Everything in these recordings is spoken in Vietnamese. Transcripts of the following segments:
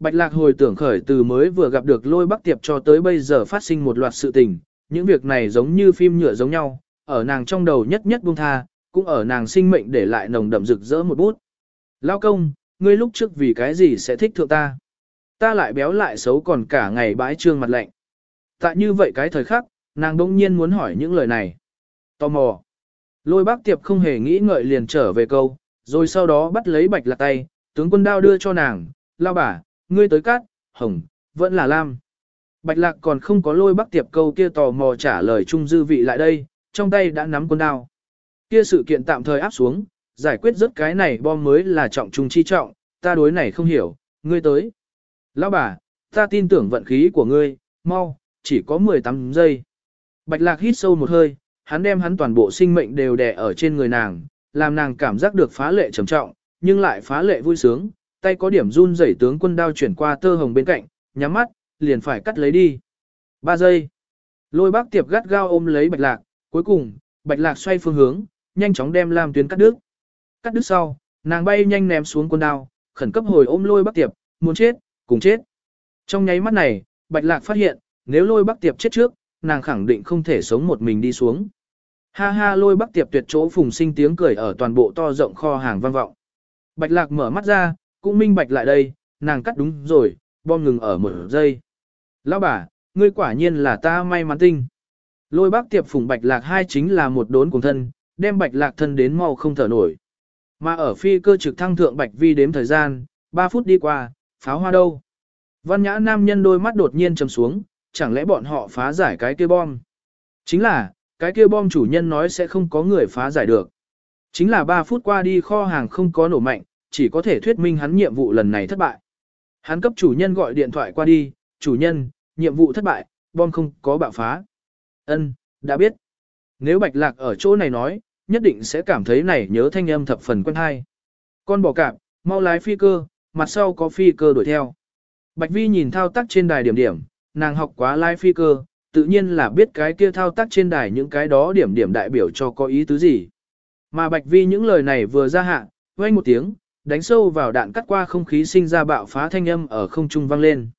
Bạch Lạc hồi tưởng khởi từ mới vừa gặp được lôi bắc tiệp cho tới bây giờ phát sinh một loạt sự tình, những việc này giống như phim nhựa giống nhau, ở nàng trong đầu nhất nhất buông tha, cũng ở nàng sinh mệnh để lại nồng đậm rực rỡ một bút. Lao công, ngươi lúc trước vì cái gì sẽ thích thượng ta? Ta lại béo lại xấu còn cả ngày bãi trương mặt lạnh. Tại như vậy cái thời khắc, nàng đông nhiên muốn hỏi những lời này. Tò mò. Lôi bác tiệp không hề nghĩ ngợi liền trở về câu, rồi sau đó bắt lấy bạch lạc tay, tướng quân đao đưa cho nàng, lao bà, ngươi tới cát, hồng, vẫn là lam. Bạch lạc còn không có lôi bác tiệp câu kia tò mò trả lời chung dư vị lại đây, trong tay đã nắm quân đao. Kia sự kiện tạm thời áp xuống, giải quyết rất cái này bom mới là trọng trung chi trọng, ta đối này không hiểu, ngươi tới. Lão bà, ta tin tưởng vận khí của ngươi, mau, chỉ có 18 giây. Bạch lạc hít sâu một hơi, hắn đem hắn toàn bộ sinh mệnh đều đè ở trên người nàng, làm nàng cảm giác được phá lệ trầm trọng, nhưng lại phá lệ vui sướng, tay có điểm run rẩy tướng quân đao chuyển qua tơ hồng bên cạnh, nhắm mắt, liền phải cắt lấy đi. 3 giây. Lôi bác tiệp gắt gao ôm lấy bạch lạc, cuối cùng, bạch lạc xoay phương hướng, nhanh chóng đem làm tuyến cắt đứt. Cắt đứt sau, nàng bay nhanh ném xuống quân đao, khẩn cấp hồi ôm lôi bác tiệp, muốn chết, cùng chết. Trong nháy mắt này, bạch lạc phát hiện, nếu lôi bác tiệp chết trước, nàng khẳng định không thể sống một mình đi xuống. Ha ha lôi bác tiệp tuyệt chỗ phùng sinh tiếng cười ở toàn bộ to rộng kho hàng vang vọng. Bạch lạc mở mắt ra, cũng minh bạch lại đây, nàng cắt đúng rồi, bom ngừng ở một giây. Lão bà, ngươi quả nhiên là ta may mắn tinh. Lôi bác tiệp phùng bạch lạc hai chính là một đốn cùng thân, đem bạch lạc thân đến mau không thở nổi. Mà ở phi cơ trực thăng thượng bạch vi đếm thời gian, 3 phút đi qua, pháo hoa đâu. Văn nhã nam nhân đôi mắt đột nhiên trầm xuống, chẳng lẽ bọn họ phá giải cái kia bom. Chính là, cái kia bom chủ nhân nói sẽ không có người phá giải được. Chính là 3 phút qua đi kho hàng không có nổ mạnh, chỉ có thể thuyết minh hắn nhiệm vụ lần này thất bại. Hắn cấp chủ nhân gọi điện thoại qua đi, chủ nhân, nhiệm vụ thất bại, bom không có bạo phá. Ân, đã biết. Nếu Bạch Lạc ở chỗ này nói, nhất định sẽ cảm thấy này nhớ thanh âm thập phần quen hay. Con bò cạp, mau lái phi cơ, mặt sau có phi cơ đuổi theo. Bạch Vi nhìn thao tác trên đài điểm điểm, nàng học quá lái phi cơ, tự nhiên là biết cái kia thao tác trên đài những cái đó điểm điểm đại biểu cho có ý tứ gì. Mà Bạch Vi những lời này vừa ra hạ, vang một tiếng, đánh sâu vào đạn cắt qua không khí sinh ra bạo phá thanh âm ở không trung vang lên.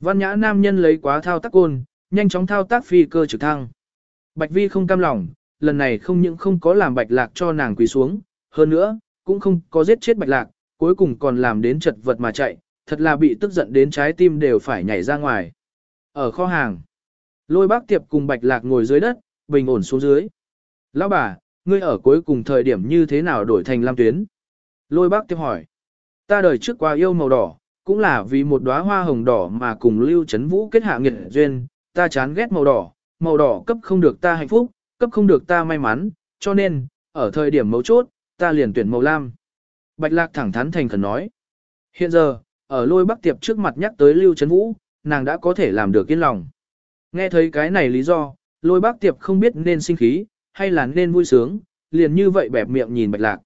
Văn nhã nam nhân lấy quá thao tác côn, nhanh chóng thao tác phi cơ trực thăng. Bạch Vi không cam lòng, lần này không những không có làm bạch lạc cho nàng quỳ xuống, hơn nữa, cũng không có giết chết bạch lạc, cuối cùng còn làm đến chật vật mà chạy, thật là bị tức giận đến trái tim đều phải nhảy ra ngoài. Ở kho hàng, lôi bác tiệp cùng bạch lạc ngồi dưới đất, bình ổn xuống dưới. Lão bà, ngươi ở cuối cùng thời điểm như thế nào đổi thành lam tuyến? Lôi bác tiệp hỏi. Ta đời trước qua yêu màu đỏ, cũng là vì một đóa hoa hồng đỏ mà cùng lưu chấn vũ kết hạ nghiệt duyên, ta chán ghét màu đỏ, màu đỏ cấp không được ta hạnh phúc, cấp không được ta may mắn, cho nên, ở thời điểm mấu chốt, ta liền tuyển màu lam. Bạch lạc thẳng thắn thành khẩn nói. Hiện giờ, ở lôi bắc tiệp trước mặt nhắc tới lưu chấn vũ, nàng đã có thể làm được yên lòng. Nghe thấy cái này lý do, lôi bác tiệp không biết nên sinh khí, hay là nên vui sướng, liền như vậy bẹp miệng nhìn bạch lạc.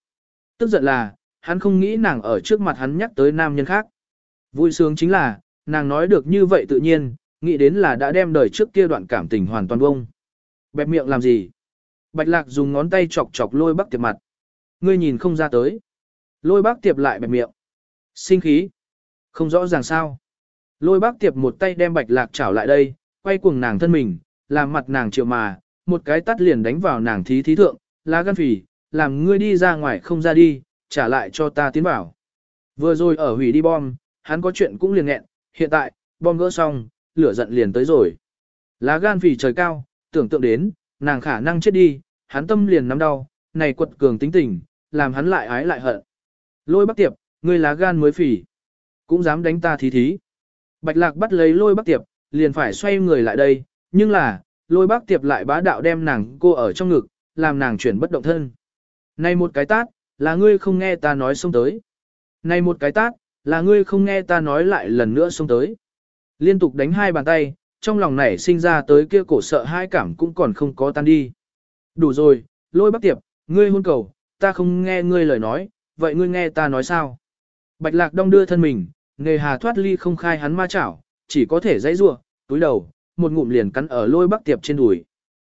Tức giận là, hắn không nghĩ nàng ở trước mặt hắn nhắc tới nam nhân khác. Vui sướng chính là, nàng nói được như vậy tự nhiên, nghĩ đến là đã đem đời trước kia đoạn cảm tình hoàn toàn bông. Bẹp miệng làm gì? Bạch lạc dùng ngón tay chọc chọc lôi bác tiệp mặt. Ngươi nhìn không ra tới. Lôi bác tiệp lại bẹp miệng. Sinh khí. Không rõ ràng sao. Lôi bác tiệp một tay đem bạch lạc chảo lại đây, quay cuồng nàng thân mình, làm mặt nàng chịu mà, một cái tắt liền đánh vào nàng thí thí thượng, lá gan phỉ, làm ngươi đi ra ngoài không ra đi, trả lại cho ta tiến vào. Vừa rồi ở hủy đi bom, hắn có chuyện cũng liền nghẹn, hiện tại, bom gỡ xong, lửa giận liền tới rồi. Lá gan vì trời cao, tưởng tượng đến, nàng khả năng chết đi, hắn tâm liền nắm đau, này quật cường tính tình, làm hắn lại ái lại hận. Lôi bác tiệp, ngươi lá gan mới phỉ, cũng dám đánh ta thí thí. Bạch lạc bắt lấy lôi bác tiệp, liền phải xoay người lại đây, nhưng là, lôi bác tiệp lại bá đạo đem nàng cô ở trong ngực, làm nàng chuyển bất động thân. Này một cái tát, là ngươi không nghe ta nói xông tới. Này một cái tát, là ngươi không nghe ta nói lại lần nữa xông tới. Liên tục đánh hai bàn tay, trong lòng này sinh ra tới kia cổ sợ hai cảm cũng còn không có tan đi. Đủ rồi, lôi bác tiệp, ngươi hôn cầu, ta không nghe ngươi lời nói, vậy ngươi nghe ta nói sao? Bạch lạc đong đưa thân mình, nghề hà thoát ly không khai hắn ma chảo, chỉ có thể dãy rua, túi đầu, một ngụm liền cắn ở lôi bắc tiệp trên đùi.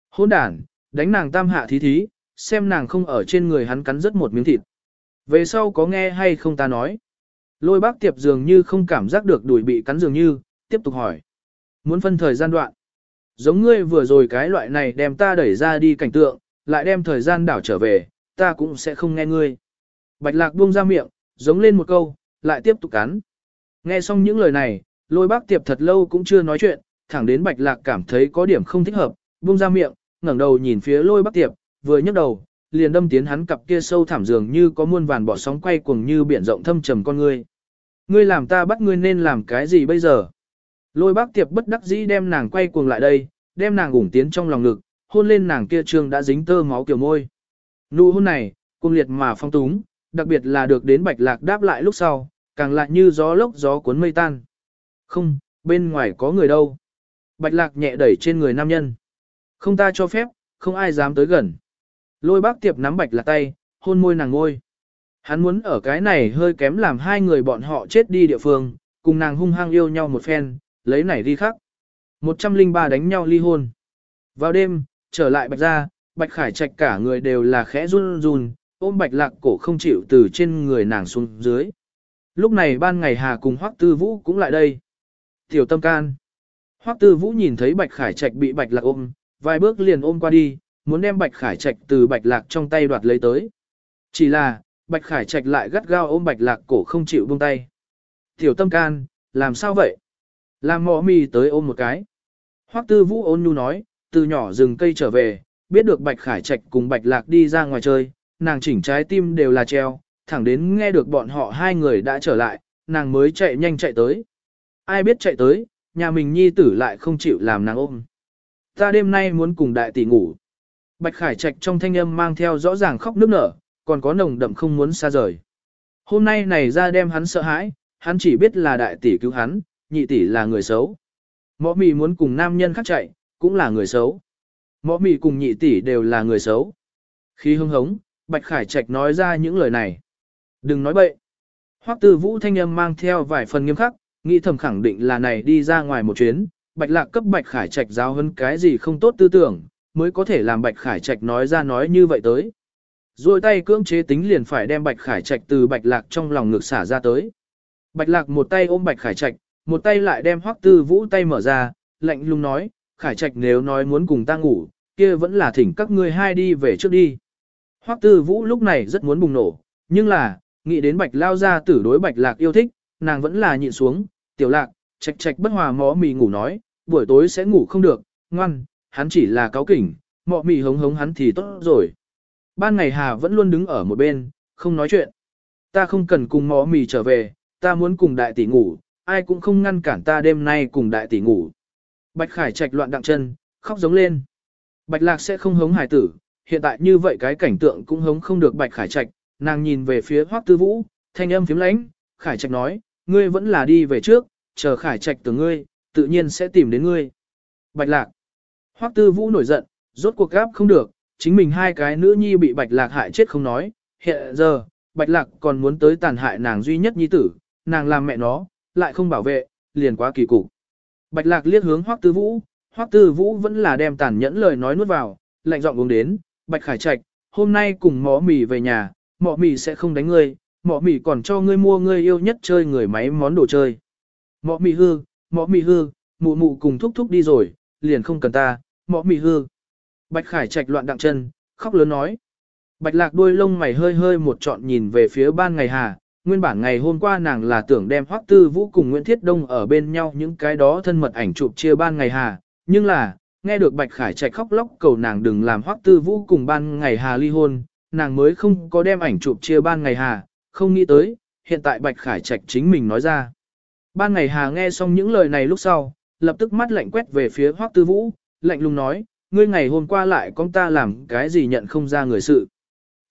Hôn đàn, đánh nàng tam hạ thí thí, xem nàng không ở trên người hắn cắn rất một miếng thịt. Về sau có nghe hay không ta nói. Lôi bác tiệp dường như không cảm giác được đuổi bị cắn dường như, tiếp tục hỏi. Muốn phân thời gian đoạn. Giống ngươi vừa rồi cái loại này đem ta đẩy ra đi cảnh tượng, lại đem thời gian đảo trở về, ta cũng sẽ không nghe ngươi. Bạch lạc buông ra miệng, giống lên một câu, lại tiếp tục cắn. Nghe xong những lời này, lôi bác tiệp thật lâu cũng chưa nói chuyện, thẳng đến bạch lạc cảm thấy có điểm không thích hợp, buông ra miệng, ngẩng đầu nhìn phía lôi bác tiệp, vừa nhấc đầu, liền đâm tiến hắn cặp kia sâu thẳm dường như có muôn vàn bọ sóng quay cuồng như biển rộng thâm trầm con ngươi. Ngươi làm ta bắt ngươi nên làm cái gì bây giờ? Lôi bác tiệp bất đắc dĩ đem nàng quay cuồng lại đây, đem nàng ủng tiến trong lòng ngực, hôn lên nàng kia trương đã dính tơ máu kiểu môi. Nụ hôn này, cuồng liệt mà phong túng, đặc biệt là được đến bạch lạc đáp lại lúc sau, càng lại như gió lốc gió cuốn mây tan. Không, bên ngoài có người đâu. Bạch lạc nhẹ đẩy trên người nam nhân. Không ta cho phép, không ai dám tới gần. Lôi bác tiệp nắm bạch lạc tay, hôn môi nàng ngôi. Hắn muốn ở cái này hơi kém làm hai người bọn họ chết đi địa phương, cùng nàng hung hăng yêu nhau một phen, lấy này đi khắc. 103 đánh nhau ly hôn. Vào đêm, trở lại bạch ra, bạch khải trạch cả người đều là khẽ run run, ôm bạch lạc cổ không chịu từ trên người nàng xuống dưới. Lúc này ban ngày Hà cùng Hoắc Tư Vũ cũng lại đây. Tiểu tâm can. Hoắc Tư Vũ nhìn thấy bạch khải trạch bị bạch lạc ôm, vài bước liền ôm qua đi, muốn đem bạch khải trạch từ bạch lạc trong tay đoạt lấy tới. Chỉ là, bạch khải trạch lại gắt gao ôm bạch lạc cổ không chịu buông tay. Tiểu tâm can, làm sao vậy? Làm mỏ mì tới ôm một cái. Hoắc tư vũ ôn nhu nói, từ nhỏ rừng cây trở về, biết được bạch khải trạch cùng bạch lạc đi ra ngoài chơi, nàng chỉnh trái tim đều là treo, thẳng đến nghe được bọn họ hai người đã trở lại, nàng mới chạy nhanh chạy tới. Ai biết chạy tới, nhà mình nhi tử lại không chịu làm nàng ôm. Ta đêm nay muốn cùng đại tỷ ngủ. Bạch khải trạch trong thanh âm mang theo rõ ràng khóc nức nở, còn có nồng đậm không muốn xa rời. Hôm nay này ra đem hắn sợ hãi, hắn chỉ biết là đại tỷ cứu hắn, nhị tỷ là người xấu. Mọ mì muốn cùng nam nhân khác chạy, cũng là người xấu. Mọ mì cùng nhị tỷ đều là người xấu. Khi hưng hống, Bạch Khải Trạch nói ra những lời này. Đừng nói bậy. Hoắc Tư Vũ thanh âm mang theo vài phần nghiêm khắc, nghĩ thầm khẳng định là này đi ra ngoài một chuyến, Bạch Lạc cấp Bạch Khải Trạch giáo hơn cái gì không tốt tư tưởng, mới có thể làm Bạch Khải Trạch nói ra nói như vậy tới. Rồi tay cưỡng chế tính liền phải đem Bạch Khải Trạch từ Bạch Lạc trong lòng ngực xả ra tới. Bạch Lạc một tay ôm Bạch Khải Trạch, một tay lại đem Hoắc Tư Vũ tay mở ra, lạnh lùng nói, Khải Trạch nếu nói muốn cùng ta ngủ, kia vẫn là thỉnh các ngươi hai đi về trước đi. Hoắc Tư Vũ lúc này rất muốn bùng nổ, nhưng là, nghĩ đến Bạch Lao ra tử đối Bạch Lạc yêu thích, nàng vẫn là nhịn xuống, tiểu lạc, Trạch Trạch bất hòa mó mì ngủ nói, buổi tối sẽ ngủ không được, ngoan, hắn chỉ là cáo kỉnh, mọ mì hống hống hắn thì tốt rồi. Ban ngày Hà vẫn luôn đứng ở một bên, không nói chuyện. Ta không cần cùng mọ mì trở về, ta muốn cùng đại tỷ ngủ, ai cũng không ngăn cản ta đêm nay cùng đại tỷ ngủ. Bạch Khải Trạch loạn đặng chân, khóc giống lên. Bạch Lạc sẽ không hống hải tử, hiện tại như vậy cái cảnh tượng cũng hống không được Bạch Khải Trạch, nàng nhìn về phía Hoắc Tư Vũ, thanh âm phím lãnh, Khải Trạch nói, ngươi vẫn là đi về trước, chờ Khải Trạch từ ngươi, tự nhiên sẽ tìm đến ngươi. Bạch Lạc. Hoắc Tư Vũ nổi giận, rốt cuộc gáp không được, chính mình hai cái nữ nhi bị Bạch Lạc hại chết không nói, hiện giờ, Bạch Lạc còn muốn tới tàn hại nàng duy nhất nhi tử, nàng làm mẹ nó, lại không bảo vệ, liền quá kỳ cục. Bạch Lạc liếc hướng Hoắc Tư Vũ, Hoắc Tư Vũ vẫn là đem tàn nhẫn lời nói nuốt vào, lạnh giọng uống đến, Bạch Khải Trạch, hôm nay cùng mỏ mì về nhà, mỏ mì sẽ không đánh ngươi, mỏ mì còn cho ngươi mua ngươi yêu nhất chơi người máy món đồ chơi. Mỏ mì hư, mỏ mì hư, mụ mụ cùng thúc thúc đi rồi, liền không cần ta, mọ mị hư. Bạch Khải Trạch loạn đặng chân, khóc lớn nói. Bạch Lạc đuôi lông mày hơi hơi một trọn nhìn về phía ban ngày hà, nguyên bản ngày hôm qua nàng là tưởng đem Hoắc Tư Vũ cùng Nguyễn Thiết Đông ở bên nhau những cái đó thân mật ảnh chụp chia ban ngày hà, nhưng là, nghe được Bạch Khải Trạch khóc lóc cầu nàng đừng làm Hoắc Tư Vũ cùng ban ngày hà ly hôn, nàng mới không có đem ảnh chụp chia ban ngày hà, không nghĩ tới, hiện tại Bạch Khải Trạch chính mình nói ra. Ban ngày hà nghe xong những lời này lúc sau, lập tức mắt lạnh quét về phía Hoắc Tư Vũ, lạnh lùng nói, ngươi ngày hôm qua lại con ta làm cái gì nhận không ra người sự.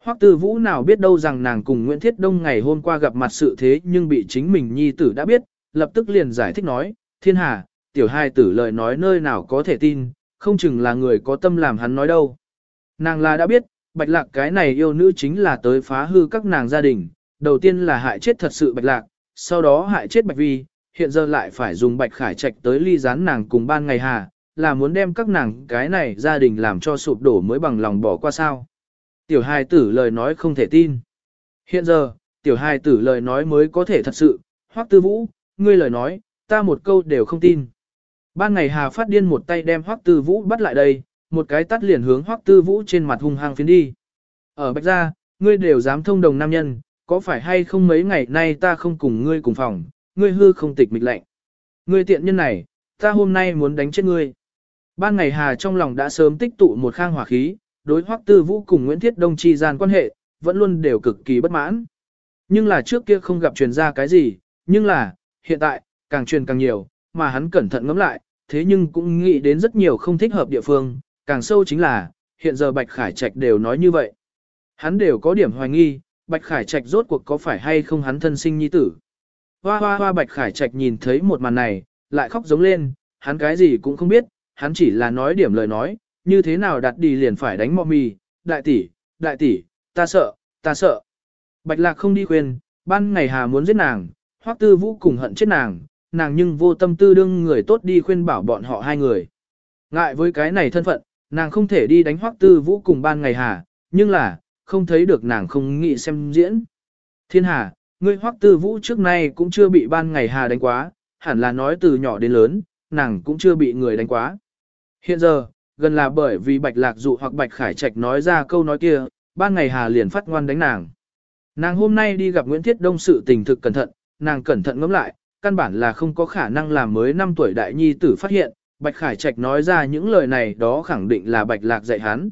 Hoắc Tư Vũ nào biết đâu rằng nàng cùng Nguyễn Thiết Đông ngày hôm qua gặp mặt sự thế nhưng bị chính mình nhi tử đã biết, lập tức liền giải thích nói, thiên hà, tiểu hai tử lời nói nơi nào có thể tin, không chừng là người có tâm làm hắn nói đâu. Nàng là đã biết, bạch lạc cái này yêu nữ chính là tới phá hư các nàng gia đình, đầu tiên là hại chết thật sự bạch lạc, sau đó hại chết bạch vi, hiện giờ lại phải dùng bạch khải trạch tới ly gián nàng cùng ban ngày hà, là muốn đem các nàng cái này gia đình làm cho sụp đổ mới bằng lòng bỏ qua sao. Tiểu hài tử lời nói không thể tin. Hiện giờ, tiểu hài tử lời nói mới có thể thật sự, hoắc tư vũ, ngươi lời nói, ta một câu đều không tin. Ban ngày Hà phát điên một tay đem hoắc tư vũ bắt lại đây, một cái tắt liền hướng hoắc tư vũ trên mặt hung hăng phiến đi. Ở bạch gia, ngươi đều dám thông đồng nam nhân, có phải hay không mấy ngày nay ta không cùng ngươi cùng phòng, ngươi hư không tịch mịch lạnh. Ngươi tiện nhân này, ta hôm nay muốn đánh chết ngươi. Ban ngày Hà trong lòng đã sớm tích tụ một khang hỏa khí, đối hoắc tư vũ cùng Nguyễn Thiết Đông chi gian quan hệ, vẫn luôn đều cực kỳ bất mãn. Nhưng là trước kia không gặp truyền ra cái gì, nhưng là, hiện tại, càng truyền càng nhiều, mà hắn cẩn thận ngẫm lại, thế nhưng cũng nghĩ đến rất nhiều không thích hợp địa phương, càng sâu chính là, hiện giờ Bạch Khải Trạch đều nói như vậy. Hắn đều có điểm hoài nghi, Bạch Khải Trạch rốt cuộc có phải hay không hắn thân sinh nhi tử. Hoa hoa hoa Bạch Khải Trạch nhìn thấy một màn này, lại khóc giống lên, hắn cái gì cũng không biết, hắn chỉ là nói điểm lời nói, như thế nào đặt đi liền phải đánh mọ mì, đại tỷ, đại tỷ, ta sợ, ta sợ. Bạch Lạc không đi khuyên, ban ngày Hà muốn giết nàng, Hoắc Tư Vũ cùng hận chết nàng, nàng nhưng vô tâm tư đương người tốt đi khuyên bảo bọn họ hai người. Ngại với cái này thân phận, nàng không thể đi đánh Hoắc Tư Vũ cùng ban ngày Hà, nhưng là, không thấy được nàng không nghĩ xem diễn. Thiên Hà, ngươi Hoắc Tư Vũ trước nay cũng chưa bị ban ngày Hà đánh quá, hẳn là nói từ nhỏ đến lớn, nàng cũng chưa bị người đánh quá. Hiện giờ, gần là bởi vì Bạch Lạc dụ hoặc Bạch Khải Trạch nói ra câu nói kia, ban ngày Hà liền phát ngoan đánh nàng. Nàng hôm nay đi gặp Nguyễn Thiết Đông sự tình thực cẩn thận, nàng cẩn thận ngẫm lại, căn bản là không có khả năng làm mới 5 tuổi đại nhi tử phát hiện, Bạch Khải Trạch nói ra những lời này đó khẳng định là Bạch Lạc dạy hắn.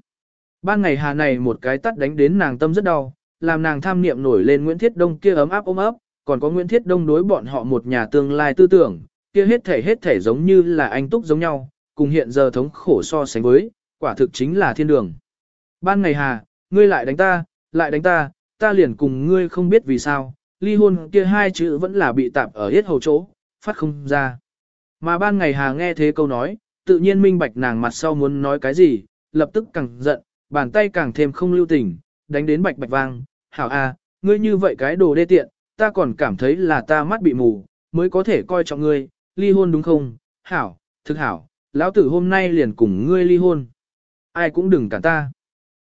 Ban ngày Hà này một cái tắt đánh đến nàng tâm rất đau, làm nàng tham niệm nổi lên Nguyễn Thiết Đông kia ấm áp ôm ấp, còn có Nguyễn Thiết Đông đối bọn họ một nhà tương lai tư tưởng, kia hết thể hết thể giống như là anh túc giống nhau, cùng hiện giờ thống khổ so sánh với, quả thực chính là thiên đường. Ban ngày Hà, ngươi lại đánh ta, lại đánh ta, ta liền cùng ngươi không biết vì sao, ly hôn kia hai chữ vẫn là bị tạp ở hết hầu chỗ, phát không ra. Mà ban ngày Hà nghe thế câu nói, tự nhiên minh bạch nàng mặt sau muốn nói cái gì, lập tức càng giận, bàn tay càng thêm không lưu tình, đánh đến bạch bạch vang, hảo a, ngươi như vậy cái đồ đê tiện, ta còn cảm thấy là ta mắt bị mù, mới có thể coi trọng ngươi, ly hôn đúng không, hảo, thực hảo, lão tử hôm nay liền cùng ngươi ly hôn. Ai cũng đừng cản ta.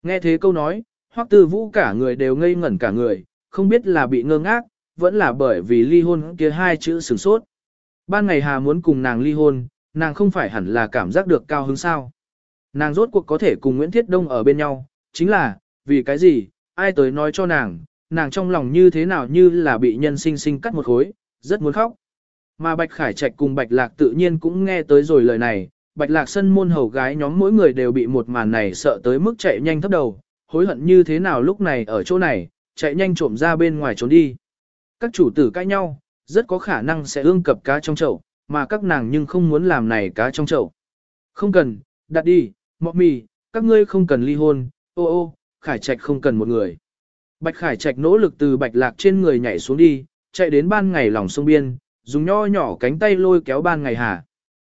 Nghe thế câu nói, hoắc tư vũ cả người đều ngây ngẩn cả người, không biết là bị ngơ ngác, vẫn là bởi vì ly hôn kia hai chữ sửng sốt. Ban ngày Hà muốn cùng nàng ly hôn, nàng không phải hẳn là cảm giác được cao hứng sao. Nàng rốt cuộc có thể cùng Nguyễn Thiết Đông ở bên nhau, chính là, vì cái gì, ai tới nói cho nàng, nàng trong lòng như thế nào như là bị nhân sinh sinh cắt một khối, rất muốn khóc. Mà Bạch Khải Trạch cùng Bạch Lạc tự nhiên cũng nghe tới rồi lời này, Bạch Lạc sân môn hầu gái nhóm mỗi người đều bị một màn này sợ tới mức chạy nhanh thấp đầu, hối hận như thế nào lúc này ở chỗ này, chạy nhanh trộm ra bên ngoài trốn đi. Các chủ tử cãi nhau, rất có khả năng sẽ ương cập cá trong chậu, mà các nàng nhưng không muốn làm này cá trong chậu. Không cần, đặt đi, mọ mì, các ngươi không cần ly hôn, ô ô, Khải Trạch không cần một người. Bạch Khải Trạch nỗ lực từ bạch lạc trên người nhảy xuống đi, chạy đến ban ngày lòng sông biên, dùng nho nhỏ cánh tay lôi kéo ban ngày hà.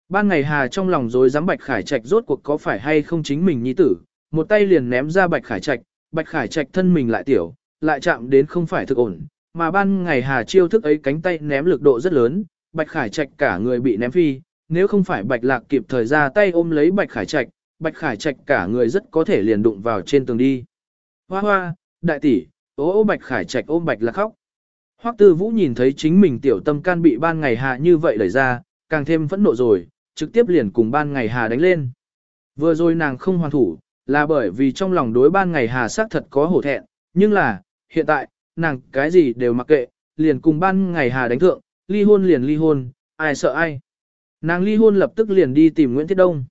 Ban ngày hà trong lòng rồi dám bạch khải trạch rốt cuộc có phải hay không chính mình nhi tử, một tay liền ném ra bạch khải trạch, bạch khải trạch thân mình lại tiểu, lại chạm đến không phải thực ổn, mà ban ngày hà chiêu thức ấy cánh tay ném lực độ rất lớn, bạch khải trạch cả người bị ném phi, nếu không phải bạch lạc kịp thời ra tay ôm lấy bạch khải trạch, bạch khải trạch cả người rất có thể liền đụng vào trên tường đi. Hoa hoa, đại tỷ, ố ô bạch khải trạch ôm bạch lạc khóc. Hoắc tư vũ nhìn thấy chính mình tiểu tâm can bị ban ngày hà như vậy đẩy ra, càng thêm phẫn nộ rồi, trực tiếp liền cùng ban ngày hà đánh lên. Vừa rồi nàng không hoàn thủ, là bởi vì trong lòng đối ban ngày hà xác thật có hổ thẹn, nhưng là, hiện tại, nàng cái gì đều mặc kệ, liền cùng ban ngày hà đánh thượng, ly hôn liền ly hôn, ai sợ ai. Nàng ly hôn lập tức liền đi tìm Nguyễn Thiết Đông.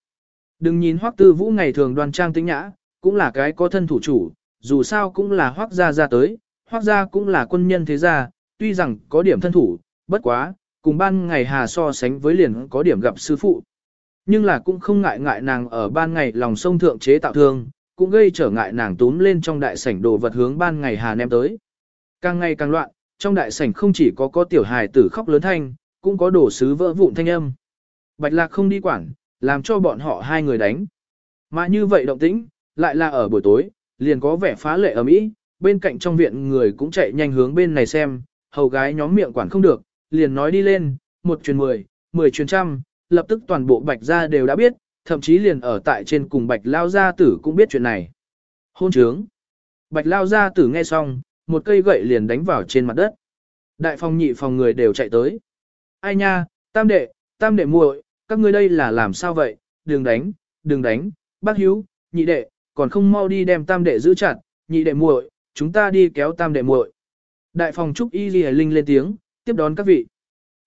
Đừng nhìn Hoắc Tư Vũ ngày thường đoan trang tính nhã, cũng là cái có thân thủ chủ, dù sao cũng là Hoắc gia gia tới, Hoắc gia cũng là quân nhân thế gia, tuy rằng có điểm thân thủ, bất quá, cùng ban ngày hà so sánh với liền có điểm gặp sư phụ. Nhưng là cũng không ngại ngại nàng ở ban ngày lòng sông thượng chế tạo thương, cũng gây trở ngại nàng túm lên trong đại sảnh đồ vật hướng ban ngày hà ném tới. Càng ngày càng loạn, trong đại sảnh không chỉ có có tiểu hài tử khóc lớn thanh, cũng có đổ sứ vỡ vụn thanh âm. Bạch lạc không đi quản, làm cho bọn họ hai người đánh. Mà như vậy động tĩnh, lại là ở buổi tối, liền có vẻ phá lệ ở mỹ, bên cạnh trong viện người cũng chạy nhanh hướng bên này xem, hầu gái nhóm miệng quản không được, liền nói đi lên, một truyền mười, mười truyền trăm, lập tức toàn bộ bạch gia đều đã biết, thậm chí liền ở tại trên cùng bạch lao gia tử cũng biết chuyện này. Hôn trướng. Bạch lao gia tử nghe xong, một cây gậy liền đánh vào trên mặt đất. Đại phòng nhị phòng người đều chạy tới. Ai nha, tam đệ, tam đệ muội, các ngươi đây là làm sao vậy, đừng đánh, đừng đánh, bác hiếu, nhị đệ, còn không mau đi đem tam đệ giữ chặt, nhị đệ muội, chúng ta đi kéo tam đệ muội. Đại phòng trúc y ghi linh lên tiếng, tiếp đón các vị.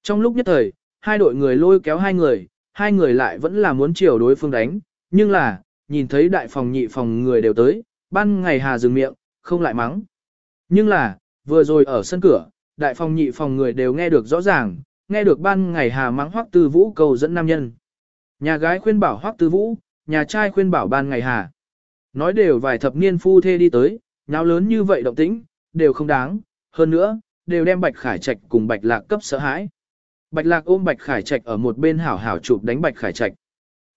Trong lúc nhất thời, hai đội người lôi kéo hai người, hai người lại vẫn là muốn chiều đối phương đánh, nhưng là, nhìn thấy đại phòng nhị phòng người đều tới, ban ngày hà dừng miệng, không lại mắng. Nhưng là, vừa rồi ở sân cửa, đại phòng nhị phòng người đều nghe được rõ ràng, nghe được ban ngày hà mắng hoắc tư vũ cầu dẫn nam nhân. Nhà gái khuyên bảo hoắc tư vũ, nhà trai khuyên bảo ban ngày hà. Nói đều vài thập niên phu thê đi tới, nháo lớn như vậy động tĩnh, đều không đáng, hơn nữa, đều đem Bạch Khải Trạch cùng Bạch Lạc cấp sợ hãi. Bạch Lạc ôm Bạch Khải Trạch ở một bên hảo hảo chụp đánh Bạch Khải Trạch.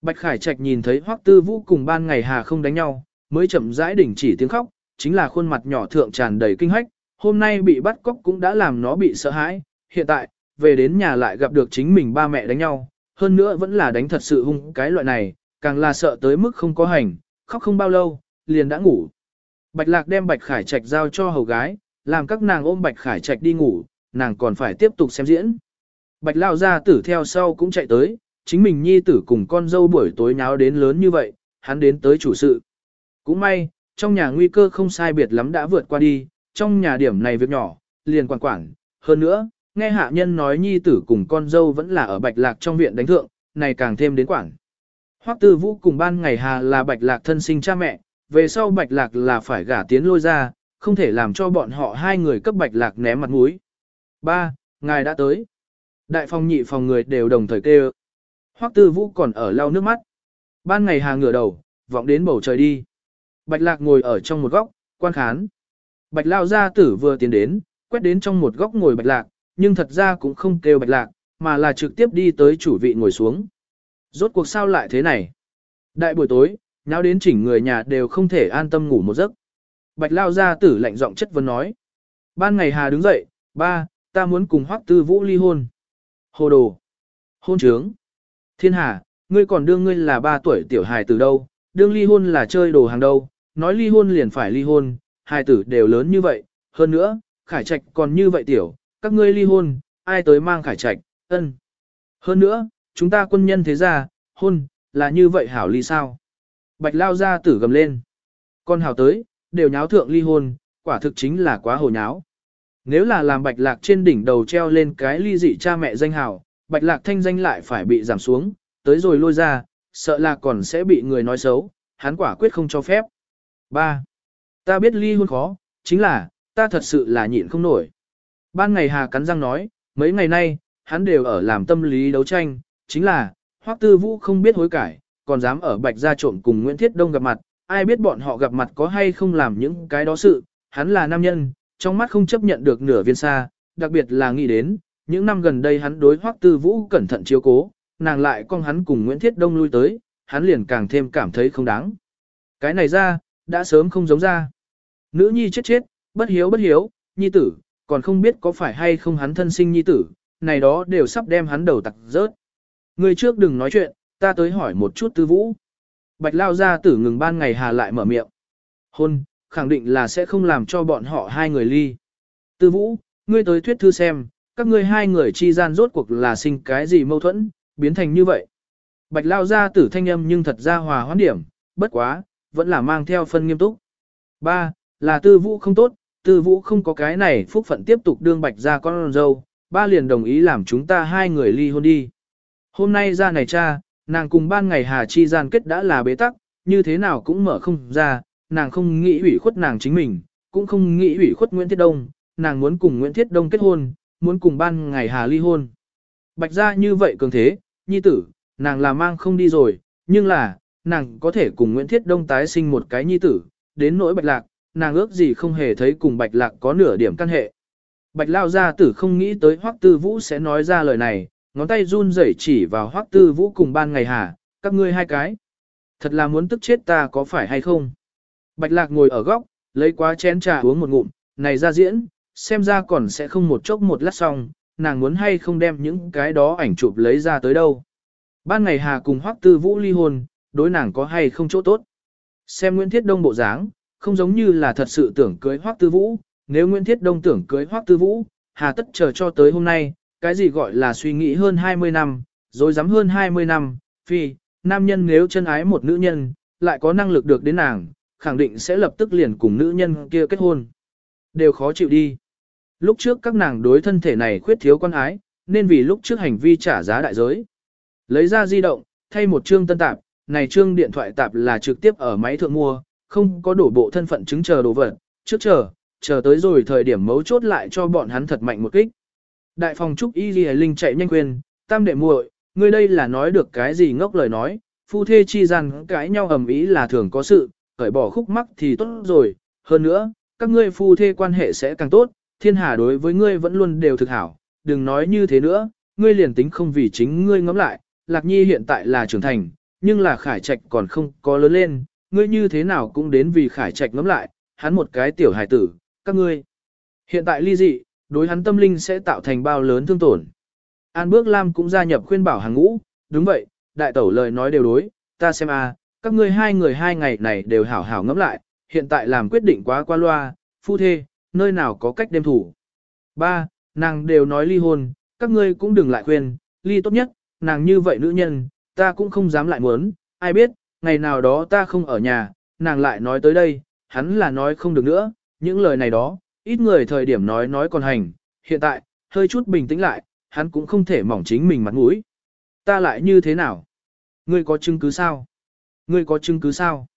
Bạch Khải Trạch nhìn thấy Hoắc Tư Vũ cùng ban ngày hà không đánh nhau, mới chậm rãi đình chỉ tiếng khóc, chính là khuôn mặt nhỏ thượng tràn đầy kinh hách, hôm nay bị bắt cóc cũng đã làm nó bị sợ hãi, hiện tại, về đến nhà lại gặp được chính mình ba mẹ đánh nhau, hơn nữa vẫn là đánh thật sự hung cái loại này, càng là sợ tới mức không có hành, khóc không bao lâu, liền đã ngủ. Bạch Lạc đem Bạch Khải Trạch giao cho hầu gái, làm các nàng ôm Bạch Khải Trạch đi ngủ, nàng còn phải tiếp tục xem diễn. Bạch Lao gia tử theo sau cũng chạy tới, chính mình nhi tử cùng con dâu buổi tối nháo đến lớn như vậy, hắn đến tới chủ sự. Cũng may, trong nhà nguy cơ không sai biệt lắm đã vượt qua đi, trong nhà điểm này việc nhỏ, liền quản quản, hơn nữa, nghe hạ nhân nói nhi tử cùng con dâu vẫn là ở bạch lạc trong viện đánh thượng, này càng thêm đến quản. Hoắc tư vũ cùng ban ngày hà là bạch lạc thân sinh cha mẹ, về sau bạch lạc là phải gả tiến lôi ra, không thể làm cho bọn họ hai người cấp bạch lạc ném mặt mũi. Ba, ngài đã tới. Đại phòng nhị phòng người đều đồng thời kêu. Hoắc tư vũ còn ở lau nước mắt. Ban ngày hà ngửa đầu, vọng đến bầu trời đi. Bạch lạc ngồi ở trong một góc, quan khán. Bạch lao gia tử vừa tiến đến, quét đến trong một góc ngồi bạch lạc, nhưng thật ra cũng không kêu bạch lạc, mà là trực tiếp đi tới chủ vị ngồi xuống. Rốt cuộc sao lại thế này? Đại buổi tối, nháo đến chỉnh người nhà đều không thể an tâm ngủ một giấc. Bạch lao gia tử lạnh giọng chất vấn nói. Ban ngày Hà đứng dậy, ba, ta muốn cùng hoắc tư vũ ly hôn. Hồ đồ. Hôn trướng. Thiên Hà, ngươi còn đương ngươi là ba tuổi tiểu hài từ đâu, đương ly hôn là chơi đồ hàng đâu, nói ly hôn liền phải ly hôn, hài tử đều lớn như vậy, hơn nữa, khải trạch còn như vậy tiểu, các ngươi ly hôn, ai tới mang khải trạch, ân. Hơn nữa, chúng ta quân nhân thế ra, hôn, là như vậy hảo ly sao. Bạch lao ra tử gầm lên. Con hảo tới, đều nháo thượng ly hôn, quả thực chính là quá hồ nháo. Nếu là làm bạch lạc trên đỉnh đầu treo lên cái ly dị cha mẹ danh hảo, bạch lạc thanh danh lại phải bị giảm xuống, tới rồi lôi ra, sợ là còn sẽ bị người nói xấu, hắn quả quyết không cho phép. 3. Ta biết ly hôn khó, chính là, ta thật sự là nhịn không nổi. Ban ngày Hà cắn răng nói, mấy ngày nay, hắn đều ở làm tâm lý đấu tranh, chính là, Hoắc Tư Vũ không biết hối cải, còn dám ở Bạch Gia trộm cùng Nguyễn Thiết Đông gặp mặt, ai biết bọn họ gặp mặt có hay không làm những cái đó sự, hắn là nam nhân, trong mắt không chấp nhận được nửa viên xa, đặc biệt là nghĩ đến, những năm gần đây hắn đối Hoắc Tư Vũ cẩn thận chiếu cố, nàng lại con hắn cùng Nguyễn Thiết Đông lui tới, hắn liền càng thêm cảm thấy không đáng. Cái này ra, đã sớm không giống ra. Nữ nhi chết chết, bất hiếu bất hiếu, nhi tử, còn không biết có phải hay không hắn thân sinh nhi tử, này đó đều sắp đem hắn đầu tặc rớt. Người trước đừng nói chuyện, ta tới hỏi một chút tư vũ. Bạch lao ra tử ngừng ban ngày hà lại mở miệng. Hôn, khẳng định là sẽ không làm cho bọn họ hai người ly. Tư vũ, ngươi tới thuyết thư xem, các ngươi hai người chi gian rốt cuộc là sinh cái gì mâu thuẫn, biến thành như vậy. Bạch lao ra tử thanh âm nhưng thật ra hòa hoãn điểm, bất quá, vẫn là mang theo phân nghiêm túc. Ba, là tư vũ không tốt, tư vũ không có cái này phúc phận tiếp tục đương bạch ra con dâu, ba liền đồng ý làm chúng ta hai người ly hôn đi. Hôm nay ra này cha, nàng cùng ban ngày Hà Chi gian kết đã là bế tắc, như thế nào cũng mở không ra, nàng không nghĩ ủy khuất nàng chính mình, cũng không nghĩ ủy khuất Nguyễn Thiết Đông, nàng muốn cùng Nguyễn Thiết Đông kết hôn, muốn cùng ban ngày Hà ly hôn. Bạch ra như vậy cường thế, nhi tử, nàng là mang không đi rồi, nhưng là, nàng có thể cùng Nguyễn Thiết Đông tái sinh một cái nhi tử, đến nỗi bạch lạc, nàng ước gì không hề thấy cùng bạch lạc có nửa điểm căn hệ. Bạch lao gia tử không nghĩ tới Hoắc Tư Vũ sẽ nói ra lời này, ngón tay run rẩy chỉ vào Hoắc Tư Vũ cùng ban ngày hà, các ngươi hai cái. Thật là muốn tức chết ta có phải hay không? Bạch lạc ngồi ở góc, lấy quá chén trà uống một ngụm, này ra diễn, xem ra còn sẽ không một chốc một lát xong, nàng muốn hay không đem những cái đó ảnh chụp lấy ra tới đâu. Ban ngày hà cùng Hoắc Tư Vũ ly hôn, đối nàng có hay không chỗ tốt. Xem Nguyễn Thiết Đông bộ dáng, không giống như là thật sự tưởng cưới Hoắc Tư Vũ, nếu Nguyễn Thiết Đông tưởng cưới Hoắc Tư Vũ, hà tất chờ cho tới hôm nay, cái gì gọi là suy nghĩ hơn 20 năm, rồi dám hơn 20 năm, phi, nam nhân nếu chân ái một nữ nhân, lại có năng lực được đến nàng, khẳng định sẽ lập tức liền cùng nữ nhân kia kết hôn. Đều khó chịu đi. Lúc trước các nàng đối thân thể này khuyết thiếu quan ái, nên vì lúc trước hành vi trả giá đại giới. Lấy ra di động, thay một chương tân tạp, này chương điện thoại tạp là trực tiếp ở máy thượng mua, không có đổ bộ thân phận chứng chờ đồ vật, trước chờ, chờ tới rồi thời điểm mấu chốt lại cho bọn hắn thật mạnh một kích. Đại phòng trúc y ghi linh chạy nhanh quên, tam đệ muội, ngươi đây là nói được cái gì ngốc lời nói, phu thê chi rằng cãi nhau ầm ý là thường có sự, cởi bỏ khúc mắc thì tốt rồi, hơn nữa, các ngươi phu thê quan hệ sẽ càng tốt, thiên hà đối với ngươi vẫn luôn đều thực hảo, đừng nói như thế nữa, ngươi liền tính không vì chính ngươi ngẫm lại, Lạc Nhi hiện tại là trưởng thành, nhưng là Khải Trạch còn không có lớn lên, ngươi như thế nào cũng đến vì Khải Trạch ngẫm lại, hắn một cái tiểu hài tử, các ngươi. Hiện tại ly dị, đối hắn tâm linh sẽ tạo thành bao lớn thương tổn. An Bước Lam cũng gia nhập khuyên bảo hàng ngũ, đúng vậy, đại tẩu lời nói đều đối, ta xem a, các ngươi hai người hai ngày này đều hảo hảo ngẫm lại, hiện tại làm quyết định quá qua loa, phu thê, nơi nào có cách đêm thủ. Ba, nàng đều nói ly hôn, các ngươi cũng đừng lại khuyên, ly tốt nhất, nàng như vậy nữ nhân, ta cũng không dám lại muốn, ai biết, ngày nào đó ta không ở nhà, nàng lại nói tới đây, hắn là nói không được nữa, những lời này đó, ít người thời điểm nói nói còn hành, hiện tại, hơi chút bình tĩnh lại, hắn cũng không thể mỏng chính mình mặt mũi. Ta lại như thế nào? Ngươi có chứng cứ sao? Ngươi có chứng cứ sao?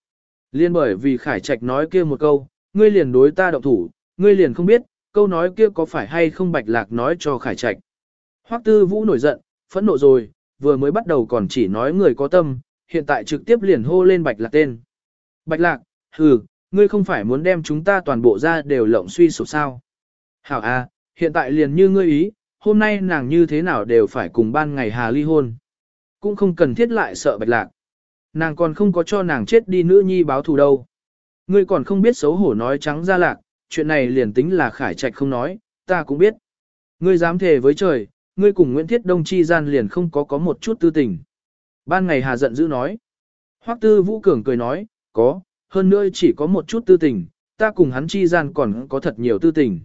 Liên bởi vì Khải Trạch nói kia một câu, ngươi liền đối ta động thủ, ngươi liền không biết, câu nói kia có phải hay không bạch lạc nói cho Khải Trạch. Hoắc Tư Vũ nổi giận, phẫn nộ rồi, vừa mới bắt đầu còn chỉ nói người có tâm, hiện tại trực tiếp liền hô lên bạch lạc tên. Bạch lạc, hừ, ngươi không phải muốn đem chúng ta toàn bộ ra đều lộng suy sụp sao. Hảo à, hiện tại liền như ngươi ý, hôm nay nàng như thế nào đều phải cùng ban ngày hà ly hôn. Cũng không cần thiết lại sợ bạch lạc. Nàng còn không có cho nàng chết đi nữ nhi báo thù đâu. Ngươi còn không biết xấu hổ nói trắng ra lạc, chuyện này liền tính là khải trạch không nói, ta cũng biết. Ngươi dám thề với trời, ngươi cùng Nguyễn Thiết Đông chi gian liền không có có một chút tư tình. Ban ngày Hà giận dữ nói. Hoắc Tư Vũ Cường cười nói, có, hơn nữa chỉ có một chút tư tình, ta cùng hắn chi gian còn có thật nhiều tư tình.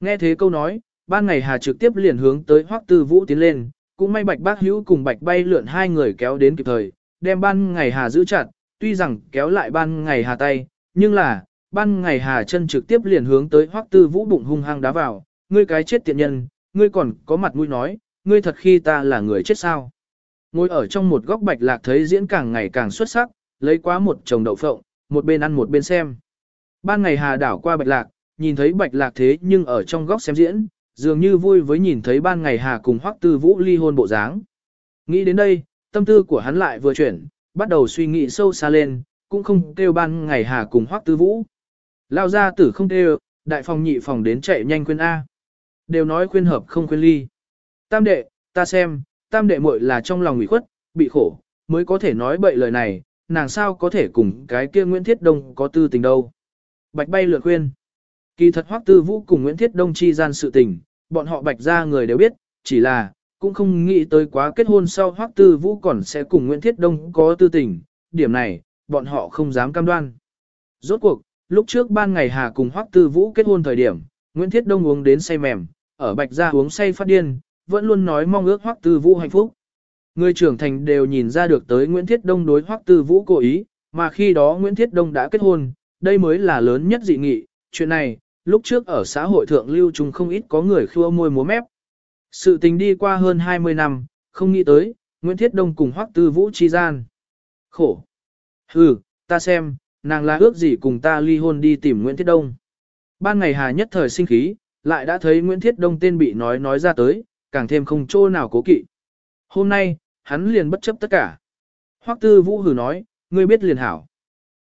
Nghe thế câu nói, ban ngày Hà trực tiếp liền hướng tới Hoắc Tư Vũ tiến lên, cũng may Bạch Bác Hữu cùng Bạch Bay lượn hai người kéo đến kịp thời, đem ban ngày Hà giữ chặt, tuy rằng kéo lại ban ngày Hà tay, nhưng là, ban ngày Hà chân trực tiếp liền hướng tới Hoắc Tư Vũ bụng hung hăng đá vào, ngươi cái chết tiện nhân, ngươi còn có mặt mũi nói, ngươi thật khi ta là người chết sao. Ngồi ở trong một góc Bạch Lạc thấy diễn càng ngày càng xuất sắc, lấy quá một chồng đậu phộng, một bên ăn một bên xem. Ban ngày Hà đảo qua Bạch Lạc, nhìn thấy Bạch Lạc thế nhưng ở trong góc xem diễn, dường như vui với nhìn thấy ban ngày Hà cùng Hoắc Tư Vũ ly hôn bộ dáng. Nghĩ đến đây, tâm tư của hắn lại vừa chuyển, bắt đầu suy nghĩ sâu xa lên, cũng không kêu ban ngày Hà cùng Hoắc Tư Vũ. Lao ra tử không kêu, đại phòng nhị phòng đến chạy nhanh khuyên A. Đều nói khuyên hợp không khuyên ly. Tam đệ, ta xem, tam đệ muội là trong lòng ủy khuất, bị khổ, mới có thể nói bậy lời này, nàng sao có thể cùng cái kia Nguyễn Thiết Đông có tư tình đâu. Bạch bay lượn khuyên. Kỳ thật Hoắc Tư Vũ cùng Nguyễn Thiết Đông chi gian sự tình, bọn họ bạch ra người đều biết, chỉ là, cũng không nghĩ tới quá kết hôn sau Hoắc Tư Vũ còn sẽ cùng Nguyễn Thiết Đông có tư tình, điểm này, bọn họ không dám cam đoan. Rốt cuộc, lúc trước ban ngày Hà cùng Hoắc Tư Vũ kết hôn thời điểm, Nguyễn Thiết Đông uống đến say mềm, ở bạch ra uống say phát điên, vẫn luôn nói mong ước Hoắc Tư Vũ hạnh phúc. Người trưởng thành đều nhìn ra được tới Nguyễn Thiết Đông đối Hoắc Tư Vũ cố ý, mà khi đó Nguyễn Thiết Đông đã kết hôn, đây mới là lớn nhất dị nghị, chuyện này, lúc trước ở xã hội thượng lưu chúng không ít có người khua môi múa mép. Sự tình đi qua hơn 20 năm, không nghĩ tới, Nguyễn Thiết Đông cùng Hoắc Tư Vũ chi gian. Khổ. Hừ, ta xem, nàng là ước gì cùng ta ly hôn đi tìm Nguyễn Thiết Đông. Ban ngày Hà nhất thời sinh khí, lại đã thấy Nguyễn Thiết Đông tên bị nói nói ra tới, càng thêm không chỗ nào cố kỵ. Hôm nay, hắn liền bất chấp tất cả. Hoắc Tư Vũ hừ nói, ngươi biết liền hảo.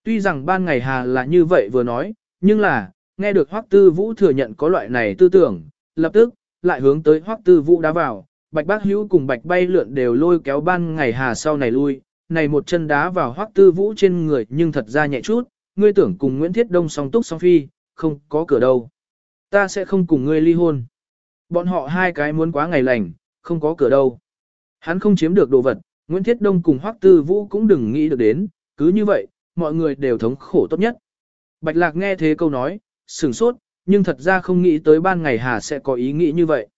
Tuy rằng ban ngày Hà là như vậy vừa nói, nhưng là, nghe được Hoắc Tư Vũ thừa nhận có loại này tư tưởng, lập tức, lại hướng tới Hoắc Tư Vũ đá vào, Bạch Bác Hữu cùng Bạch Bay lượn đều lôi kéo ban ngày Hà sau này lui, này một chân đá vào Hoắc Tư Vũ trên người nhưng thật ra nhẹ chút, ngươi tưởng cùng Nguyễn Thiết Đông song túc song phi, không có cửa đâu. Ta sẽ không cùng ngươi ly hôn. Bọn họ hai cái muốn quá ngày lành, không có cửa đâu. Hắn không chiếm được đồ vật, Nguyễn Thiết Đông cùng Hoắc Tư Vũ cũng đừng nghĩ được đến, cứ như vậy, mọi người đều thống khổ tốt nhất. Bạch Lạc nghe thế câu nói, sửng sốt, nhưng thật ra không nghĩ tới ban ngày Hà sẽ có ý nghĩ như vậy.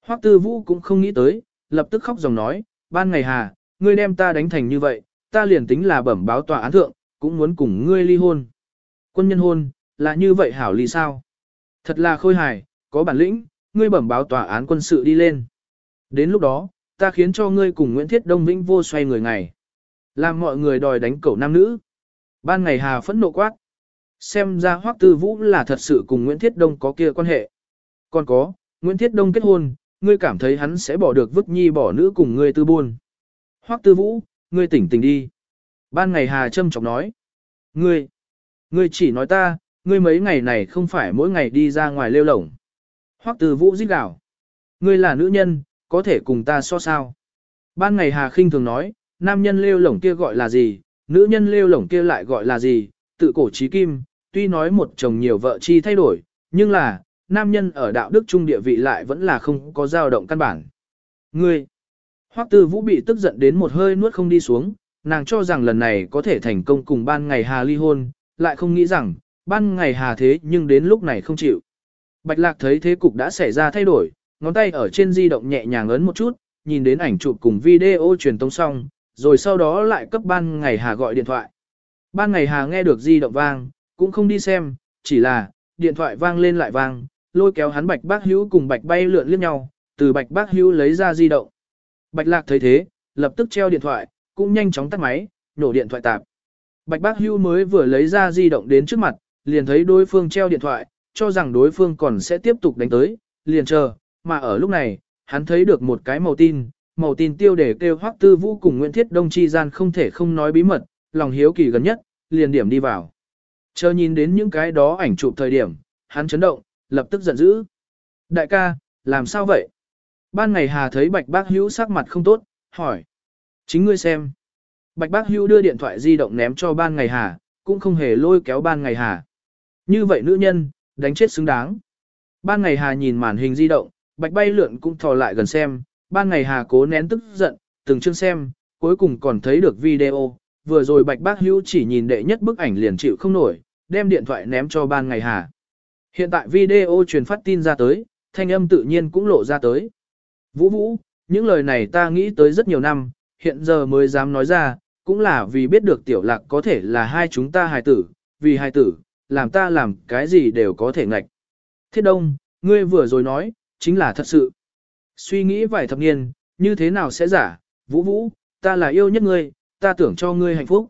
Hoắc Tư Vũ cũng không nghĩ tới, lập tức khóc dòng nói, ban ngày Hà, ngươi đem ta đánh thành như vậy, ta liền tính là bẩm báo tòa án thượng, cũng muốn cùng ngươi ly hôn. Quân nhân hôn, là như vậy hảo ly sao? Thật là khôi hài, có bản lĩnh, ngươi bẩm báo tòa án quân sự đi lên. Đến lúc đó, ta khiến cho ngươi cùng Nguyễn Thiết Đông Vĩnh vô xoay người ngày. Làm mọi người đòi đánh cẩu nam nữ. Ban ngày Hà phẫn nộ quát. Xem ra Hoắc Tư Vũ là thật sự cùng Nguyễn Thiết Đông có kia quan hệ. Còn có, Nguyễn Thiết Đông kết hôn, ngươi cảm thấy hắn sẽ bỏ được vứt nhi bỏ nữ cùng ngươi tư buôn. Hoắc Tư Vũ, ngươi tỉnh tỉnh đi. Ban ngày Hà Trâm trọng nói. Ngươi, ngươi chỉ nói ta, ngươi mấy ngày này không phải mỗi ngày đi ra ngoài lêu lổng. Hoắc Tư Vũ giết gào. Ngươi là nữ nhân, có thể cùng ta so sao. Ban ngày Hà khinh thường nói, nam nhân lêu lổng kia gọi là gì, nữ nhân lêu lổng kia lại gọi là gì, tự cổ trí kim, tuy nói một chồng nhiều vợ chi thay đổi, nhưng là, nam nhân ở đạo đức trung địa vị lại vẫn là không có dao động căn bản. Ngươi, Hoắc Tư Vũ bị tức giận đến một hơi nuốt không đi xuống, nàng cho rằng lần này có thể thành công cùng ban ngày Hà ly hôn, lại không nghĩ rằng, ban ngày Hà thế nhưng đến lúc này không chịu. Bạch Lạc thấy thế cục đã xảy ra thay đổi, ngón tay ở trên di động nhẹ nhàng ấn một chút, nhìn đến ảnh chụp cùng video truyền tống xong, rồi sau đó lại cấp ban ngày Hà gọi điện thoại. Ban ngày Hà nghe được di động vang, cũng không đi xem, chỉ là, điện thoại vang lên lại vang, lôi kéo hắn Bạch Bác Hữu cùng Bạch bay lượn liếc nhau, từ Bạch Bác Hữu lấy ra di động. Bạch Lạc thấy thế, lập tức treo điện thoại, cũng nhanh chóng tắt máy, nổ điện thoại tạp. Bạch Bác Hữu mới vừa lấy ra di động đến trước mặt, liền thấy đối phương treo điện thoại, cho rằng đối phương còn sẽ tiếp tục đánh tới, liền chờ, mà ở lúc này, hắn thấy được một cái màu tin, màu tin tiêu đề kêu Hoắc Tư Vũ cùng Nguyễn Thiết Đông chi gian không thể không nói bí mật, lòng hiếu kỳ gần nhất, liền điểm đi vào. Chờ nhìn đến những cái đó ảnh chụp thời điểm, hắn chấn động, lập tức giận dữ. Đại ca, làm sao vậy? Ban ngày Hà thấy Bạch Bác Hữu sắc mặt không tốt, hỏi. Chính ngươi xem. Bạch Bác Hữu đưa điện thoại di động ném cho ban ngày Hà, cũng không hề lôi kéo ban ngày Hà. Như vậy nữ nhân, đánh chết xứng đáng. Ban ngày Hà nhìn màn hình di động, Bạch bay lượn cũng thò lại gần xem, ban ngày Hà cố nén tức giận, từng chương xem, cuối cùng còn thấy được video, vừa rồi Bạch Bác Hữu chỉ nhìn đệ nhất bức ảnh liền chịu không nổi, đem điện thoại ném cho ban ngày Hà. Hiện tại video truyền phát tin ra tới, thanh âm tự nhiên cũng lộ ra tới. Vũ Vũ, những lời này ta nghĩ tới rất nhiều năm, hiện giờ mới dám nói ra, cũng là vì biết được tiểu lạc có thể là hai chúng ta hài tử, vì hài tử, làm ta làm cái gì đều có thể ngạch. Thiết đông, ngươi vừa rồi nói, chính là thật sự. Suy nghĩ vài thập niên, như thế nào sẽ giả, Vũ Vũ, ta là yêu nhất ngươi, ta tưởng cho ngươi hạnh phúc.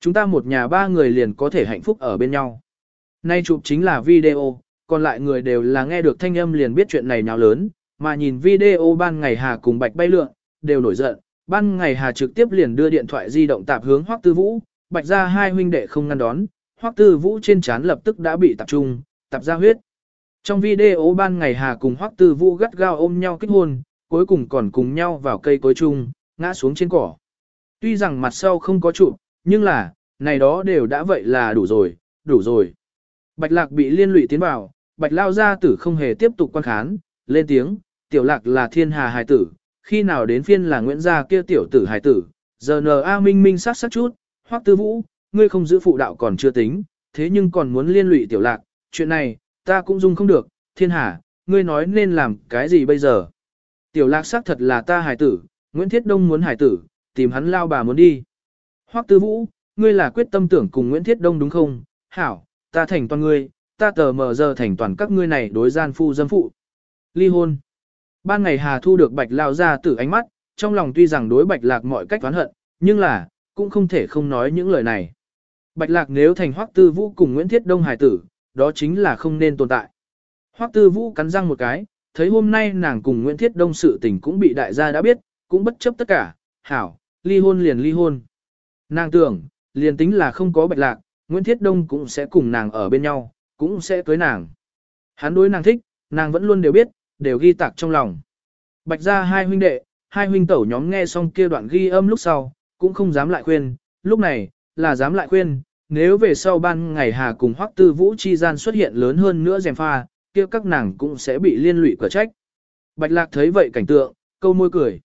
Chúng ta một nhà ba người liền có thể hạnh phúc ở bên nhau. Nay chụp chính là video, còn lại người đều là nghe được thanh âm liền biết chuyện này nào lớn, mà nhìn video ban ngày Hà cùng Bạch bay lượn, đều nổi giận. Ban ngày Hà trực tiếp liền đưa điện thoại di động tạp hướng Hoắc Tư Vũ, Bạch ra hai huynh đệ không ngăn đón, Hoắc Tư Vũ trên trán lập tức đã bị tập trung, tập ra huyết. Trong video ban ngày Hà cùng Hoắc Tư Vũ gắt gao ôm nhau kết hôn, cuối cùng còn cùng nhau vào cây cối chung, ngã xuống trên cỏ. Tuy rằng mặt sau không có trụ, nhưng là, này đó đều đã vậy là đủ rồi, đủ rồi. Bạch lạc bị liên lụy tiến vào, bạch lao gia tử không hề tiếp tục quan khán, lên tiếng, tiểu lạc là thiên hà hài tử, khi nào đến phiên là Nguyễn gia kia tiểu tử hài tử, giờ nờ A minh minh sát sát chút, hoắc tư vũ, ngươi không giữ phụ đạo còn chưa tính, thế nhưng còn muốn liên lụy tiểu lạc, chuyện này, ta cũng dung không được, thiên hà, ngươi nói nên làm cái gì bây giờ? Tiểu lạc xác thật là ta hài tử, Nguyễn Thiết Đông muốn hài tử, tìm hắn lao bà muốn đi. Hoắc tư vũ, ngươi là quyết tâm tưởng cùng Nguyễn Thiết Đông đúng không? Hảo, ta thành toàn ngươi, ta tờ mờ giờ thành toàn các ngươi này đối gian phu dâm phụ. Ly hôn. Ban ngày Hà thu được bạch lao ra từ ánh mắt, trong lòng tuy rằng đối bạch lạc mọi cách toán hận, nhưng là, cũng không thể không nói những lời này. Bạch lạc nếu thành hoắc tư vũ cùng Nguyễn Thiết Đông hải tử, đó chính là không nên tồn tại. Hoắc tư vũ cắn răng một cái, thấy hôm nay nàng cùng Nguyễn Thiết Đông sự tình cũng bị đại gia đã biết, cũng bất chấp tất cả, hảo, ly hôn liền ly hôn. Nàng tưởng, liền tính là không có bạch lạc, Nguyễn Thiết Đông cũng sẽ cùng nàng ở bên nhau, cũng sẽ cưới nàng. Hắn đối nàng thích, nàng vẫn luôn đều biết, đều ghi tạc trong lòng. Bạch ra hai huynh đệ, hai huynh tẩu nhóm nghe xong kia đoạn ghi âm lúc sau, cũng không dám lại khuyên, lúc này, là dám lại khuyên, nếu về sau ban ngày Hà cùng Hoắc Tư Vũ chi gian xuất hiện lớn hơn nữa dèm pha, kia các nàng cũng sẽ bị liên lụy quả trách. Bạch Lạc thấy vậy cảnh tượng, câu môi cười.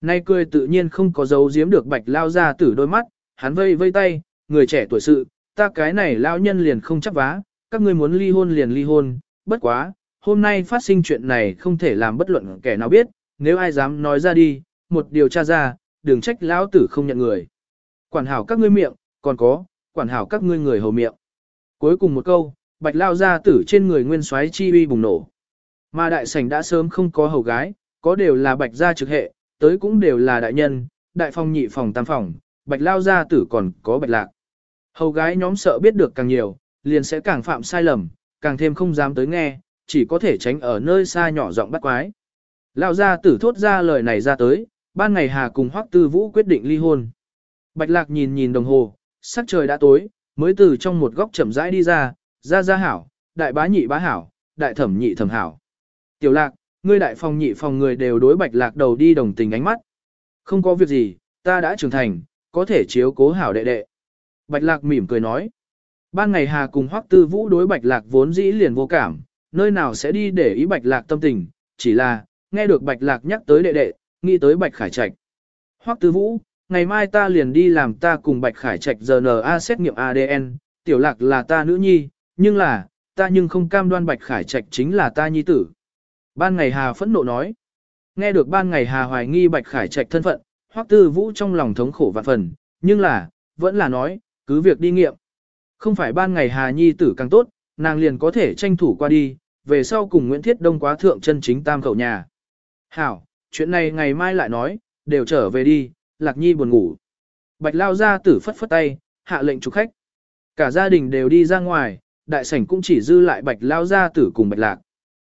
Nay cười tự nhiên không có dấu giếm được Bạch lao ra tử đôi mắt, hắn vây vây tay, người trẻ tuổi sự, ta cái này lão nhân liền không chấp vá, các ngươi muốn ly hôn liền ly hôn, bất quá, hôm nay phát sinh chuyện này không thể làm bất luận kẻ nào biết, nếu ai dám nói ra đi, một điều tra ra, đừng trách lão tử không nhận người. Quản hảo các ngươi miệng, còn có, quản hảo các ngươi người hầu miệng. Cuối cùng một câu, bạch lao ra tử trên người nguyên soái chi uy bùng nổ. Mà đại sảnh đã sớm không có hầu gái, có đều là bạch gia trực hệ, tới cũng đều là đại nhân, đại phong nhị phòng tam phòng, bạch lao gia tử còn có bạch lạc. Hầu gái nhóm sợ biết được càng nhiều, liền sẽ càng phạm sai lầm, càng thêm không dám tới nghe, chỉ có thể tránh ở nơi xa nhỏ giọng bắt quái. Lao gia tử thốt ra lời này ra tới, ban ngày Hà cùng Hoắc Tư Vũ quyết định ly hôn. Bạch lạc nhìn nhìn đồng hồ, sắc trời đã tối, mới từ trong một góc chậm rãi đi ra, ra ra hảo, đại bá nhị bá hảo, đại thẩm nhị thẩm hảo. Tiểu lạc, ngươi đại phòng nhị phòng người đều đối bạch lạc đầu đi đồng tình ánh mắt. Không có việc gì, ta đã trưởng thành, có thể chiếu cố hảo đệ đệ. Bạch lạc mỉm cười nói. Ban ngày Hà cùng Hoắc Tư Vũ đối bạch lạc vốn dĩ liền vô cảm, nơi nào sẽ đi để ý bạch lạc tâm tình, chỉ là, nghe được bạch lạc nhắc tới đệ đệ, nghĩ tới bạch khải trạch. Hoắc Tư Vũ, ngày mai ta liền đi làm ta cùng bạch khải trạch DNA xét nghiệm ADN, tiểu lạc là ta nữ nhi, nhưng là, ta nhưng không cam đoan bạch khải trạch chính là ta nhi tử. Ban ngày Hà phẫn nộ nói. Nghe được ban ngày Hà hoài nghi Bạch Khải Trạch thân phận, Hoắc Tư Vũ trong lòng thống khổ vạn phần, nhưng là, vẫn là nói, cứ việc đi nghiệm. Không phải ban ngày Hà nhi tử càng tốt, nàng liền có thể tranh thủ qua đi, về sau cùng Nguyễn Thiết Đông quá thượng chân chính tam khẩu nhà. Hảo, chuyện này ngày mai lại nói, đều trở về đi, Lạc Nhi buồn ngủ. Bạch Lao ra tử phất phất tay, hạ lệnh chủ khách. Cả gia đình đều đi ra ngoài, đại sảnh cũng chỉ dư lại Bạch Lao gia tử cùng Bạch Lạc.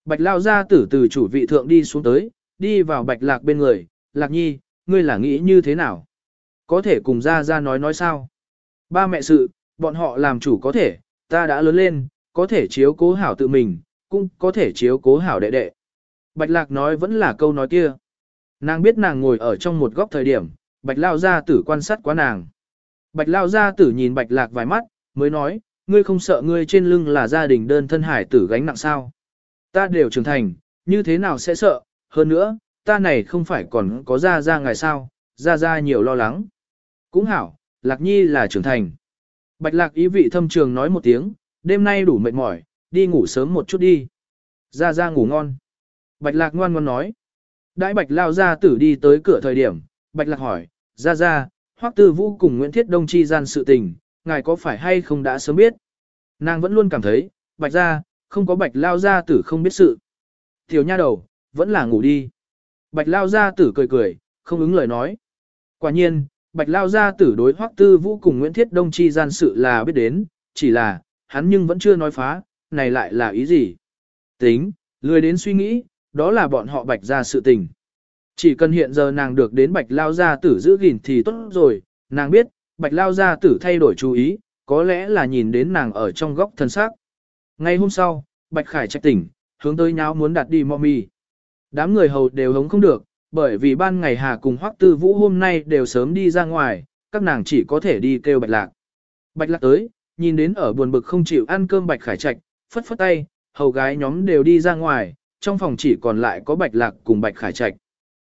Bạch lao gia tử từ chủ vị thượng đi xuống tới, đi vào bạch lạc bên người, lạc nhi, ngươi là nghĩ như thế nào? Có thể cùng ra ra nói nói sao? Ba mẹ sự, bọn họ làm chủ có thể, ta đã lớn lên, có thể chiếu cố hảo tự mình, cũng có thể chiếu cố hảo đệ đệ. Bạch lạc nói vẫn là câu nói kia. Nàng biết nàng ngồi ở trong một góc thời điểm, bạch lao gia tử quan sát quá nàng. Bạch lao gia tử nhìn bạch lạc vài mắt, mới nói, ngươi không sợ ngươi trên lưng là gia đình đơn thân hải tử gánh nặng sao. Ta đều trưởng thành, như thế nào sẽ sợ, hơn nữa, ta này không phải còn có ra ra ngày sao, ra ra nhiều lo lắng. Cũng hảo, Lạc Nhi là trưởng thành. Bạch Lạc ý vị thâm trường nói một tiếng, đêm nay đủ mệt mỏi, đi ngủ sớm một chút đi. Ra ra ngủ ngon. Bạch Lạc ngoan ngoan nói. Đãi Bạch lao ra tử đi tới cửa thời điểm, Bạch Lạc hỏi, ra ra, Hoắc Tư Vũ cùng Nguyễn Thiết Đông chi gian sự tình, ngài có phải hay không đã sớm biết? Nàng vẫn luôn cảm thấy, Bạch ra, không có bạch lao gia tử không biết sự. Tiểu nha đầu, vẫn là ngủ đi. Bạch lao gia tử cười cười, không ứng lời nói. Quả nhiên, bạch lao gia tử đối hoắc tư vũ cùng Nguyễn Thiết Đông chi gian sự là biết đến, chỉ là, hắn nhưng vẫn chưa nói phá, này lại là ý gì. Tính, lười đến suy nghĩ, đó là bọn họ bạch ra sự tình. Chỉ cần hiện giờ nàng được đến bạch lao gia tử giữ gìn thì tốt rồi, nàng biết, bạch lao gia tử thay đổi chú ý, có lẽ là nhìn đến nàng ở trong góc thân xác. Ngay hôm sau, Bạch Khải trạch tỉnh, hướng tới nháo muốn đặt đi mò mì. Đám người hầu đều hống không được, bởi vì ban ngày Hà cùng Hoắc Tư Vũ hôm nay đều sớm đi ra ngoài, các nàng chỉ có thể đi kêu Bạch Lạc. Bạch Lạc tới, nhìn đến ở buồn bực không chịu ăn cơm Bạch Khải Trạch, phất phất tay, hầu gái nhóm đều đi ra ngoài, trong phòng chỉ còn lại có Bạch Lạc cùng Bạch Khải Trạch.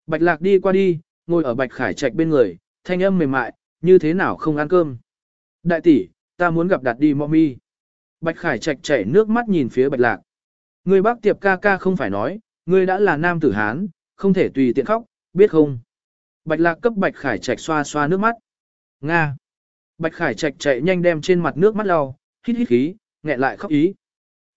Bạch Lạc đi qua đi, ngồi ở Bạch Khải Trạch bên người, thanh âm mềm mại, như thế nào không ăn cơm. Đại tỷ, ta muốn gặp đặt đi mommy. Bạch Khải Trạch chảy nước mắt nhìn phía Bạch Lạc. Người bác tiệp ca ca không phải nói, ngươi đã là nam tử Hán, không thể tùy tiện khóc, biết không? Bạch Lạc cấp Bạch Khải Trạch xoa xoa nước mắt. Nga. Bạch Khải Trạch chạy nhanh đem trên mặt nước mắt lau, hít hít khí, nghẹn lại khóc ý.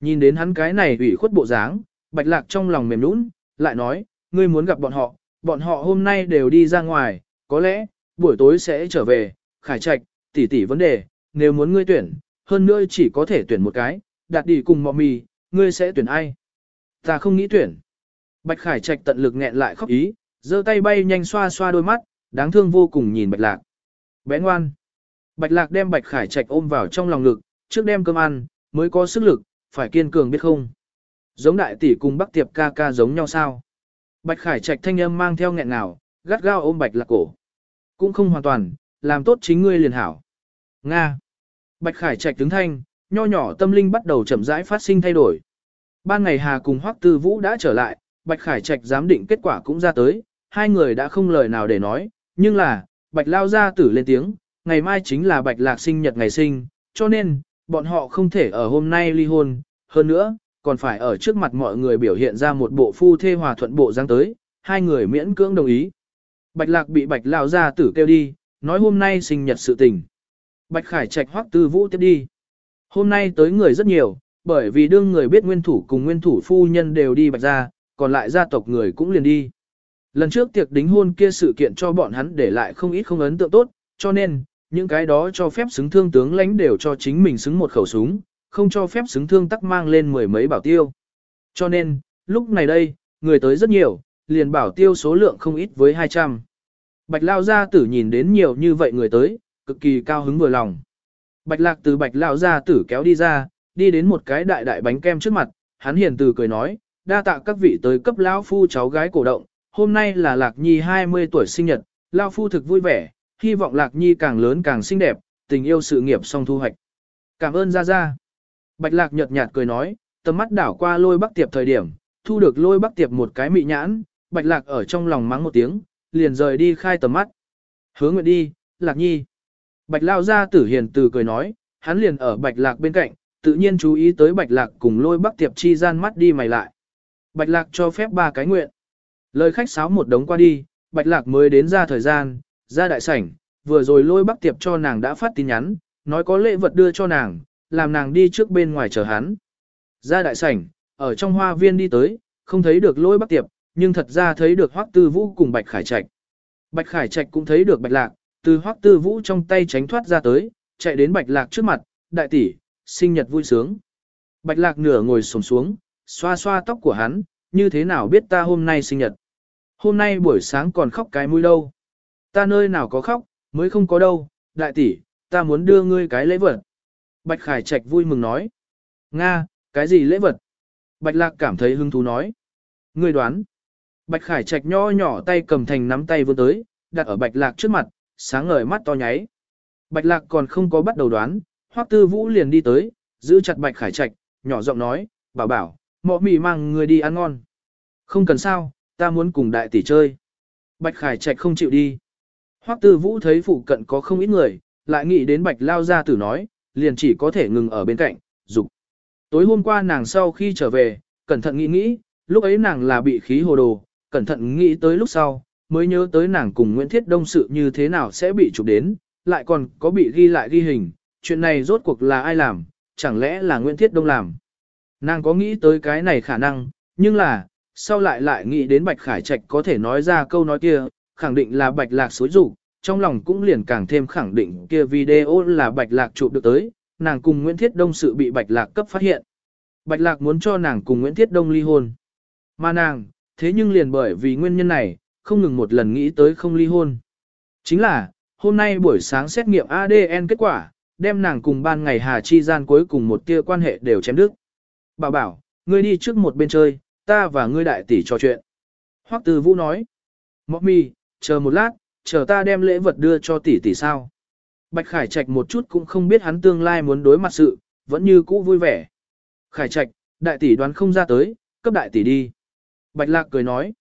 Nhìn đến hắn cái này ủy khuất bộ dáng, Bạch Lạc trong lòng mềm nũng, lại nói, ngươi muốn gặp bọn họ, bọn họ hôm nay đều đi ra ngoài, có lẽ, buổi tối sẽ trở về, Khải Trạch, tỷ tỷ vấn đề, nếu muốn ngươi tuyển, hơn nữa chỉ có thể tuyển một cái, đạt đi cùng mọ mì, ngươi sẽ tuyển ai? Ta không nghĩ tuyển. Bạch Khải Trạch tận lực nghẹn lại khóc ý, giơ tay bay nhanh xoa xoa đôi mắt, đáng thương vô cùng nhìn Bạch Lạc. Bé ngoan. Bạch Lạc đem Bạch Khải Trạch ôm vào trong lòng lực, trước đem cơm ăn, mới có sức lực, phải kiên cường biết không? Giống đại tỷ cùng Bắc Tiệp ca ca giống nhau sao? Bạch Khải Trạch thanh âm mang theo nghẹn ngào, gắt gao ôm Bạch Lạc cổ. Cũng không hoàn toàn, làm tốt chính ngươi liền hảo. Nga. Bạch Khải Trạch tướng thanh, nho nhỏ tâm linh bắt đầu chậm rãi phát sinh thay đổi. Ban ngày Hà cùng Hoắc Tư Vũ đã trở lại, Bạch Khải Trạch giám định kết quả cũng ra tới, hai người đã không lời nào để nói, nhưng là, Bạch Lao gia tử lên tiếng, ngày mai chính là Bạch Lạc sinh nhật ngày sinh, cho nên, bọn họ không thể ở hôm nay ly hôn, hơn nữa, còn phải ở trước mặt mọi người biểu hiện ra một bộ phu thê hòa thuận bộ dáng tới, hai người miễn cưỡng đồng ý. Bạch lạc bị bạch Lão gia tử kêu đi, nói hôm nay sinh nhật sự tình. Bạch khải trạch hoắc tư vũ tiếp đi. Hôm nay tới người rất nhiều, bởi vì đương người biết nguyên thủ cùng nguyên thủ phu nhân đều đi bạch ra, còn lại gia tộc người cũng liền đi. Lần trước tiệc đính hôn kia sự kiện cho bọn hắn để lại không ít không ấn tượng tốt, cho nên, những cái đó cho phép xứng thương tướng lãnh đều cho chính mình xứng một khẩu súng, không cho phép xứng thương tắc mang lên mười mấy bảo tiêu. Cho nên, lúc này đây, người tới rất nhiều, liền bảo tiêu số lượng không ít với 200. Bạch Lao Gia tử nhìn đến nhiều như vậy người tới, cực kỳ cao hứng vừa lòng. Bạch Lạc từ Bạch Lao Gia tử kéo đi ra, đi đến một cái đại đại bánh kem trước mặt, hắn hiền từ cười nói, đa tạ các vị tới cấp Lão Phu cháu gái cổ động, hôm nay là Lạc Nhi 20 tuổi sinh nhật, Lao Phu thực vui vẻ, hy vọng Lạc Nhi càng lớn càng xinh đẹp, tình yêu sự nghiệp song thu hoạch. Cảm ơn Gia Gia. Bạch Lạc nhợt nhạt cười nói, tầm mắt đảo qua lôi bắc tiệp thời điểm, thu được lôi bắc tiệp một cái mị nhãn, Bạch Lạc ở trong lòng mắng một tiếng, liền rời đi khai tầm mắt. Hứa nguyện đi, Lạc Nhi. Bạch Lao ra tử hiền từ cười nói, hắn liền ở Bạch Lạc bên cạnh, tự nhiên chú ý tới Bạch Lạc cùng lôi bắc tiệp chi gian mắt đi mày lại. Bạch Lạc cho phép ba cái nguyện. Lời khách sáo một đống qua đi, Bạch Lạc mới đến ra thời gian, ra đại sảnh, vừa rồi lôi bắc tiệp cho nàng đã phát tin nhắn, nói có lễ vật đưa cho nàng, làm nàng đi trước bên ngoài chờ hắn. Ra đại sảnh, ở trong hoa viên đi tới, không thấy được lôi bắc tiệp, nhưng thật ra thấy được Hoắc Tư Vũ cùng Bạch Khải Trạch. Bạch Khải Trạch cũng thấy được Bạch Lạc, từ Hoắc Tư Vũ trong tay tránh thoát ra tới, chạy đến Bạch Lạc trước mặt, đại tỷ, sinh nhật vui sướng. Bạch Lạc nửa ngồi xổm xuống, xoa xoa tóc của hắn, như thế nào biết ta hôm nay sinh nhật. Hôm nay buổi sáng còn khóc cái mũi đâu. Ta nơi nào có khóc, mới không có đâu, đại tỷ, ta muốn đưa ngươi cái lễ vật. Bạch Khải Trạch vui mừng nói. Nga, cái gì lễ vật? Bạch Lạc cảm thấy hứng thú nói. Ngươi đoán. Bạch Khải Trạch nho nhỏ tay cầm thành nắm tay vươn tới, đặt ở Bạch Lạc trước mặt, sáng ngời mắt to nháy. Bạch Lạc còn không có bắt đầu đoán, Hoắc Tư Vũ liền đi tới, giữ chặt Bạch Khải Trạch, nhỏ giọng nói, bảo bảo, mọ mì mang người đi ăn ngon. Không cần sao, ta muốn cùng đại tỷ chơi. Bạch Khải Trạch không chịu đi. Hoắc Tư Vũ thấy phụ cận có không ít người, lại nghĩ đến Bạch Lao Gia Tử nói, liền chỉ có thể ngừng ở bên cạnh, dục. Tối hôm qua nàng sau khi trở về, cẩn thận nghĩ nghĩ, lúc ấy nàng là bị khí hồ đồ, cẩn thận nghĩ tới lúc sau, mới nhớ tới nàng cùng Nguyễn Thiết Đông sự như thế nào sẽ bị chụp đến, lại còn có bị ghi lại ghi hình, chuyện này rốt cuộc là ai làm, chẳng lẽ là Nguyễn Thiết Đông làm. Nàng có nghĩ tới cái này khả năng, nhưng là, sau lại lại nghĩ đến Bạch Khải Trạch có thể nói ra câu nói kia, khẳng định là Bạch Lạc xối rủ, trong lòng cũng liền càng thêm khẳng định kia video là Bạch Lạc chụp được tới, nàng cùng Nguyễn Thiết Đông sự bị Bạch Lạc cấp phát hiện. Bạch Lạc muốn cho nàng cùng Nguyễn Thiết Đông ly hôn. Mà nàng, thế nhưng liền bởi vì nguyên nhân này, không ngừng một lần nghĩ tới không ly hôn. Chính là, hôm nay buổi sáng xét nghiệm ADN kết quả, đem nàng cùng ban ngày Hà Chi gian cuối cùng một tia quan hệ đều chém đứt. Bảo bảo, ngươi đi trước một bên chơi, ta và ngươi đại tỷ trò chuyện. Hoắc Từ Vũ nói, Mọc mi, chờ một lát, chờ ta đem lễ vật đưa cho tỷ tỷ sao. Bạch Khải Trạch một chút cũng không biết hắn tương lai muốn đối mặt sự, vẫn như cũ vui vẻ. Khải Trạch, đại tỷ đoán không ra tới, cấp đại tỷ đi. Bạch Lạc cười nói,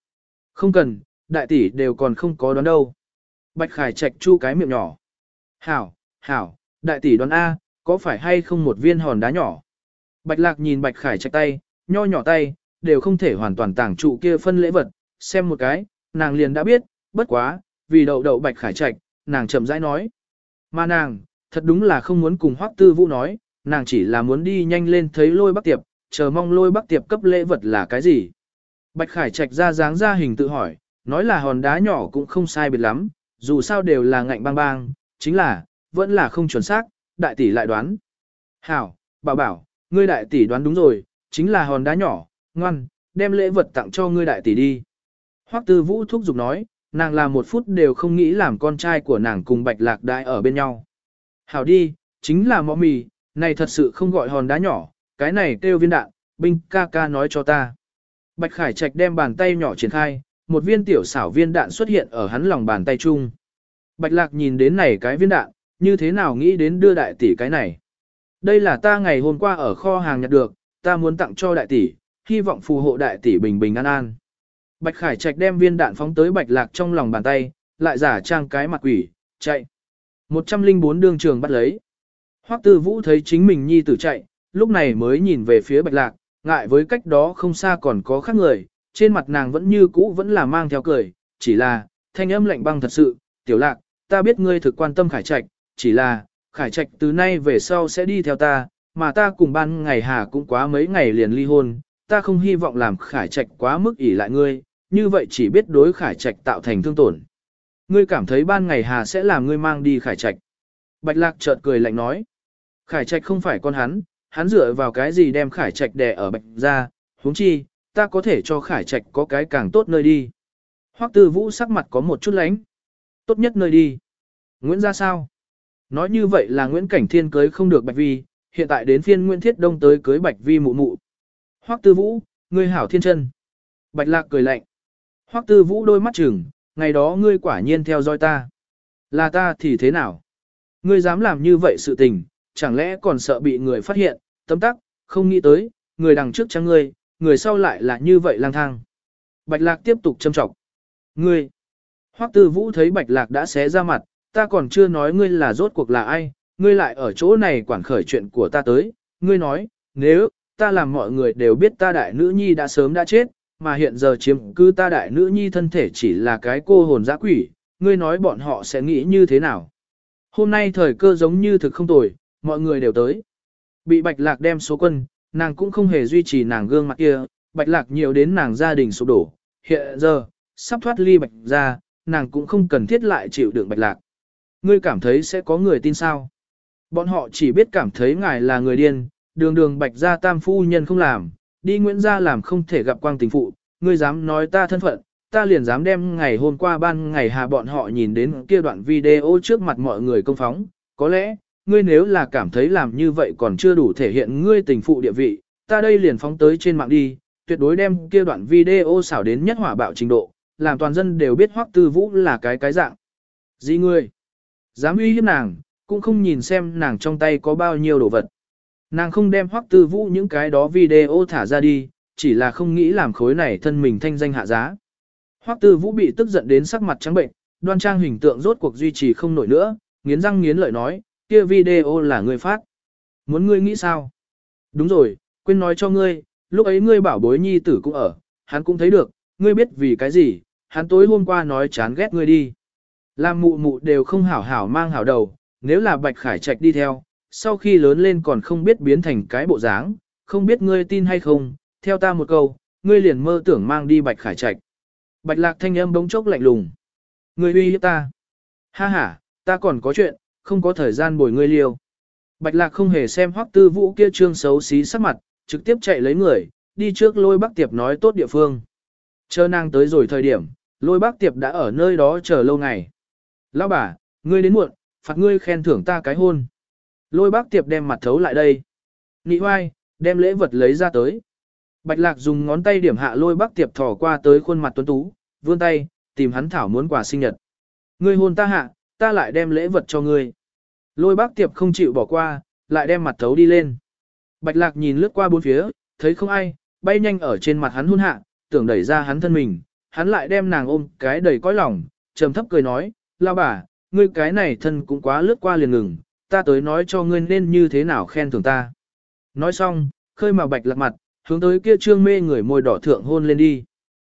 không cần, đại tỷ đều còn không có đoán đâu. Bạch Khải Trạch chu cái miệng nhỏ. Hảo, hảo, đại tỷ đoán A, có phải hay không một viên hòn đá nhỏ? Bạch Lạc nhìn Bạch Khải Trạch tay, nho nhỏ tay, đều không thể hoàn toàn tảng trụ kia phân lễ vật, xem một cái, nàng liền đã biết, bất quá, vì đậu đậu Bạch Khải Trạch, nàng chậm rãi nói. Mà nàng, thật đúng là không muốn cùng Hoắc Tư Vũ nói, nàng chỉ là muốn đi nhanh lên thấy lôi bắc tiệp, chờ mong lôi bắc tiệp cấp lễ vật là cái gì. Bạch Khải Trạch ra dáng ra hình tự hỏi, nói là hòn đá nhỏ cũng không sai biệt lắm, dù sao đều là ngạnh bang bang, chính là, vẫn là không chuẩn xác, đại tỷ lại đoán. Hảo, bảo bảo, ngươi đại tỷ đoán đúng rồi, chính là hòn đá nhỏ, ngoan, đem lễ vật tặng cho ngươi đại tỷ đi. Hoắc Tư Vũ thúc giục nói, nàng là một phút đều không nghĩ làm con trai của nàng cùng Bạch Lạc Đại ở bên nhau. Hảo đi, chính là mọ mì, này thật sự không gọi hòn đá nhỏ, cái này kêu viên đạn, binh ca ca nói cho ta. Bạch Khải Trạch đem bàn tay nhỏ triển khai, một viên tiểu xảo viên đạn xuất hiện ở hắn lòng bàn tay chung. Bạch Lạc nhìn đến này cái viên đạn, như thế nào nghĩ đến đưa đại tỷ cái này. Đây là ta ngày hôm qua ở kho hàng nhặt được, ta muốn tặng cho đại tỷ, hy vọng phù hộ đại tỷ bình bình an an. Bạch Khải Trạch đem viên đạn phóng tới Bạch Lạc trong lòng bàn tay, lại giả trang cái mặt quỷ, chạy. 104 đương trường bắt lấy. Hoắc Tư Vũ thấy chính mình nhi tử chạy, lúc này mới nhìn về phía Bạch Lạc, ngại với cách đó không xa còn có khác người, trên mặt nàng vẫn như cũ vẫn là mang theo cười, chỉ là, thanh âm lạnh băng thật sự, tiểu lạc, ta biết ngươi thực quan tâm khải trạch, chỉ là, khải trạch từ nay về sau sẽ đi theo ta, mà ta cùng ban ngày hà cũng quá mấy ngày liền ly hôn, ta không hy vọng làm khải trạch quá mức ỷ lại ngươi, như vậy chỉ biết đối khải trạch tạo thành thương tổn. Ngươi cảm thấy ban ngày hà sẽ làm ngươi mang đi khải trạch. Bạch lạc chợt cười lạnh nói. Khải trạch không phải con hắn, hắn dựa vào cái gì đem khải trạch đè ở bạch ra, huống chi, ta có thể cho khải trạch có cái càng tốt nơi đi. Hoắc tư vũ sắc mặt có một chút lánh. Tốt nhất nơi đi. Nguyễn ra sao? Nói như vậy là Nguyễn Cảnh Thiên cưới không được Bạch Vi, hiện tại đến phiên Nguyễn Thiết Đông tới cưới Bạch Vi mụ mụ. Hoắc Tư Vũ, ngươi hảo thiên chân. Bạch Lạc cười lạnh. Hoắc Tư Vũ đôi mắt chừng, ngày đó ngươi quả nhiên theo dõi ta. Là ta thì thế nào? Ngươi dám làm như vậy sự tình, chẳng lẽ còn sợ bị người phát hiện, tấm tắc, không nghĩ tới, người đằng trước chẳng ngươi, người sau lại là như vậy lang thang. Bạch Lạc tiếp tục châm trọng. Ngươi! Hoắc Tư Vũ thấy Bạch Lạc đã xé ra mặt, ta còn chưa nói ngươi là rốt cuộc là ai, ngươi lại ở chỗ này quản khởi chuyện của ta tới, ngươi nói, nếu, ta làm mọi người đều biết ta đại nữ nhi đã sớm đã chết, mà hiện giờ chiếm cư ta đại nữ nhi thân thể chỉ là cái cô hồn dã quỷ, ngươi nói bọn họ sẽ nghĩ như thế nào. Hôm nay thời cơ giống như thực không tồi, mọi người đều tới. Bị bạch lạc đem số quân, nàng cũng không hề duy trì nàng gương mặt kia, bạch lạc nhiều đến nàng gia đình sụp đổ. Hiện giờ, sắp thoát ly bạch ra, nàng cũng không cần thiết lại chịu đựng bạch lạc. Ngươi cảm thấy sẽ có người tin sao? Bọn họ chỉ biết cảm thấy ngài là người điên, đường đường bạch gia tam phu nhân không làm, đi Nguyễn gia làm không thể gặp quang tình phụ, ngươi dám nói ta thân phận, ta liền dám đem ngày hôm qua ban ngày hà bọn họ nhìn đến kia đoạn video trước mặt mọi người công phóng, có lẽ, ngươi nếu là cảm thấy làm như vậy còn chưa đủ thể hiện ngươi tình phụ địa vị, ta đây liền phóng tới trên mạng đi, tuyệt đối đem kia đoạn video xảo đến nhất hỏa bạo trình độ, làm toàn dân đều biết Hoắc Tư Vũ là cái cái dạng. Gì ngươi? Dám uy hiếp nàng, cũng không nhìn xem nàng trong tay có bao nhiêu đồ vật. Nàng không đem Hoắc Tư Vũ những cái đó video thả ra đi, chỉ là không nghĩ làm khối này thân mình thanh danh hạ giá. Hoắc Tư Vũ bị tức giận đến sắc mặt trắng bệnh, đoan trang hình tượng rốt cuộc duy trì không nổi nữa, nghiến răng nghiến lợi nói, kia video là người phát. Muốn ngươi nghĩ sao? Đúng rồi, quên nói cho ngươi, lúc ấy ngươi bảo bối nhi tử cũng ở, hắn cũng thấy được, ngươi biết vì cái gì, hắn tối hôm qua nói chán ghét ngươi đi. Làm mụ mụ đều không hảo hảo mang hảo đầu, nếu là Bạch Khải Trạch đi theo, sau khi lớn lên còn không biết biến thành cái bộ dáng, không biết ngươi tin hay không, theo ta một câu, ngươi liền mơ tưởng mang đi Bạch Khải Trạch. Bạch Lạc thanh âm bỗng chốc lạnh lùng. Ngươi uy hiếp ta. Ha ha, ta còn có chuyện, không có thời gian bồi ngươi liêu. Bạch Lạc không hề xem hoắc tư vũ kia trương xấu xí sắc mặt, trực tiếp chạy lấy người, đi trước lôi bác tiệp nói tốt địa phương. Chờ nàng tới rồi thời điểm, lôi bác tiệp đã ở nơi đó chờ lâu ngày. Lão bà, ngươi đến muộn, phạt ngươi khen thưởng ta cái hôn. Lôi bác tiệp đem mặt thấu lại đây. Nị hoai, đem lễ vật lấy ra tới. Bạch lạc dùng ngón tay điểm hạ lôi bác tiệp thò qua tới khuôn mặt tuấn tú, vươn tay, tìm hắn thảo muốn quà sinh nhật. Ngươi hôn ta hạ, ta lại đem lễ vật cho ngươi. Lôi bác tiệp không chịu bỏ qua, lại đem mặt thấu đi lên. Bạch lạc nhìn lướt qua bốn phía, thấy không ai, bay nhanh ở trên mặt hắn hôn hạ, tưởng đẩy ra hắn thân mình, hắn lại đem nàng ôm cái đầy cõi lòng, trầm thấp cười nói, lao bà, ngươi cái này thân cũng quá lướt qua liền ngừng, ta tới nói cho ngươi nên như thế nào khen thưởng ta. Nói xong, khơi mà bạch lạc mặt, hướng tới kia trương mê người môi đỏ thượng hôn lên đi.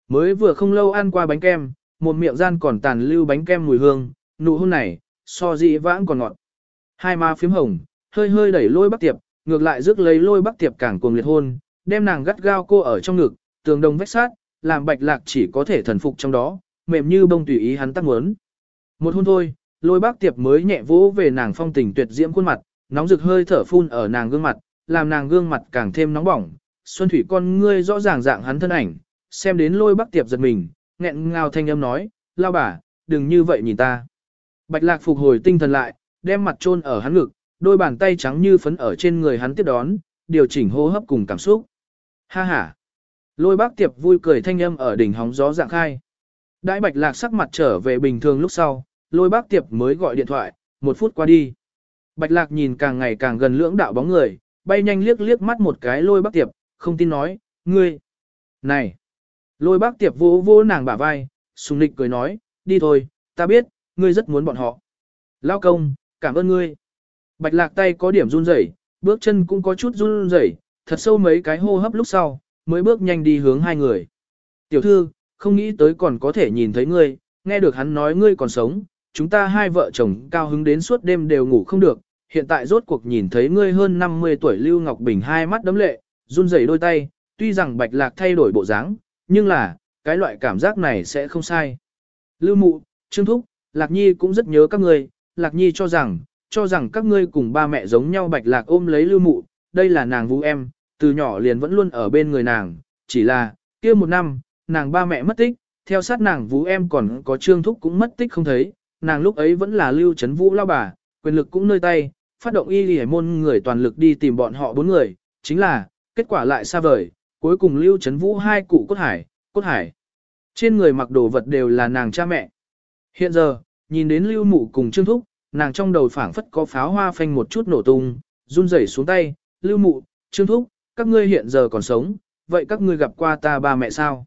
Mới vừa không lâu ăn qua bánh kem, một miệng gian còn tàn lưu bánh kem mùi hương, nụ hôn này, so dị vãng còn ngọt. Hai má phím hồng, hơi hơi đẩy lôi bắc tiệp, ngược lại rước lấy lôi bắc tiệp càng cuồng liệt hôn, đem nàng gắt gao cô ở trong ngực, tường đồng vách sát, làm bạch lạc chỉ có thể thần phục trong đó, mềm như bông tùy ý hắn tắc muốn. Một hôn thôi, lôi bác tiệp mới nhẹ vỗ về nàng phong tình tuyệt diễm khuôn mặt, nóng rực hơi thở phun ở nàng gương mặt, làm nàng gương mặt càng thêm nóng bỏng. Xuân thủy con ngươi rõ ràng dạng hắn thân ảnh, xem đến lôi bác tiệp giật mình, nghẹn ngào thanh âm nói, lao bà, đừng như vậy nhìn ta. Bạch lạc phục hồi tinh thần lại, đem mặt chôn ở hắn ngực, đôi bàn tay trắng như phấn ở trên người hắn tiếp đón, điều chỉnh hô hấp cùng cảm xúc. Ha ha. Lôi bác tiệp vui cười thanh âm ở đỉnh hóng gió dạng khai. Đãi bạch lạc sắc mặt trở về bình thường lúc sau, lôi bác tiệp mới gọi điện thoại, một phút qua đi. Bạch lạc nhìn càng ngày càng gần lưỡng đạo bóng người, bay nhanh liếc liếc mắt một cái lôi bác tiệp, không tin nói, ngươi. Này! Lôi bác tiệp vỗ vỗ nàng bả vai, sùng nịch cười nói, đi thôi, ta biết, ngươi rất muốn bọn họ. Lao công, cảm ơn ngươi. Bạch lạc tay có điểm run rẩy, bước chân cũng có chút run rẩy, thật sâu mấy cái hô hấp lúc sau, mới bước nhanh đi hướng hai người. Tiểu thư, không nghĩ tới còn có thể nhìn thấy ngươi, nghe được hắn nói ngươi còn sống, chúng ta hai vợ chồng cao hứng đến suốt đêm đều ngủ không được, hiện tại rốt cuộc nhìn thấy ngươi hơn 50 tuổi Lưu Ngọc Bình hai mắt đấm lệ, run rẩy đôi tay, tuy rằng bạch lạc thay đổi bộ dáng, nhưng là, cái loại cảm giác này sẽ không sai. Lưu Mụ, Trương Thúc, Lạc Nhi cũng rất nhớ các ngươi, Lạc Nhi cho rằng, cho rằng các ngươi cùng ba mẹ giống nhau bạch lạc ôm lấy Lưu Mụ, đây là nàng vũ em, từ nhỏ liền vẫn luôn ở bên người nàng, chỉ là, kia một năm, nàng ba mẹ mất tích, theo sát nàng vũ em còn có Trương Thúc cũng mất tích không thấy, nàng lúc ấy vẫn là Lưu Trấn Vũ lao bà, quyền lực cũng nơi tay, phát động y lì môn người toàn lực đi tìm bọn họ bốn người, chính là, kết quả lại xa vời, cuối cùng Lưu Trấn Vũ hai cụ cốt hải, cốt hải. Trên người mặc đồ vật đều là nàng cha mẹ. Hiện giờ, nhìn đến Lưu Mụ cùng Trương Thúc, nàng trong đầu phảng phất có pháo hoa phanh một chút nổ tung, run rẩy xuống tay, Lưu Mụ, Trương Thúc, các ngươi hiện giờ còn sống, vậy các ngươi gặp qua ta ba mẹ sao?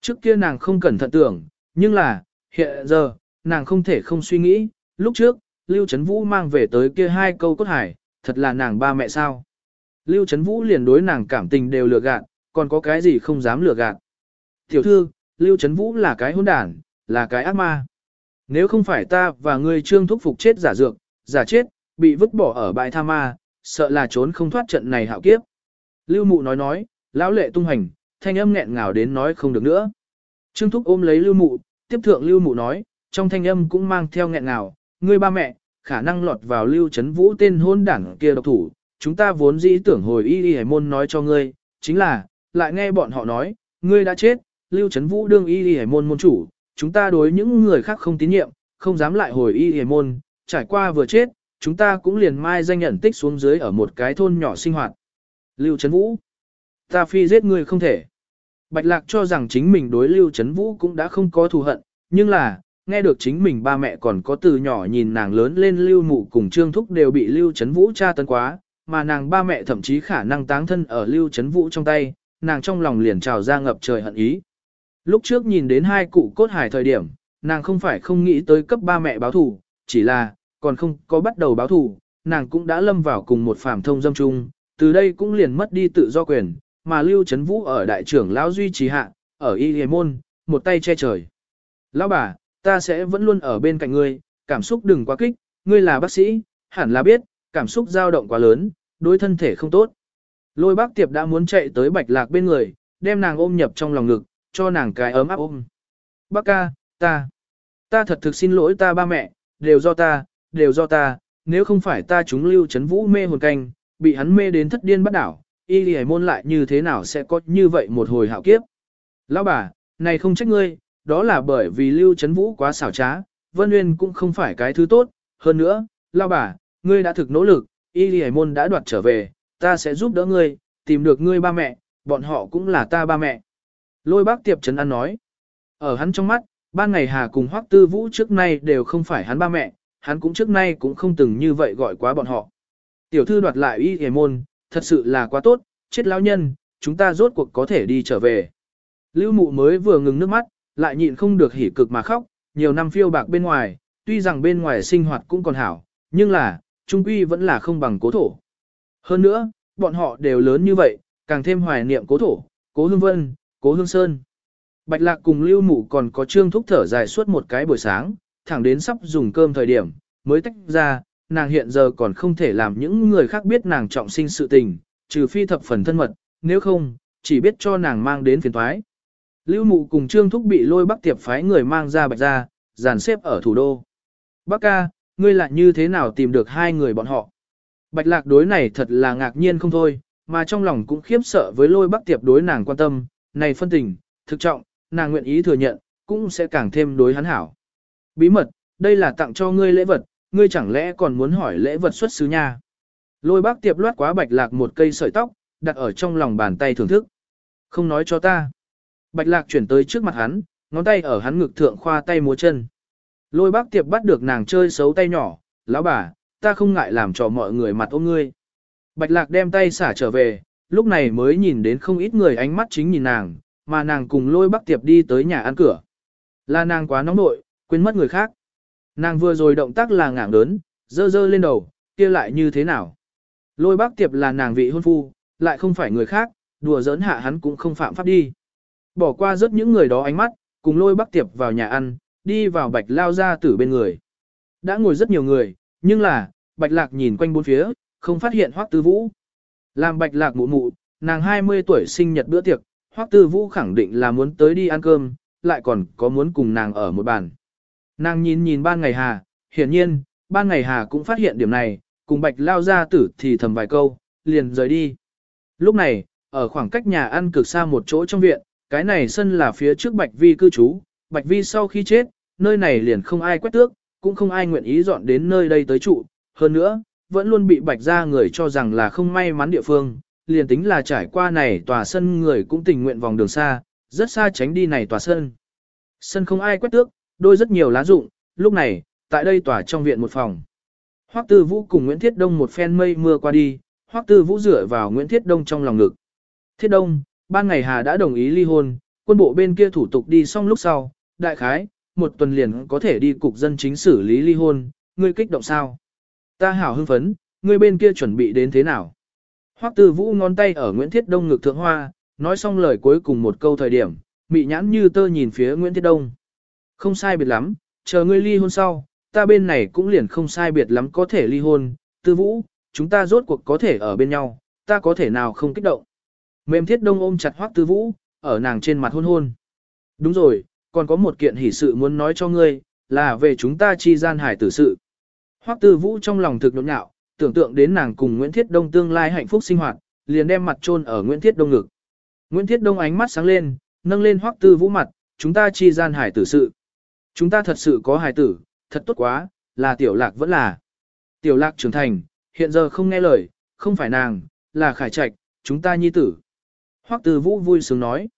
Trước kia nàng không cẩn thận tưởng, nhưng là, hiện giờ, nàng không thể không suy nghĩ, lúc trước, Lưu Trấn Vũ mang về tới kia hai câu cốt hải, thật là nàng ba mẹ sao. Lưu Trấn Vũ liền đối nàng cảm tình đều lừa gạt, còn có cái gì không dám lừa gạt. Tiểu thư, Lưu Trấn Vũ là cái hỗn đản, là cái ác ma. Nếu không phải ta và ngươi trương thúc phục chết giả dược, giả chết, bị vứt bỏ ở bãi tha ma, sợ là trốn không thoát trận này hạo kiếp. Lưu Mụ nói nói, lão lệ tung hành, thanh âm nghẹn ngào đến nói không được nữa. Trương Thúc ôm lấy Lưu Mụ, tiếp thượng Lưu Mụ nói, trong thanh âm cũng mang theo nghẹn ngào, ngươi ba mẹ, khả năng lọt vào Lưu chấn Vũ tên hôn đảng kia độc thủ, chúng ta vốn dĩ tưởng hồi y y hải môn nói cho ngươi, chính là, lại nghe bọn họ nói, ngươi đã chết, Lưu chấn Vũ đương y y hải môn môn chủ, chúng ta đối những người khác không tín nhiệm, không dám lại hồi y y hải môn, trải qua vừa chết, chúng ta cũng liền mai danh nhận tích xuống dưới ở một cái thôn nhỏ sinh hoạt. Lưu chấn Vũ, ta phi giết ngươi không thể. Bạch Lạc cho rằng chính mình đối Lưu Trấn Vũ cũng đã không có thù hận, nhưng là, nghe được chính mình ba mẹ còn có từ nhỏ nhìn nàng lớn lên Lưu Mụ cùng Trương Thúc đều bị Lưu Trấn Vũ tra tấn quá, mà nàng ba mẹ thậm chí khả năng táng thân ở Lưu Trấn Vũ trong tay, nàng trong lòng liền trào ra ngập trời hận ý. Lúc trước nhìn đến hai cụ cốt hải thời điểm, nàng không phải không nghĩ tới cấp ba mẹ báo thù, chỉ là, còn không có bắt đầu báo thù, nàng cũng đã lâm vào cùng một phàm thông dâm chung, từ đây cũng liền mất đi tự do quyền, mà Lưu Trấn Vũ ở đại trưởng lão duy trì hạ, ở Y Môn, một tay che trời. Lão bà, ta sẽ vẫn luôn ở bên cạnh ngươi, cảm xúc đừng quá kích, ngươi là bác sĩ, hẳn là biết, cảm xúc dao động quá lớn, đối thân thể không tốt. Lôi bác tiệp đã muốn chạy tới bạch lạc bên người, đem nàng ôm nhập trong lòng ngực, cho nàng cái ấm áp ôm. Bác ca, ta, ta thật thực xin lỗi ta ba mẹ, đều do ta, đều do ta, nếu không phải ta chúng lưu chấn vũ mê hồn canh, bị hắn mê đến thất điên bắt đảo, y lì môn lại như thế nào sẽ có như vậy một hồi hạo kiếp. Lão bà, này không trách ngươi, đó là bởi vì lưu Trấn vũ quá xảo trá, Vân Nguyên cũng không phải cái thứ tốt, hơn nữa, lão bà, ngươi đã thực nỗ lực, y lì môn đã đoạt trở về, ta sẽ giúp đỡ ngươi, tìm được ngươi ba mẹ, bọn họ cũng là ta ba mẹ. Lôi bác tiệp trấn an nói, ở hắn trong mắt, ban ngày Hà cùng Hoắc Tư Vũ trước nay đều không phải hắn ba mẹ, hắn cũng trước nay cũng không từng như vậy gọi quá bọn họ. Tiểu thư đoạt lại y hề môn, thật sự là quá tốt, chết lão nhân, chúng ta rốt cuộc có thể đi trở về. Lưu mụ mới vừa ngừng nước mắt, lại nhịn không được hỉ cực mà khóc, nhiều năm phiêu bạc bên ngoài, tuy rằng bên ngoài sinh hoạt cũng còn hảo, nhưng là, trung quy vẫn là không bằng cố thổ. Hơn nữa, bọn họ đều lớn như vậy, càng thêm hoài niệm cố thổ, cố hương vân, cố hương sơn. Bạch lạc cùng lưu mụ còn có trương thúc thở dài suốt một cái buổi sáng, thẳng đến sắp dùng cơm thời điểm, mới tách ra, nàng hiện giờ còn không thể làm những người khác biết nàng trọng sinh sự tình, trừ phi thập phần thân mật, nếu không, chỉ biết cho nàng mang đến phiền thoái. Lưu mụ cùng trương thúc bị lôi bắc tiệp phái người mang ra bạch ra, dàn xếp ở thủ đô. Bác ca, ngươi lại như thế nào tìm được hai người bọn họ? Bạch lạc đối này thật là ngạc nhiên không thôi, mà trong lòng cũng khiếp sợ với lôi bắc tiệp đối nàng quan tâm, này phân tình, thực trọng, nàng nguyện ý thừa nhận, cũng sẽ càng thêm đối hắn hảo. Bí mật, đây là tặng cho ngươi lễ vật, ngươi chẳng lẽ còn muốn hỏi lễ vật xuất xứ nha. Lôi Bắc tiệp loát quá bạch lạc một cây sợi tóc, đặt ở trong lòng bàn tay thưởng thức. Không nói cho ta. Bạch lạc chuyển tới trước mặt hắn, ngón tay ở hắn ngực thượng khoa tay múa chân. Lôi bác tiệp bắt được nàng chơi xấu tay nhỏ, lão bà, ta không ngại làm cho mọi người mặt ôm ngươi. Bạch lạc đem tay xả trở về, lúc này mới nhìn đến không ít người ánh mắt chính nhìn nàng, mà nàng cùng lôi bác tiệp đi tới nhà ăn cửa. Là nàng quá nóng nội, quên mất người khác. Nàng vừa rồi động tác là ngảng lớn, dơ dơ lên đầu, kia lại như thế nào? Lôi bác tiệp là nàng vị hôn phu, lại không phải người khác, đùa giỡn hạ hắn cũng không phạm pháp đi. Bỏ qua rất những người đó ánh mắt, cùng lôi bắc tiệp vào nhà ăn, đi vào bạch lao ra tử bên người. Đã ngồi rất nhiều người, nhưng là, bạch lạc nhìn quanh bốn phía, không phát hiện hoắc tư vũ. Làm bạch lạc mụ mụ, nàng 20 tuổi sinh nhật bữa tiệc, hoắc tư vũ khẳng định là muốn tới đi ăn cơm, lại còn có muốn cùng nàng ở một bàn. Nàng nhìn nhìn ban ngày hà, hiển nhiên, ban ngày hà cũng phát hiện điểm này, cùng bạch lao ra tử thì thầm vài câu, liền rời đi. Lúc này, ở khoảng cách nhà ăn cực xa một chỗ trong viện, cái này sân là phía trước bạch vi cư trú, bạch vi sau khi chết, nơi này liền không ai quét tước, cũng không ai nguyện ý dọn đến nơi đây tới trụ, hơn nữa, vẫn luôn bị bạch gia người cho rằng là không may mắn địa phương, liền tính là trải qua này tòa sân người cũng tình nguyện vòng đường xa, rất xa tránh đi này tòa sân. Sân không ai quét tước, đôi rất nhiều lá rụng, lúc này, tại đây tòa trong viện một phòng. Hoắc Tư Vũ cùng Nguyễn Thiết Đông một phen mây mưa qua đi, Hoắc Tư Vũ dựa vào Nguyễn Thiết Đông trong lòng ngực. Thiết Đông, ban ngày Hà đã đồng ý ly hôn, quân bộ bên kia thủ tục đi xong lúc sau, đại khái, một tuần liền có thể đi cục dân chính xử lý ly hôn, ngươi kích động sao? Ta hảo hưng phấn, ngươi bên kia chuẩn bị đến thế nào? Hoắc Tư Vũ ngón tay ở Nguyễn Thiết Đông ngực thượng hoa, nói xong lời cuối cùng một câu thời điểm, mị nhãn như tơ nhìn phía Nguyễn Thiết Đông. Không sai biệt lắm, chờ ngươi ly hôn sau, ta bên này cũng liền không sai biệt lắm có thể ly hôn, Tư Vũ, chúng ta rốt cuộc có thể ở bên nhau, ta có thể nào không kích động. Mềm Thiết Đông ôm chặt Hoắc Tư Vũ, ở nàng trên mặt hôn hôn. Đúng rồi, còn có một kiện hỷ sự muốn nói cho ngươi, là về chúng ta chi gian hải tử sự. Hoắc Tư Vũ trong lòng thực nhộn nhạo, tưởng tượng đến nàng cùng Nguyễn Thiết Đông tương lai hạnh phúc sinh hoạt, liền đem mặt chôn ở Nguyễn Thiết Đông ngực. Nguyễn Thiết Đông ánh mắt sáng lên, nâng lên Hoắc Tư Vũ mặt, chúng ta chi gian hải tử sự. Chúng ta thật sự có hải tử, thật tốt quá, là tiểu lạc vẫn là. Tiểu lạc trưởng thành, hiện giờ không nghe lời, không phải nàng, là khải trạch, chúng ta nhi tử. Hoắc Tư Vũ vui sướng nói.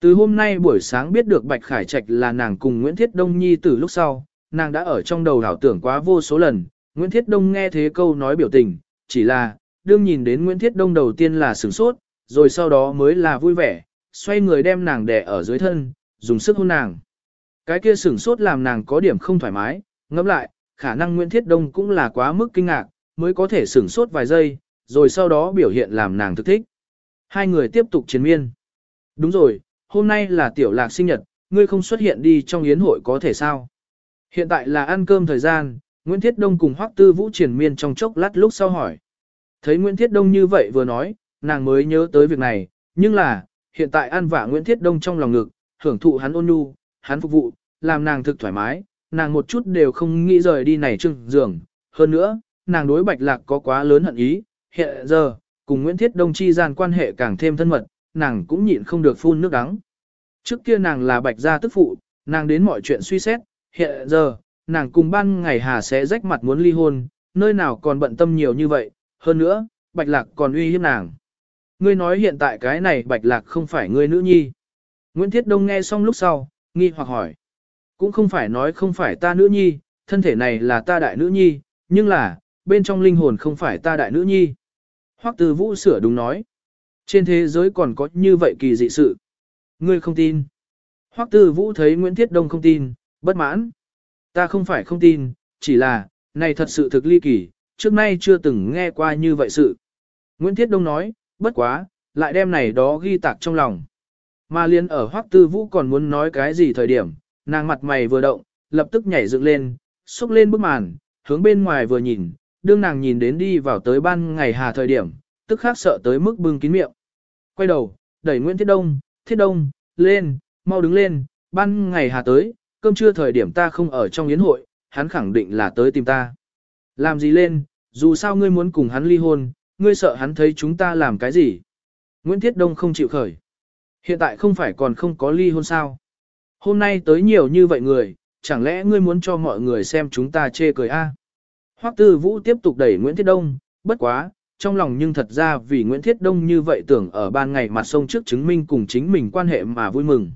Từ hôm nay buổi sáng biết được Bạch Khải Trạch là nàng cùng Nguyễn Thiết Đông nhi từ lúc sau, nàng đã ở trong đầu đảo tưởng quá vô số lần, Nguyễn Thiết Đông nghe thế câu nói biểu tình, chỉ là, đương nhìn đến Nguyễn Thiết Đông đầu tiên là sửng sốt, rồi sau đó mới là vui vẻ, xoay người đem nàng đè ở dưới thân, dùng sức hôn nàng. Cái kia sửng sốt làm nàng có điểm không thoải mái, ngẫm lại, khả năng Nguyễn Thiết Đông cũng là quá mức kinh ngạc, mới có thể sửng sốt vài giây, rồi sau đó biểu hiện làm nàng thực thích. Hai người tiếp tục chiến miên. Đúng rồi, hôm nay là tiểu lạc sinh nhật, ngươi không xuất hiện đi trong yến hội có thể sao? Hiện tại là ăn cơm thời gian, Nguyễn Thiết Đông cùng Hoắc Tư Vũ triển miên trong chốc lát lúc sau hỏi. Thấy Nguyễn Thiết Đông như vậy vừa nói, nàng mới nhớ tới việc này, nhưng là, hiện tại ăn vả Nguyễn Thiết Đông trong lòng ngực, hưởng thụ hắn ôn nhu, hắn phục vụ, làm nàng thực thoải mái, nàng một chút đều không nghĩ rời đi này trưng giường. Hơn nữa, nàng đối Bạch Lạc có quá lớn hận ý, hiện giờ, cùng Nguyễn Thiết Đông chi gian quan hệ càng thêm thân mật, nàng cũng nhịn không được phun nước đắng. Trước kia nàng là Bạch gia tức phụ, nàng đến mọi chuyện suy xét, hiện giờ, nàng cùng ban ngày hà sẽ rách mặt muốn ly hôn, nơi nào còn bận tâm nhiều như vậy, hơn nữa, bạch lạc còn uy hiếp nàng. Ngươi nói hiện tại cái này bạch lạc không phải ngươi nữ nhi. Nguyễn Thiết Đông nghe xong lúc sau, nghi hoặc hỏi. Cũng không phải nói không phải ta nữ nhi, thân thể này là ta đại nữ nhi, nhưng là, bên trong linh hồn không phải ta đại nữ nhi. Hoắc Tư Vũ sửa đúng nói. Trên thế giới còn có như vậy kỳ dị sự. Ngươi không tin. Hoắc Tư Vũ thấy Nguyễn Thiết Đông không tin, bất mãn. Ta không phải không tin, chỉ là, này thật sự thực ly kỳ, trước nay chưa từng nghe qua như vậy sự. Nguyễn Thiết Đông nói, bất quá, lại đem này đó ghi tạc trong lòng. Mà liên ở Hoắc Tư Vũ còn muốn nói cái gì thời điểm, nàng mặt mày vừa động, lập tức nhảy dựng lên, xúc lên bức màn, hướng bên ngoài vừa nhìn, đương nàng nhìn đến đi vào tới ban ngày hà thời điểm, tức khác sợ tới mức bưng kín miệng. Quay đầu, đẩy Nguyễn Thiết Đông, Thiết Đông, lên, mau đứng lên, ban ngày hà tới, cơm trưa thời điểm ta không ở trong yến hội, hắn khẳng định là tới tìm ta. Làm gì lên, dù sao ngươi muốn cùng hắn ly hôn, ngươi sợ hắn thấy chúng ta làm cái gì. Nguyễn Thiết Đông không chịu khởi. Hiện tại không phải còn không có ly hôn sao. Hôm nay tới nhiều như vậy người, chẳng lẽ ngươi muốn cho mọi người xem chúng ta chê cười a? À? Hoắc Tư Vũ tiếp tục đẩy Nguyễn Thiết Đông, bất quá, trong lòng nhưng thật ra vì Nguyễn Thiết Đông như vậy tưởng ở ban ngày mặt sông trước chứng minh cùng chính mình quan hệ mà vui mừng.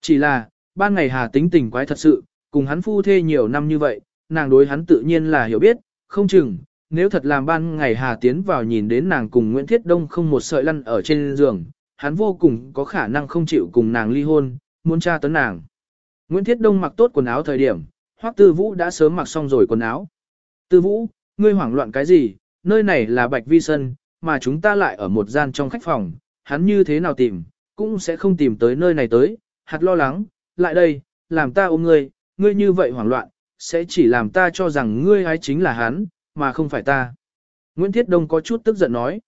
Chỉ là, ban ngày hà tính tình quái thật sự, cùng hắn phu thê nhiều năm như vậy, nàng đối hắn tự nhiên là hiểu biết, không chừng, nếu thật làm ban ngày hà tiến vào nhìn đến nàng cùng Nguyễn Thiết Đông không một sợi lăn ở trên giường, hắn vô cùng có khả năng không chịu cùng nàng ly hôn, muốn tra tấn nàng. Nguyễn Thiết Đông mặc tốt quần áo thời điểm, Hoắc Tư Vũ đã sớm mặc xong rồi quần áo. Tư Vũ, ngươi hoảng loạn cái gì, nơi này là Bạch Vi Sân, mà chúng ta lại ở một gian trong khách phòng, hắn như thế nào tìm, cũng sẽ không tìm tới nơi này tới, hạt lo lắng, lại đây, làm ta ôm ngươi, ngươi như vậy hoảng loạn, sẽ chỉ làm ta cho rằng ngươi ấy chính là hắn, mà không phải ta. Nguyễn Thiết Đông có chút tức giận nói.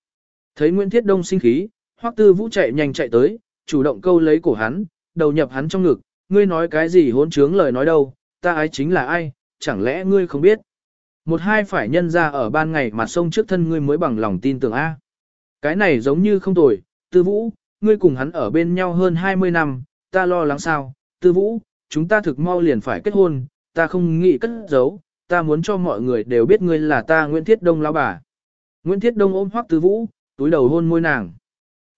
Thấy Nguyễn Thiết Đông sinh khí, Hoắc Tư Vũ chạy nhanh chạy tới, chủ động câu lấy cổ hắn, đầu nhập hắn trong ngực, ngươi nói cái gì hỗn trướng lời nói đâu, ta ấy chính là ai, chẳng lẽ ngươi không biết. Một hai phải nhân ra ở ban ngày mà sông trước thân ngươi mới bằng lòng tin tưởng A. Cái này giống như không tồi, Tư Vũ, ngươi cùng hắn ở bên nhau hơn 20 năm, ta lo lắng sao, Tư Vũ, chúng ta thực mau liền phải kết hôn, ta không nghĩ cất giấu, ta muốn cho mọi người đều biết ngươi là ta Nguyễn Thiết Đông lão bà. Nguyễn Thiết Đông ôm Hoắc Tư Vũ, túi đầu hôn môi nàng.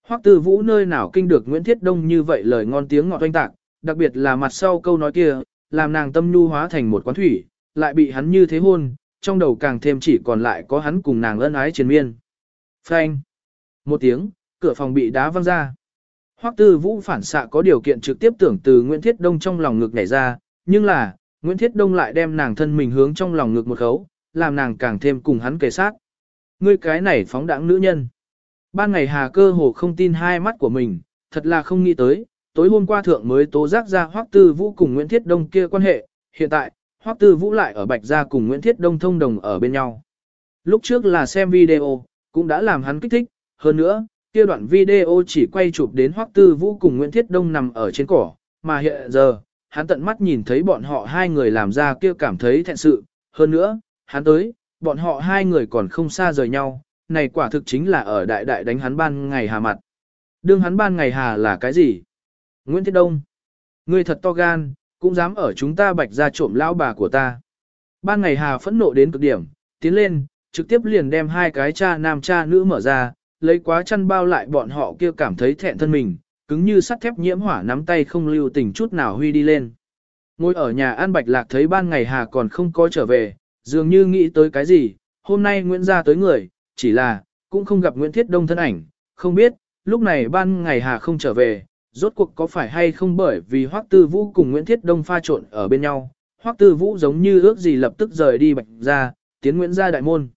Hoắc Tư Vũ nơi nào kinh được Nguyễn Thiết Đông như vậy lời ngon tiếng ngọt oanh tạc, đặc biệt là mặt sau câu nói kia, làm nàng tâm nhu hóa thành một quán thủy, lại bị hắn như thế hôn, trong đầu càng thêm chỉ còn lại có hắn cùng nàng ân ái triền miên. Phanh. Một tiếng, cửa phòng bị đá văng ra. Hoắc Tư Vũ phản xạ có điều kiện trực tiếp tưởng từ Nguyễn Thiết Đông trong lòng ngực nhảy ra, nhưng là, Nguyễn Thiết Đông lại đem nàng thân mình hướng trong lòng ngực một khấu, làm nàng càng thêm cùng hắn kề sát. Ngươi cái này phóng đãng nữ nhân. Ban ngày Hà cơ hồ không tin hai mắt của mình, thật là không nghĩ tới, tối hôm qua thượng mới tố giác ra Hoắc Tư Vũ cùng Nguyễn Thiết Đông kia quan hệ, hiện tại, Hoắc Tư Vũ lại ở Bạch Gia cùng Nguyễn Thiết Đông thông đồng ở bên nhau. Lúc trước là xem video, cũng đã làm hắn kích thích, hơn nữa, kia đoạn video chỉ quay chụp đến Hoắc Tư Vũ cùng Nguyễn Thiết Đông nằm ở trên cỏ, mà hiện giờ, hắn tận mắt nhìn thấy bọn họ hai người làm ra kia cảm thấy thẹn sự, hơn nữa, hắn tới, bọn họ hai người còn không xa rời nhau, này quả thực chính là ở đại đại đánh hắn ban ngày hà mặt. Đương hắn ban ngày hà là cái gì? Nguyễn Thiết Đông, ngươi thật to gan, cũng dám ở chúng ta bạch ra trộm lão bà của ta. Ban ngày hà phẫn nộ đến cực điểm, tiến lên, trực tiếp liền đem hai cái cha nam cha nữ mở ra, lấy quá chăn bao lại bọn họ kia cảm thấy thẹn thân mình, cứng như sắt thép nhiễm hỏa nắm tay không lưu tình chút nào huy đi lên. Ngồi ở nhà An Bạch Lạc thấy ban ngày Hà còn không có trở về, dường như nghĩ tới cái gì, hôm nay Nguyễn gia tới người, chỉ là, cũng không gặp Nguyễn Thiết Đông thân ảnh, không biết, lúc này ban ngày Hà không trở về, rốt cuộc có phải hay không bởi vì Hoắc Tư Vũ cùng Nguyễn Thiết Đông pha trộn ở bên nhau, Hoắc Tư Vũ giống như ước gì lập tức rời đi Bạch gia, tiến Nguyễn gia đại môn.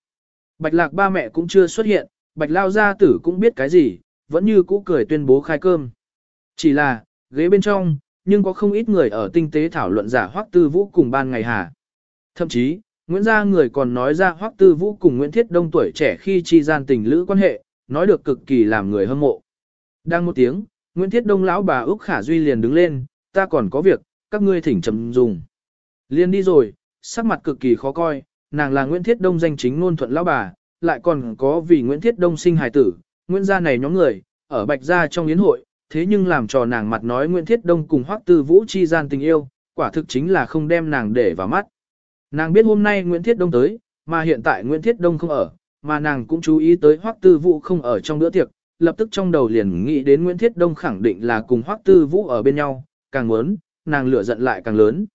Bạch Lạc ba mẹ cũng chưa xuất hiện, Bạch Lao gia tử cũng biết cái gì, vẫn như cũ cười tuyên bố khai cơm. Chỉ là, ghế bên trong, nhưng có không ít người ở tinh tế thảo luận giả Hoắc Tư Vũ cùng ban ngày hà. Thậm chí, Nguyễn gia người còn nói ra Hoắc Tư Vũ cùng Nguyễn Thiết Đông tuổi trẻ khi chi gian tình lữ quan hệ, nói được cực kỳ làm người hâm mộ. Đang một tiếng, Nguyễn Thiết Đông lão bà Úc Khả Duy liền đứng lên, ta còn có việc, các ngươi thỉnh trầm dùng. Liên đi rồi, sắc mặt cực kỳ khó coi, nàng là Nguyễn Thiết Đông danh chính ngôn thuận lão bà, lại còn có vì Nguyễn Thiết Đông sinh hài tử, Nguyễn gia này nhóm người, ở Bạch gia trong yến hội, thế nhưng làm trò nàng mặt nói Nguyễn Thiết Đông cùng Hoắc Tư Vũ chi gian tình yêu, quả thực chính là không đem nàng để vào mắt. Nàng biết hôm nay Nguyễn Thiết Đông tới, mà hiện tại Nguyễn Thiết Đông không ở, mà nàng cũng chú ý tới Hoắc Tư Vũ không ở trong bữa tiệc, lập tức trong đầu liền nghĩ đến Nguyễn Thiết Đông khẳng định là cùng Hoắc Tư Vũ ở bên nhau, càng muốn, nàng lửa giận lại càng lớn.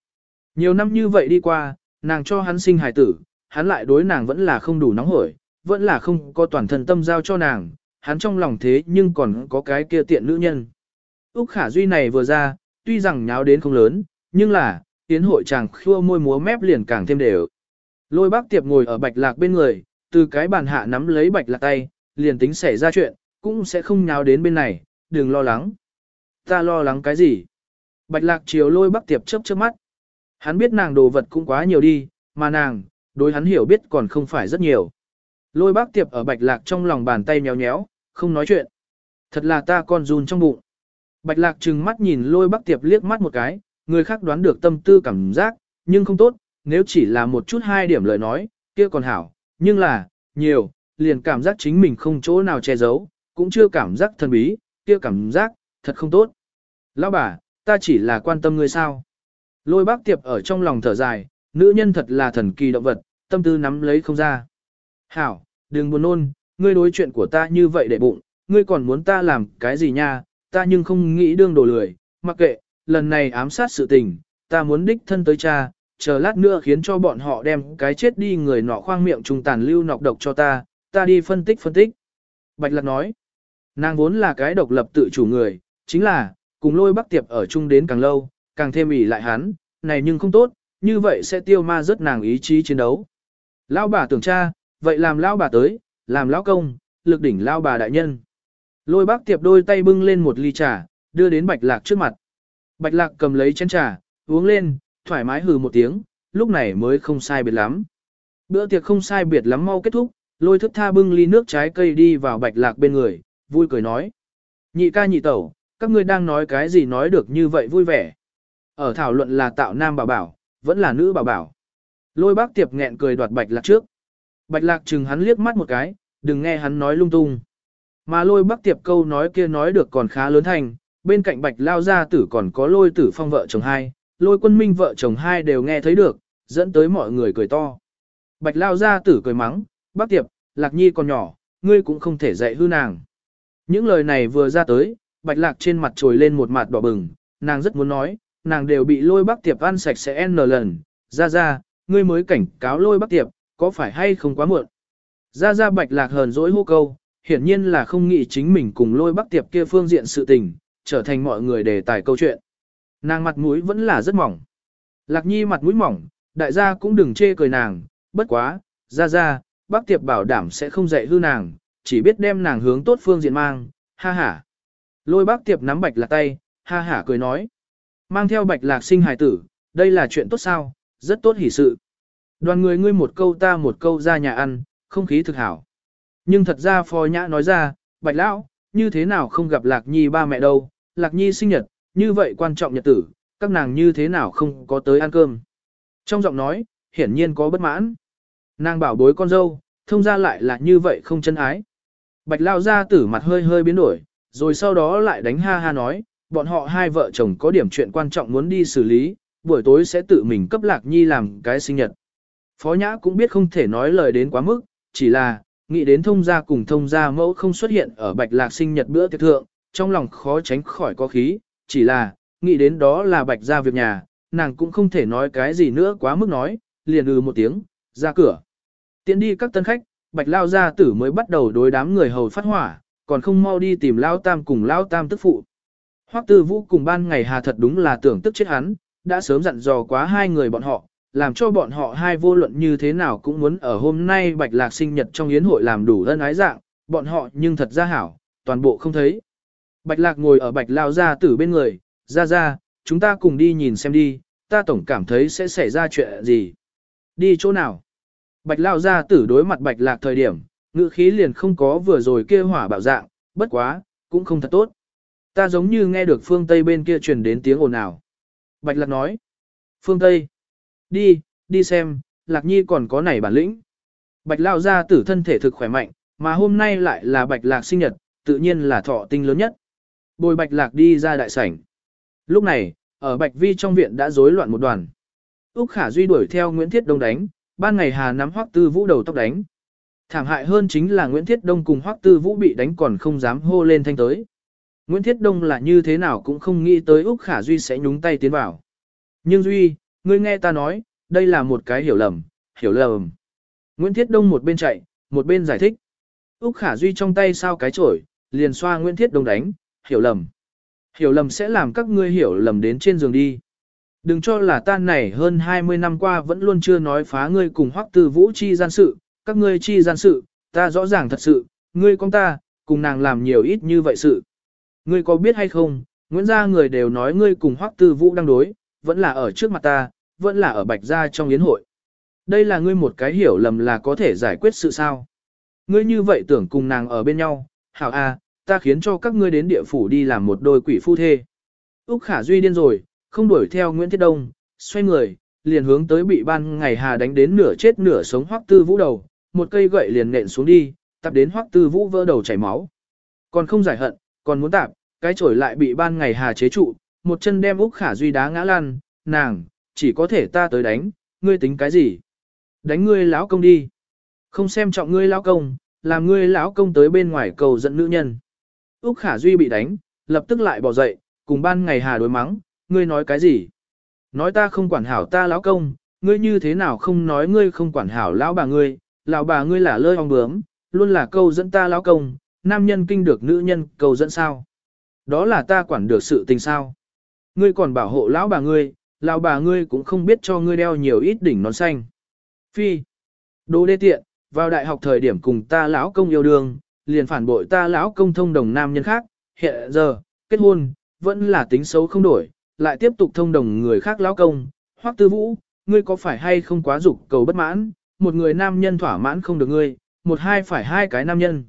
Nhiều năm như vậy đi qua, nàng cho hắn sinh hài tử, hắn lại đối nàng vẫn là không đủ nóng hổi, vẫn là không có toàn thân tâm giao cho nàng, hắn trong lòng thế nhưng còn có cái kia tiện nữ nhân. Úc Khả Duy này vừa ra, tuy rằng nháo đến không lớn, nhưng là, tiến hội chàng khua môi múa mép liền càng thêm đều. Lôi bác tiệp ngồi ở bạch lạc bên người, từ cái bàn hạ nắm lấy bạch lạc tay, liền tính xảy ra chuyện, cũng sẽ không nháo đến bên này, đừng lo lắng. Ta lo lắng cái gì? Bạch lạc chiều lôi Bắc tiệp chớp chớp mắt. Hắn biết nàng đồ vật cũng quá nhiều đi, mà nàng, đối hắn hiểu biết còn không phải rất nhiều. Lôi bác tiệp ở bạch lạc trong lòng bàn tay nhéo nhéo, không nói chuyện. Thật là ta con run trong bụng. Bạch lạc trừng mắt nhìn lôi bác tiệp liếc mắt một cái, người khác đoán được tâm tư cảm giác, nhưng không tốt, nếu chỉ là một chút hai điểm lời nói, kia còn hảo, nhưng là, nhiều, liền cảm giác chính mình không chỗ nào che giấu, cũng chưa cảm giác thần bí, kia cảm giác, thật không tốt. Lão bà, ta chỉ là quan tâm ngươi sao. Lôi bác tiệp ở trong lòng thở dài, nữ nhân thật là thần kỳ động vật, tâm tư nắm lấy không ra. Hảo, đừng buồn nôn, ngươi đối chuyện của ta như vậy để bụng, ngươi còn muốn ta làm cái gì nha, ta nhưng không nghĩ đương đồ lười, mặc kệ, lần này ám sát sự tình, ta muốn đích thân tới cha, chờ lát nữa khiến cho bọn họ đem cái chết đi người nọ khoang miệng trùng tàn lưu nọc độc cho ta, ta đi phân tích phân tích. Bạch Lạc nói, nàng vốn là cái độc lập tự chủ người, chính là, cùng lôi bắc tiệp ở chung đến càng lâu, càng thêm ỉ lại hắn, này nhưng không tốt, như vậy sẽ tiêu ma rất nàng ý chí chiến đấu. Lão bà tưởng cha, vậy làm lão bà tới, làm lão công, lực đỉnh lao bà đại nhân. Lôi bác tiệp đôi tay bưng lên một ly trà, đưa đến bạch lạc trước mặt. Bạch lạc cầm lấy chén trà, uống lên, thoải mái hừ một tiếng, lúc này mới không sai biệt lắm. Bữa tiệc không sai biệt lắm mau kết thúc, lôi thức tha bưng ly nước trái cây đi vào bạch lạc bên người, vui cười nói. Nhị ca nhị tẩu, các ngươi đang nói cái gì nói được như vậy vui vẻ. Ở thảo luận là tạo nam bảo bảo, vẫn là nữ bảo bảo. Lôi bác tiệp nghẹn cười đoạt bạch lạc trước. Bạch lạc chừng hắn liếc mắt một cái, đừng nghe hắn nói lung tung. Mà lôi bác tiệp câu nói kia nói được còn khá lớn thành, bên cạnh bạch lao gia tử còn có lôi tử phong vợ chồng hai, lôi quân minh vợ chồng hai đều nghe thấy được, dẫn tới mọi người cười to. Bạch lao gia tử cười mắng, bác tiệp, lạc nhi còn nhỏ, ngươi cũng không thể dạy hư nàng. Những lời này vừa ra tới, bạch lạc trên mặt trồi lên một mặt đỏ bừng, nàng rất muốn nói, nàng đều bị lôi bác tiệp ăn sạch sẽ n lần, ra ra, ngươi mới cảnh cáo lôi bác tiệp, có phải hay không quá muộn. Ra ra bạch lạc hờn dỗi hô câu, hiển nhiên là không nghĩ chính mình cùng lôi bác tiệp kia phương diện sự tình, trở thành mọi người đề tài câu chuyện. Nàng mặt mũi vẫn là rất mỏng. Lạc nhi mặt mũi mỏng, đại gia cũng đừng chê cười nàng, bất quá, ra ra, bác tiệp bảo đảm sẽ không dạy hư nàng, chỉ biết đem nàng hướng tốt phương diện mang, ha ha. Lôi bác tiệp nắm bạch lạc tay, ha ha cười nói. Mang theo bạch lạc sinh hài tử, đây là chuyện tốt sao, rất tốt hỷ sự. Đoàn người ngươi một câu ta một câu ra nhà ăn, không khí thực hảo. Nhưng thật ra phò nhã nói ra, bạch lão, như thế nào không gặp lạc nhi ba mẹ đâu, lạc nhi sinh nhật, như vậy quan trọng nhật tử, các nàng như thế nào không có tới ăn cơm. Trong giọng nói, hiển nhiên có bất mãn. Nàng bảo bối con dâu, thông ra lại là như vậy không chân ái. Bạch lao ra tử mặt hơi hơi biến đổi, rồi sau đó lại đánh ha ha nói, bọn họ hai vợ chồng có điểm chuyện quan trọng muốn đi xử lý, buổi tối sẽ tự mình cấp lạc nhi làm cái sinh nhật. Phó nhã cũng biết không thể nói lời đến quá mức, chỉ là, nghĩ đến thông gia cùng thông gia mẫu không xuất hiện ở bạch lạc sinh nhật bữa tiệc thượng, trong lòng khó tránh khỏi có khí, chỉ là, nghĩ đến đó là bạch gia việc nhà, nàng cũng không thể nói cái gì nữa quá mức nói, liền ư ừ một tiếng, ra cửa. Tiến đi các tân khách, bạch lao gia tử mới bắt đầu đối đám người hầu phát hỏa, còn không mau đi tìm lao tam cùng lao tam tức phụ. Hoắc tư vũ cùng ban ngày hà thật đúng là tưởng tức chết hắn, đã sớm dặn dò quá hai người bọn họ, làm cho bọn họ hai vô luận như thế nào cũng muốn ở hôm nay bạch lạc sinh nhật trong yến hội làm đủ ân ái dạng, bọn họ nhưng thật ra hảo, toàn bộ không thấy. Bạch lạc ngồi ở bạch lao gia tử bên người, ra ra, chúng ta cùng đi nhìn xem đi, ta tổng cảm thấy sẽ xảy ra chuyện gì. Đi chỗ nào? Bạch lao gia tử đối mặt bạch lạc thời điểm, ngữ khí liền không có vừa rồi kia hỏa bạo dạng, bất quá, cũng không thật tốt. Ta giống như nghe được phương Tây bên kia truyền đến tiếng ồn ào. Bạch lạc nói. Phương Tây. Đi, đi xem, lạc nhi còn có nảy bản lĩnh. Bạch lao gia tử thân thể thực khỏe mạnh, mà hôm nay lại là bạch lạc sinh nhật, tự nhiên là thọ tinh lớn nhất. Bồi bạch lạc đi ra đại sảnh. Lúc này, ở bạch vi trong viện đã rối loạn một đoàn. Úc Khả Duy đuổi theo Nguyễn Thiết Đông đánh, ban ngày Hà nắm Hoắc Tư Vũ đầu tóc đánh. Thảm hại hơn chính là Nguyễn Thiết Đông cùng Hoắc Tư Vũ bị đánh còn không dám hô lên thanh tới. Nguyễn Thiết Đông là như thế nào cũng không nghĩ tới Úc Khả Duy sẽ nhúng tay tiến vào. Nhưng Duy, ngươi nghe ta nói, đây là một cái hiểu lầm, hiểu lầm. Nguyễn Thiết Đông một bên chạy, một bên giải thích. Úc Khả Duy trong tay sao cái chổi, liền xoa Nguyễn Thiết Đông đánh, hiểu lầm. Hiểu lầm sẽ làm các ngươi hiểu lầm đến trên giường đi. Đừng cho là ta này hơn 20 năm qua vẫn luôn chưa nói phá ngươi cùng hoắc tư vũ chi gian sự, các ngươi chi gian sự, ta rõ ràng thật sự, ngươi con ta, cùng nàng làm nhiều ít như vậy sự. Ngươi có biết hay không, Nguyễn gia người đều nói ngươi cùng hoắc tư vũ đang đối, vẫn là ở trước mặt ta, vẫn là ở bạch gia trong yến hội. Đây là ngươi một cái hiểu lầm là có thể giải quyết sự sao. Ngươi như vậy tưởng cùng nàng ở bên nhau, hảo a, ta khiến cho các ngươi đến địa phủ đi làm một đôi quỷ phu thê. Úc Khả Duy điên rồi, không đuổi theo Nguyễn Thiết Đông, xoay người, liền hướng tới bị ban ngày hà đánh đến nửa chết nửa sống hoắc tư vũ đầu, một cây gậy liền nện xuống đi, tập đến hoắc tư vũ vỡ đầu chảy máu. Còn không giải hận, còn muốn tạp, cái chổi lại bị ban ngày hà chế trụ, một chân đem Úc Khả Duy đá ngã lăn, nàng, chỉ có thể ta tới đánh, ngươi tính cái gì? Đánh ngươi lão công đi. Không xem trọng ngươi lão công, làm ngươi lão công tới bên ngoài cầu dẫn nữ nhân. Úc Khả Duy bị đánh, lập tức lại bỏ dậy, cùng ban ngày hà đối mắng, ngươi nói cái gì? Nói ta không quản hảo ta lão công, ngươi như thế nào không nói ngươi không quản hảo lão bà ngươi, lão bà ngươi là lơi ong bướm, luôn là câu dẫn ta lão công, nam nhân kinh được nữ nhân câu dẫn sao? Đó là ta quản được sự tình sao? Ngươi còn bảo hộ lão bà ngươi, lão bà ngươi cũng không biết cho ngươi đeo nhiều ít đỉnh nón xanh. Phi, đồ đê tiện, vào đại học thời điểm cùng ta lão công yêu đương, liền phản bội ta lão công thông đồng nam nhân khác, hiện giờ, kết hôn, vẫn là tính xấu không đổi, lại tiếp tục thông đồng người khác lão công, hoắc tư vũ, ngươi có phải hay không quá dục cầu bất mãn, một người nam nhân thỏa mãn không được ngươi, một hai phải hai cái nam nhân.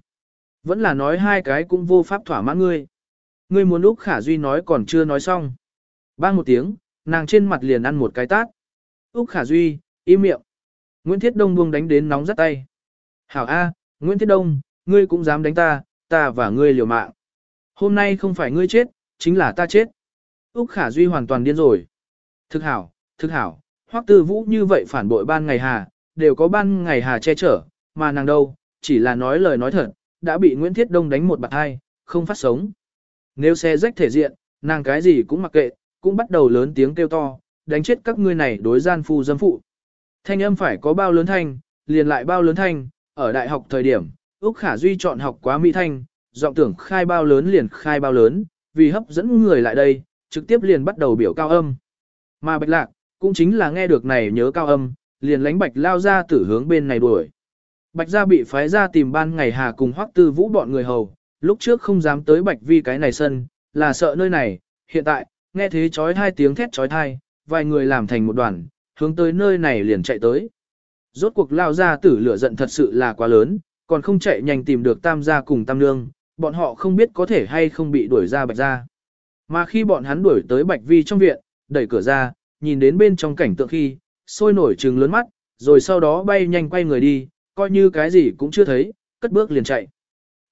Vẫn là nói hai cái cũng vô pháp thỏa mãn ngươi. Ngươi muốn lúc khả duy nói còn chưa nói xong. Bang một tiếng, nàng trên mặt liền ăn một cái tát. Úc khả duy, im miệng. Nguyễn Thiết Đông buông đánh đến nóng rất tay. Hảo A, Nguyễn Thiết Đông, ngươi cũng dám đánh ta, ta và ngươi liều mạng. Hôm nay không phải ngươi chết, chính là ta chết. Úc Khả Duy hoàn toàn điên rồi. Thực hảo, thực hảo, hoắc tư vũ như vậy phản bội ban ngày hà, đều có ban ngày hà che chở, mà nàng đâu, chỉ là nói lời nói thật, đã bị Nguyễn Thiết Đông đánh một bạt hai, không phát sống. Nếu xe rách thể diện, nàng cái gì cũng mặc kệ, cũng bắt đầu lớn tiếng kêu to, đánh chết các ngươi này đối gian phu dâm phụ. Thanh âm phải có bao lớn thanh, liền lại bao lớn thanh, ở đại học thời điểm, Úc Khả Duy chọn học quá mỹ thanh, giọng tưởng khai bao lớn liền khai bao lớn, vì hấp dẫn người lại đây, trực tiếp liền bắt đầu biểu cao âm. Mà Bạch Lạc, cũng chính là nghe được này nhớ cao âm, liền lánh Bạch lao ra tử hướng bên này đuổi. Bạch gia bị phái ra tìm ban ngày hà cùng hoắc tư vũ bọn người hầu, lúc trước không dám tới Bạch vi cái này sân, là sợ nơi này, hiện tại, nghe thế chói hai tiếng thét chói thai, vài người làm thành một đoàn, hướng tới nơi này liền chạy tới. Rốt cuộc lao ra tử lửa giận thật sự là quá lớn, còn không chạy nhanh tìm được tam gia cùng tam nương, bọn họ không biết có thể hay không bị đuổi ra bạch gia. Mà khi bọn hắn đuổi tới bạch vi trong viện, đẩy cửa ra, nhìn đến bên trong cảnh tượng khi, sôi nổi trừng lớn mắt, rồi sau đó bay nhanh quay người đi, coi như cái gì cũng chưa thấy, cất bước liền chạy.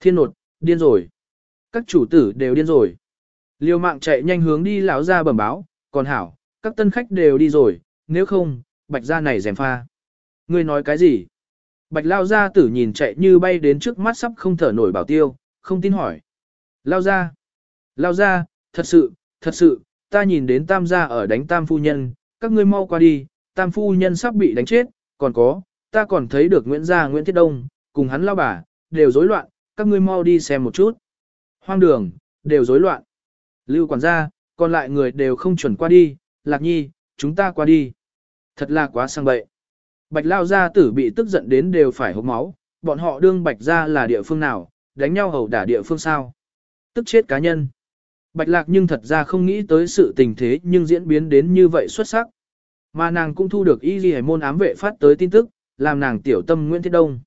Thiên nột, điên rồi. Các chủ tử đều điên rồi. Liêu mạng chạy nhanh hướng đi lão ra bẩm báo, còn hảo, các tân khách đều đi rồi, nếu không, bạch gia này dèm pha. Ngươi nói cái gì? Bạch lao gia tử nhìn chạy như bay đến trước mắt sắp không thở nổi bảo tiêu, không tin hỏi. Lao ra. Lao ra, thật sự, thật sự, ta nhìn đến tam gia ở đánh tam phu nhân, các ngươi mau qua đi, tam phu nhân sắp bị đánh chết, còn có, ta còn thấy được Nguyễn gia Nguyễn Thiết Đông, cùng hắn lao bà, đều rối loạn, các ngươi mau đi xem một chút. Hoang đường, đều rối loạn. Lưu quản gia, còn lại người đều không chuẩn qua đi, lạc nhi, chúng ta qua đi. Thật là quá sang bậy. Bạch lao gia tử bị tức giận đến đều phải hốc máu, bọn họ đương bạch gia là địa phương nào, đánh nhau hầu đả địa phương sao. Tức chết cá nhân. Bạch lạc nhưng thật ra không nghĩ tới sự tình thế nhưng diễn biến đến như vậy xuất sắc. Mà nàng cũng thu được y ghi môn ám vệ phát tới tin tức, làm nàng tiểu tâm Nguyễn Thiết Đông.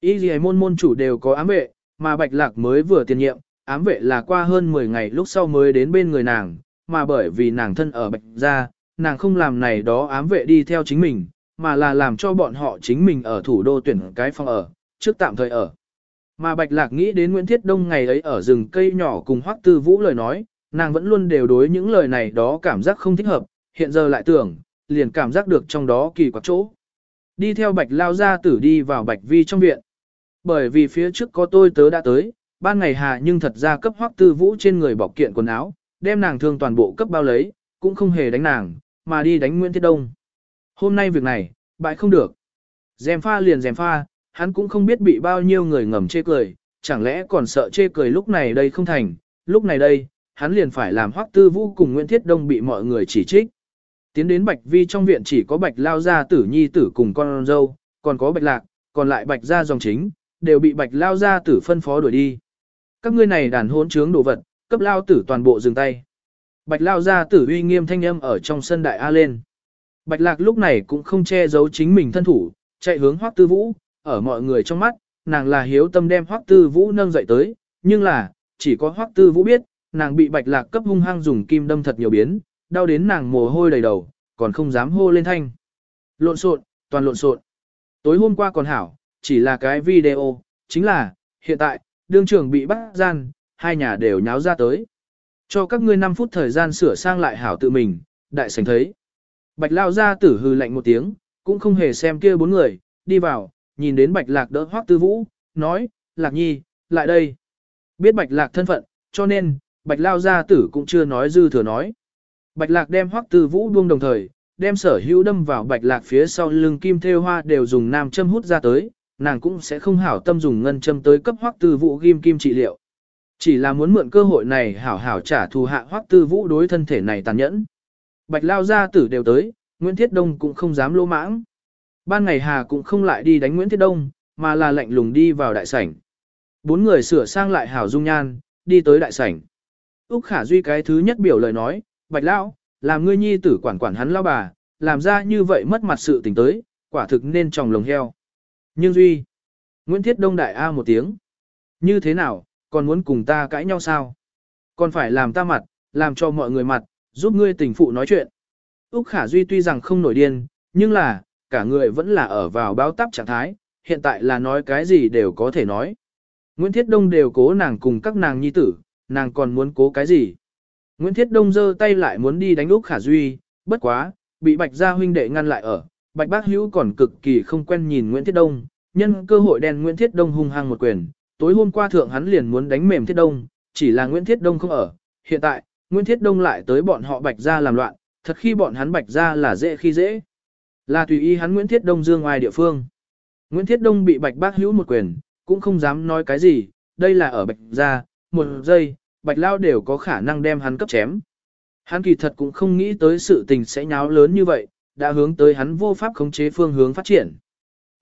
Y ghi môn môn chủ đều có ám vệ, mà bạch lạc mới vừa tiền nhiệm, ám vệ là qua hơn 10 ngày lúc sau mới đến bên người nàng, mà bởi vì nàng thân ở bạch gia, nàng không làm này đó ám vệ đi theo chính mình, mà là làm cho bọn họ chính mình ở thủ đô tuyển cái phòng ở, trước tạm thời ở. Mà Bạch Lạc nghĩ đến Nguyễn Thiết Đông ngày ấy ở rừng cây nhỏ cùng Hoắc Tư Vũ lời nói, nàng vẫn luôn đều đối những lời này đó cảm giác không thích hợp, hiện giờ lại tưởng, liền cảm giác được trong đó kỳ quặc chỗ. Đi theo Bạch Lao ra tử đi vào Bạch Vi trong viện. Bởi vì phía trước có tôi tớ đã tới, ban ngày hà nhưng thật ra cấp Hoắc Tư Vũ trên người bọc kiện quần áo, đem nàng thương toàn bộ cấp bao lấy, cũng không hề đánh nàng, mà đi đánh Nguyễn Thiết Đông. Hôm nay việc này, bại không được. Dèm pha liền dèm pha, hắn cũng không biết bị bao nhiêu người ngầm chê cười, chẳng lẽ còn sợ chê cười lúc này đây không thành, lúc này đây, hắn liền phải làm hoắc tư vũ cùng Nguyễn Thiết Đông bị mọi người chỉ trích. Tiến đến Bạch Vi trong viện chỉ có Bạch Lao Gia tử nhi tử cùng con dâu, còn có Bạch Lạc, còn lại Bạch Gia dòng chính, đều bị Bạch Lao Gia tử phân phó đuổi đi. Các ngươi này đàn hỗn trướng đồ vật, cấp Lao tử toàn bộ dừng tay. Bạch Lao Gia tử uy nghiêm thanh âm ở trong sân đại A lên. Bạch Lạc lúc này cũng không che giấu chính mình thân thủ, chạy hướng Hoắc Tư Vũ, ở mọi người trong mắt, nàng là hiếu tâm đem Hoắc Tư Vũ nâng dậy tới, nhưng là, chỉ có Hoắc Tư Vũ biết, nàng bị Bạch Lạc cấp hung hăng dùng kim đâm thật nhiều biến, đau đến nàng mồ hôi đầy đầu, còn không dám hô lên thanh. Lộn xộn, toàn lộn xộn. Tối hôm qua còn hảo, chỉ là cái video, chính là, hiện tại, đương trưởng bị bắt gian, hai nhà đều nháo ra tới. Cho các ngươi 5 phút thời gian sửa sang lại hảo tự mình, đại sảnh thấy. Bạch lao ra tử hư lạnh một tiếng, cũng không hề xem kia bốn người, đi vào, nhìn đến bạch lạc đỡ hoác tư vũ, nói, lạc nhi, lại đây. Biết bạch lạc thân phận, cho nên, bạch lao gia tử cũng chưa nói dư thừa nói. Bạch lạc đem hoác tư vũ buông đồng thời, đem sở hữu đâm vào bạch lạc phía sau lưng kim thêu hoa đều dùng nam châm hút ra tới, nàng cũng sẽ không hảo tâm dùng ngân châm tới cấp hoác tư vũ ghim kim trị liệu. Chỉ là muốn mượn cơ hội này hảo hảo trả thù hạ hoác tư vũ đối thân thể này tàn nhẫn. Bạch lao gia tử đều tới, Nguyễn Thiết Đông cũng không dám lỗ mãng. Ban ngày Hà cũng không lại đi đánh Nguyễn Thiết Đông, mà là lạnh lùng đi vào đại sảnh. Bốn người sửa sang lại hảo dung nhan, đi tới đại sảnh. Úc Khả Duy cái thứ nhất biểu lời nói, Bạch Lão, làm ngươi nhi tử quản quản hắn lao bà, làm ra như vậy mất mặt sự tình tới, quả thực nên tròng lồng heo. Nhưng Duy, Nguyễn Thiết Đông đại A một tiếng. Như thế nào, còn muốn cùng ta cãi nhau sao? Còn phải làm ta mặt, làm cho mọi người mặt, giúp ngươi tình phụ nói chuyện. Úc Khả Duy tuy rằng không nổi điên, nhưng là, cả người vẫn là ở vào báo táp trạng thái, hiện tại là nói cái gì đều có thể nói. Nguyễn Thiết Đông đều cố nàng cùng các nàng nhi tử, nàng còn muốn cố cái gì? Nguyễn Thiết Đông giơ tay lại muốn đi đánh Úc Khả Duy, bất quá, bị Bạch Gia huynh đệ ngăn lại ở. Bạch Bác Hữu còn cực kỳ không quen nhìn Nguyễn Thiết Đông, nhân cơ hội đèn Nguyễn Thiết Đông hung hăng một quyền. Tối hôm qua thượng hắn liền muốn đánh mềm Thiết Đông, chỉ là Nguyễn Thiết Đông không ở. Hiện tại, Nguyễn Thiết Đông lại tới bọn họ Bạch Gia làm loạn, thật khi bọn hắn Bạch Gia là dễ khi dễ. Là tùy ý hắn Nguyễn Thiết Đông dương ngoài địa phương. Nguyễn Thiết Đông bị Bạch Bác Hữu một quyền, cũng không dám nói cái gì, đây là ở Bạch Gia, một giây, Bạch Lao đều có khả năng đem hắn cấp chém. Hắn kỳ thật cũng không nghĩ tới sự tình sẽ nháo lớn như vậy, đã hướng tới hắn vô pháp khống chế phương hướng phát triển.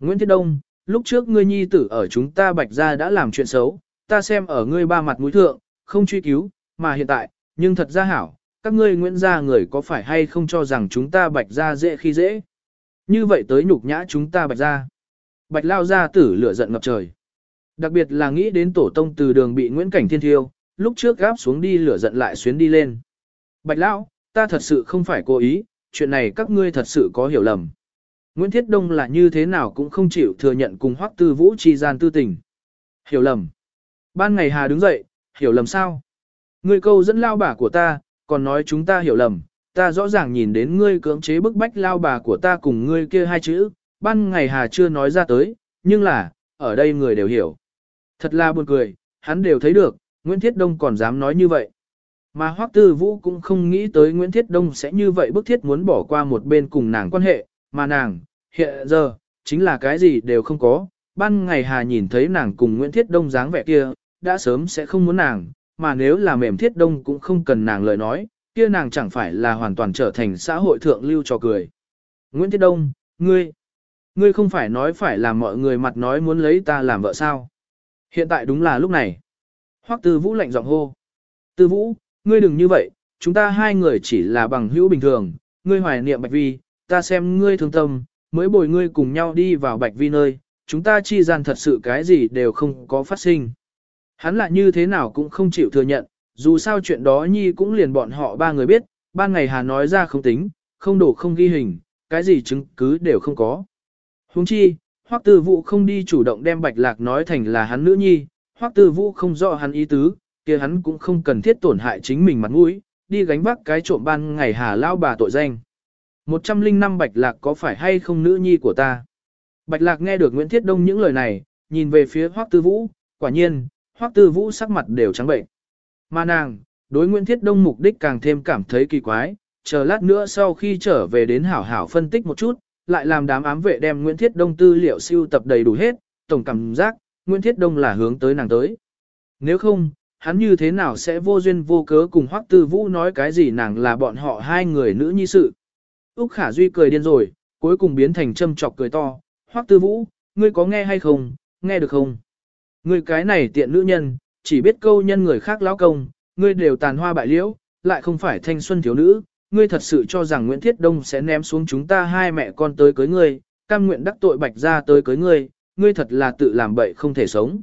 Nguyễn Thiết Đông, lúc trước ngươi nhi tử ở chúng ta Bạch Gia đã làm chuyện xấu, ta xem ở ngươi ba mặt mũi thượng, không truy cứu, mà hiện tại, nhưng thật ra hảo, các ngươi Nguyễn gia người có phải hay không cho rằng chúng ta Bạch Gia dễ khi dễ. Như vậy tới nhục nhã chúng ta Bạch ra, Bạch Lao ra tử lửa giận ngập trời. Đặc biệt là nghĩ đến tổ tông từ đường bị Nguyễn Cảnh Thiên thiêu, lúc trước gáp xuống đi lửa giận lại xuyến đi lên. Bạch Lão, ta thật sự không phải cố ý, chuyện này các ngươi thật sự có hiểu lầm. Nguyễn Thiết Đông là như thế nào cũng không chịu thừa nhận cùng Hoắc Tư Vũ chi gian tư tình. Hiểu lầm. Ban ngày Hà đứng dậy, hiểu lầm sao? Ngươi câu dẫn lao bả của ta, còn nói chúng ta hiểu lầm, ta rõ ràng nhìn đến ngươi cưỡng chế bức bách lao bà của ta cùng ngươi kia hai chữ, ban ngày Hà chưa nói ra tới, nhưng là, ở đây người đều hiểu. Thật là buồn cười, hắn đều thấy được, Nguyễn Thiết Đông còn dám nói như vậy. Mà Hoắc Tư Vũ cũng không nghĩ tới Nguyễn Thiết Đông sẽ như vậy bức thiết muốn bỏ qua một bên cùng nàng quan hệ, mà nàng, hiện giờ, chính là cái gì đều không có. Ban ngày Hà nhìn thấy nàng cùng Nguyễn Thiết Đông dáng vẻ kia, đã sớm sẽ không muốn nàng, mà nếu là mềm Thiết Đông cũng không cần nàng lời nói, kia nàng chẳng phải là hoàn toàn trở thành xã hội thượng lưu trò cười. Nguyễn Thiết Đông, ngươi, ngươi không phải nói phải làm mọi người mặt nói muốn lấy ta làm vợ sao? Hiện tại đúng là lúc này. Hoắc Tư Vũ lạnh giọng hô. Tư Vũ, ngươi đừng như vậy, chúng ta hai người chỉ là bằng hữu bình thường, ngươi hoài niệm Bạch Vi, ta xem ngươi thương tâm, mới bồi ngươi cùng nhau đi vào Bạch Vi nơi, chúng ta chi gian thật sự cái gì đều không có phát sinh. Hắn lại như thế nào cũng không chịu thừa nhận, dù sao chuyện đó nhi cũng liền bọn họ ba người biết, ban ngày Hà nói ra không tính, không đổ không ghi hình, cái gì chứng cứ đều không có. Huống chi, Hoắc Tư Vũ không đi chủ động đem Bạch Lạc nói thành là hắn nữ nhi, Hoắc Tư Vũ không rõ hắn ý tứ, kia hắn cũng không cần thiết tổn hại chính mình mặt mũi, đi gánh vác cái trộm ban ngày hà lao bà tội danh. 105 Bạch Lạc có phải hay không nữ nhi của ta? Bạch Lạc nghe được Nguyễn Thiết Đông những lời này, nhìn về phía Hoắc Tư Vũ, quả nhiên, Hoắc Tư Vũ sắc mặt đều trắng bệnh. Mà nàng, đối Nguyễn Thiết Đông mục đích càng thêm cảm thấy kỳ quái, chờ lát nữa sau khi trở về đến hảo hảo phân tích một chút, lại làm đám ám vệ đem Nguyễn Thiết Đông tư liệu siêu tập đầy đủ hết, tổng cảm giác, Nguyễn Thiết Đông là hướng tới nàng tới. Nếu không, hắn như thế nào sẽ vô duyên vô cớ cùng Hoắc Tư Vũ nói cái gì nàng là bọn họ hai người nữ nhi sự. Úc Khả Duy cười điên rồi, cuối cùng biến thành châm chọc cười to, Hoắc Tư Vũ, ngươi có nghe hay không, nghe được không? Ngươi cái này tiện nữ nhân, chỉ biết câu nhân người khác lão công, ngươi đều tàn hoa bại liễu, lại không phải thanh xuân thiếu nữ, ngươi thật sự cho rằng Nguyễn Thiết Đông sẽ ném xuống chúng ta hai mẹ con tới cưới ngươi, cam nguyện đắc tội bạch ra tới cưới ngươi, ngươi thật là tự làm bậy không thể sống.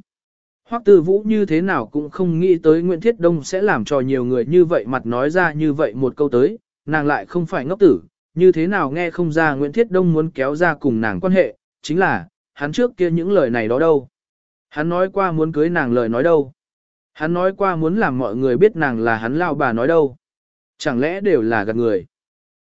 Hoắc Tư Vũ như thế nào cũng không nghĩ tới Nguyễn Thiết Đông sẽ làm cho nhiều người như vậy mặt nói ra như vậy một câu tới, nàng lại không phải ngốc tử, như thế nào nghe không ra Nguyễn Thiết Đông muốn kéo ra cùng nàng quan hệ, chính là, hắn trước kia những lời này đó đâu. Hắn nói qua muốn cưới nàng lời nói đâu. Hắn nói qua muốn làm mọi người biết nàng là hắn lao bà nói đâu. Chẳng lẽ đều là gạt người.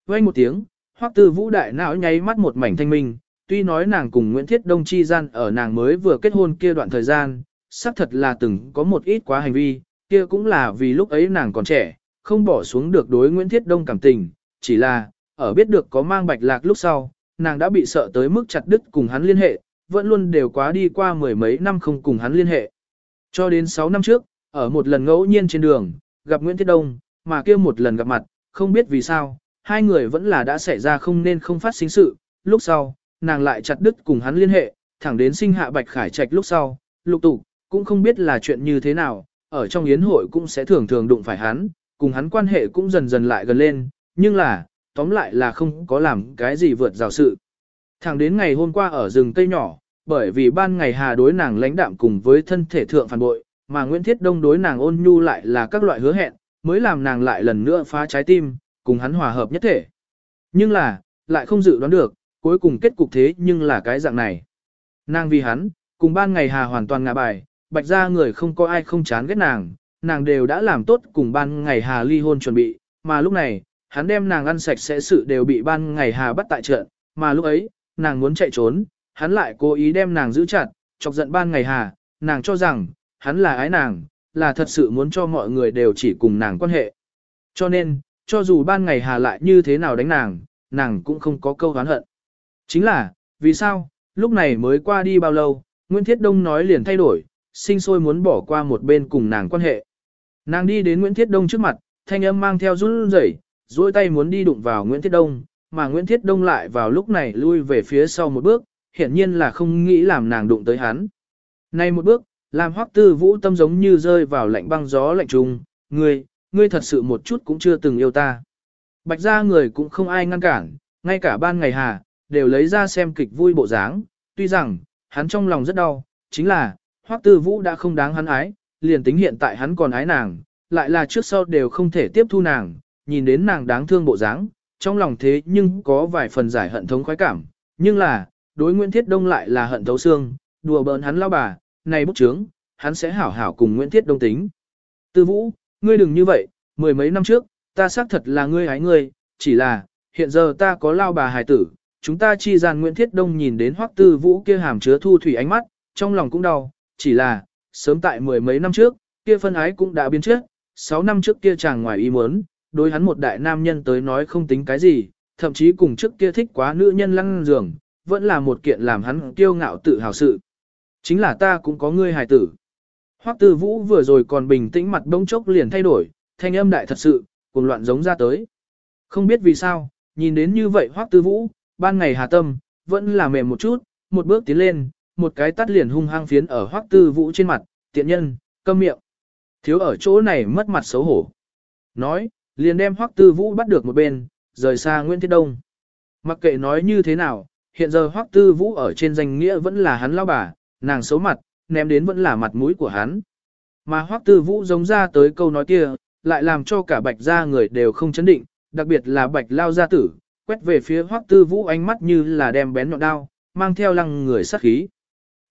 Quay một tiếng, Hoắc Tư Vũ đại não nháy mắt một mảnh thanh minh, tuy nói nàng cùng Nguyễn Thiết Đông chi gian ở nàng mới vừa kết hôn kia đoạn thời gian, xác thật là từng có một ít quá hành vi, kia cũng là vì lúc ấy nàng còn trẻ, không bỏ xuống được đối Nguyễn Thiết Đông cảm tình, chỉ là, ở biết được có mang bạch lạc lúc sau, nàng đã bị sợ tới mức chặt đứt cùng hắn liên hệ, vẫn luôn đều quá đi qua mười mấy năm không cùng hắn liên hệ. Cho đến 6 năm trước, ở một lần ngẫu nhiên trên đường, gặp Nguyễn Thiết Đông, mà kia một lần gặp mặt, không biết vì sao, hai người vẫn là đã xảy ra không nên không phát sinh sự, lúc sau, nàng lại chặt đứt cùng hắn liên hệ, thẳng đến sinh hạ Bạch Khải Trạch lúc sau, lục tục, cũng không biết là chuyện như thế nào, ở trong yến hội cũng sẽ thường thường đụng phải hắn, cùng hắn quan hệ cũng dần dần lại gần lên, nhưng là, tóm lại là không có làm cái gì vượt rào sự. Thẳng đến ngày hôm qua ở rừng cây nhỏ, bởi vì ban ngày hà đối nàng lãnh đạm cùng với thân thể thượng phản bội, mà Nguyễn Thiết Đông đối nàng ôn nhu lại là các loại hứa hẹn, mới làm nàng lại lần nữa phá trái tim, cùng hắn hòa hợp nhất thể. Nhưng là, lại không dự đoán được, cuối cùng kết cục thế nhưng là cái dạng này. Nàng vì hắn, cùng ban ngày hà hoàn toàn ngạ bài, bạch ra người không có ai không chán ghét nàng, nàng đều đã làm tốt cùng ban ngày hà ly hôn chuẩn bị, mà lúc này, hắn đem nàng ăn sạch sẽ sự đều bị ban ngày hà bắt tại trận, mà lúc ấy, nàng muốn chạy trốn, hắn lại cố ý đem nàng giữ chặt, chọc giận ban ngày hà, nàng cho rằng, hắn là ái nàng, là thật sự muốn cho mọi người đều chỉ cùng nàng quan hệ. Cho nên, cho dù ban ngày hà lại như thế nào đánh nàng, nàng cũng không có câu oán hận. Chính là, vì sao, lúc này mới qua đi bao lâu, Nguyễn Thiết Đông nói liền thay đổi, sinh sôi muốn bỏ qua một bên cùng nàng quan hệ. Nàng đi đến Nguyễn Thiết Đông trước mặt, thanh âm mang theo run rẩy, duỗi tay muốn đi đụng vào Nguyễn Thiết Đông, mà Nguyễn Thiết Đông lại vào lúc này lui về phía sau một bước, hiển nhiên là không nghĩ làm nàng đụng tới hắn. Nay một bước, làm hoắc tư vũ tâm giống như rơi vào lạnh băng gió lạnh trùng, ngươi, ngươi thật sự một chút cũng chưa từng yêu ta. Bạch ra người cũng không ai ngăn cản, ngay cả ban ngày hà, đều lấy ra xem kịch vui bộ dáng, tuy rằng, hắn trong lòng rất đau, chính là, hoắc tư vũ đã không đáng hắn ái, liền tính hiện tại hắn còn ái nàng, lại là trước sau đều không thể tiếp thu nàng, nhìn đến nàng đáng thương bộ dáng, trong lòng thế nhưng có vài phần giải hận thống khoái cảm, nhưng là, đối Nguyễn Thiết Đông lại là hận thấu xương, đùa bỡn hắn lao bà, này bức trướng, hắn sẽ hảo hảo cùng Nguyễn Thiết Đông tính. Tư Vũ, ngươi đừng như vậy, mười mấy năm trước, ta xác thật là ngươi hái ngươi, chỉ là, hiện giờ ta có lao bà hài tử, chúng ta chi gian Nguyễn Thiết Đông nhìn đến Hoắc Tư Vũ kia hàm chứa thu thủy ánh mắt, trong lòng cũng đau, chỉ là, sớm tại mười mấy năm trước, kia phân ái cũng đã biến trước, sáu năm trước kia chàng ngoài ý muốn, đối hắn một đại nam nhân tới nói không tính cái gì, thậm chí cùng trước kia thích quá nữ nhân lăng giường, vẫn là một kiện làm hắn kiêu ngạo tự hào sự. Chính là ta cũng có ngươi hài tử. Hoắc Tư Vũ vừa rồi còn bình tĩnh mặt bỗng chốc liền thay đổi, thanh âm đại thật sự, cuồng loạn giống ra tới. Không biết vì sao, nhìn đến như vậy Hoắc Tư Vũ, ban ngày hà tâm, vẫn là mềm một chút, một bước tiến lên, một cái tắt liền hung hăng phiến ở Hoắc Tư Vũ trên mặt, tiện nhân, câm miệng. Thiếu ở chỗ này mất mặt xấu hổ. Nói, liền đem Hoắc Tư Vũ bắt được một bên, rời xa Nguyễn Thiết Đông. Mặc kệ nói như thế nào, hiện giờ Hoắc Tư Vũ ở trên danh nghĩa vẫn là hắn lao bà, nàng xấu mặt, ném đến vẫn là mặt mũi của hắn. Mà Hoắc Tư Vũ giống ra tới câu nói kia, lại làm cho cả bạch gia người đều không chấn định, đặc biệt là bạch lao gia tử, quét về phía Hoắc Tư Vũ ánh mắt như là đem bén nhọn đao, mang theo lăng người sát khí.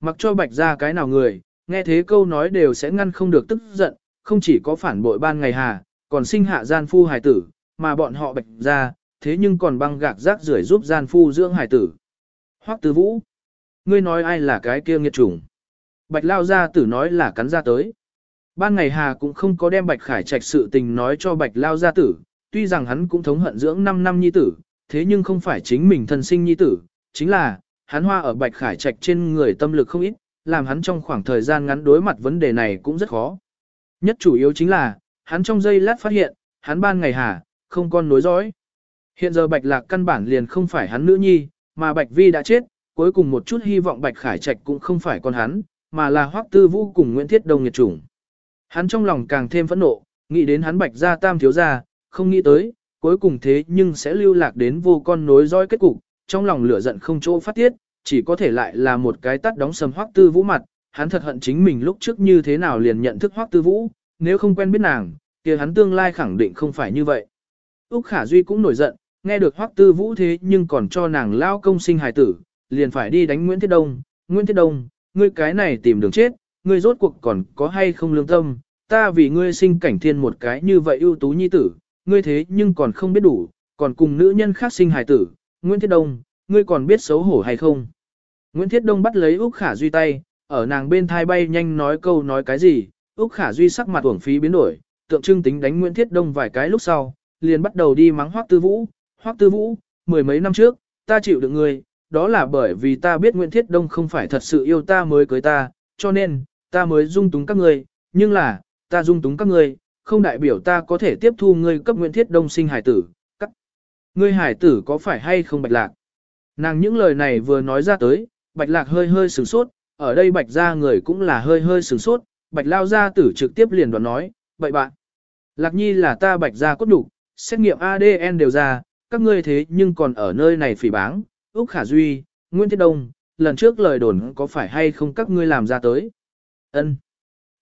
Mặc cho bạch gia cái nào người, nghe thế câu nói đều sẽ ngăn không được tức giận, không chỉ có phản bội ban ngày hà, còn sinh hạ gian phu hài tử, mà bọn họ bạch gia, thế nhưng còn băng gạc rác rưởi giúp gian phu dưỡng hài tử. Hoắc Tư Vũ, ngươi nói ai là cái kia nghiệt chủng? Bạch Lao gia tử nói là cắn ra tới. Ban ngày Hà cũng không có đem Bạch Khải Trạch sự tình nói cho Bạch Lao gia tử, tuy rằng hắn cũng thống hận dưỡng 5 năm nhi tử, thế nhưng không phải chính mình thân sinh nhi tử, chính là, hắn hoa ở Bạch Khải Trạch trên người tâm lực không ít, làm hắn trong khoảng thời gian ngắn đối mặt vấn đề này cũng rất khó. Nhất chủ yếu chính là, hắn trong giây lát phát hiện, hắn ban ngày Hà, không con nối dõi. Hiện giờ Bạch Lạc căn bản liền không phải hắn nữ nhi, mà Bạch Vi đã chết, cuối cùng một chút hy vọng Bạch Khải Trạch cũng không phải con hắn, mà là Hoắc Tư Vũ cùng Nguyễn Thiết Đông nghiệt chủng. Hắn trong lòng càng thêm phẫn nộ, nghĩ đến hắn Bạch gia tam thiếu gia, không nghĩ tới, cuối cùng thế nhưng sẽ lưu lạc đến vô con nối dõi kết cục, trong lòng lửa giận không chỗ phát tiết, chỉ có thể lại là một cái tắt đóng sầm Hoắc Tư Vũ mặt, hắn thật hận chính mình lúc trước như thế nào liền nhận thức Hoắc Tư Vũ, nếu không quen biết nàng, kia hắn tương lai khẳng định không phải như vậy. Úc Khả Duy cũng nổi giận, nghe được Hoắc Tư Vũ thế nhưng còn cho nàng lao công sinh hài tử, liền phải đi đánh Nguyễn Thiết Đông. Nguyễn Thiết Đông, ngươi cái này tìm đường chết, ngươi rốt cuộc còn có hay không lương tâm, ta vì ngươi sinh cảnh thiên một cái như vậy ưu tú nhi tử, ngươi thế nhưng còn không biết đủ, còn cùng nữ nhân khác sinh hài tử, Nguyễn Thiết Đông, ngươi còn biết xấu hổ hay không? Nguyễn Thiết Đông bắt lấy Úc Khả Duy tay, ở nàng bên thai bay nhanh nói câu nói cái gì, Úc Khả Duy sắc mặt uổng phí biến đổi, tượng trưng tính đánh Nguyễn Thiết Đông vài cái lúc sau, liền bắt đầu đi mắng Hoắc Tư Vũ, Hoắc Tư Vũ, mười mấy năm trước, ta chịu được ngươi, đó là bởi vì ta biết Nguyễn Thiết Đông không phải thật sự yêu ta mới cưới ta, cho nên, ta mới dung túng các ngươi, nhưng là, ta dung túng các ngươi, không đại biểu ta có thể tiếp thu ngươi cấp Nguyễn Thiết Đông sinh hải tử, các ngươi hải tử có phải hay không bạch lạc. Nàng những lời này vừa nói ra tới, bạch lạc hơi hơi sửng sốt, ở đây bạch gia người cũng là hơi hơi sửng sốt, bạch lao gia tử trực tiếp liền đoán nói, vậy bạn, Lạc Nhi là ta bạch gia cốt đủ, xét nghiệm ADN đều ra, các ngươi thế nhưng còn ở nơi này phỉ báng, Úc Khả Duy, Nguyễn Thiết Đông, lần trước lời đồn có phải hay không các ngươi làm ra tới. ân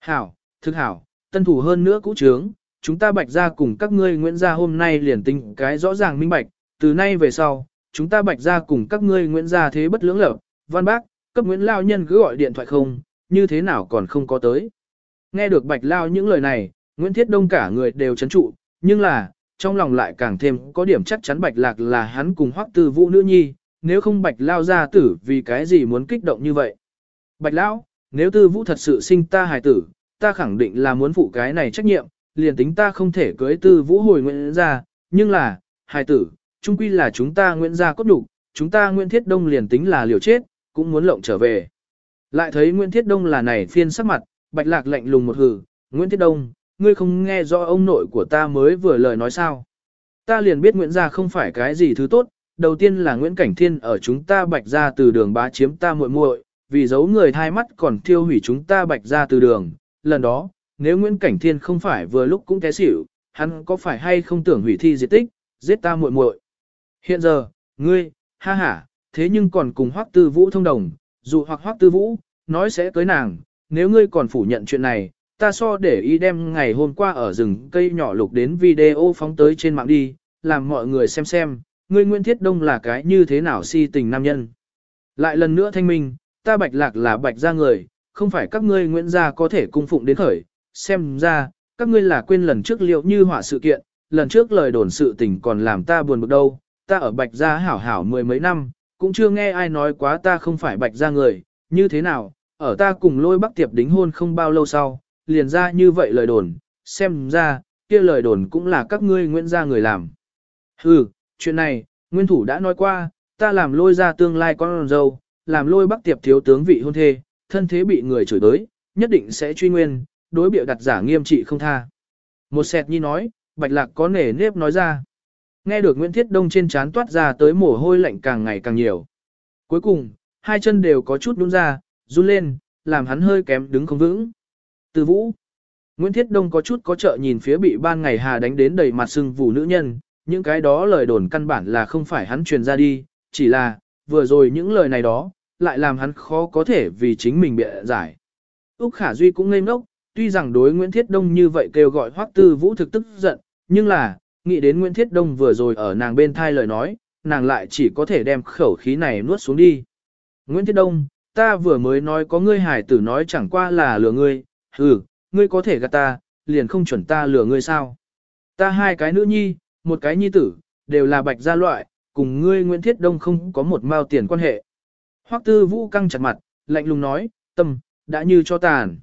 Hảo, thực hảo, tân thủ hơn nữa cũ trướng, chúng ta bạch ra cùng các ngươi Nguyễn gia hôm nay liền tinh cái rõ ràng minh bạch, từ nay về sau, chúng ta bạch ra cùng các ngươi Nguyễn gia thế bất lưỡng lập, văn bác, cấp Nguyễn Lao Nhân cứ gọi điện thoại không, như thế nào còn không có tới. Nghe được bạch Lao những lời này, Nguyễn Thiết Đông cả người đều chấn trụ, nhưng là, trong lòng lại càng thêm có điểm chắc chắn bạch lạc là hắn cùng hoắc tư vũ nữ nhi, nếu không bạch lao ra tử vì cái gì muốn kích động như vậy. Bạch lão, nếu tư vũ thật sự sinh ta hài tử, ta khẳng định là muốn phụ cái này trách nhiệm, liền tính ta không thể cưới tư vũ hồi nguyện ra, nhưng là, hài tử, chung quy là chúng ta nguyện ra cốt đủ, chúng ta nguyện Thiết Đông liền tính là liều chết, cũng muốn lộng trở về. Lại thấy Nguyễn Thiết Đông là này phiên sắc mặt, bạch lạc lạnh lùng một hử, Nguyễn Thiết Đông, ngươi không nghe rõ ông nội của ta mới vừa lời nói sao. Ta liền biết Nguyễn gia không phải cái gì thứ tốt, đầu tiên là Nguyễn Cảnh Thiên ở chúng ta bạch ra từ đường bá chiếm ta muội muội, vì giấu người thai mắt còn thiêu hủy chúng ta bạch ra từ đường. Lần đó, nếu Nguyễn Cảnh Thiên không phải vừa lúc cũng té xỉu, hắn có phải hay không tưởng hủy thi diệt tích, giết ta muội muội. Hiện giờ, ngươi, ha ha, thế nhưng còn cùng Hoắc Tư Vũ thông đồng, dù hoặc Hoắc Tư Vũ, nói sẽ cưới nàng, nếu ngươi còn phủ nhận chuyện này, ta so để ý đem ngày hôm qua ở rừng cây nhỏ lục đến video phóng tới trên mạng đi, làm mọi người xem xem, ngươi Nguyễn Thiết Đông là cái như thế nào si tình nam nhân. Lại lần nữa thanh minh, ta bạch lạc là bạch gia người, không phải các ngươi Nguyễn gia có thể cung phụng đến khởi, xem ra, các ngươi là quên lần trước liệu như họa sự kiện, lần trước lời đồn sự tình còn làm ta buồn bực đâu, ta ở bạch gia hảo hảo mười mấy năm, cũng chưa nghe ai nói quá ta không phải bạch gia người, như thế nào, ở ta cùng lôi bắc tiệp đính hôn không bao lâu sau, liền ra như vậy lời đồn, xem ra, kia lời đồn cũng là các ngươi Nguyễn gia người làm. Hừ, chuyện này, nguyên thủ đã nói qua, ta làm lôi ra tương lai con dâu, làm lôi bắc tiệp thiếu tướng vị hôn thê, thân thế bị người chửi tới, nhất định sẽ truy nguyên, đối biểu đặt giả nghiêm trị không tha. Một sẹt nhi nói, bạch lạc có nể nếp nói ra. Nghe được Nguyễn Thiết Đông trên trán toát ra tới mồ hôi lạnh càng ngày càng nhiều. Cuối cùng, hai chân đều có chút nhún ra, run lên, làm hắn hơi kém đứng không vững. Từ vũ. Nguyễn Thiết Đông có chút có trợ nhìn phía bị ban ngày hà đánh đến đầy mặt sưng vù nữ nhân, những cái đó lời đồn căn bản là không phải hắn truyền ra đi, chỉ là, vừa rồi những lời này đó, lại làm hắn khó có thể vì chính mình bịa giải. Úc Khả Duy cũng ngây ngốc, tuy rằng đối Nguyễn Thiết Đông như vậy kêu gọi Hoắc Tư Vũ thực tức giận, nhưng là, nghĩ đến Nguyễn Thiết Đông vừa rồi ở nàng bên thai lời nói, nàng lại chỉ có thể đem khẩu khí này nuốt xuống đi. Nguyễn Thiết Đông, ta vừa mới nói có ngươi hải tử nói chẳng qua là lừa ngươi, ừ, ngươi có thể gạt ta, liền không chuẩn ta lừa ngươi sao. Ta hai cái nữ nhi, một cái nhi tử, đều là bạch gia loại, cùng ngươi Nguyễn Thiết Đông không có một mao tiền quan hệ. Hoắc Tư Vũ căng chặt mặt, lạnh lùng nói, tâm, đã như cho tàn.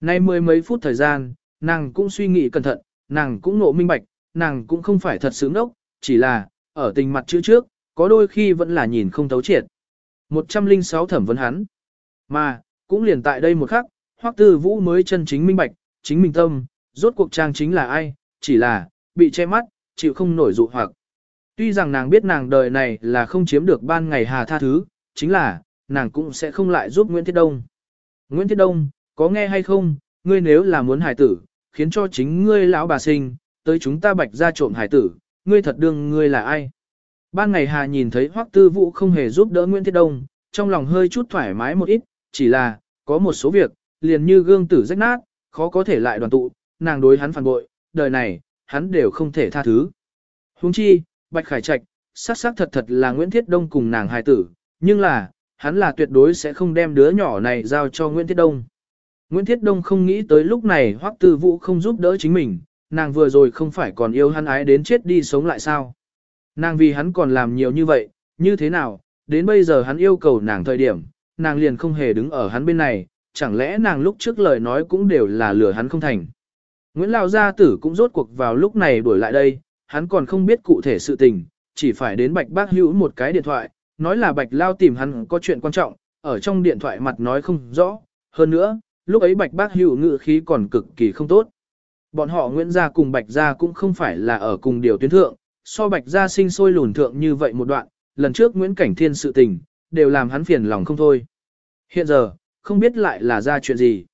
Nay mười mấy phút thời gian, nàng cũng suy nghĩ cẩn thận, nàng cũng nộ minh bạch, nàng cũng không phải thật sướng đốc, chỉ là, ở tình mặt chữ trước, có đôi khi vẫn là nhìn không thấu triệt. 106 thẩm vấn hắn. Mà, cũng liền tại đây một khắc, Hoắc Tư Vũ mới chân chính minh bạch, chính mình tâm, rốt cuộc trang chính là ai, chỉ là, bị che mắt, chịu không nổi dụ hoặc. Tuy rằng nàng biết nàng đời này là không chiếm được ban ngày hà tha thứ, chính là, nàng cũng sẽ không lại giúp Nguyễn Thiết Đông. Nguyễn Thiết Đông, có nghe hay không, ngươi nếu là muốn hải tử, khiến cho chính ngươi lão bà sinh, tới chúng ta bạch ra trộm hải tử, ngươi thật đương ngươi là ai. Ban ngày hà nhìn thấy Hoắc Tư Vũ không hề giúp đỡ Nguyễn Thiết Đông, trong lòng hơi chút thoải mái một ít, chỉ là, có một số việc, liền như gương tử rách nát, khó có thể lại đoàn tụ, nàng đối hắn phản bội, đời này, hắn đều không thể tha thứ. Huống chi, Bạch Khải Trạch, xác xác thật thật là Nguyễn Thiết Đông cùng nàng hài tử, nhưng là, hắn là tuyệt đối sẽ không đem đứa nhỏ này giao cho Nguyễn Thiết Đông. Nguyễn Thiết Đông không nghĩ tới lúc này Hoắc Tư Vũ không giúp đỡ chính mình, nàng vừa rồi không phải còn yêu hắn ái đến chết đi sống lại sao. Nàng vì hắn còn làm nhiều như vậy, như thế nào, đến bây giờ hắn yêu cầu nàng thời điểm, nàng liền không hề đứng ở hắn bên này, chẳng lẽ nàng lúc trước lời nói cũng đều là lừa hắn không thành. Nguyễn Lão Gia Tử cũng rốt cuộc vào lúc này đuổi lại đây, hắn còn không biết cụ thể sự tình, chỉ phải đến Bạch Bác Hữu một cái điện thoại, nói là Bạch Lao tìm hắn có chuyện quan trọng, ở trong điện thoại mặt nói không rõ, hơn nữa, lúc ấy Bạch Bác Hữu ngự khí còn cực kỳ không tốt. Bọn họ Nguyễn Gia cùng Bạch Gia cũng không phải là ở cùng điều tuyến thượng, so Bạch Gia sinh sôi lùn thượng như vậy một đoạn, lần trước Nguyễn Cảnh Thiên sự tình, đều làm hắn phiền lòng không thôi. Hiện giờ, không biết lại là ra chuyện gì.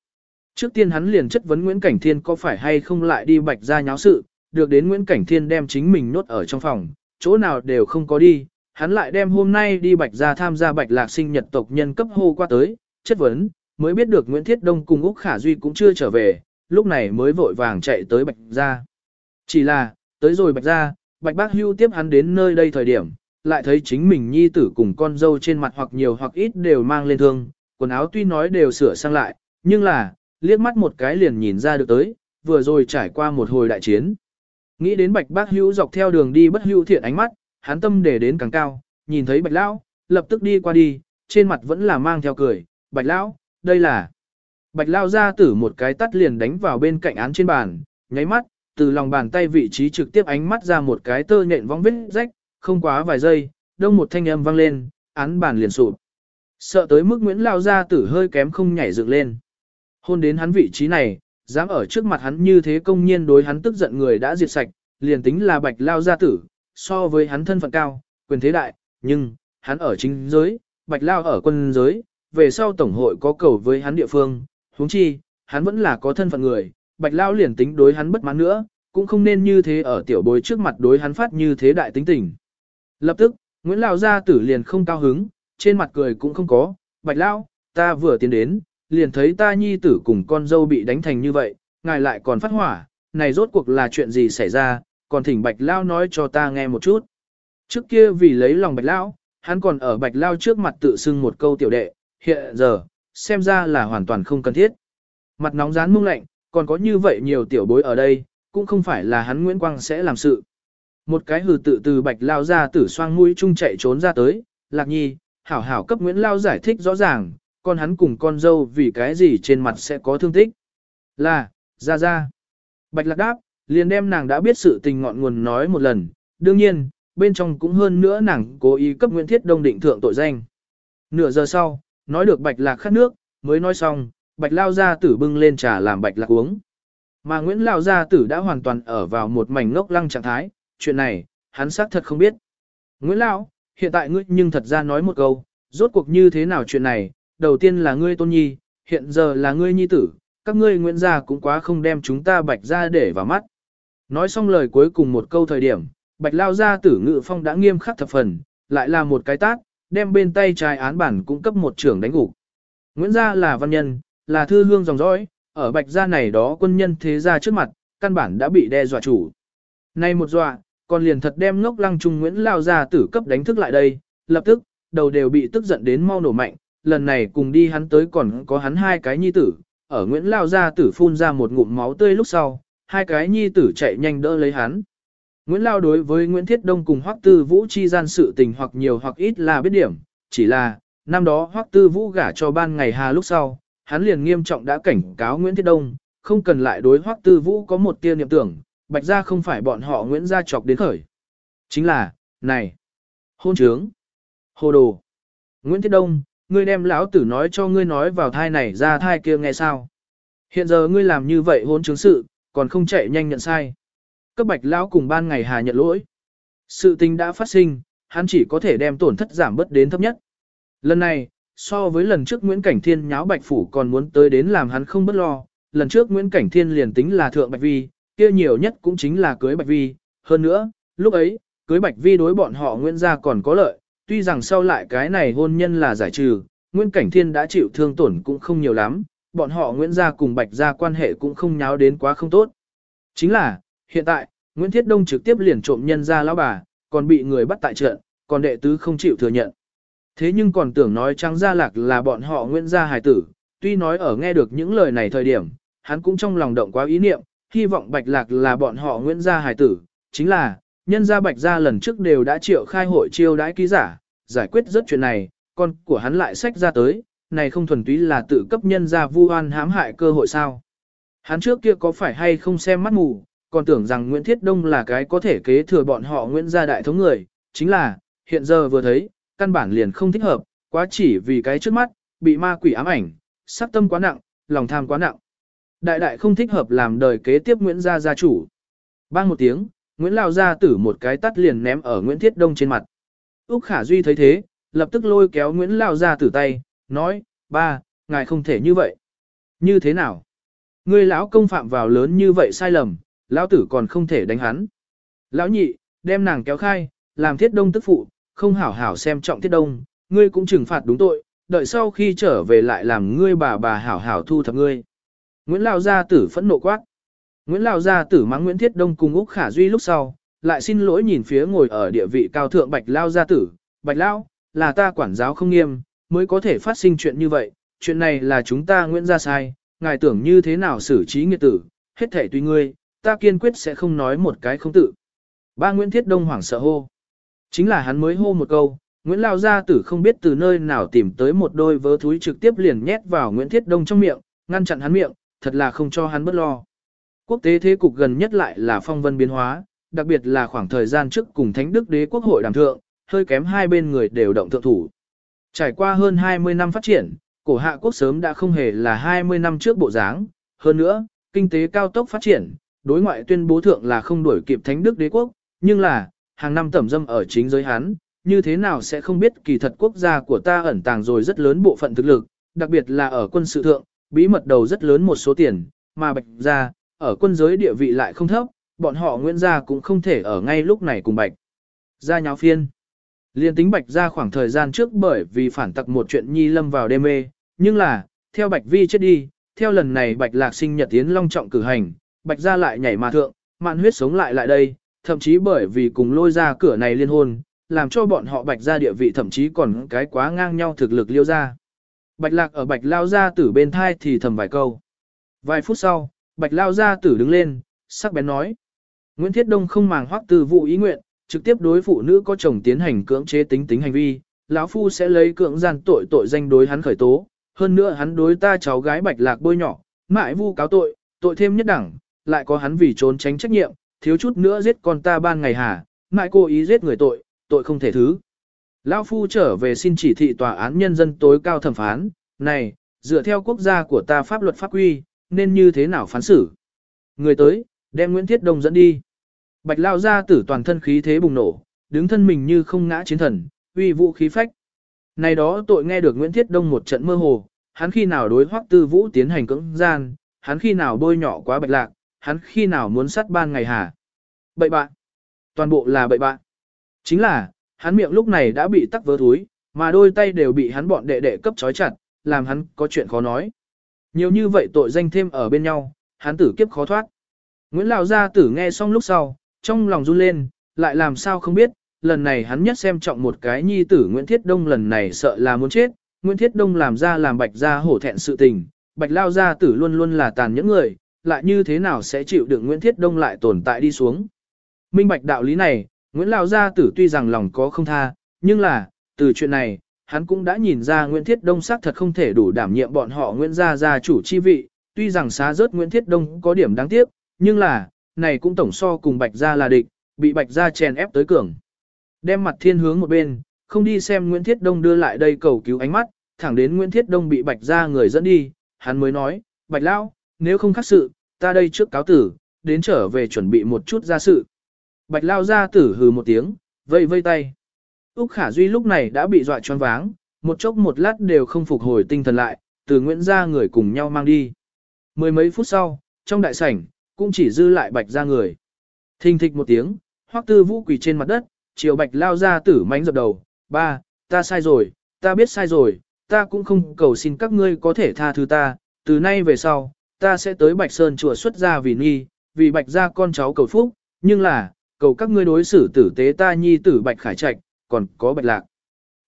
Trước tiên hắn liền chất vấn Nguyễn Cảnh Thiên có phải hay không lại đi bạch ra nháo sự, được đến Nguyễn Cảnh Thiên đem chính mình nốt ở trong phòng, chỗ nào đều không có đi, hắn lại đem hôm nay đi bạch ra tham gia bạch lạc sinh nhật tộc nhân cấp hô qua tới, chất vấn, mới biết được Nguyễn Thiết Đông cùng Úc Khả Duy cũng chưa trở về, lúc này mới vội vàng chạy tới bạch ra. Chỉ là, tới rồi bạch ra, bạch bác hưu tiếp hắn đến nơi đây thời điểm, lại thấy chính mình nhi tử cùng con dâu trên mặt hoặc nhiều hoặc ít đều mang lên thương, quần áo tuy nói đều sửa sang lại, nhưng là, liếc mắt một cái liền nhìn ra được tới, vừa rồi trải qua một hồi đại chiến. Nghĩ đến bạch bác hữu dọc theo đường đi bất hữu thiện ánh mắt, hắn tâm để đến càng cao, nhìn thấy bạch lão, lập tức đi qua đi, trên mặt vẫn là mang theo cười, bạch lão, đây là. Bạch lao ra tử một cái tắt liền đánh vào bên cạnh án trên bàn, nháy mắt, từ lòng bàn tay vị trí trực tiếp ánh mắt ra một cái tơ nhện vong vết rách, không quá vài giây, đông một thanh âm vang lên, án bàn liền sụp. Sợ tới mức Nguyễn lao ra tử hơi kém không nhảy dựng lên. Hôn đến hắn vị trí này, dám ở trước mặt hắn như thế công nhiên đối hắn tức giận người đã diệt sạch, liền tính là bạch lao gia tử, so với hắn thân phận cao, quyền thế đại, nhưng, hắn ở chính giới, bạch lao ở quân giới, về sau tổng hội có cầu với hắn địa phương, huống chi, hắn vẫn là có thân phận người, bạch lao liền tính đối hắn bất mãn nữa, cũng không nên như thế ở tiểu bối trước mặt đối hắn phát như thế đại tính tình. Lập tức, Nguyễn Lao gia tử liền không cao hứng, trên mặt cười cũng không có, bạch lao, ta vừa tiến đến, liền thấy ta nhi tử cùng con dâu bị đánh thành như vậy, ngài lại còn phát hỏa, này rốt cuộc là chuyện gì xảy ra, còn thỉnh Bạch Lao nói cho ta nghe một chút. Trước kia vì lấy lòng Bạch Lao, hắn còn ở Bạch Lao trước mặt tự xưng một câu tiểu đệ, hiện giờ, xem ra là hoàn toàn không cần thiết. Mặt nóng rán mông lạnh, còn có như vậy nhiều tiểu bối ở đây, cũng không phải là hắn Nguyễn Quang sẽ làm sự. Một cái hừ tự từ Bạch Lao ra tử xoang mũi chung chạy trốn ra tới, Lạc Nhi, hảo hảo cấp Nguyễn Lao giải thích rõ ràng, con hắn cùng con dâu vì cái gì trên mặt sẽ có thương tích. Là, ra ra. Bạch lạc đáp, liền đem nàng đã biết sự tình ngọn nguồn nói một lần, đương nhiên, bên trong cũng hơn nữa nàng cố ý cấp Nguyễn Thiết Đông định thượng tội danh. Nửa giờ sau, nói được bạch lạc khát nước, mới nói xong, bạch lao gia tử bưng lên trà làm bạch lạc uống. Mà Nguyễn Lao gia tử đã hoàn toàn ở vào một mảnh ngốc lăng trạng thái, chuyện này, hắn xác thật không biết. Nguyễn Lao, hiện tại ngươi nhưng thật ra nói một câu, rốt cuộc như thế nào chuyện này, đầu tiên là ngươi tôn nhi, hiện giờ là ngươi nhi tử, các ngươi Nguyễn gia cũng quá không đem chúng ta bạch ra để vào mắt. Nói xong lời cuối cùng một câu thời điểm, bạch lao gia tử ngự phong đã nghiêm khắc thập phần, lại là một cái tát, đem bên tay trái án bản cung cấp một trưởng đánh gục. Nguyễn gia là văn nhân, là thư hương dòng dõi, ở bạch gia này đó quân nhân thế gia trước mặt, căn bản đã bị đe dọa chủ. Nay một dọa, còn liền thật đem ngốc lăng trung Nguyễn lao gia tử cấp đánh thức lại đây, lập tức, đầu đều bị tức giận đến mau nổ mạnh, lần này cùng đi hắn tới còn có hắn hai cái nhi tử, ở Nguyễn Lao gia tử phun ra một ngụm máu tươi lúc sau, hai cái nhi tử chạy nhanh đỡ lấy hắn. Nguyễn Lao đối với Nguyễn Thiết Đông cùng Hoắc Tư Vũ chi gian sự tình hoặc nhiều hoặc ít là biết điểm, chỉ là, năm đó Hoắc Tư Vũ gả cho ban ngày hà lúc sau, hắn liền nghiêm trọng đã cảnh cáo Nguyễn Thiết Đông, không cần lại đối Hoắc Tư Vũ có một tia niệm tưởng, bạch gia không phải bọn họ Nguyễn gia chọc đến khởi. Chính là, này, hôn trướng, hồ đồ. Nguyễn Thiết Đông, ngươi đem lão tử nói cho ngươi nói vào thai này ra thai kia nghe sao. Hiện giờ ngươi làm như vậy hôn chứng sự, còn không chạy nhanh nhận sai. Cấp bạch lão cùng ban ngày hà nhận lỗi. Sự tình đã phát sinh, hắn chỉ có thể đem tổn thất giảm bớt đến thấp nhất. Lần này, so với lần trước Nguyễn Cảnh Thiên nháo bạch phủ còn muốn tới đến làm hắn không bất lo, lần trước Nguyễn Cảnh Thiên liền tính là thượng bạch vi, kia nhiều nhất cũng chính là cưới bạch vi, hơn nữa, lúc ấy, cưới bạch vi đối bọn họ Nguyễn gia còn có lợi, tuy rằng sau lại cái này hôn nhân là giải trừ, Nguyễn Cảnh Thiên đã chịu thương tổn cũng không nhiều lắm, bọn họ Nguyễn gia cùng Bạch gia quan hệ cũng không nháo đến quá không tốt. Chính là, hiện tại, Nguyễn Thiết Đông trực tiếp liền trộm nhân ra lão bà, còn bị người bắt tại trận, còn đệ tứ không chịu thừa nhận. Thế nhưng còn tưởng nói trắng ra lạc là bọn họ Nguyễn gia hài tử, tuy nói ở nghe được những lời này thời điểm, hắn cũng trong lòng động quá ý niệm, hy vọng Bạch Lạc là bọn họ Nguyễn gia hài tử, chính là, nhân gia bạch gia lần trước đều đã triệu khai hội chiêu đãi ký giả, giải quyết rất chuyện này, con của hắn lại sách ra tới, này không thuần túy là tự cấp nhân gia vu oan hãm hại cơ hội sao. Hắn trước kia có phải hay không xem mắt mù, còn tưởng rằng Nguyễn Thiết Đông là cái có thể kế thừa bọn họ Nguyễn gia đại thống người, chính là, hiện giờ vừa thấy, căn bản liền không thích hợp, quá chỉ vì cái trước mắt, bị ma quỷ ám ảnh, sắc tâm quá nặng, lòng tham quá nặng. Đại đại không thích hợp làm đời kế tiếp Nguyễn gia gia chủ. Bang một tiếng, Nguyễn Lao gia tử một cái tắt liền ném ở Nguyễn Thiết Đông trên mặt. Úc Khả Duy thấy thế, lập tức lôi kéo Nguyễn Lao gia tử tay, nói, ba, ngài không thể như vậy. Như thế nào? Ngươi lão công phạm vào lớn như vậy sai lầm, lão tử còn không thể đánh hắn. Lão nhị, đem nàng kéo khai, làm thiết đông tức phụ, không hảo hảo xem trọng thiết đông, ngươi cũng trừng phạt đúng tội, đợi sau khi trở về lại làm ngươi bà bà hảo hảo thu thập ngươi. Nguyễn Lão Gia Tử phẫn nộ quát. Nguyễn Lão Gia Tử mắng Nguyễn Thiết Đông cùng Úc Khả Duy lúc sau, lại xin lỗi nhìn phía ngồi ở địa vị cao thượng Bạch Lão Gia Tử. Bạch Lão, là ta quản giáo không nghiêm, mới có thể phát sinh chuyện như vậy, chuyện này là chúng ta Nguyễn Gia sai, ngài tưởng như thế nào xử trí nghiệt tử, hết thể tùy ngươi, ta kiên quyết sẽ không nói một cái không tự. Ba Nguyễn Thiết Đông hoảng sợ hô. Chính là hắn mới hô một câu, Nguyễn Lao Gia Tử không biết từ nơi nào tìm tới một đôi vớ thúi trực tiếp liền nhét vào Nguyễn Thiết Đông trong miệng, ngăn chặn hắn miệng, thật là không cho hắn bất lo. Quốc tế thế cục gần nhất lại là phong vân biến hóa, đặc biệt là khoảng thời gian trước cùng Thánh Đức Đế Quốc hội đàm thượng, hơi kém hai bên người đều động thượng thủ. Trải qua hơn 20 năm phát triển, cổ hạ quốc sớm đã không hề là 20 năm trước bộ dáng, hơn nữa, kinh tế cao tốc phát triển, đối ngoại tuyên bố thượng là không đuổi kịp Thánh Đức Đế Quốc, nhưng là, hàng năm tẩm dâm ở chính giới hắn, như thế nào sẽ không biết kỳ thật quốc gia của ta ẩn tàng rồi rất lớn bộ phận thực lực, đặc biệt là ở quân sự thượng, bí mật đầu rất lớn một số tiền, mà bạch gia, ở quân giới địa vị lại không thấp, bọn họ Nguyễn gia cũng không thể ở ngay lúc này cùng bạch. Gia nháo phiên. Liên tính bạch gia khoảng thời gian trước bởi vì phản tặc một chuyện nhi lâm vào đê mê, nhưng là, theo bạch vi chết đi, theo lần này bạch lạc sinh nhật tiến long trọng cử hành, bạch gia lại nhảy mà thượng, mạn huyết sống lại lại đây, thậm chí bởi vì cùng lôi ra cửa này liên hôn, làm cho bọn họ bạch gia địa vị thậm chí còn cái quá ngang nhau thực lực liêu ra. Bạch lạc ở bạch lao gia tử bên thai thì thầm vài câu. Vài phút sau, bạch lao gia tử đứng lên, sắc bén nói. Nguyễn Thiết Đông không màng hoắc từ vụ ý nguyện, trực tiếp đối phụ nữ có chồng tiến hành cưỡng chế tính tính hành vi, lão phu sẽ lấy cưỡng gian tội tội danh đối hắn khởi tố, hơn nữa hắn đối ta cháu gái bạch lạc bôi nhỏ, mãi vu cáo tội, tội thêm nhất đẳng, lại có hắn vì trốn tránh trách nhiệm, thiếu chút nữa giết con ta ban ngày hà, mãi cố ý giết người tội, tội không thể thứ. Lão Phu trở về xin chỉ thị tòa án nhân dân tối cao thẩm phán, này, dựa theo quốc gia của ta pháp luật pháp quy, nên như thế nào phán xử. Người tới, đem Nguyễn Thiết Đông dẫn đi. Bạch Lao ra tử toàn thân khí thế bùng nổ, đứng thân mình như không ngã chiến thần, uy vũ khí phách. Này đó tội nghe được Nguyễn Thiết Đông một trận mơ hồ, hắn khi nào đối hoắc tư vũ tiến hành cưỡng gian, hắn khi nào bôi nhỏ quá bạch lạc, hắn khi nào muốn sát ban ngày hả? Bậy bạn. Toàn bộ là bậy bạn. Chính là, hắn miệng lúc này đã bị tắc vớ thúi, mà đôi tay đều bị hắn bọn đệ đệ cấp trói chặt, làm hắn có chuyện khó nói. Nhiều như vậy tội danh thêm ở bên nhau, hắn tử kiếp khó thoát. Nguyễn Lão Gia tử nghe xong lúc sau, trong lòng run lên, lại làm sao không biết, lần này hắn nhất xem trọng một cái nhi tử Nguyễn Thiết Đông lần này sợ là muốn chết, Nguyễn Thiết Đông làm ra làm bạch gia hổ thẹn sự tình, bạch lao gia tử luôn luôn là tàn những người, lại như thế nào sẽ chịu được Nguyễn Thiết Đông lại tồn tại đi xuống. Minh bạch đạo lý này, Nguyễn Lão Gia Tử tuy rằng lòng có không tha, nhưng là, từ chuyện này, hắn cũng đã nhìn ra Nguyễn Thiết Đông xác thật không thể đủ đảm nhiệm bọn họ Nguyễn Gia Gia chủ chi vị, tuy rằng xá rớt Nguyễn Thiết Đông có điểm đáng tiếc, nhưng là, này cũng tổng so cùng Bạch Gia là địch, bị Bạch Gia chèn ép tới cường. Đem mặt thiên hướng một bên, không đi xem Nguyễn Thiết Đông đưa lại đây cầu cứu ánh mắt, thẳng đến Nguyễn Thiết Đông bị Bạch Gia người dẫn đi, hắn mới nói, Bạch Lão, nếu không khác sự, ta đây trước cáo tử, đến trở về chuẩn bị một chút ra sự. Bạch lao ra tử hừ một tiếng, vây vây tay. Úc Khả Duy lúc này đã bị dọa choáng váng, một chốc một lát đều không phục hồi tinh thần lại, từ Nguyễn gia người cùng nhau mang đi. Mười mấy phút sau, trong đại sảnh, cũng chỉ dư lại bạch ra người. Thình thịch một tiếng, hoắc tư vũ quỳ trên mặt đất, chiều bạch lao ra tử mánh dập đầu, ba, ta sai rồi, ta biết sai rồi, ta cũng không cầu xin các ngươi có thể tha thứ ta, từ nay về sau, ta sẽ tới bạch sơn chùa xuất gia vì nghi, vì bạch gia con cháu cầu phúc, nhưng là, cầu các ngươi đối xử tử tế ta nhi tử bạch khải trạch, còn có bạch lạc.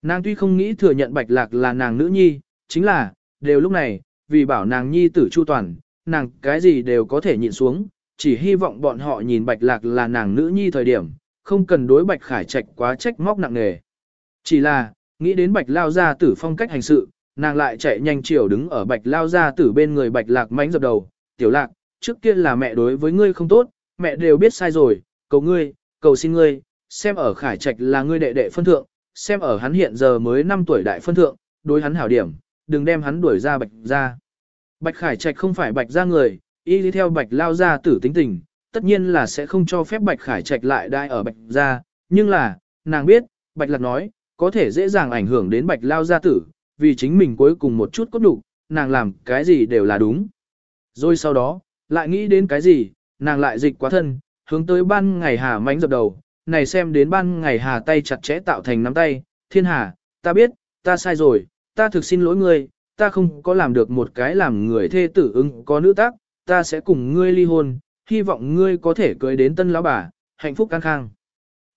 Nàng tuy không nghĩ thừa nhận bạch lạc là nàng nữ nhi, chính là, đều lúc này, vì bảo nàng nhi tử chu toàn, nàng cái gì đều có thể nhịn xuống, chỉ hy vọng bọn họ nhìn bạch lạc là nàng nữ nhi thời điểm, không cần đối bạch khải trạch quá trách móc nặng nề. Chỉ là, nghĩ đến bạch lao gia tử phong cách hành sự, nàng lại chạy nhanh chiều đứng ở bạch lao gia tử bên người bạch lạc mánh dập đầu, tiểu lạc, trước kia là mẹ đối với ngươi không tốt, mẹ đều biết sai rồi, cầu ngươi, cầu xin ngươi, xem ở khải trạch là ngươi đệ đệ phân thượng, xem ở hắn hiện giờ mới 5 tuổi đại phân thượng, đối hắn hảo điểm, đừng đem hắn đuổi ra bạch ra. Bạch khải trạch không phải bạch ra người, y đi theo bạch lao ra tử tính tình, tất nhiên là sẽ không cho phép bạch khải trạch lại đai ở bạch ra, nhưng là, nàng biết, bạch lạc nói, có thể dễ dàng ảnh hưởng đến bạch lao gia tử, vì chính mình cuối cùng một chút cốt đủ, nàng làm cái gì đều là đúng. Rồi sau đó, lại nghĩ đến cái gì, nàng lại dịch quá thân, hướng tới ban ngày hà mánh dập đầu, này xem đến ban ngày hà tay chặt chẽ tạo thành nắm tay, thiên hà, ta biết, ta sai rồi, ta thực xin lỗi ngươi, ta không có làm được một cái làm người thê tử ứng có nữ tác, ta sẽ cùng ngươi ly hôn, hy vọng ngươi có thể cưới đến tân lão bà, hạnh phúc căng khang.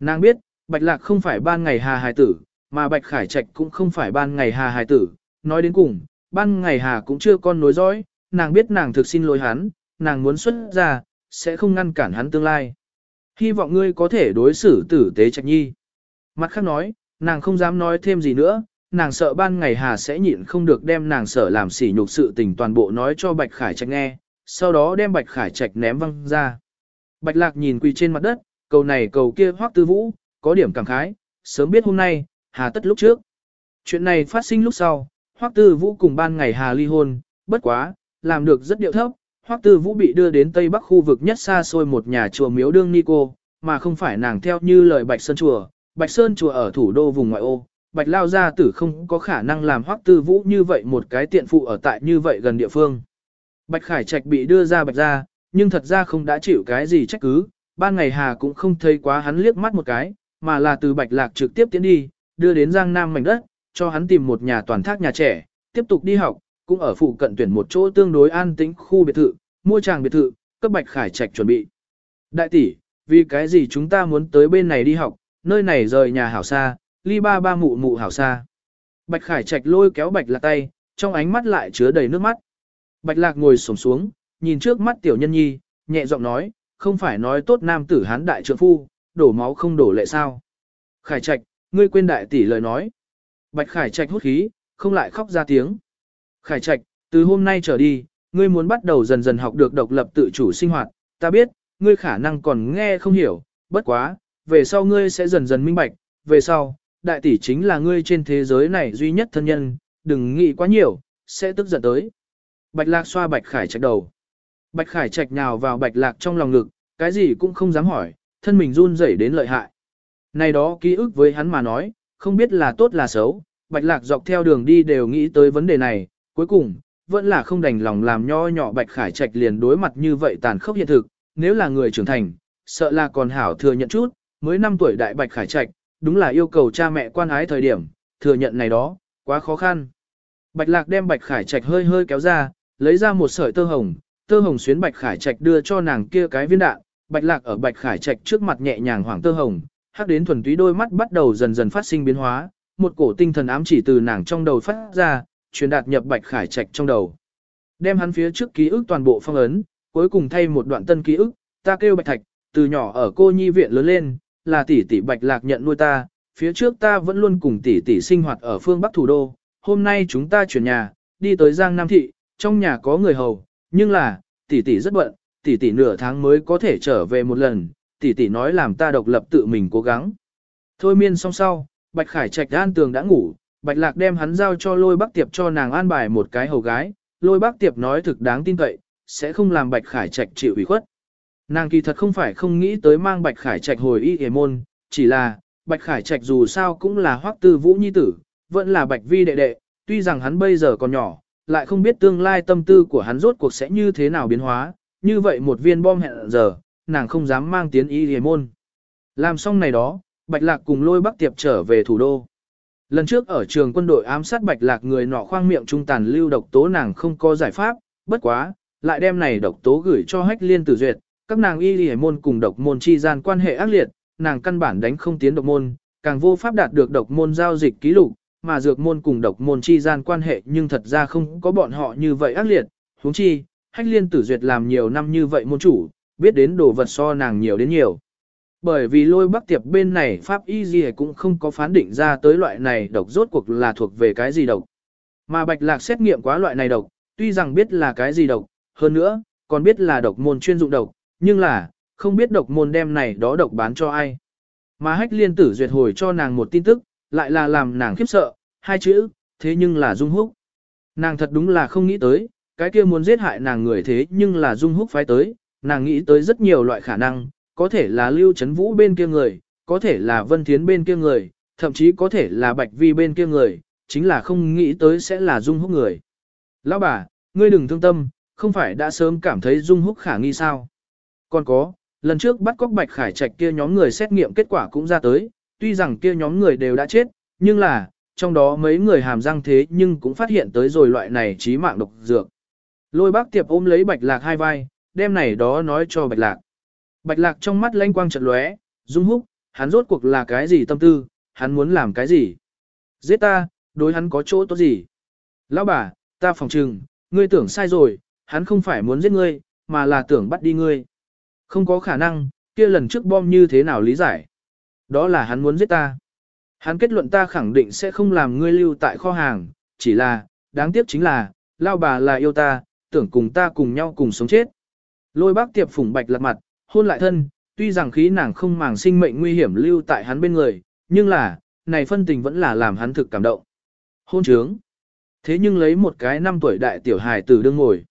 Nàng biết, Bạch Lạc không phải ban ngày hà hài tử, mà Bạch Khải Trạch cũng không phải ban ngày hà hài tử, nói đến cùng, ban ngày hà cũng chưa con nối dõi, nàng biết nàng thực xin lỗi hắn, nàng muốn xuất ra, sẽ không ngăn cản hắn tương lai. Hy vọng ngươi có thể đối xử tử tế Trạch Nhi. Mặt khác nói, nàng không dám nói thêm gì nữa, nàng sợ ban ngày hà sẽ nhịn không được đem nàng sợ làm sỉ nhục sự tình toàn bộ nói cho Bạch Khải Trạch nghe, sau đó đem Bạch Khải Trạch ném văng ra. Bạch Lạc nhìn quỳ trên mặt đất, cầu này cầu kia hoắc tư vũ, có điểm cảm khái, sớm biết hôm nay, hà tất lúc trước. Chuyện này phát sinh lúc sau, hoắc tư vũ cùng ban ngày hà ly hôn, bất quá, làm được rất điệu thấp, hoắc tư vũ bị đưa đến tây bắc khu vực nhất xa xôi một nhà chùa miếu đương ni cô, mà không phải nàng theo như lời Bạch Sơn chùa, Bạch Sơn chùa ở thủ đô vùng ngoại ô. Bạch Lao Gia Tử không có khả năng làm hoắc tư vũ như vậy một cái tiện phụ ở tại như vậy gần địa phương. Bạch Khải Trạch bị đưa ra Bạch gia, nhưng thật ra không đã chịu cái gì trách cứ, ban ngày Hà cũng không thấy quá hắn liếc mắt một cái, mà là từ Bạch Lạc trực tiếp tiến đi, đưa đến Giang Nam mảnh đất, cho hắn tìm một nhà toàn thác nhà trẻ, tiếp tục đi học, cũng ở phụ cận tuyển một chỗ tương đối an tĩnh khu biệt thự, mua tràng biệt thự, cấp Bạch Khải Trạch chuẩn bị. Đại tỷ, vì cái gì chúng ta muốn tới bên này đi học, nơi này rời nhà hảo xa, ly ba ba mụ mụ hảo xa. Bạch Khải Trạch lôi kéo Bạch Lạc tay, trong ánh mắt lại chứa đầy nước mắt. Bạch Lạc ngồi xổm xuống, nhìn trước mắt tiểu nhân nhi, nhẹ giọng nói, không phải nói tốt nam tử hán đại trượng phu, đổ máu không đổ lệ sao. Khải Trạch, ngươi quên đại tỷ lời nói. Bạch Khải Trạch hút khí, không lại khóc ra tiếng. Khải Trạch, từ hôm nay trở đi, ngươi muốn bắt đầu dần dần học được độc lập tự chủ sinh hoạt, ta biết, ngươi khả năng còn nghe không hiểu, bất quá, về sau ngươi sẽ dần dần minh bạch, về sau, đại tỷ chính là ngươi trên thế giới này duy nhất thân nhân, đừng nghĩ quá nhiều, sẽ tức giận tới. Bạch Lạc xoa Bạch Khải Trạch đầu. Bạch Khải Trạch nhào vào Bạch Lạc trong lòng ngực, cái gì cũng không dám hỏi, thân mình run rẩy đến lợi hại. Này đó ký ức với hắn mà nói, không biết là tốt là xấu, Bạch Lạc dọc theo đường đi đều nghĩ tới vấn đề này, cuối cùng, vẫn là không đành lòng làm nho nhỏ Bạch Khải Trạch liền đối mặt như vậy tàn khốc hiện thực, nếu là người trưởng thành, sợ là còn hảo thừa nhận chút, mới 5 tuổi đại Bạch Khải Trạch, đúng là yêu cầu cha mẹ quan ái thời điểm, thừa nhận này đó, quá khó khăn. Bạch Lạc đem Bạch Khải Trạch hơi hơi kéo ra, lấy ra một sợi tơ hồng, tơ hồng xuyến Bạch Khải Trạch đưa cho nàng kia cái viên đạn, Bạch Lạc ở Bạch Khải Trạch trước mặt nhẹ nhàng hoảng tơ hồng, hắc đến thuần túy đôi mắt bắt đầu dần dần phát sinh biến hóa, một cổ tinh thần ám chỉ từ nàng trong đầu phát ra, truyền đạt nhập Bạch Khải Trạch trong đầu. Đem hắn phía trước ký ức toàn bộ phong ấn, cuối cùng thay một đoạn tân ký ức, ta kêu Bạch Thạch, từ nhỏ ở cô nhi viện lớn lên, là tỷ tỷ Bạch Lạc nhận nuôi ta, phía trước ta vẫn luôn cùng tỷ tỷ sinh hoạt ở phương Bắc thủ đô, hôm nay chúng ta chuyển nhà, đi tới Giang Nam thị, trong nhà có người hầu, nhưng là, tỷ tỷ rất bận, tỷ tỷ nửa tháng mới có thể trở về một lần, tỷ tỷ nói làm ta độc lập tự mình cố gắng. Thôi miên xong sau, Bạch Khải Trạch an tường đã ngủ, Bạch Lạc đem hắn giao cho lôi bác tiệp cho nàng an bài một cái hầu gái, lôi bác tiệp nói thực đáng tin cậy, sẽ không làm Bạch Khải Trạch chịu ủy khuất. Nàng kỳ thật không phải không nghĩ tới mang Bạch Khải Trạch hồi y hề môn, chỉ là, Bạch Khải Trạch dù sao cũng là hoắc tư vũ nhi tử, vẫn là Bạch Vi đệ đệ, tuy rằng hắn bây giờ còn nhỏ, lại không biết tương lai tâm tư của hắn rốt cuộc sẽ như thế nào biến hóa, như vậy một viên bom hẹn giờ, nàng không dám mang tiến y hề môn. Làm xong này đó, Bạch Lạc cùng lôi Bắc Tiệp trở về thủ đô. Lần trước ở trường quân đội ám sát Bạch Lạc người nọ khoang miệng trung tàn lưu độc tố nàng không có giải pháp, bất quá, lại đem này độc tố gửi cho hách liên tử duyệt, các nàng y lì môn cùng độc môn chi gian quan hệ ác liệt, nàng căn bản đánh không tiến độc môn, càng vô pháp đạt được độc môn giao dịch ký lục, mà dược môn cùng độc môn chi gian quan hệ nhưng thật ra không có bọn họ như vậy ác liệt, huống chi, hách liên tử duyệt làm nhiều năm như vậy môn chủ, biết đến đồ vật so nàng nhiều đến nhiều. Bởi vì lôi bắc tiệp bên này pháp y gì cũng không có phán định ra tới loại này độc rốt cuộc là thuộc về cái gì độc. Mà bạch lạc xét nghiệm quá loại này độc, tuy rằng biết là cái gì độc, hơn nữa, còn biết là độc môn chuyên dụng độc, nhưng là, không biết độc môn đem này đó độc bán cho ai. Mà hách liên tử duyệt hồi cho nàng một tin tức, lại là làm nàng khiếp sợ, hai chữ, thế nhưng là Dung Húc. Nàng thật đúng là không nghĩ tới, cái kia muốn giết hại nàng người thế nhưng là Dung Húc phái tới, nàng nghĩ tới rất nhiều loại khả năng, có thể là Lưu Trấn Vũ bên kia người, có thể là Vân Thiến bên kia người, thậm chí có thể là Bạch Vi bên kia người, chính là không nghĩ tới sẽ là Dung Húc người. Lão bà, ngươi đừng thương tâm, không phải đã sớm cảm thấy Dung Húc khả nghi sao. Còn có, lần trước bắt cóc Bạch Khải Trạch kia nhóm người xét nghiệm kết quả cũng ra tới, tuy rằng kia nhóm người đều đã chết, nhưng là, trong đó mấy người hàm răng thế nhưng cũng phát hiện tới rồi loại này trí mạng độc dược. Lôi bác tiệp ôm lấy Bạch Lạc hai vai, đem này đó nói cho Bạch Lạc. Bạch Lạc trong mắt lanh quang chợt lóe, Dung Húc, hắn rốt cuộc là cái gì tâm tư, hắn muốn làm cái gì? Giết ta, đối hắn có chỗ tốt gì? Lão bà, ta phòng trừng, ngươi tưởng sai rồi, hắn không phải muốn giết ngươi, mà là tưởng bắt đi ngươi. Không có khả năng, kia lần trước bom như thế nào lý giải? Đó là hắn muốn giết ta. Hắn kết luận ta khẳng định sẽ không làm ngươi lưu tại kho hàng, chỉ là, đáng tiếc chính là, lao bà là yêu ta, tưởng cùng ta cùng nhau cùng sống chết. Lôi bác tiệp phủng bạch lật mặt, hôn lại thân, tuy rằng khí nàng không màng sinh mệnh nguy hiểm lưu tại hắn bên người, nhưng là, này phân tình vẫn là làm hắn thực cảm động. Hôn trướng. Thế nhưng lấy một cái năm tuổi đại tiểu hài tử đương ngồi.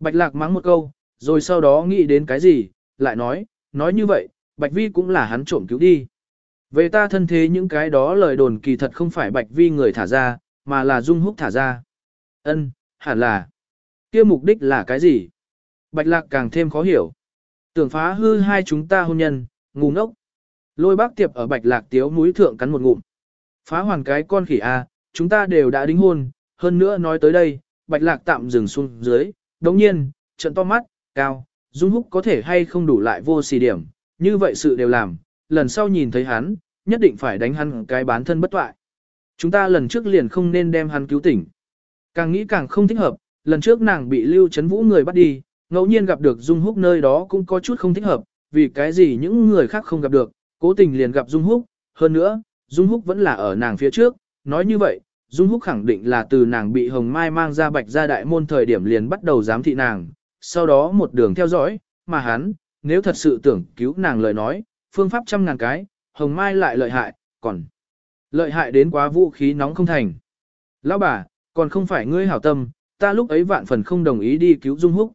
Bạch lạc mắng một câu, rồi sau đó nghĩ đến cái gì, lại nói, nói như vậy, Bạch Vi cũng là hắn trộm cứu đi. Về ta thân thế những cái đó lời đồn kỳ thật không phải Bạch Vi người thả ra, mà là Dung Húc thả ra. Ân, hẳn là. kia mục đích là cái gì? Bạch Lạc càng thêm khó hiểu. Tưởng phá hư hai chúng ta hôn nhân, ngu ngốc. Lôi bác tiệp ở Bạch Lạc tiếu mũi thượng cắn một ngụm. Phá hoàn cái con khỉ A, chúng ta đều đã đính hôn, hơn nữa nói tới đây, Bạch Lạc tạm dừng xuống dưới, đồng nhiên, trận to mắt, cao, Dung Húc có thể hay không đủ lại vô xì điểm, như vậy sự đều làm, lần sau nhìn thấy hắn, nhất định phải đánh hắn cái bán thân bất toại. Chúng ta lần trước liền không nên đem hắn cứu tỉnh. Càng nghĩ càng không thích hợp, lần trước nàng bị Lưu Trấn Vũ người bắt đi, ngẫu nhiên gặp được Dung Húc nơi đó cũng có chút không thích hợp, vì cái gì những người khác không gặp được, cố tình liền gặp Dung Húc, hơn nữa, Dung Húc vẫn là ở nàng phía trước, nói như vậy, Dung Húc khẳng định là từ nàng bị Hồng Mai mang ra bạch ra đại môn thời điểm liền bắt đầu giám thị nàng, sau đó một đường theo dõi, mà hắn, nếu thật sự tưởng cứu nàng lời nói, phương pháp trăm ngàn cái, Hồng Mai lại lợi hại, còn lợi hại đến quá vũ khí nóng không thành. Lão bà, còn không phải ngươi hảo tâm, ta lúc ấy vạn phần không đồng ý đi cứu Dung Húc.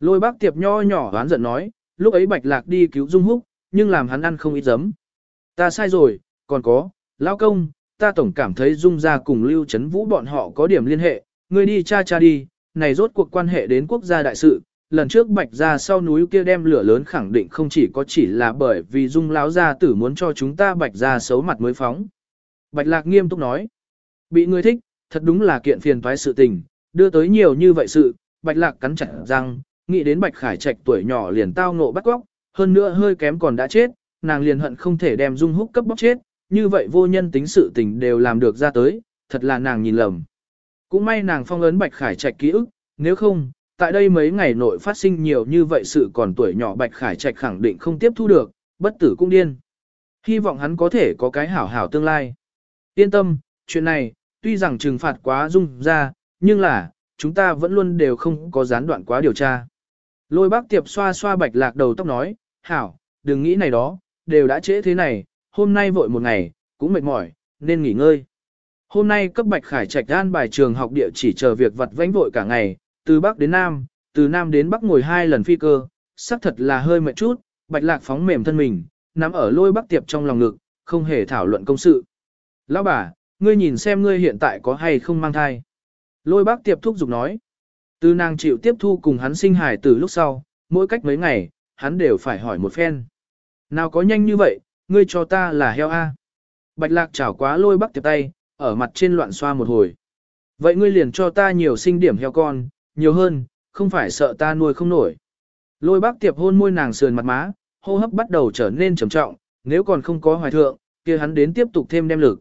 Lôi bác tiệp nho nhỏ oán giận nói, lúc ấy bạch lạc đi cứu Dung Húc, nhưng làm hắn ăn không ít giấm. Ta sai rồi, còn có, lão công, ta tổng cảm thấy Dung ra cùng Lưu Trấn Vũ bọn họ có điểm liên hệ, ngươi đi cha cha đi, này rốt cuộc quan hệ đến quốc gia đại sự, lần trước bạch ra sau núi kia đem lửa lớn khẳng định không chỉ có chỉ là bởi vì dung lão gia tử muốn cho chúng ta bạch ra xấu mặt mới phóng. Bạch lạc nghiêm túc nói, bị người thích, thật đúng là kiện phiền toái sự tình, đưa tới nhiều như vậy sự, bạch lạc cắn chặt răng, nghĩ đến bạch khải trạch tuổi nhỏ liền tao ngộ bắt cóc, hơn nữa hơi kém còn đã chết, nàng liền hận không thể đem dung húc cấp bóc chết, như vậy vô nhân tính sự tình đều làm được ra tới, thật là nàng nhìn lầm. Cũng may nàng phong ấn bạch khải trạch ký ức, nếu không, tại đây mấy ngày nội phát sinh nhiều như vậy sự còn tuổi nhỏ Bạch Khải Trạch khẳng định không tiếp thu được, bất tử cũng điên. Hy vọng hắn có thể có cái hảo hảo tương lai. Yên tâm, chuyện này, tuy rằng trừng phạt quá dung ra, nhưng là, chúng ta vẫn luôn đều không có gián đoạn quá điều tra. Lôi bác tiệp xoa xoa bạch lạc đầu tóc nói, hảo, đừng nghĩ này đó, đều đã trễ thế này, hôm nay vội một ngày, cũng mệt mỏi, nên nghỉ ngơi. Hôm nay cấp bạch khải trạch an bài trường học địa chỉ chờ việc vặt vãnh vội cả ngày, từ Bắc đến Nam, từ Nam đến Bắc ngồi hai lần phi cơ, xác thật là hơi mệt chút, bạch lạc phóng mềm thân mình, nắm ở lôi bác tiệp trong lòng ngực, không hề thảo luận công sự. Lão bà, ngươi nhìn xem ngươi hiện tại có hay không mang thai. Lôi bác tiệp thúc giục nói. Từ nàng chịu tiếp thu cùng hắn sinh hài từ lúc sau, mỗi cách mấy ngày, hắn đều phải hỏi một phen. Nào có nhanh như vậy, ngươi cho ta là heo A. Bạch lạc chảo quá lôi bắc tiệp tay, ở mặt trên loạn xoa một hồi. Vậy ngươi liền cho ta nhiều sinh điểm heo con, nhiều hơn, không phải sợ ta nuôi không nổi. Lôi bác tiệp hôn môi nàng sườn mặt má, hô hấp bắt đầu trở nên trầm trọng, nếu còn không có hoài thượng, kia hắn đến tiếp tục thêm đem lực.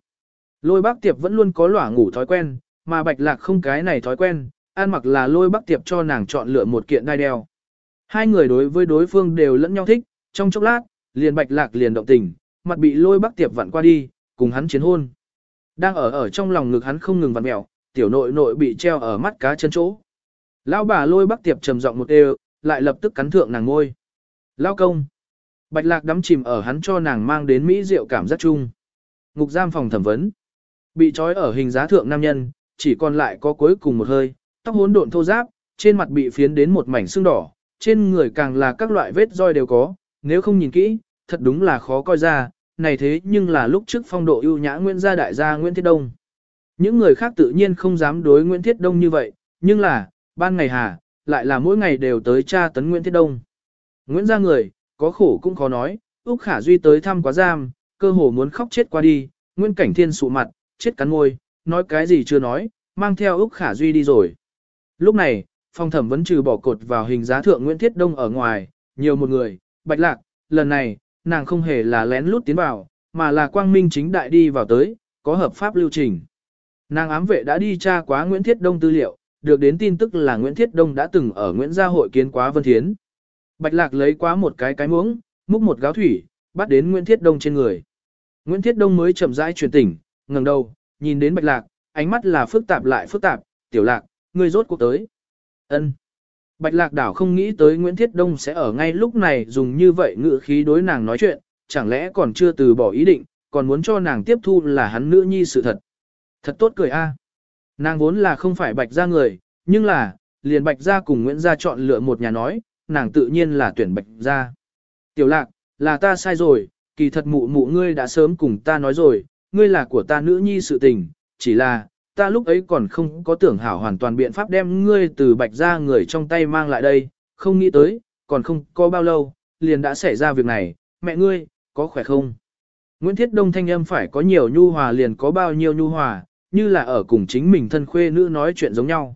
Lôi bác tiệp vẫn luôn có lỏa ngủ thói quen, mà bạch lạc không cái này thói quen, an mặc là lôi Bắc tiệp cho nàng chọn lựa một kiện đai đeo. Hai người đối với đối phương đều lẫn nhau thích, trong chốc lát, liền bạch lạc liền động tình, mặt bị lôi Bắc tiệp vặn qua đi, cùng hắn chiến hôn. Đang ở ở trong lòng ngực hắn không ngừng vặn mẹo, tiểu nội nội bị treo ở mắt cá chân chỗ. Lão bà lôi bắc tiệp trầm giọng một đều, lại lập tức cắn thượng nàng ngôi. Lão công. Bạch lạc đắm chìm ở hắn cho nàng mang đến mỹ rượu cảm giác chung. Ngục giam phòng thẩm vấn. Bị trói ở hình giá thượng nam nhân, chỉ còn lại có cuối cùng một hơi, tóc hỗn độn thô ráp, trên mặt bị phiến đến một mảnh xương đỏ, trên người càng là các loại vết roi đều có, nếu không nhìn kỹ, thật đúng là khó coi ra, này thế nhưng là lúc trước phong độ ưu nhã Nguyễn gia đại gia Nguyễn Thiết Đông. Những người khác tự nhiên không dám đối Nguyễn Thiết Đông như vậy, nhưng là, ban ngày hà, lại là mỗi ngày đều tới tra tấn Nguyễn Thiết Đông. Nguyễn gia người, có khổ cũng khó nói, Úc Khả Duy tới thăm quá giam, cơ hồ muốn khóc chết qua đi, Nguyễn Cảnh Thiên sụ mặt, chết cắn môi, nói cái gì chưa nói, mang theo Úc Khả Duy đi rồi. Lúc này, phong thẩm vẫn trừ bỏ cột vào hình giá thượng Nguyễn Thiết Đông ở ngoài, nhiều một người, bạch lạc, lần này, nàng không hề là lén lút tiến vào, mà là quang minh chính đại đi vào tới, có hợp pháp lưu trình. Nàng ám vệ đã đi tra quá Nguyễn Thiết Đông tư liệu, được đến tin tức là Nguyễn Thiết Đông đã từng ở Nguyễn Gia hội kiến quá Vân Thiến. Bạch Lạc lấy quá một cái cái muỗng, múc một gáo thủy, bắt đến Nguyễn Thiết Đông trên người. Nguyễn Thiết Đông mới chậm rãi chuyển tỉnh, ngẩng đầu, nhìn đến Bạch Lạc, ánh mắt là phức tạp lại phức tạp, "Tiểu Lạc, ngươi rốt cuộc tới?" Ân. Bạch Lạc đảo không nghĩ tới Nguyễn Thiết Đông sẽ ở ngay lúc này dùng như vậy ngữ khí đối nàng nói chuyện, chẳng lẽ còn chưa từ bỏ ý định, còn muốn cho nàng tiếp thu là hắn nữ nhi sự thật. Thật tốt cười a. Nàng vốn là không phải Bạch gia người, nhưng là, liền Bạch gia cùng Nguyễn gia chọn lựa một nhà nói, nàng tự nhiên là tuyển Bạch gia. Tiểu Lạc, là ta sai rồi, kỳ thật mụ mụ ngươi đã sớm cùng ta nói rồi, ngươi là của ta nữ nhi sự tình, chỉ là, ta lúc ấy còn không có tưởng hảo hoàn toàn biện pháp đem ngươi từ bạch ra người trong tay mang lại đây, không nghĩ tới, còn không có bao lâu, liền đã xảy ra việc này, mẹ ngươi, có khỏe không? Nguyễn Thiết Đông thanh âm phải có nhiều nhu hòa liền có bao nhiêu nhu hòa, như là ở cùng chính mình thân khuê nữ nói chuyện giống nhau.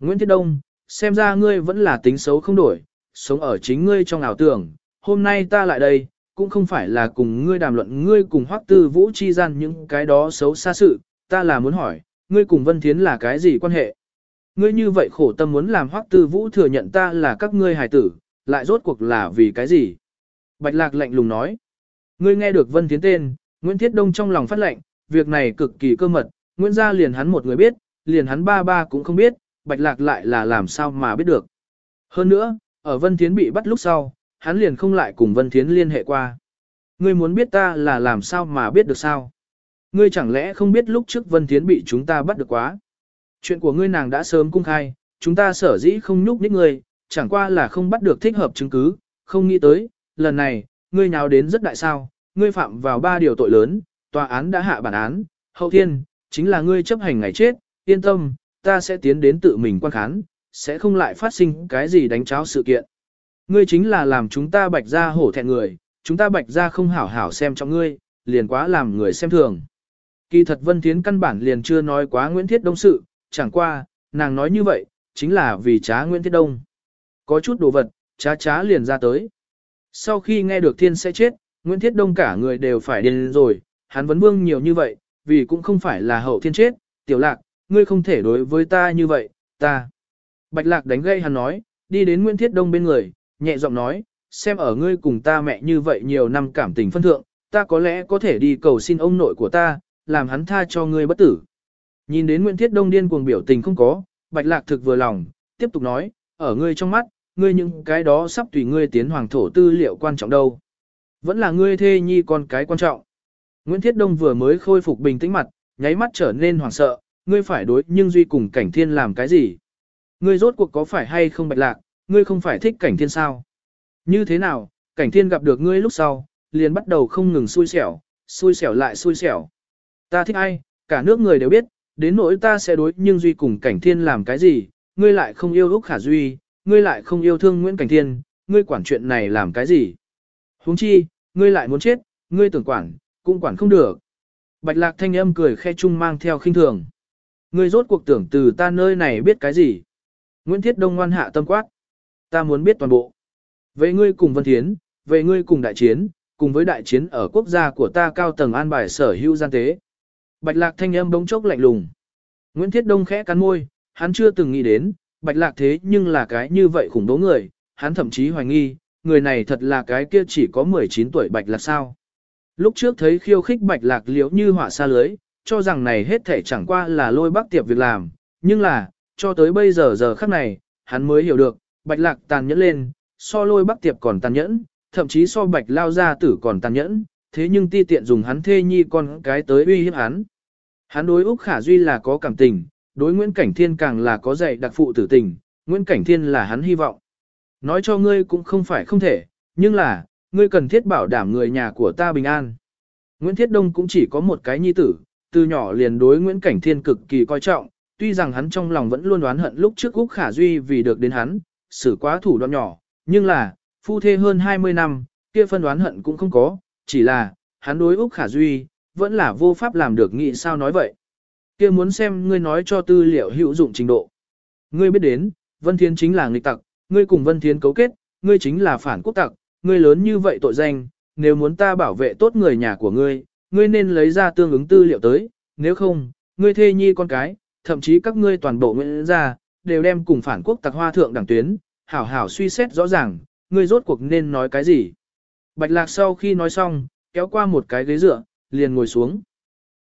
Nguyễn Thiết Đông, xem ra ngươi vẫn là tính xấu không đổi, sống ở chính ngươi trong ảo tưởng, hôm nay ta lại đây, cũng không phải là cùng ngươi đàm luận ngươi cùng hoắc tư vũ chi gian những cái đó xấu xa sự, ta là muốn hỏi, ngươi cùng Vân Thiến là cái gì quan hệ? Ngươi như vậy khổ tâm muốn làm hoắc tư vũ thừa nhận ta là các ngươi hài tử, lại rốt cuộc là vì cái gì? Bạch Lạc lạnh lùng nói. Ngươi nghe được Vân Thiến tên, Nguyễn Thiết Đông trong lòng phát lệnh, việc này cực kỳ cơ mật, Nguyễn gia liền hắn một người biết, liền hắn ba ba cũng không biết, Bạch Lạc lại là làm sao mà biết được. Hơn nữa, ở Vân Thiến bị bắt lúc sau, hắn liền không lại cùng Vân Thiến liên hệ qua. Ngươi muốn biết ta là làm sao mà biết được sao? Ngươi chẳng lẽ không biết lúc trước Vân Thiến bị chúng ta bắt được quá? Chuyện của ngươi nàng đã sớm cung khai, chúng ta sở dĩ không nhúc nhích ngươi, chẳng qua là không bắt được thích hợp chứng cứ, không nghĩ tới, lần này, ngươi nào đến rất đại sao, ngươi phạm vào ba điều tội lớn, tòa án đã hạ bản án, hậu thiên, chính là ngươi chấp hành ngày chết, yên tâm, ta sẽ tiến đến tự mình quan khán, sẽ không lại phát sinh cái gì đánh cháo sự kiện. Ngươi chính là làm chúng ta bạch ra hổ thẹn người, chúng ta bạch ra không hảo hảo xem cho ngươi, liền quá làm người xem thường. Kỳ thật Vân Thiến căn bản liền chưa nói quá Nguyễn Thiết Đông sự, chẳng qua, nàng nói như vậy, chính là vì trá Nguyễn Thiết Đông. Có chút đồ vật, trá trá liền ra tới. Sau khi nghe được thiên sẽ chết, Nguyễn Thiết Đông cả người đều phải điên rồi, hắn vấn vương nhiều như vậy, vì cũng không phải là hậu thiên chết, tiểu lạc, ngươi không thể đối với ta như vậy, ta. Bạch lạc đánh gây hắn nói, đi đến Nguyễn Thiết Đông bên người, nhẹ giọng nói, xem ở ngươi cùng ta mẹ như vậy nhiều năm cảm tình phân thượng, ta có lẽ có thể đi cầu xin ông nội của ta, làm hắn tha cho ngươi bất tử. Nhìn đến Nguyễn Thiết Đông điên cuồng biểu tình không có, Bạch Lạc thực vừa lòng, tiếp tục nói, ở ngươi trong mắt, ngươi những cái đó sắp tùy ngươi tiến hoàng thổ tư liệu quan trọng đâu. Vẫn là ngươi thê nhi con cái quan trọng. Nguyễn Thiết Đông vừa mới khôi phục bình tĩnh mặt, nháy mắt trở nên hoảng sợ, ngươi phải đối nhưng duy cùng cảnh thiên làm cái gì? Ngươi rốt cuộc có phải hay không Bạch Lạc, ngươi không phải thích cảnh thiên sao? Như thế nào, cảnh thiên gặp được ngươi lúc sau, liền bắt đầu không ngừng xui xẻo, xui xẻo lại xui xẻo. Ta thích ai, cả nước người đều biết, đến nỗi ta sẽ đối nhưng Duy cùng Cảnh Thiên làm cái gì, ngươi lại không yêu Úc Khả Duy, ngươi lại không yêu thương Nguyễn Cảnh Thiên, ngươi quản chuyện này làm cái gì. huống chi, ngươi lại muốn chết, ngươi tưởng quản, cũng quản không được. Bạch lạc thanh âm cười khe chung mang theo khinh thường. Ngươi rốt cuộc tưởng từ ta nơi này biết cái gì. Nguyễn Thiết Đông ngoan hạ tâm quát. Ta muốn biết toàn bộ. Về ngươi cùng Vân Thiến, về ngươi cùng đại chiến, cùng với đại chiến ở quốc gia của ta cao tầng an bài sở hữu gian tế. Bạch lạc thanh âm bỗng chốc lạnh lùng. Nguyễn Thiết Đông khẽ cắn môi, hắn chưa từng nghĩ đến, bạch lạc thế nhưng là cái như vậy khủng bố người, hắn thậm chí hoài nghi, người này thật là cái kia chỉ có 19 tuổi bạch lạc sao. Lúc trước thấy khiêu khích bạch lạc liễu như hỏa xa lưới, cho rằng này hết thể chẳng qua là lôi bác tiệp việc làm, nhưng là, cho tới bây giờ giờ khắc này, hắn mới hiểu được, bạch lạc tàn nhẫn lên, so lôi bác tiệp còn tàn nhẫn, thậm chí so bạch lao gia tử còn tàn nhẫn, thế nhưng ti tiện dùng hắn thê nhi con cái tới uy hiếp hắn. Hắn đối Úc Khả Duy là có cảm tình, đối Nguyễn Cảnh Thiên càng là có dạy đặc phụ tử tình, Nguyễn Cảnh Thiên là hắn hy vọng. Nói cho ngươi cũng không phải không thể, nhưng là, ngươi cần thiết bảo đảm người nhà của ta bình an. Nguyễn Thiết Đông cũng chỉ có một cái nhi tử, từ nhỏ liền đối Nguyễn Cảnh Thiên cực kỳ coi trọng, tuy rằng hắn trong lòng vẫn luôn đoán hận lúc trước Úc Khả Duy vì được đến hắn, xử quá thủ đoạn nhỏ, nhưng là, phu thê hơn 20 năm, kia phân đoán hận cũng không có, chỉ là, hắn đối Úc Khả Duy, vẫn là vô pháp làm được nghĩ sao nói vậy. kia muốn xem ngươi nói cho tư liệu hữu dụng trình độ. Ngươi biết đến, Vân thiên chính là nghịch tặc, ngươi cùng Vân thiên cấu kết, ngươi chính là phản quốc tặc, ngươi lớn như vậy tội danh, nếu muốn ta bảo vệ tốt người nhà của ngươi, ngươi nên lấy ra tương ứng tư liệu tới, nếu không, ngươi thê nhi con cái, thậm chí các ngươi toàn bộ nguyện ra, đều đem cùng phản quốc tặc hoa thượng đẳng tuyến, hảo hảo suy xét rõ ràng, ngươi rốt cuộc nên nói cái gì. Bạch lạc sau khi nói xong, kéo qua một cái ghế dựa, liền ngồi xuống.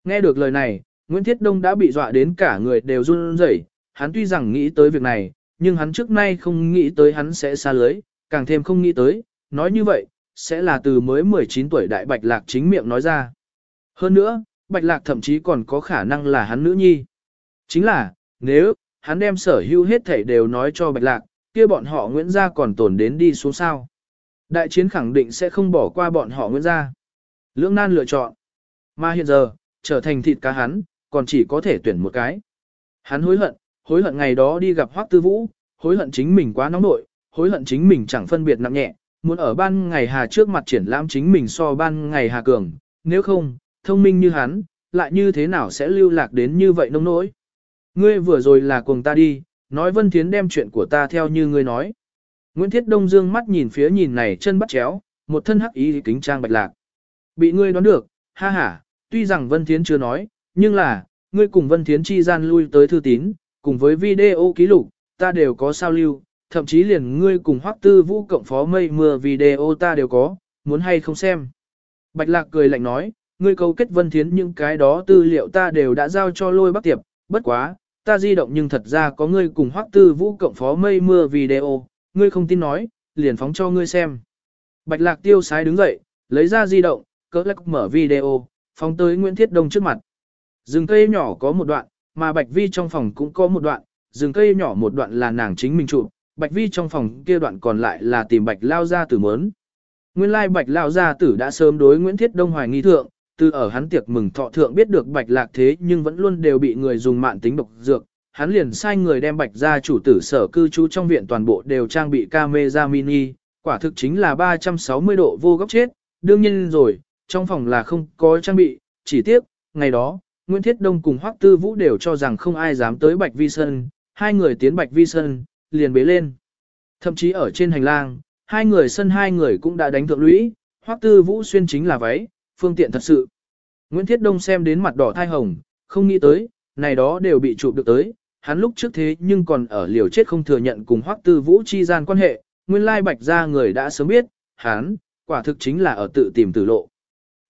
Nghe được lời này, Nguyễn Thiết Đông đã bị dọa đến cả người đều run rẩy. hắn tuy rằng nghĩ tới việc này, nhưng hắn trước nay không nghĩ tới hắn sẽ xa lưới, càng thêm không nghĩ tới, nói như vậy, sẽ là từ mới 19 tuổi đại Bạch Lạc chính miệng nói ra. Hơn nữa, Bạch Lạc thậm chí còn có khả năng là hắn nữ nhi. Chính là, nếu, hắn đem sở hữu hết thảy đều nói cho Bạch Lạc, kia bọn họ Nguyễn Gia còn tồn đến đi xuống sao. Đại chiến khẳng định sẽ không bỏ qua bọn họ Nguyễn Gia. Lưỡng nan lựa chọn. Mà hiện giờ, trở thành thịt cá hắn, còn chỉ có thể tuyển một cái. Hắn hối hận, hối hận ngày đó đi gặp Hoắc Tư Vũ, hối hận chính mình quá nóng nội, hối hận chính mình chẳng phân biệt nặng nhẹ, muốn ở ban ngày hà trước mặt triển lãm chính mình so ban ngày hà cường, nếu không, thông minh như hắn, lại như thế nào sẽ lưu lạc đến như vậy nông nỗi. Ngươi vừa rồi là cùng ta đi, nói Vân Thiến đem chuyện của ta theo như ngươi nói. Nguyễn Thiết Đông dương mắt nhìn phía nhìn này chân bắt chéo, một thân hắc ý kính trang bạch lạc. Bị ngươi đoán được, ha ha, tuy rằng Vân Thiến chưa nói, nhưng là, ngươi cùng Vân Thiến chi gian lui tới thư tín, cùng với video ký lục, ta đều có sao lưu, thậm chí liền ngươi cùng Hoắc Tư Vũ cộng phó mây mưa video ta đều có, muốn hay không xem. Bạch Lạc cười lạnh nói, ngươi câu kết Vân Thiến những cái đó tư liệu ta đều đã giao cho lôi bắc tiệp, bất quá, ta di động nhưng thật ra có ngươi cùng Hoắc Tư Vũ cộng phó mây mưa video, ngươi không tin nói, liền phóng cho ngươi xem. Bạch Lạc tiêu sái đứng dậy, lấy ra di động, cỡ lắc mở video, phóng tới Nguyễn Thiết Đông trước mặt. Rừng cây nhỏ có một đoạn, mà Bạch Vi trong phòng cũng có một đoạn, rừng cây nhỏ một đoạn là nàng chính mình chụp, Bạch Vi trong phòng kia đoạn còn lại là tìm Bạch Lao Gia Tử mớn. Nguyên lai Bạch Lao Gia Tử đã sớm đối Nguyễn Thiết Đông hoài nghi thượng, từ ở hắn tiệc mừng thọ thượng biết được Bạch Lạc thế nhưng vẫn luôn đều bị người dùng mạng tính độc dược. Hắn liền sai người đem Bạch gia chủ tử sở cư trú trong viện toàn bộ đều trang bị camera mini, quả thực chính là 360 độ vô góc chết, đương nhiên rồi, trong phòng là không có trang bị, chỉ tiếc, ngày đó, Nguyễn Thiết Đông cùng Hoắc Tư Vũ đều cho rằng không ai dám tới Bạch Vi Sơn, hai người tiến Bạch Vi Sơn, liền bế lên. Thậm chí ở trên hành lang, hai người sân hai người cũng đã đánh thượng lũy, Hoắc Tư Vũ xuyên chính là váy, phương tiện thật sự. Nguyễn Thiết Đông xem đến mặt đỏ thai hồng, không nghĩ tới, này đó đều bị chụp được tới, hắn lúc trước thế nhưng còn ở liều chết không thừa nhận cùng Hoắc Tư Vũ chi gian quan hệ, nguyên lai Bạch gia người đã sớm biết, hắn, quả thực chính là ở tự tìm tử lộ.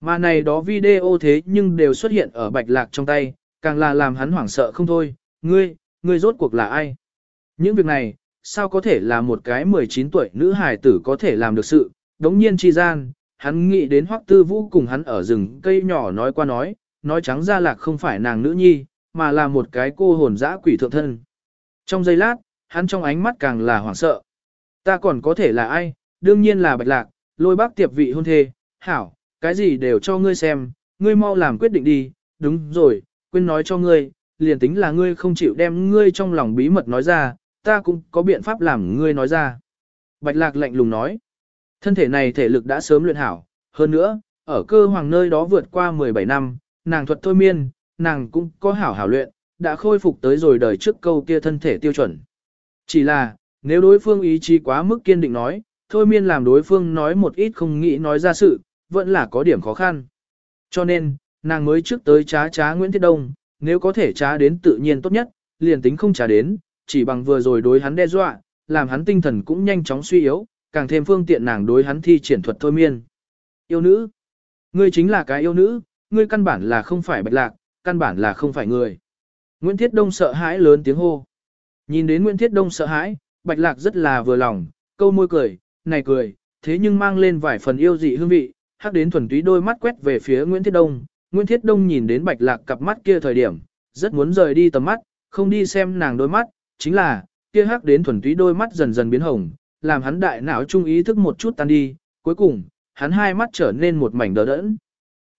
Mà này đó video thế nhưng đều xuất hiện ở bạch lạc trong tay, càng là làm hắn hoảng sợ không thôi, ngươi, ngươi rốt cuộc là ai? Những việc này, sao có thể là một cái 19 tuổi nữ hài tử có thể làm được sự, đống nhiên chi gian, hắn nghĩ đến hoắc tư vũ cùng hắn ở rừng cây nhỏ nói qua nói, nói trắng ra lạc không phải nàng nữ nhi, mà là một cái cô hồn dã quỷ thượng thân. Trong giây lát, hắn trong ánh mắt càng là hoảng sợ. Ta còn có thể là ai, đương nhiên là bạch lạc, lôi bác tiệp vị hôn thê, hảo, cái gì đều cho ngươi xem, ngươi mau làm quyết định đi, đúng rồi, quên nói cho ngươi, liền tính là ngươi không chịu đem ngươi trong lòng bí mật nói ra, ta cũng có biện pháp làm ngươi nói ra. Bạch lạc lạnh lùng nói, thân thể này thể lực đã sớm luyện hảo, hơn nữa, ở cơ hoàng nơi đó vượt qua 17 năm, nàng thuật thôi miên, nàng cũng có hảo hảo luyện, đã khôi phục tới rồi đời trước câu kia thân thể tiêu chuẩn. Chỉ là, nếu đối phương ý chí quá mức kiên định nói, thôi miên làm đối phương nói một ít không nghĩ nói ra sự, vẫn là có điểm khó khăn. Cho nên, nàng mới trước tới trá trá Nguyễn Thiết Đông, nếu có thể trá đến tự nhiên tốt nhất, liền tính không trá đến, chỉ bằng vừa rồi đối hắn đe dọa, làm hắn tinh thần cũng nhanh chóng suy yếu, càng thêm phương tiện nàng đối hắn thi triển thuật thôi miên. Yêu nữ, ngươi chính là cái yêu nữ, ngươi căn bản là không phải bạch lạc, căn bản là không phải người. Nguyễn Thiết Đông sợ hãi lớn tiếng hô. Nhìn đến Nguyễn Thiết Đông sợ hãi, bạch lạc rất là vừa lòng, câu môi cười, này cười, thế nhưng mang lên vài phần yêu dị hương vị, hắc đến thuần túy đôi mắt quét về phía Nguyễn Thiết Đông. Nguyễn Thiết Đông nhìn đến bạch lạc cặp mắt kia thời điểm, rất muốn rời đi tầm mắt, không đi xem nàng đôi mắt, chính là, kia hắc đến thuần túy đôi mắt dần dần biến hồng, làm hắn đại não trung ý thức một chút tan đi, cuối cùng, hắn hai mắt trở nên một mảnh đờ đẫn.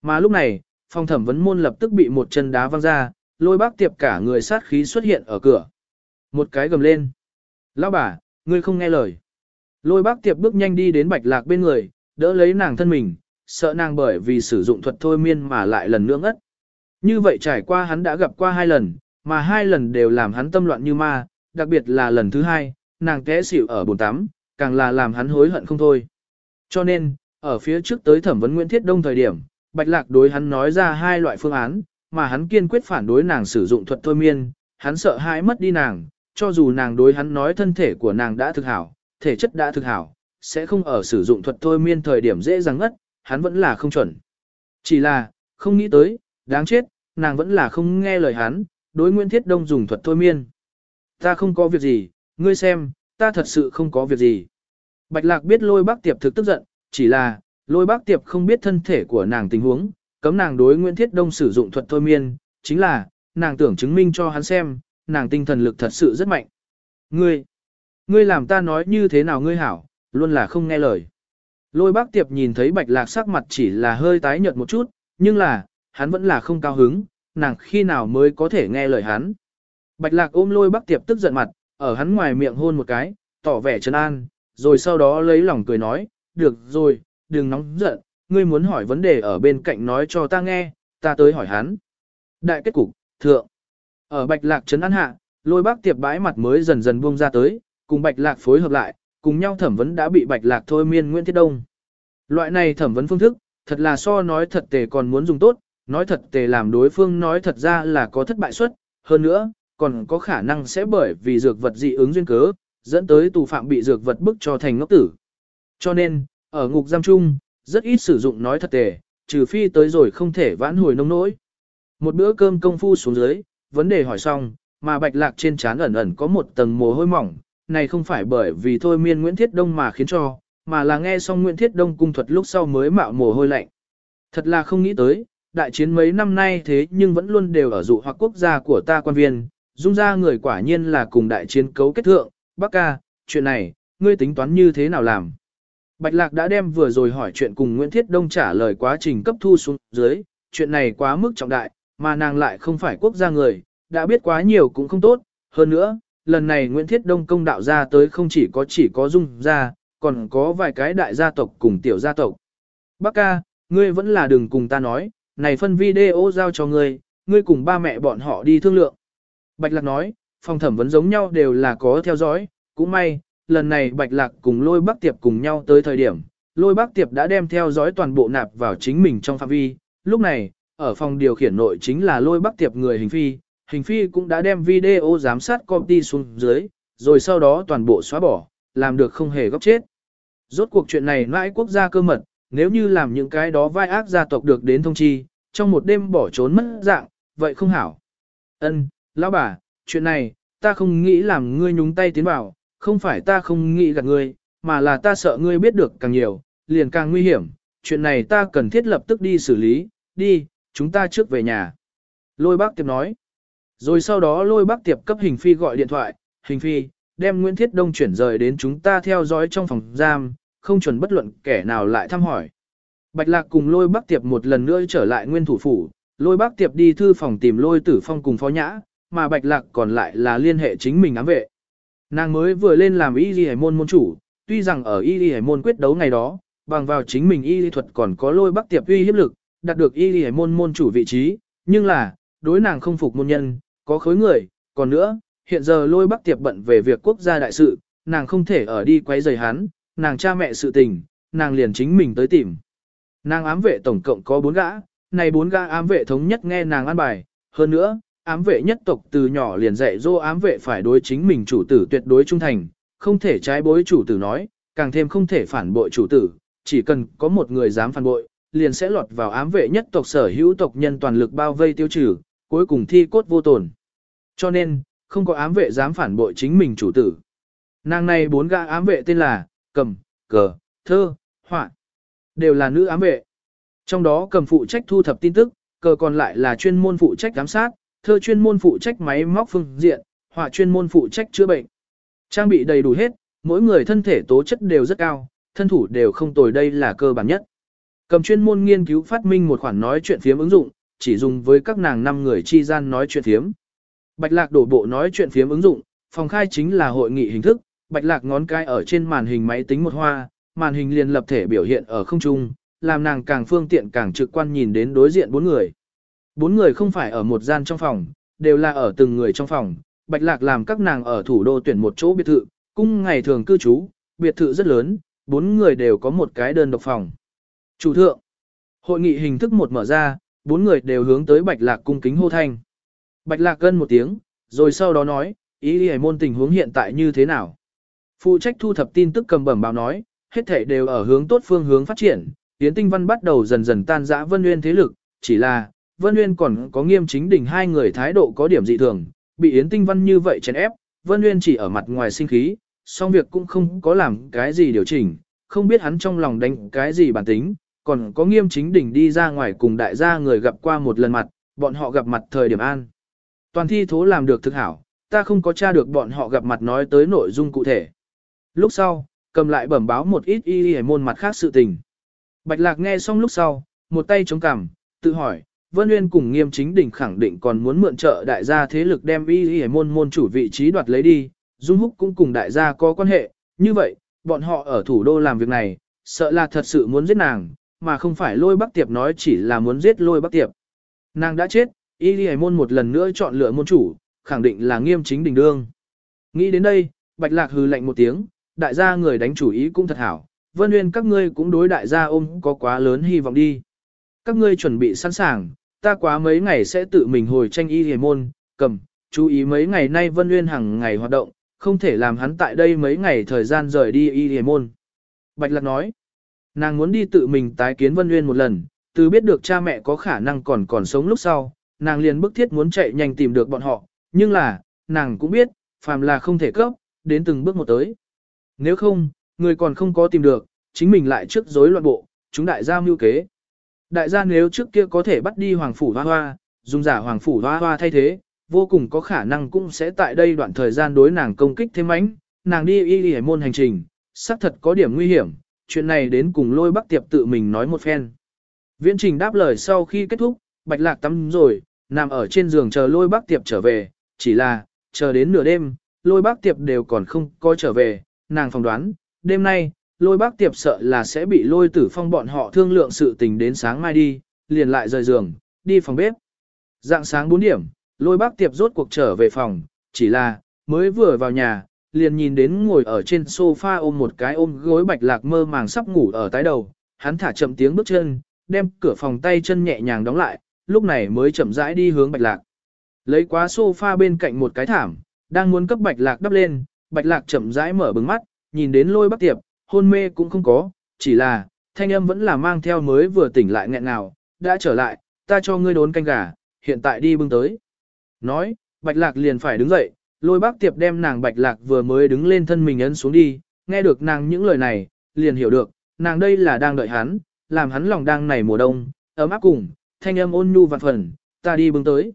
Mà lúc này, phòng thẩm vấn môn lập tức bị một chân đá văng ra, lôi bác tiệp cả người sát khí xuất hiện ở cửa. Một cái gầm lên. Lão bà, ngươi không nghe lời. Lôi bác tiệp bước nhanh đi đến bạch lạc bên người, đỡ lấy nàng thân mình, sợ nàng bởi vì sử dụng thuật thôi miên mà lại lần nữa ngất. Như vậy trải qua hắn đã gặp qua hai lần, mà hai lần đều làm hắn tâm loạn như ma, đặc biệt là lần thứ hai, nàng té xỉu ở bồn tắm, càng là làm hắn hối hận không thôi. Cho nên, ở phía trước tới thẩm vấn Nguyễn Thiết Đông thời điểm, Bạch Lạc đối hắn nói ra hai loại phương án, mà hắn kiên quyết phản đối nàng sử dụng thuật thôi miên, hắn sợ hãi mất đi nàng, cho dù nàng đối hắn nói thân thể của nàng đã thực hảo, thể chất đã thực hảo, sẽ không ở sử dụng thuật thôi miên thời điểm dễ dàng ngất, hắn vẫn là không chuẩn. Chỉ là, không nghĩ tới, đáng chết, nàng vẫn là không nghe lời hắn, đối Nguyễn Thiết Đông dùng thuật thôi miên. Ta không có việc gì, ngươi xem, ta thật sự không có việc gì. Bạch Lạc biết lôi bác tiệp thực tức giận, chỉ là, lôi bác tiệp không biết thân thể của nàng tình huống, cấm nàng đối Nguyễn Thiết Đông sử dụng thuật thôi miên, chính là, nàng tưởng chứng minh cho hắn xem, nàng tinh thần lực thật sự rất mạnh. Ngươi, ngươi làm ta nói như thế nào ngươi hảo, luôn là không nghe lời. Lôi bác tiệp nhìn thấy bạch lạc sắc mặt chỉ là hơi tái nhợt một chút, nhưng là, hắn vẫn là không cao hứng, nàng khi nào mới có thể nghe lời hắn. Bạch lạc ôm lôi bác tiệp tức giận mặt, ở hắn ngoài miệng hôn một cái, tỏ vẻ trấn an, rồi sau đó lấy lòng cười nói, được rồi, đừng nóng giận, ngươi muốn hỏi vấn đề ở bên cạnh nói cho ta nghe, ta tới hỏi hắn. Đại kết cục, thượng. Ở bạch lạc trấn an hạ, lôi bác tiệp bãi mặt mới dần dần buông ra tới, cùng bạch lạc phối hợp lại, cùng nhau thẩm vấn đã bị bạch lạc thôi miên Nguyễn Thiết Đông. Loại này thẩm vấn phương thức, thật là so nói thật tề còn muốn dùng tốt, nói thật tề làm đối phương nói thật ra là có thất bại suất, hơn nữa, còn có khả năng sẽ bởi vì dược vật dị ứng duyên cớ, dẫn tới tù phạm bị dược vật bức cho thành ngốc tử. Cho nên, ở ngục giam chung, rất ít sử dụng nói thật tề, trừ phi tới rồi không thể vãn hồi nông nỗi. Một bữa cơm công phu xuống dưới, vấn đề hỏi xong, mà bạch lạc trên trán ẩn ẩn có một tầng mồ hôi mỏng, này không phải bởi vì thôi miên Nguyễn Thiết Đông mà khiến cho, mà là nghe xong Nguyễn Thiết Đông cung thuật lúc sau mới mạo mồ hôi lạnh. Thật là không nghĩ tới, đại chiến mấy năm nay thế nhưng vẫn luôn đều ở dụ hoặc quốc gia của ta quan viên, dung ra người quả nhiên là cùng đại chiến cấu kết thượng, bác ca, chuyện này, ngươi tính toán như thế nào làm? Bạch Lạc đã đem vừa rồi hỏi chuyện cùng Nguyễn Thiết Đông trả lời quá trình cấp thu xuống dưới, chuyện này quá mức trọng đại, mà nàng lại không phải quốc gia người, đã biết quá nhiều cũng không tốt, hơn nữa, lần này Nguyễn Thiết Đông công đạo ra tới không chỉ có chỉ có dung ra, còn có vài cái đại gia tộc cùng tiểu gia tộc. Bác ca, ngươi vẫn là đừng cùng ta nói, này phân video giao cho ngươi, ngươi cùng ba mẹ bọn họ đi thương lượng. Bạch Lạc nói, phòng thẩm vấn giống nhau đều là có theo dõi, cũng may, lần này Bạch Lạc cùng lôi bắc tiệp cùng nhau tới thời điểm, lôi bắc tiệp đã đem theo dõi toàn bộ nạp vào chính mình trong phạm vi, lúc này, ở phòng điều khiển nội chính là lôi bắc tiệp người hình phi, hình phi cũng đã đem video giám sát copy xuống dưới, rồi sau đó toàn bộ xóa bỏ, làm được không hề góc chết. Rốt cuộc chuyện này mãi quốc gia cơ mật, nếu như làm những cái đó vai ác gia tộc được đến thông chi, trong một đêm bỏ trốn mất dạng, vậy không hảo. Ân, lão bà, chuyện này, ta không nghĩ làm ngươi nhúng tay tiến vào, không phải ta không nghĩ gạt ngươi, mà là ta sợ ngươi biết được càng nhiều, liền càng nguy hiểm, chuyện này ta cần thiết lập tức đi xử lý, đi, chúng ta trước về nhà. Lôi bác tiệp nói. Rồi sau đó lôi bác tiệp cấp hình phi gọi điện thoại, hình phi, đem Nguyễn Thiết Đông chuyển rời đến chúng ta theo dõi trong phòng giam, không chuẩn bất luận kẻ nào lại thăm hỏi. Bạch Lạc cùng lôi bác tiệp một lần nữa trở lại nguyên thủ phủ, lôi bác tiệp đi thư phòng tìm lôi tử phong cùng phó nhã, mà Bạch Lạc còn lại là liên hệ chính mình ám vệ. Nàng mới vừa lên làm y ghi môn môn chủ, tuy rằng ở y ghi môn quyết đấu ngày đó, bằng vào chính mình y lý thuật còn có lôi Bắc tiệp uy hiếp lực, đạt được y ghi môn môn chủ vị trí, nhưng là, đối nàng không phục môn nhân, có khối người, còn nữa, hiện giờ lôi bắc tiệp bận về việc quốc gia đại sự, nàng không thể ở đi quấy rầy hắn, nàng cha mẹ sự tình, nàng liền chính mình tới tìm. Nàng ám vệ tổng cộng có bốn gã, này bốn gã ám vệ thống nhất nghe nàng an bài, hơn nữa, ám vệ nhất tộc từ nhỏ liền dạy dỗ ám vệ phải đối chính mình chủ tử tuyệt đối trung thành, không thể trái bối chủ tử nói, càng thêm không thể phản bội chủ tử, chỉ cần có một người dám phản bội, liền sẽ lọt vào ám vệ nhất tộc sở hữu tộc nhân toàn lực bao vây tiêu trừ, cuối cùng thi cốt vô tổn. Cho nên, không có ám vệ dám phản bội chính mình chủ tử. Nàng này bốn gã ám vệ tên là Cầm, Cờ, Thơ, Họa. Đều là nữ ám vệ. Trong đó cầm phụ trách thu thập tin tức, cờ còn lại là chuyên môn phụ trách giám sát, thơ chuyên môn phụ trách máy móc phương diện, họa chuyên môn phụ trách chữa bệnh. Trang bị đầy đủ hết, mỗi người thân thể tố chất đều rất cao, thân thủ đều không tồi đây là cơ bản nhất. Cầm chuyên môn nghiên cứu phát minh một khoản nói chuyện phiếm ứng dụng, chỉ dùng với các nàng năm người chi gian nói chuyện phiếm. Bạch lạc đổ bộ nói chuyện phiếm ứng dụng, phòng khai chính là hội nghị hình thức, bạch lạc ngón cái ở trên màn hình máy tính một hoa, màn hình liền lập thể biểu hiện ở không trung, làm nàng càng phương tiện càng trực quan nhìn đến đối diện bốn người. Bốn người không phải ở một gian trong phòng, đều là ở từng người trong phòng, bạch lạc làm các nàng ở thủ đô tuyển một chỗ biệt thự, cung ngày thường cư trú, biệt thự rất lớn, bốn người đều có một cái đơn độc phòng. Chủ thượng, hội nghị hình thức một mở ra, bốn người đều hướng tới bạch lạc cung kính hô thanh. Bạch lạc gân một tiếng, rồi sau đó nói, ý đi môn tình huống hiện tại như thế nào. Phụ trách thu thập tin tức cầm bẩm báo nói, hết thể đều ở hướng tốt phương hướng phát triển, tiến Tinh Văn bắt đầu dần dần tan rã Vân Nguyên thế lực, chỉ là, Vân Nguyên còn có nghiêm chính đỉnh hai người thái độ có điểm dị thường, bị Yến Tinh Văn như vậy chèn ép, Vân Nguyên chỉ ở mặt ngoài sinh khí, song việc cũng không có làm cái gì điều chỉnh, không biết hắn trong lòng đánh cái gì bản tính, còn có nghiêm chính đỉnh đi ra ngoài cùng đại gia người gặp qua một lần mặt, bọn họ gặp mặt thời điểm an. Toàn thi thố làm được thực hảo, ta không có tra được bọn họ gặp mặt nói tới nội dung cụ thể. Lúc sau, cầm lại bẩm báo một ít y y môn mặt khác sự tình. Bạch Lạc nghe xong lúc sau, một tay chống cằm, tự hỏi, Vân Nguyên cùng nghiêm chính đỉnh khẳng định còn muốn mượn trợ đại gia thế lực đem y y môn môn chủ vị trí đoạt lấy đi, Dung Húc cũng cùng đại gia có quan hệ, như vậy, bọn họ ở thủ đô làm việc này, sợ là thật sự muốn giết nàng, mà không phải lôi bắc tiệp nói chỉ là muốn giết lôi bắc tiệp. Nàng đã chết, y y môn một lần nữa chọn lựa môn chủ, khẳng định là nghiêm chính đỉnh đương. Nghĩ đến đây, Bạch Lạc hừ lạnh một tiếng, đại gia người đánh chủ ý cũng thật hảo, Vân Nguyên các ngươi cũng đối đại gia ôm có quá lớn hy vọng đi. Các ngươi chuẩn bị sẵn sàng, ta quá mấy ngày sẽ tự mình hồi tranh y hề môn, cầm, chú ý mấy ngày nay Vân Nguyên hàng ngày hoạt động, không thể làm hắn tại đây mấy ngày thời gian rời đi y hề môn. Bạch Lạc nói, nàng muốn đi tự mình tái kiến Vân Nguyên một lần, từ biết được cha mẹ có khả năng còn còn sống lúc sau, nàng liền bức thiết muốn chạy nhanh tìm được bọn họ, nhưng là, nàng cũng biết, phàm là không thể cấp, đến từng bước một tới. Nếu không, người còn không có tìm được, chính mình lại trước rối loạn bộ, chúng đại gia mưu kế. Đại gia nếu trước kia có thể bắt đi hoàng phủ hoa hoa, dùng giả hoàng phủ hoa hoa thay thế, vô cùng có khả năng cũng sẽ tại đây đoạn thời gian đối nàng công kích thêm ánh, nàng đi y y môn hành trình, xác thật có điểm nguy hiểm, chuyện này đến cùng lôi bắc tiệp tự mình nói một phen. Viễn trình đáp lời sau khi kết thúc, bạch lạc tắm rồi, nằm ở trên giường chờ lôi bắc tiệp trở về, chỉ là, chờ đến nửa đêm, lôi bắc tiệp đều còn không có trở về, nàng phỏng đoán, đêm nay, lôi bác tiệp sợ là sẽ bị lôi tử phong bọn họ thương lượng sự tình đến sáng mai đi, liền lại rời giường, đi phòng bếp. Dạng sáng 4 điểm, lôi bác tiệp rốt cuộc trở về phòng, chỉ là, mới vừa vào nhà, liền nhìn đến ngồi ở trên sofa ôm một cái ôm gối bạch lạc mơ màng sắp ngủ ở tái đầu, hắn thả chậm tiếng bước chân, đem cửa phòng tay chân nhẹ nhàng đóng lại, lúc này mới chậm rãi đi hướng bạch lạc. Lấy quá sofa bên cạnh một cái thảm, đang muốn cấp bạch lạc đắp lên, bạch lạc chậm rãi mở bừng mắt, nhìn đến lôi bác tiệp, hôn mê cũng không có, chỉ là, thanh âm vẫn là mang theo mới vừa tỉnh lại nghẹn nào, đã trở lại, ta cho ngươi đốn canh gà, hiện tại đi bưng tới. Nói, bạch lạc liền phải đứng dậy, lôi bác tiệp đem nàng bạch lạc vừa mới đứng lên thân mình ấn xuống đi, nghe được nàng những lời này, liền hiểu được, nàng đây là đang đợi hắn, làm hắn lòng đang này mùa đông, ấm áp cùng, thanh âm ôn nhu vạn phần, ta đi bưng tới.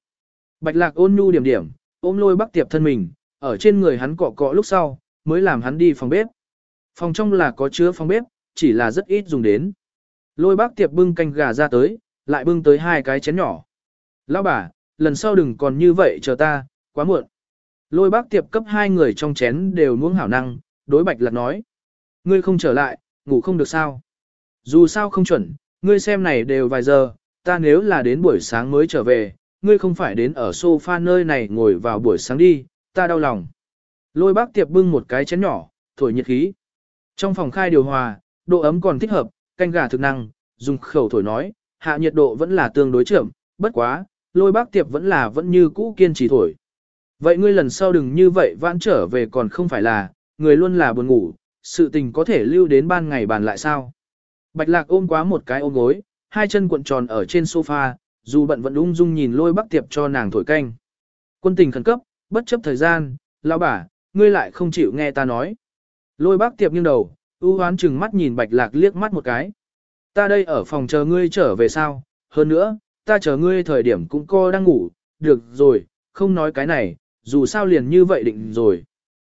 Bạch lạc ôn nhu điểm điểm, ôm lôi bác tiệp thân mình, ở trên người hắn cọ cọ lúc sau, mới làm hắn đi phòng bếp. Phòng trong là có chứa phòng bếp, chỉ là rất ít dùng đến. Lôi bác tiệp bưng canh gà ra tới, lại bưng tới hai cái chén nhỏ. Lão bà, lần sau đừng còn như vậy chờ ta, quá muộn. Lôi bác tiệp cấp hai người trong chén đều nuông hảo năng, đối bạch lạc nói. Ngươi không trở lại, ngủ không được sao. Dù sao không chuẩn, ngươi xem này đều vài giờ, ta nếu là đến buổi sáng mới trở về, ngươi không phải đến ở sofa nơi này ngồi vào buổi sáng đi, ta đau lòng. Lôi bác tiệp bưng một cái chén nhỏ, thổi nhiệt khí. Trong phòng khai điều hòa, độ ấm còn thích hợp, canh gà thực năng, dùng khẩu thổi nói, hạ nhiệt độ vẫn là tương đối chậm, bất quá, lôi bác tiệp vẫn là vẫn như cũ kiên trì thổi. Vậy ngươi lần sau đừng như vậy vãn trở về còn không phải là, người luôn là buồn ngủ, sự tình có thể lưu đến ban ngày bàn lại sao. Bạch lạc ôm quá một cái ôm gối, hai chân cuộn tròn ở trên sofa, dù bận vẫn ung dung nhìn lôi bác tiệp cho nàng thổi canh. Quân tình khẩn cấp, bất chấp thời gian, lão bà, ngươi lại không chịu nghe ta nói. Lôi bác tiệp nghiêng đầu, ưu hoán chừng mắt nhìn bạch lạc liếc mắt một cái. Ta đây ở phòng chờ ngươi trở về sao, hơn nữa, ta chờ ngươi thời điểm cũng co đang ngủ, được rồi, không nói cái này, dù sao liền như vậy định rồi.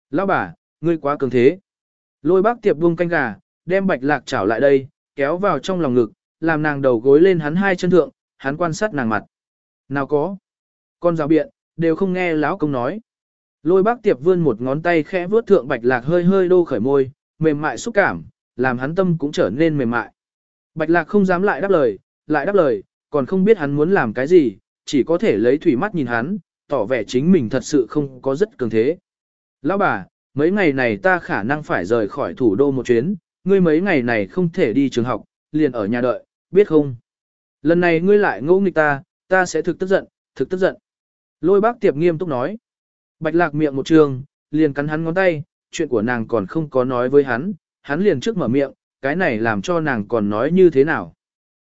Lão bà, ngươi quá cường thế. Lôi bác tiệp buông canh gà, đem bạch lạc chảo lại đây, kéo vào trong lòng ngực, làm nàng đầu gối lên hắn hai chân thượng, hắn quan sát nàng mặt. Nào có. Con rào biện, đều không nghe lão công nói. Lôi bác tiệp vươn một ngón tay khẽ vuốt thượng bạch lạc hơi hơi đô khởi môi, mềm mại xúc cảm, làm hắn tâm cũng trở nên mềm mại. Bạch lạc không dám lại đáp lời, lại đáp lời, còn không biết hắn muốn làm cái gì, chỉ có thể lấy thủy mắt nhìn hắn, tỏ vẻ chính mình thật sự không có rất cường thế. Lão bà, mấy ngày này ta khả năng phải rời khỏi thủ đô một chuyến, ngươi mấy ngày này không thể đi trường học, liền ở nhà đợi, biết không? Lần này ngươi lại ngỗ nghịch ta, ta sẽ thực tức giận, thực tức giận. Lôi bác tiệp nghiêm túc nói. Bạch lạc miệng một trường, liền cắn hắn ngón tay, chuyện của nàng còn không có nói với hắn, hắn liền trước mở miệng, cái này làm cho nàng còn nói như thế nào.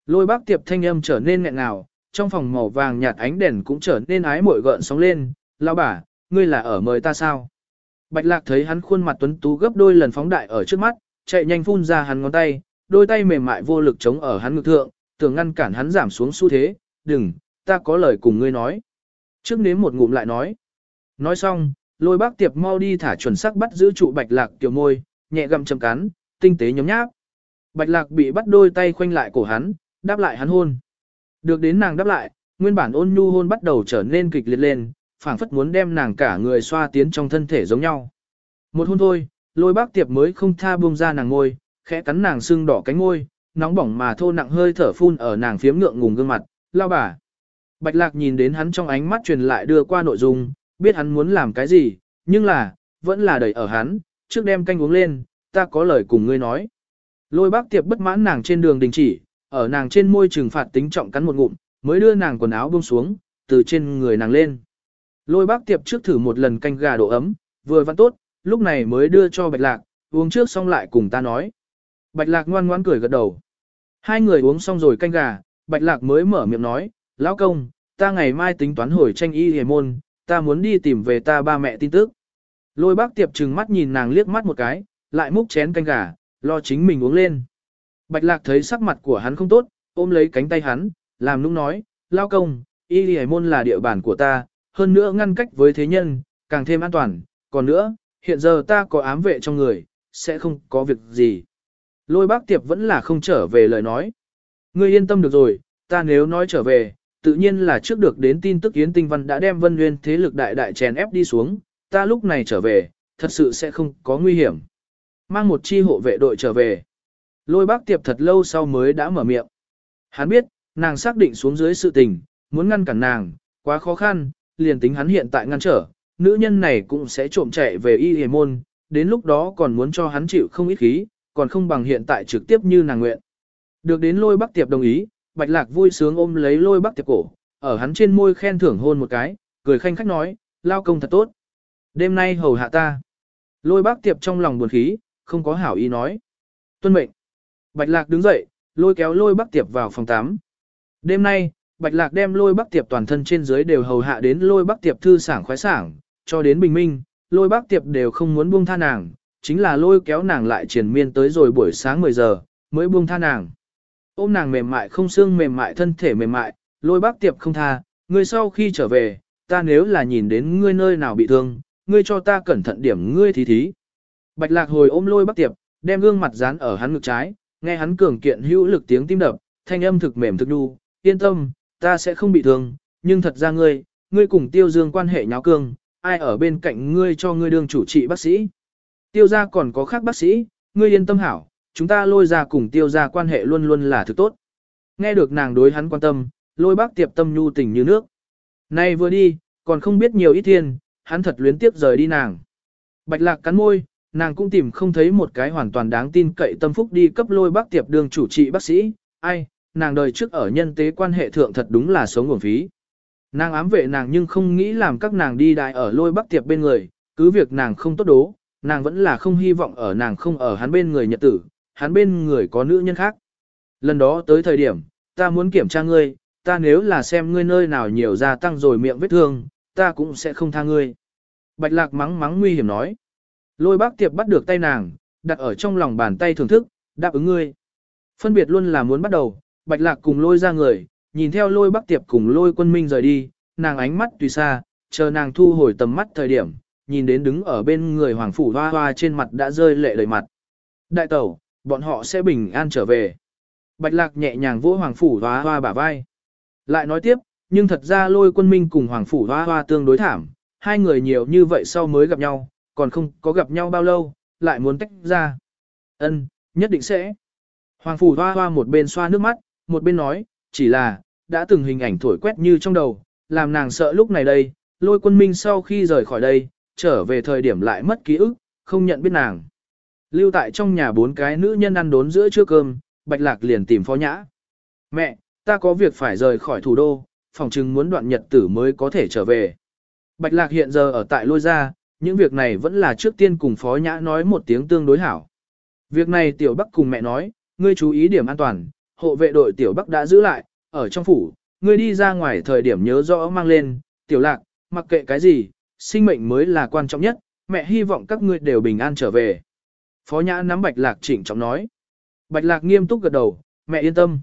Lôi bác tiệp thanh âm trở nên nghẹn ngào, trong phòng màu vàng nhạt ánh đèn cũng trở nên ái mội gợn sóng lên, lao bà, ngươi là ở mời ta sao? Bạch lạc thấy hắn khuôn mặt tuấn tú gấp đôi lần phóng đại ở trước mắt, chạy nhanh phun ra hắn ngón tay, đôi tay mềm mại vô lực chống ở hắn ngực thượng, tưởng ngăn cản hắn giảm xuống xu thế, đừng, ta có lời cùng ngươi nói. Trước nếm một ngụm lại nói. Nói xong, lôi bác tiệp mau đi thả chuẩn sắc bắt giữ trụ bạch lạc tiểu môi, nhẹ gặm chầm cắn, tinh tế nhóm nháp. Bạch lạc bị bắt đôi tay khoanh lại cổ hắn, đáp lại hắn hôn. Được đến nàng đáp lại, nguyên bản ôn nhu hôn bắt đầu trở nên kịch liệt lên, phảng phất muốn đem nàng cả người xoa tiến trong thân thể giống nhau. Một hôn thôi, lôi bác tiệp mới không tha buông ra nàng ngôi, khẽ cắn nàng sưng đỏ cánh ngôi, nóng bỏng mà thô nặng hơi thở phun ở nàng phiếm ngượng ngùng gương mặt, lao bà. Bạch lạc nhìn đến hắn trong ánh mắt truyền lại đưa qua nội dung, biết hắn muốn làm cái gì, nhưng là, vẫn là đẩy ở hắn, trước đem canh uống lên, ta có lời cùng ngươi nói. Lôi bác tiệp bất mãn nàng trên đường đình chỉ, ở nàng trên môi trừng phạt tính trọng cắn một ngụm, mới đưa nàng quần áo buông xuống, từ trên người nàng lên. Lôi bác tiệp trước thử một lần canh gà độ ấm, vừa văn tốt, lúc này mới đưa cho bạch lạc, uống trước xong lại cùng ta nói. Bạch lạc ngoan ngoan cười gật đầu. Hai người uống xong rồi canh gà, bạch lạc mới mở miệng nói, lão công, ta ngày mai tính toán hồi tranh y hề môn, ta muốn đi tìm về ta ba mẹ tin tức. Lôi bác tiệp trừng mắt nhìn nàng liếc mắt một cái, lại múc chén canh gà, lo chính mình uống lên. Bạch lạc thấy sắc mặt của hắn không tốt, ôm lấy cánh tay hắn, làm nũng nói, lao công, y lì môn là địa bàn của ta, hơn nữa ngăn cách với thế nhân, càng thêm an toàn, còn nữa, hiện giờ ta có ám vệ trong người, sẽ không có việc gì. Lôi bác tiệp vẫn là không trở về lời nói. Ngươi yên tâm được rồi, ta nếu nói trở về, tự nhiên là trước được đến tin tức Yến Tinh Văn đã đem Vân Nguyên thế lực đại đại chèn ép đi xuống, ta lúc này trở về, thật sự sẽ không có nguy hiểm. Mang một chi hộ vệ đội trở về. Lôi bác tiệp thật lâu sau mới đã mở miệng. Hắn biết, nàng xác định xuống dưới sự tình, muốn ngăn cản nàng, quá khó khăn, liền tính hắn hiện tại ngăn trở, nữ nhân này cũng sẽ trộm chạy về y hề môn, đến lúc đó còn muốn cho hắn chịu không ít khí, còn không bằng hiện tại trực tiếp như nàng nguyện. Được đến lôi bắc tiệp đồng ý, bạch lạc vui sướng ôm lấy lôi bắc tiệp cổ, ở hắn trên môi khen thưởng hôn một cái, cười khanh khách nói, lao công thật tốt. Đêm nay hầu hạ ta. Lôi bác tiệp trong lòng buồn khí, không có hảo ý nói. Tuân mệnh. Bạch lạc đứng dậy, lôi kéo lôi bác tiệp vào phòng 8. Đêm nay, Bạch lạc đem lôi bác tiệp toàn thân trên dưới đều hầu hạ đến lôi bác tiệp thư sảng khoái sảng, cho đến bình minh, lôi bác tiệp đều không muốn buông tha nàng, chính là lôi kéo nàng lại triển miên tới rồi buổi sáng 10 giờ, mới buông tha nàng. Ôm nàng mềm mại không xương mềm mại thân thể mềm mại, lôi bác tiệp không tha, ngươi sau khi trở về, ta nếu là nhìn đến ngươi nơi nào bị thương, ngươi cho ta cẩn thận điểm ngươi thí thí. Bạch lạc hồi ôm lôi bác tiệp, đem gương mặt dán ở hắn ngực trái, nghe hắn cường kiện hữu lực tiếng tim đập, thanh âm thực mềm thực đu, yên tâm, ta sẽ không bị thương, nhưng thật ra ngươi, ngươi cùng tiêu dương quan hệ nháo cương, ai ở bên cạnh ngươi cho ngươi đương chủ trị bác sĩ. Tiêu gia còn có khác bác sĩ, ngươi yên tâm hảo, chúng ta lôi ra cùng tiêu gia quan hệ luôn luôn là thứ tốt. Nghe được nàng đối hắn quan tâm, lôi bác tiệp tâm nhu tình như nước. Nay vừa đi, còn không biết nhiều ít thiên, hắn thật luyến tiếp rời đi nàng. Bạch lạc cắn môi, nàng cũng tìm không thấy một cái hoàn toàn đáng tin cậy tâm phúc đi cấp lôi bác tiệp đường chủ trị bác sĩ, ai, nàng đời trước ở nhân tế quan hệ thượng thật đúng là sống nguồn phí. Nàng ám vệ nàng nhưng không nghĩ làm các nàng đi đại ở lôi bác tiệp bên người, cứ việc nàng không tốt đố, nàng vẫn là không hy vọng ở nàng không ở hắn bên người nhật tử, hắn bên người có nữ nhân khác. Lần đó tới thời điểm, ta muốn kiểm tra ngươi, ta nếu là xem ngươi nơi nào nhiều gia tăng rồi miệng vết thương, ta cũng sẽ không tha ngươi. Bạch lạc mắng mắng nguy hiểm nói. Lôi bác tiệp bắt được tay nàng, đặt ở trong lòng bàn tay thưởng thức, đáp ứng ngươi. Phân biệt luôn là muốn bắt đầu, bạch lạc cùng lôi ra người, nhìn theo lôi bác tiệp cùng lôi quân minh rời đi, nàng ánh mắt tùy xa, chờ nàng thu hồi tầm mắt thời điểm, nhìn đến đứng ở bên người hoàng phủ hoa hoa trên mặt đã rơi lệ đầy mặt. Đại tẩu, bọn họ sẽ bình an trở về. Bạch lạc nhẹ nhàng vỗ hoàng phủ hoa hoa bả vai. Lại nói tiếp, nhưng thật ra lôi quân minh cùng Hoàng Phủ Hoa Hoa tương đối thảm, hai người nhiều như vậy sau mới gặp nhau, còn không có gặp nhau bao lâu, lại muốn tách ra. Ân, nhất định sẽ. Hoàng Phủ Hoa Hoa một bên xoa nước mắt, một bên nói, chỉ là, đã từng hình ảnh thổi quét như trong đầu, làm nàng sợ lúc này đây, lôi quân minh sau khi rời khỏi đây, trở về thời điểm lại mất ký ức, không nhận biết nàng. Lưu tại trong nhà bốn cái nữ nhân ăn đốn giữa trưa cơm, Bạch Lạc liền tìm Phó Nhã. Mẹ, ta có việc phải rời khỏi thủ đô, phòng chừng muốn đoạn nhật tử mới có thể trở về. Bạch Lạc hiện giờ ở tại lôi gia, những việc này vẫn là trước tiên cùng Phó Nhã nói một tiếng tương đối hảo. Việc này Tiểu Bắc cùng mẹ nói, ngươi chú ý điểm an toàn, hộ vệ đội Tiểu Bắc đã giữ lại, ở trong phủ, ngươi đi ra ngoài thời điểm nhớ rõ mang lên, Tiểu Lạc, mặc kệ cái gì, sinh mệnh mới là quan trọng nhất, mẹ hy vọng các ngươi đều bình an trở về. Phó Nhã nắm Bạch Lạc chỉnh trọng nói. Bạch Lạc nghiêm túc gật đầu, mẹ yên tâm.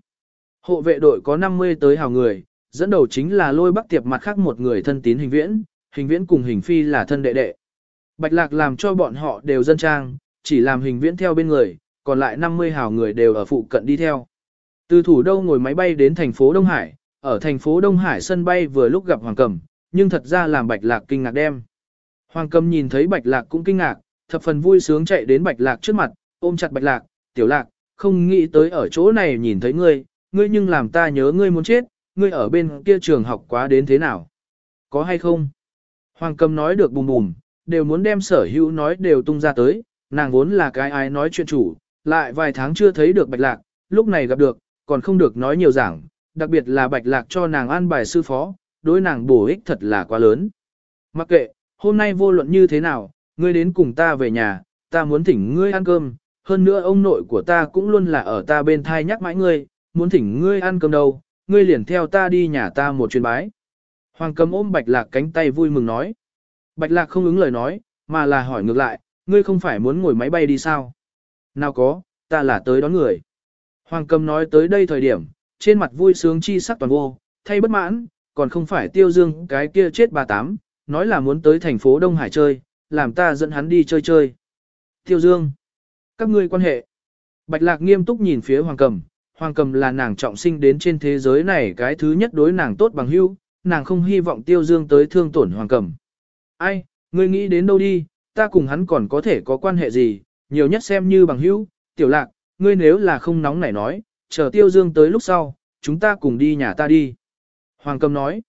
Hộ vệ đội có 50 tới hào người, dẫn đầu chính là lôi bắc tiệp mặt khác một người thân tín hình viễn, hình viễn cùng hình phi là thân đệ đệ. Bạch Lạc làm cho bọn họ đều dân trang, chỉ làm hình viễn theo bên người, còn lại 50 hào người đều ở phụ cận đi theo. Từ thủ đô ngồi máy bay đến thành phố Đông Hải, ở thành phố Đông Hải sân bay vừa lúc gặp Hoàng Cầm, nhưng thật ra làm Bạch Lạc kinh ngạc đem. Hoàng Cầm nhìn thấy Bạch Lạc cũng kinh ngạc, thập phần vui sướng chạy đến Bạch Lạc trước mặt, ôm chặt Bạch Lạc, "Tiểu Lạc, không nghĩ tới ở chỗ này nhìn thấy ngươi, ngươi nhưng làm ta nhớ ngươi muốn chết, ngươi ở bên kia trường học quá đến thế nào? Có hay không?" Hoàng Cầm nói được bùm bùm, đều muốn đem sở hữu nói đều tung ra tới, nàng vốn là cái ai nói chuyện chủ, lại vài tháng chưa thấy được Bạch Lạc, lúc này gặp được, còn không được nói nhiều giảng, đặc biệt là Bạch Lạc cho nàng an bài sư phó, đối nàng bổ ích thật là quá lớn. Mặc kệ, hôm nay vô luận như thế nào, ngươi đến cùng ta về nhà, ta muốn thỉnh ngươi ăn cơm, hơn nữa ông nội của ta cũng luôn là ở ta bên thai nhắc mãi ngươi, muốn thỉnh ngươi ăn cơm đâu, ngươi liền theo ta đi nhà ta một chuyến bái. Hoàng cầm ôm Bạch Lạc cánh tay vui mừng nói. Bạch Lạc không ứng lời nói, mà là hỏi ngược lại, ngươi không phải muốn ngồi máy bay đi sao? Nào có, ta là tới đón người. Hoàng cầm nói tới đây thời điểm, trên mặt vui sướng chi sắc toàn vô, thay bất mãn, còn không phải tiêu dương cái kia chết bà tám, nói là muốn tới thành phố Đông Hải chơi, làm ta dẫn hắn đi chơi chơi. Tiêu dương, các ngươi quan hệ. Bạch lạc nghiêm túc nhìn phía hoàng cầm, hoàng cầm là nàng trọng sinh đến trên thế giới này cái thứ nhất đối nàng tốt bằng hữu, nàng không hy vọng tiêu dương tới thương tổn hoàng cầm. Ai, ngươi nghĩ đến đâu đi, ta cùng hắn còn có thể có quan hệ gì, nhiều nhất xem như bằng hữu, tiểu lạc, ngươi nếu là không nóng nảy nói, chờ tiêu dương tới lúc sau, chúng ta cùng đi nhà ta đi. Hoàng cầm nói,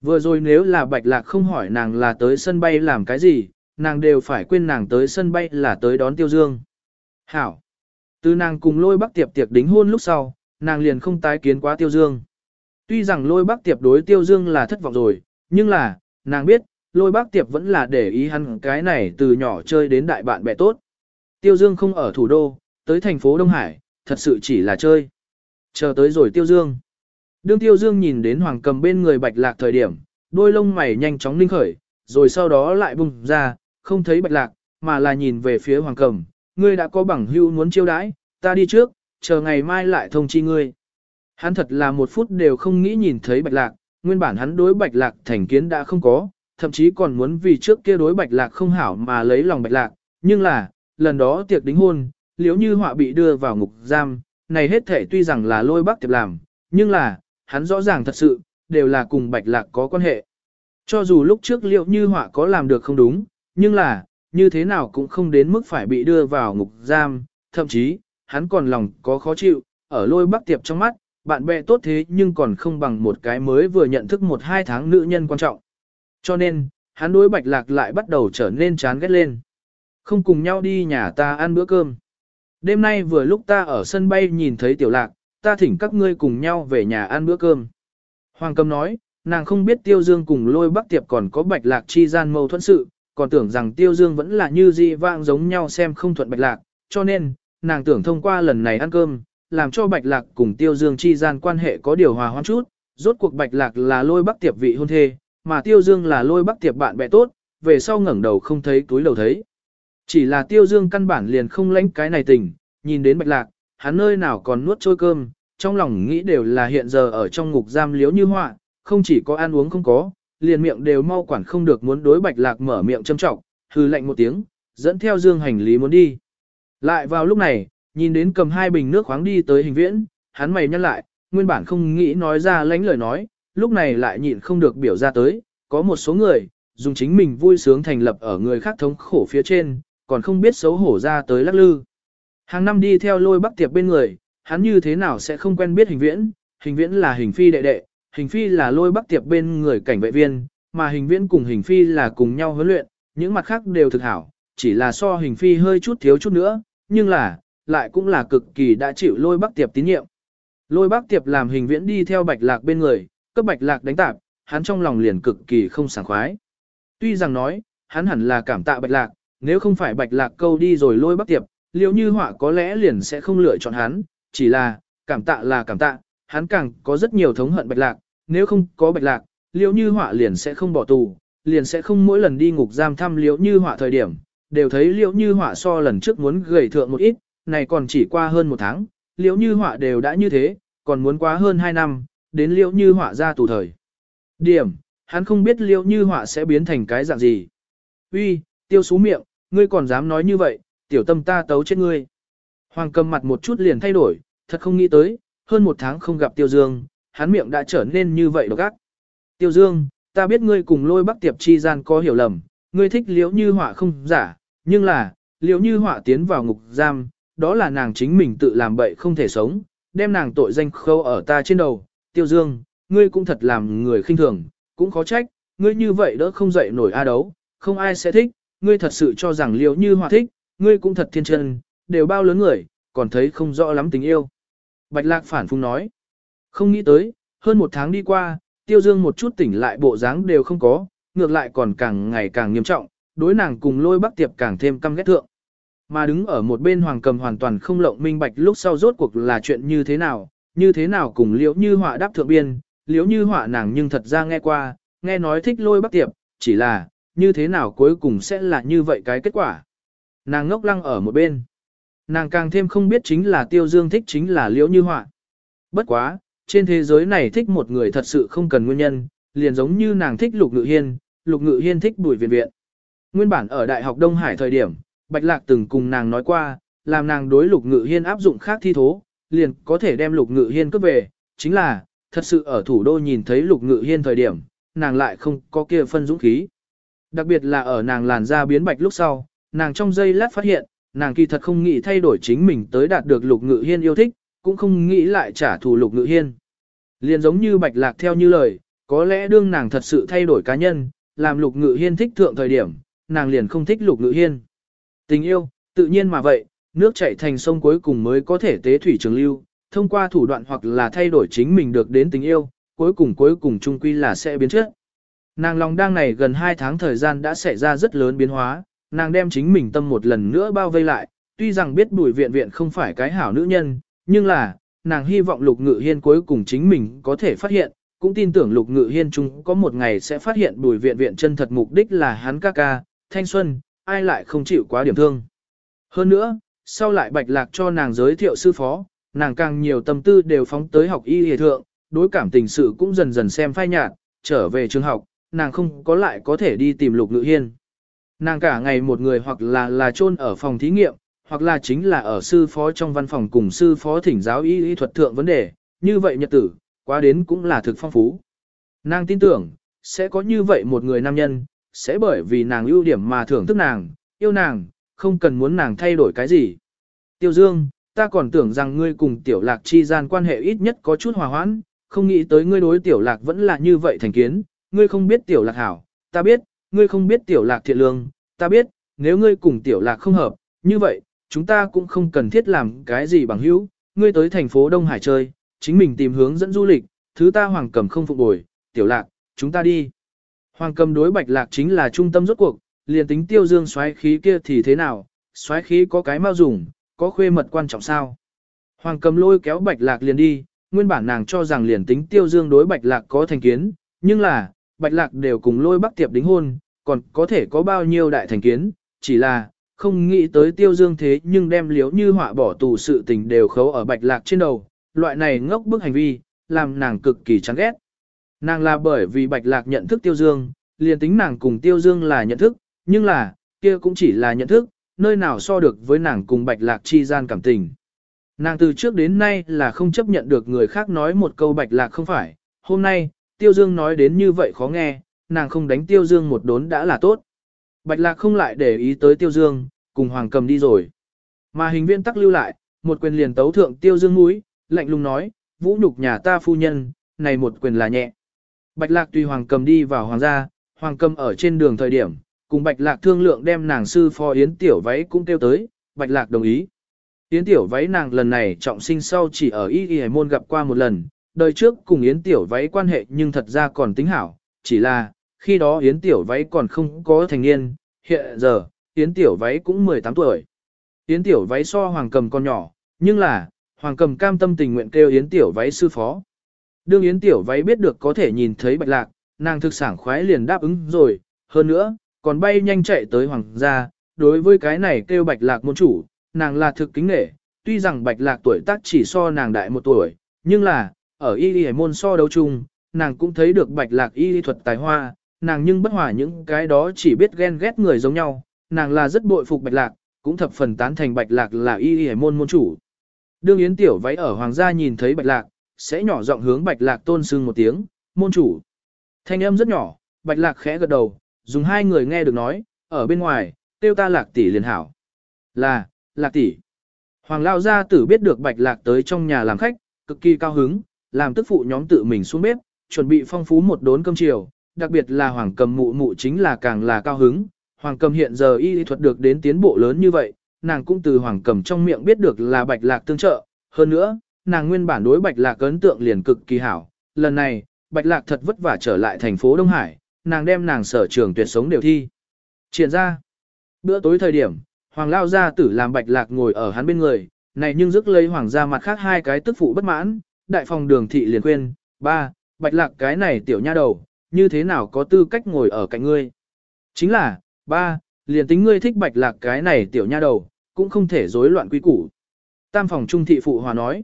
vừa rồi nếu là bạch lạc không hỏi nàng là tới sân bay làm cái gì, nàng đều phải quên nàng tới sân bay là tới đón tiêu dương. Hảo, từ nàng cùng lôi bắc tiệp tiệc đính hôn lúc sau, nàng liền không tái kiến quá tiêu dương. Tuy rằng lôi bắc tiệp đối tiêu dương là thất vọng rồi, nhưng là, nàng biết, lôi bác tiệp vẫn là để ý hắn cái này từ nhỏ chơi đến đại bạn bè tốt. Tiêu Dương không ở thủ đô, tới thành phố Đông Hải, thật sự chỉ là chơi. Chờ tới rồi Tiêu Dương. Đương Tiêu Dương nhìn đến Hoàng cầm bên người bạch lạc thời điểm, đôi lông mày nhanh chóng ninh khởi, rồi sau đó lại bùng ra, không thấy bạch lạc, mà là nhìn về phía Hoàng cầm. Ngươi đã có bằng hưu muốn chiêu đãi, ta đi trước, chờ ngày mai lại thông chi ngươi. Hắn thật là một phút đều không nghĩ nhìn thấy bạch lạc, nguyên bản hắn đối bạch lạc thành kiến đã không có, thậm chí còn muốn vì trước kia đối bạch lạc không hảo mà lấy lòng bạch lạc, nhưng là, lần đó tiệc đính hôn, liếu như họa bị đưa vào ngục giam, này hết thể tuy rằng là lôi bác tiệp làm, nhưng là, hắn rõ ràng thật sự, đều là cùng bạch lạc có quan hệ. Cho dù lúc trước liệu như họa có làm được không đúng, nhưng là, như thế nào cũng không đến mức phải bị đưa vào ngục giam, thậm chí, hắn còn lòng có khó chịu, ở lôi bắc tiệp trong mắt, bạn bè tốt thế nhưng còn không bằng một cái mới vừa nhận thức một hai tháng nữ nhân quan trọng. Cho nên, hắn đối bạch lạc lại bắt đầu trở nên chán ghét lên. Không cùng nhau đi nhà ta ăn bữa cơm. Đêm nay vừa lúc ta ở sân bay nhìn thấy tiểu lạc, ta thỉnh các ngươi cùng nhau về nhà ăn bữa cơm. Hoàng cầm nói, nàng không biết tiêu dương cùng lôi bắc tiệp còn có bạch lạc chi gian mâu thuẫn sự, còn tưởng rằng tiêu dương vẫn là như dị vãng giống nhau xem không thuận bạch lạc, cho nên, nàng tưởng thông qua lần này ăn cơm, làm cho bạch lạc cùng tiêu dương chi gian quan hệ có điều hòa hoãn chút, rốt cuộc bạch lạc là lôi bắc tiệp vị hôn thê, mà Tiêu Dương là lôi bắc tiệp bạn bè tốt, về sau ngẩng đầu không thấy túi đầu thấy. Chỉ là Tiêu Dương căn bản liền không lãnh cái này tình, nhìn đến bạch lạc, hắn nơi nào còn nuốt trôi cơm, trong lòng nghĩ đều là hiện giờ ở trong ngục giam liếu như họa, không chỉ có ăn uống không có, liền miệng đều mau quản không được muốn đối bạch lạc mở miệng châm trọng, hư lạnh một tiếng, dẫn theo Dương hành lý muốn đi. Lại vào lúc này, nhìn đến cầm hai bình nước khoáng đi tới hình viễn, hắn mày nhăn lại, nguyên bản không nghĩ nói ra lãnh lời nói, lúc này lại nhịn không được biểu ra tới, có một số người, dùng chính mình vui sướng thành lập ở người khác thống khổ phía trên, còn không biết xấu hổ ra tới lắc lư. Hàng năm đi theo lôi bắc tiệp bên người, hắn như thế nào sẽ không quen biết hình viễn, hình viễn là hình phi đệ đệ, hình phi là lôi bắc tiệp bên người cảnh vệ viên, mà hình viễn cùng hình phi là cùng nhau huấn luyện, những mặt khác đều thực hảo, chỉ là so hình phi hơi chút thiếu chút nữa, nhưng là, lại cũng là cực kỳ đã chịu lôi bắc tiệp tín nhiệm. Lôi bắc tiệp làm hình viễn đi theo bạch lạc bên người, cấp bạch lạc đánh tạp, hắn trong lòng liền cực kỳ không sảng khoái. Tuy rằng nói, hắn hẳn là cảm tạ bạch lạc, nếu không phải bạch lạc câu đi rồi lôi bắc tiệp, liệu như họa có lẽ liền sẽ không lựa chọn hắn, chỉ là, cảm tạ là cảm tạ, hắn càng có rất nhiều thống hận bạch lạc, nếu không có bạch lạc, liễu như họa liền sẽ không bỏ tù, liền sẽ không mỗi lần đi ngục giam thăm liễu như họa thời điểm, đều thấy liễu như họa so lần trước muốn gầy thượng một ít, này còn chỉ qua hơn một tháng, liễu như họa đều đã như thế, còn muốn quá hơn hai năm, đến liễu như họa ra tù thời. Điểm, hắn không biết liễu như họa sẽ biến thành cái dạng gì. Uy, tiêu xú miệng, ngươi còn dám nói như vậy, tiểu tâm ta tấu chết ngươi. Hoàng cầm mặt một chút liền thay đổi, thật không nghĩ tới, hơn một tháng không gặp tiêu dương, hắn miệng đã trở nên như vậy độc ác. Tiêu dương, ta biết ngươi cùng lôi bắc tiệp chi gian có hiểu lầm, ngươi thích liễu như họa không giả, nhưng là, liễu như họa tiến vào ngục giam, đó là nàng chính mình tự làm bậy không thể sống, đem nàng tội danh khâu ở ta trên đầu. Tiêu dương, ngươi cũng thật làm người khinh thường, cũng khó trách, ngươi như vậy đỡ không dậy nổi a đấu, không ai sẽ thích, ngươi thật sự cho rằng liễu như họa thích, ngươi cũng thật thiên chân, đều bao lớn người, còn thấy không rõ lắm tình yêu. Bạch lạc phản phung nói, không nghĩ tới, hơn một tháng đi qua, tiêu dương một chút tỉnh lại bộ dáng đều không có, ngược lại còn càng ngày càng nghiêm trọng, đối nàng cùng lôi bắc tiệp càng thêm căm ghét thượng. Mà đứng ở một bên hoàng cầm hoàn toàn không lộng minh bạch lúc sau rốt cuộc là chuyện như thế nào, như thế nào cùng liễu như họa đáp thượng biên, liễu như họa nàng nhưng thật ra nghe qua, nghe nói thích lôi bắc tiệp, chỉ là, như thế nào cuối cùng sẽ là như vậy cái kết quả. Nàng ngốc lăng ở một bên. Nàng càng thêm không biết chính là tiêu dương thích chính là liễu như họa. Bất quá, trên thế giới này thích một người thật sự không cần nguyên nhân, liền giống như nàng thích lục ngự hiên, lục ngự hiên thích bùi viện viện. Nguyên bản ở Đại học Đông Hải thời điểm, Bạch Lạc từng cùng nàng nói qua, làm nàng đối lục ngự hiên áp dụng khác thi thố, liền có thể đem lục ngự hiên cướp về, chính là, thật sự ở thủ đô nhìn thấy lục ngự hiên thời điểm, nàng lại không có kia phân dũng khí. Đặc biệt là ở nàng làn da biến bạch lúc sau, nàng trong giây lát phát hiện, nàng kỳ thật không nghĩ thay đổi chính mình tới đạt được lục ngự hiên yêu thích, cũng không nghĩ lại trả thù lục ngự hiên. Liền giống như bạch lạc theo như lời, có lẽ đương nàng thật sự thay đổi cá nhân, làm lục ngự hiên thích thượng thời điểm, nàng liền không thích lục ngự hiên. Tình yêu, tự nhiên mà vậy, nước chảy thành sông cuối cùng mới có thể tế thủy trường lưu, thông qua thủ đoạn hoặc là thay đổi chính mình được đến tình yêu, cuối cùng cuối cùng chung quy là sẽ biến chất. Nàng lòng đang này gần 2 tháng thời gian đã xảy ra rất lớn biến hóa, nàng đem chính mình tâm một lần nữa bao vây lại, tuy rằng biết bùi viện viện không phải cái hảo nữ nhân, nhưng là, nàng hy vọng lục ngự hiên cuối cùng chính mình có thể phát hiện, cũng tin tưởng lục ngự hiên chúng có một ngày sẽ phát hiện bùi viện viện chân thật mục đích là hắn ca ca, thanh xuân, ai lại không chịu quá điểm thương. Hơn nữa, sau lại bạch lạc cho nàng giới thiệu sư phó, nàng càng nhiều tâm tư đều phóng tới học y hề thượng, đối cảm tình sự cũng dần dần xem phai nhạt, trở về trường học, nàng không có lại có thể đi tìm lục ngự hiên. Nàng cả ngày một người hoặc là là chôn ở phòng thí nghiệm, hoặc là chính là ở sư phó trong văn phòng cùng sư phó thỉnh giáo y y thuật thượng vấn đề, như vậy nhật tử, quá đến cũng là thực phong phú. Nàng tin tưởng, sẽ có như vậy một người nam nhân, sẽ bởi vì nàng ưu điểm mà thưởng thức nàng, yêu nàng, không cần muốn nàng thay đổi cái gì. Tiêu Dương, ta còn tưởng rằng ngươi cùng tiểu lạc chi gian quan hệ ít nhất có chút hòa hoãn, không nghĩ tới ngươi đối tiểu lạc vẫn là như vậy thành kiến, ngươi không biết tiểu lạc hảo, ta biết, ngươi không biết tiểu lạc thiện lương, ta biết, nếu ngươi cùng tiểu lạc không hợp, như vậy, chúng ta cũng không cần thiết làm cái gì bằng hữu, ngươi tới thành phố Đông Hải chơi, chính mình tìm hướng dẫn du lịch, thứ ta hoàng cầm không phục bồi, tiểu lạc, chúng ta đi. Hoàng cầm đối bạch lạc chính là trung tâm rốt cuộc, liền tính tiêu dương xoáy khí kia thì thế nào, xoáy khí có cái mau dùng, có khuê mật quan trọng sao. Hoàng cầm lôi kéo bạch lạc liền đi, nguyên bản nàng cho rằng liền tính tiêu dương đối bạch lạc có thành kiến, nhưng là, bạch lạc đều cùng lôi bắc tiệp đính hôn, còn có thể có bao nhiêu đại thành kiến, chỉ là, không nghĩ tới tiêu dương thế nhưng đem liếu như họa bỏ tù sự tình đều khấu ở bạch lạc trên đầu, loại này ngốc bức hành vi, làm nàng cực kỳ chán ghét. Nàng là bởi vì bạch lạc nhận thức tiêu dương, liền tính nàng cùng tiêu dương là nhận thức, nhưng là, kia cũng chỉ là nhận thức, nơi nào so được với nàng cùng bạch lạc chi gian cảm tình. Nàng từ trước đến nay là không chấp nhận được người khác nói một câu bạch lạc không phải, hôm nay, Tiêu Dương nói đến như vậy khó nghe, nàng không đánh Tiêu Dương một đốn đã là tốt. Bạch Lạc không lại để ý tới Tiêu Dương, cùng Hoàng Cầm đi rồi. Mà hình viên tắc lưu lại, một quyền liền tấu thượng Tiêu Dương mũi, lạnh lùng nói, vũ nhục nhà ta phu nhân, này một quyền là nhẹ. Bạch Lạc tùy Hoàng Cầm đi vào Hoàng gia, Hoàng Cầm ở trên đường thời điểm, cùng Bạch Lạc thương lượng đem nàng sư phó Yến Tiểu váy cũng kêu tới, Bạch Lạc đồng ý. Yến Tiểu váy nàng lần này trọng sinh sau chỉ ở Y Y môn gặp qua một lần, đời trước cùng Yến Tiểu váy quan hệ nhưng thật ra còn tính hảo, chỉ là, khi đó Yến Tiểu váy còn không có thành niên, hiện giờ, Yến Tiểu váy cũng 18 tuổi. Yến Tiểu váy so Hoàng Cầm con nhỏ, nhưng là, Hoàng Cầm cam tâm tình nguyện kêu Yến Tiểu váy sư phó. Đương Yến Tiểu váy biết được có thể nhìn thấy Bạch Lạc, nàng thực sảng khoái liền đáp ứng rồi, hơn nữa, còn bay nhanh chạy tới Hoàng gia, đối với cái này kêu Bạch Lạc môn chủ, nàng là thực kính nể, tuy rằng Bạch Lạc tuổi tác chỉ so nàng đại một tuổi, nhưng là, ở y y môn so đấu chung, nàng cũng thấy được Bạch Lạc y y thuật tài hoa, nàng nhưng bất hòa những cái đó chỉ biết ghen ghét người giống nhau, nàng là rất bội phục Bạch Lạc, cũng thập phần tán thành Bạch Lạc là y y môn môn chủ. Đương Yến Tiểu váy ở Hoàng gia nhìn thấy Bạch Lạc, sẽ nhỏ giọng hướng Bạch Lạc tôn sưng một tiếng, môn chủ. Thanh âm rất nhỏ, Bạch Lạc khẽ gật đầu, dùng hai người nghe được nói, ở bên ngoài, tiêu ta Lạc tỷ liền hảo. Là, Lạc tỷ. Hoàng Lao gia tử biết được Bạch Lạc tới trong nhà làm khách, cực kỳ cao hứng, làm tức phụ nhóm tự mình xuống bếp, chuẩn bị phong phú một đốn cơm chiều, đặc biệt là Hoàng Cầm mụ mụ chính là càng là cao hứng. Hoàng Cầm hiện giờ y thuật được đến tiến bộ lớn như vậy, nàng cũng từ Hoàng Cầm trong miệng biết được là Bạch Lạc tương trợ, hơn nữa, nàng nguyên bản đối Bạch Lạc ấn tượng liền cực kỳ hảo. Lần này, Bạch Lạc thật vất vả trở lại thành phố Đông Hải, nàng đem nàng sở trường tuyệt sống đều thi. Triển ra, bữa tối thời điểm, Hoàng Lao gia tử làm Bạch Lạc ngồi ở hắn bên người, này nhưng rước lấy Hoàng gia mặt khác hai cái tức phụ bất mãn, đại phòng đường thị liền khuyên, ba, Bạch Lạc cái này tiểu nha đầu, như thế nào có tư cách ngồi ở cạnh ngươi. Chính là, ba, liền tính ngươi thích Bạch Lạc cái này tiểu nha đầu, cũng không thể rối loạn quy củ. Tam phòng trung thị phụ hòa nói,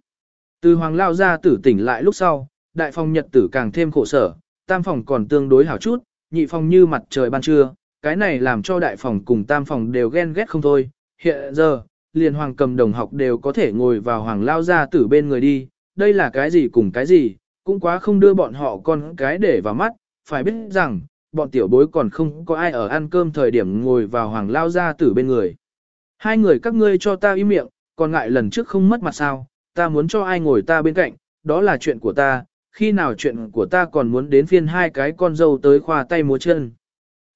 từ Hoàng Lao gia tử tỉnh lại lúc sau, đại phòng nhật tử càng thêm khổ sở, tam phòng còn tương đối hảo chút, nhị phòng như mặt trời ban trưa, cái này làm cho đại phòng cùng tam phòng đều ghen ghét không thôi. Hiện giờ, liền hoàng cầm đồng học đều có thể ngồi vào hoàng lao ra tử bên người đi, đây là cái gì cùng cái gì, cũng quá không đưa bọn họ con cái để vào mắt, phải biết rằng, bọn tiểu bối còn không có ai ở ăn cơm thời điểm ngồi vào hoàng lao ra tử bên người. Hai người các ngươi cho ta im miệng, còn ngại lần trước không mất mặt sao, ta muốn cho ai ngồi ta bên cạnh, đó là chuyện của ta, khi nào chuyện của ta còn muốn đến phiên hai cái con dâu tới khoa tay múa chân.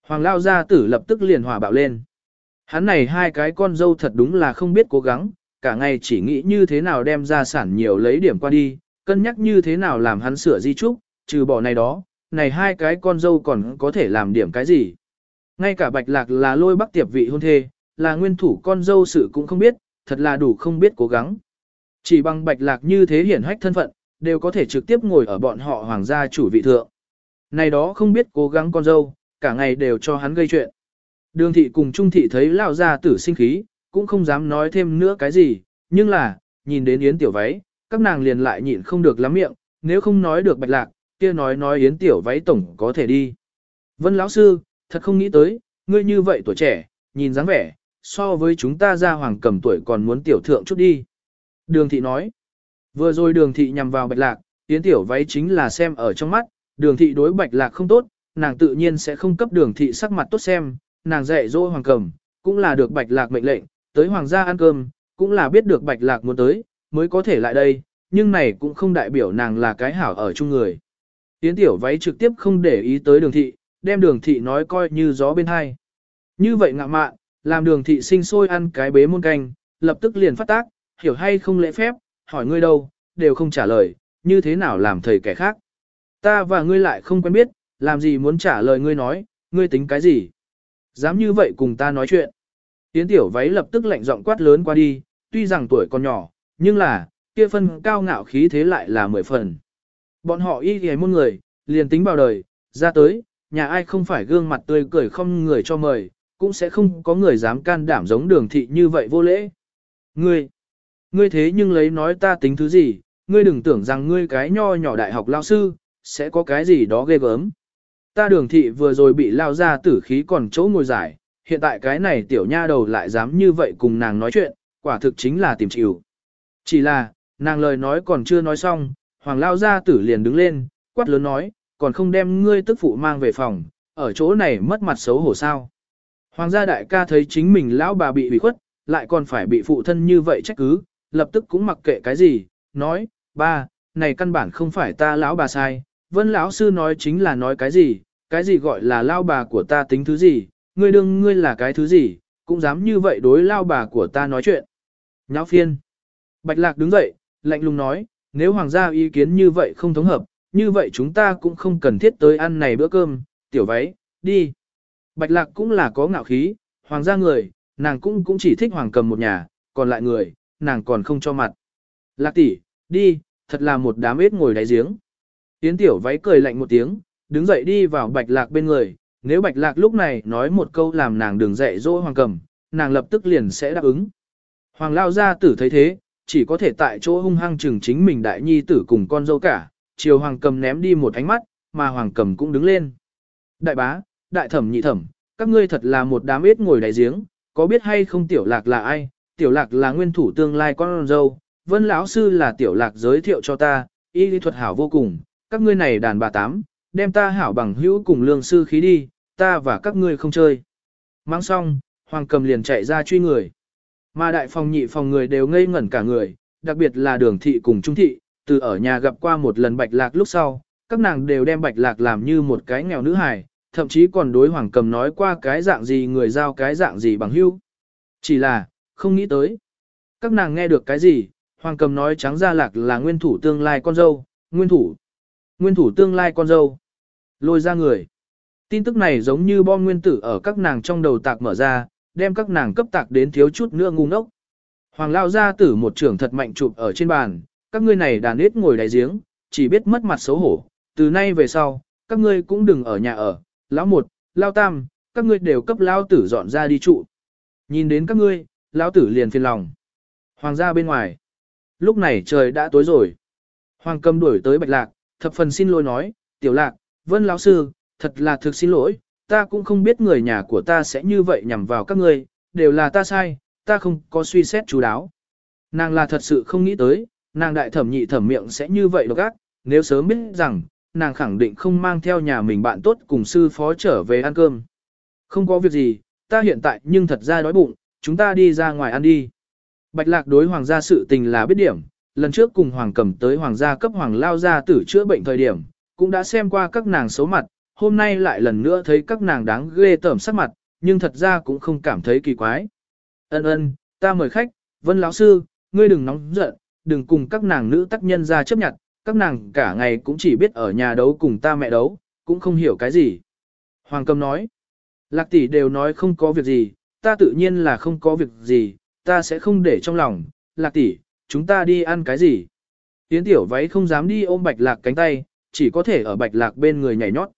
Hoàng lao gia tử lập tức liền hòa bạo lên. Hắn này hai cái con dâu thật đúng là không biết cố gắng, cả ngày chỉ nghĩ như thế nào đem ra sản nhiều lấy điểm qua đi, cân nhắc như thế nào làm hắn sửa di trúc, trừ bỏ này đó, này hai cái con dâu còn có thể làm điểm cái gì. Ngay cả bạch lạc là lôi bắc tiệp vị hôn thê, là nguyên thủ con dâu sự cũng không biết, thật là đủ không biết cố gắng. Chỉ bằng bạch lạc như thế hiển hách thân phận, đều có thể trực tiếp ngồi ở bọn họ hoàng gia chủ vị thượng. Này đó không biết cố gắng con dâu, cả ngày đều cho hắn gây chuyện. Đường thị cùng trung thị thấy lao ra tử sinh khí, cũng không dám nói thêm nữa cái gì, nhưng là, nhìn đến yến tiểu váy, các nàng liền lại nhịn không được lắm miệng, nếu không nói được bạch lạc, kia nói nói yến tiểu váy tổng có thể đi. Vân lão sư, thật không nghĩ tới, ngươi như vậy tuổi trẻ, nhìn dáng vẻ, so với chúng ta ra hoàng cầm tuổi còn muốn tiểu thượng chút đi. Đường thị nói, vừa rồi đường thị nhằm vào bạch lạc, yến tiểu váy chính là xem ở trong mắt, đường thị đối bạch lạc không tốt, nàng tự nhiên sẽ không cấp đường thị sắc mặt tốt xem, nàng dạy dỗ hoàng cầm, cũng là được bạch lạc mệnh lệnh, tới hoàng gia ăn cơm, cũng là biết được bạch lạc muốn tới, mới có thể lại đây, nhưng này cũng không đại biểu nàng là cái hảo ở chung người. Tiến tiểu váy trực tiếp không để ý tới đường thị, đem đường thị nói coi như gió bên hai. Như vậy ngạ mạn, làm đường thị sinh sôi ăn cái bế muôn canh, lập tức liền phát tác, hiểu hay không lễ phép, hỏi ngươi đâu, đều không trả lời, như thế nào làm thầy kẻ khác. Ta và ngươi lại không quen biết, làm gì muốn trả lời ngươi nói, ngươi tính cái gì? Dám như vậy cùng ta nói chuyện. Tiến tiểu váy lập tức lạnh giọng quát lớn qua đi, tuy rằng tuổi còn nhỏ, nhưng là, kia phân cao ngạo khí thế lại là mười phần. Bọn họ y ghề môn người, liền tính vào đời, ra tới, nhà ai không phải gương mặt tươi cười không người cho mời, cũng sẽ không có người dám can đảm giống đường thị như vậy vô lễ. Ngươi, ngươi thế nhưng lấy nói ta tính thứ gì, ngươi đừng tưởng rằng ngươi cái nho nhỏ đại học lao sư, sẽ có cái gì đó ghê gớm. Ta đường thị vừa rồi bị lao ra tử khí còn chỗ ngồi giải, hiện tại cái này tiểu nha đầu lại dám như vậy cùng nàng nói chuyện, quả thực chính là tìm chịu. Chỉ là, nàng lời nói còn chưa nói xong, hoàng lao gia tử liền đứng lên, quát lớn nói, còn không đem ngươi tức phụ mang về phòng, ở chỗ này mất mặt xấu hổ sao. Hoàng gia đại ca thấy chính mình lão bà bị bị khuất, lại còn phải bị phụ thân như vậy trách cứ, lập tức cũng mặc kệ cái gì, nói, ba, này căn bản không phải ta lão bà sai, vân lão sư nói chính là nói cái gì, cái gì gọi là lão bà của ta tính thứ gì, ngươi đương ngươi là cái thứ gì, cũng dám như vậy đối lao bà của ta nói chuyện. Nháo phiên. Bạch lạc đứng dậy, lạnh lùng nói, nếu hoàng gia ý kiến như vậy không thống hợp, như vậy chúng ta cũng không cần thiết tới ăn này bữa cơm, tiểu váy, đi. Bạch lạc cũng là có ngạo khí, hoàng gia người, nàng cũng cũng chỉ thích hoàng cầm một nhà, còn lại người, nàng còn không cho mặt. Lạc tỷ, đi, thật là một đám ếch ngồi đáy giếng. Tiến tiểu váy cười lạnh một tiếng, đứng dậy đi vào bạch lạc bên người, nếu bạch lạc lúc này nói một câu làm nàng đường dạy dỗ hoàng cầm, nàng lập tức liền sẽ đáp ứng. Hoàng lao gia tử thấy thế, chỉ có thể tại chỗ hung hăng chừng chính mình đại nhi tử cùng con dâu cả, chiều hoàng cầm ném đi một ánh mắt, mà hoàng cầm cũng đứng lên. Đại bá, đại thẩm nhị thẩm, các ngươi thật là một đám ếch ngồi đáy giếng, có biết hay không tiểu lạc là ai, tiểu lạc là nguyên thủ tương lai con dâu, vân lão sư là tiểu lạc giới thiệu cho ta, y lý thuật hảo vô cùng, các ngươi này đàn bà tám, đem ta hảo bằng hữu cùng lương sư khí đi, ta và các ngươi không chơi. Mang xong, hoàng cầm liền chạy ra truy người. Mà đại phòng nhị phòng người đều ngây ngẩn cả người, đặc biệt là đường thị cùng trung thị, từ ở nhà gặp qua một lần bạch lạc lúc sau, các nàng đều đem bạch lạc làm như một cái nghèo nữ hài, thậm chí còn đối hoàng cầm nói qua cái dạng gì người giao cái dạng gì bằng hữu. Chỉ là, không nghĩ tới. Các nàng nghe được cái gì, hoàng cầm nói trắng ra lạc là nguyên thủ tương lai con dâu, nguyên thủ. Nguyên thủ tương lai con dâu. Lôi ra người. Tin tức này giống như bom nguyên tử ở các nàng trong đầu tạc mở ra, đem các nàng cấp tạc đến thiếu chút nữa ngu ngốc. Hoàng lao ra tử một trưởng thật mạnh chụp ở trên bàn, các ngươi này đàn ít ngồi đáy giếng, chỉ biết mất mặt xấu hổ, từ nay về sau, các ngươi cũng đừng ở nhà ở, lão một, lao tam, các ngươi đều cấp lao tử dọn ra đi trụ. Nhìn đến các ngươi, lão tử liền phiền lòng. Hoàng gia bên ngoài. Lúc này trời đã tối rồi. Hoàng cầm đuổi tới bạch lạc, thập phần xin lỗi nói, tiểu lạc, vân lão sư, thật là thực xin lỗi, ta cũng không biết người nhà của ta sẽ như vậy nhằm vào các ngươi, đều là ta sai, ta không có suy xét chú đáo. Nàng là thật sự không nghĩ tới, nàng đại thẩm nhị thẩm miệng sẽ như vậy độc ác, nếu sớm biết rằng, nàng khẳng định không mang theo nhà mình bạn tốt cùng sư phó trở về ăn cơm. Không có việc gì, ta hiện tại nhưng thật ra đói bụng, chúng ta đi ra ngoài ăn đi. Bạch lạc đối hoàng gia sự tình là biết điểm, lần trước cùng hoàng cầm tới hoàng gia cấp hoàng lao gia tử chữa bệnh thời điểm, cũng đã xem qua các nàng xấu mặt, hôm nay lại lần nữa thấy các nàng đáng ghê tởm sắc mặt, nhưng thật ra cũng không cảm thấy kỳ quái. Ân ân, ta mời khách, vân lão sư, ngươi đừng nóng giận, đừng cùng các nàng nữ tác nhân ra chấp nhận, các nàng cả ngày cũng chỉ biết ở nhà đấu cùng ta mẹ đấu, cũng không hiểu cái gì. Hoàng cầm nói, lạc tỷ đều nói không có việc gì, ta tự nhiên là không có việc gì, ta sẽ không để trong lòng, lạc tỷ, chúng ta đi ăn cái gì. Yến tiểu váy không dám đi ôm bạch lạc cánh tay, chỉ có thể ở bạch lạc bên người nhảy nhót.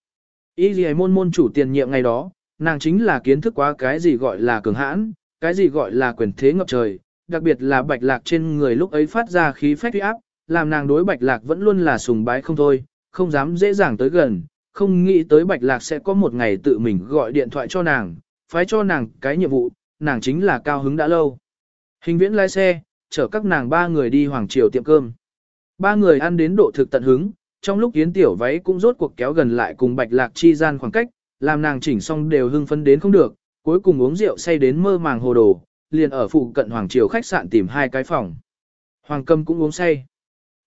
Y gì môn môn chủ tiền nhiệm ngày đó, nàng chính là kiến thức quá cái gì gọi là cường hãn, cái gì gọi là quyền thế ngập trời, đặc biệt là bạch lạc trên người lúc ấy phát ra khí phách uy áp, làm nàng đối bạch lạc vẫn luôn là sùng bái không thôi, không dám dễ dàng tới gần, không nghĩ tới bạch lạc sẽ có một ngày tự mình gọi điện thoại cho nàng, phái cho nàng cái nhiệm vụ, nàng chính là cao hứng đã lâu. Hình viễn lái xe, chở các nàng ba người đi hoàng triều tiệm cơm. Ba người ăn đến độ thực tận hứng, trong lúc yến tiểu váy cũng rốt cuộc kéo gần lại cùng bạch lạc chi gian khoảng cách, làm nàng chỉnh xong đều hưng phấn đến không được, cuối cùng uống rượu say đến mơ màng hồ đồ, liền ở phụ cận hoàng triều khách sạn tìm hai cái phòng. Hoàng cầm cũng uống say.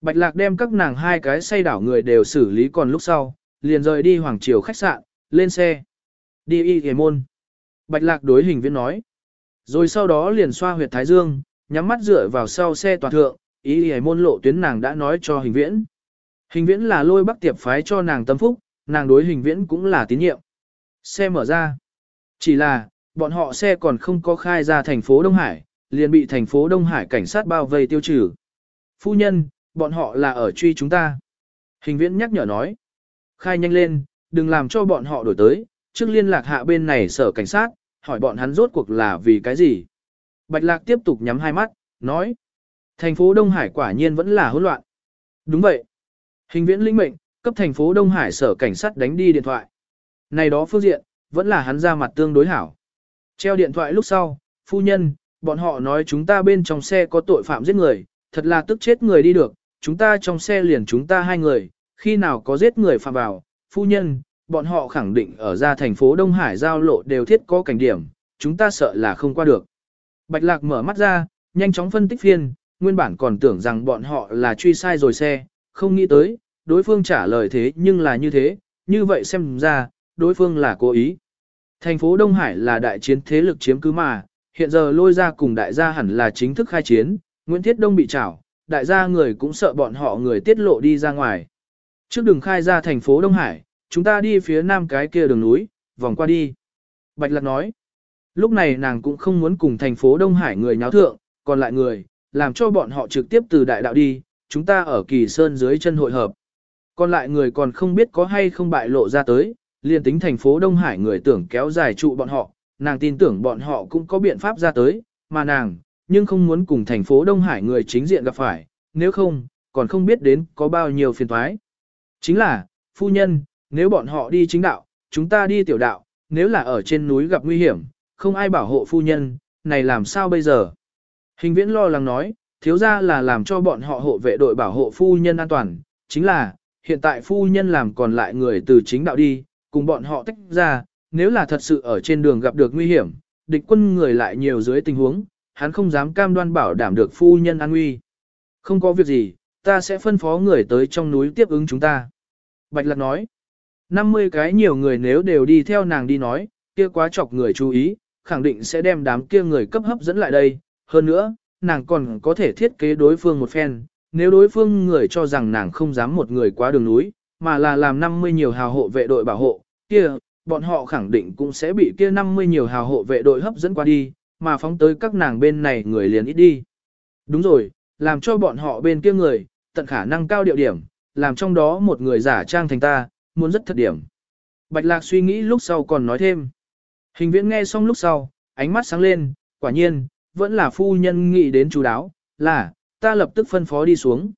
Bạch lạc đem các nàng hai cái say đảo người đều xử lý còn lúc sau, liền rời đi hoàng triều khách sạn, lên xe. Đi y hề môn. Bạch lạc đối hình viên nói. Rồi sau đó liền xoa huyệt thái dương, nhắm mắt dựa vào sau xe toàn thượng, ý hề môn lộ tuyến nàng đã nói cho hình viễn. Hình viễn là lôi bắc tiệp phái cho nàng tâm phúc, nàng đối hình viễn cũng là tín nhiệm. Xe mở ra. Chỉ là, bọn họ xe còn không có khai ra thành phố Đông Hải, liền bị thành phố Đông Hải cảnh sát bao vây tiêu trừ. Phu nhân, bọn họ là ở truy chúng ta. Hình viễn nhắc nhở nói. Khai nhanh lên, đừng làm cho bọn họ đổi tới, trước liên lạc hạ bên này sở cảnh sát, hỏi bọn hắn rốt cuộc là vì cái gì. Bạch lạc tiếp tục nhắm hai mắt, nói. Thành phố Đông Hải quả nhiên vẫn là hỗn loạn. Đúng vậy. Hình viễn linh mệnh, cấp thành phố Đông Hải sở cảnh sát đánh đi điện thoại. Này đó phương diện, vẫn là hắn ra mặt tương đối hảo. Treo điện thoại lúc sau, phu nhân, bọn họ nói chúng ta bên trong xe có tội phạm giết người, thật là tức chết người đi được, chúng ta trong xe liền chúng ta hai người, khi nào có giết người phạm vào, phu nhân, bọn họ khẳng định ở ra thành phố Đông Hải giao lộ đều thiết có cảnh điểm, chúng ta sợ là không qua được. Bạch Lạc mở mắt ra, nhanh chóng phân tích phiên, nguyên bản còn tưởng rằng bọn họ là truy sai rồi xe, không nghĩ tới, đối phương trả lời thế nhưng là như thế, như vậy xem ra, đối phương là cố ý. Thành phố Đông Hải là đại chiến thế lực chiếm cứ mà, hiện giờ lôi ra cùng đại gia hẳn là chính thức khai chiến, Nguyễn Thiết Đông bị trảo, đại gia người cũng sợ bọn họ người tiết lộ đi ra ngoài. Trước đường khai ra thành phố Đông Hải, chúng ta đi phía nam cái kia đường núi, vòng qua đi. Bạch Lạc nói, lúc này nàng cũng không muốn cùng thành phố Đông Hải người nháo thượng, còn lại người, làm cho bọn họ trực tiếp từ đại đạo đi, chúng ta ở kỳ sơn dưới chân hội hợp. Còn lại người còn không biết có hay không bại lộ ra tới, liền tính thành phố Đông Hải người tưởng kéo dài trụ bọn họ, nàng tin tưởng bọn họ cũng có biện pháp ra tới, mà nàng, nhưng không muốn cùng thành phố Đông Hải người chính diện gặp phải, nếu không, còn không biết đến có bao nhiêu phiền thoái. Chính là, phu nhân, nếu bọn họ đi chính đạo, chúng ta đi tiểu đạo, nếu là ở trên núi gặp nguy hiểm, không ai bảo hộ phu nhân, này làm sao bây giờ? Hình viễn lo lắng nói, thiếu ra là làm cho bọn họ hộ vệ đội bảo hộ phu nhân an toàn, chính là, hiện tại phu nhân làm còn lại người từ chính đạo đi, cùng bọn họ tách ra, nếu là thật sự ở trên đường gặp được nguy hiểm, địch quân người lại nhiều dưới tình huống, hắn không dám cam đoan bảo đảm được phu nhân an nguy. Không có việc gì, ta sẽ phân phó người tới trong núi tiếp ứng chúng ta. Bạch Lạc nói, 50 cái nhiều người nếu đều đi theo nàng đi nói, kia quá chọc người chú ý, khẳng định sẽ đem đám kia người cấp hấp dẫn lại đây. Hơn nữa, nàng còn có thể thiết kế đối phương một phen, nếu đối phương người cho rằng nàng không dám một người qua đường núi, mà là làm 50 nhiều hào hộ vệ đội bảo hộ, kia, bọn họ khẳng định cũng sẽ bị kia 50 nhiều hào hộ vệ đội hấp dẫn qua đi, mà phóng tới các nàng bên này người liền ít đi. Đúng rồi, làm cho bọn họ bên kia người, tận khả năng cao điệu điểm, làm trong đó một người giả trang thành ta, muốn rất thật điểm. Bạch Lạc suy nghĩ lúc sau còn nói thêm. Hình viễn nghe xong lúc sau, ánh mắt sáng lên, quả nhiên, vẫn là phu nhân nghĩ đến chú đáo, là, ta lập tức phân phó đi xuống.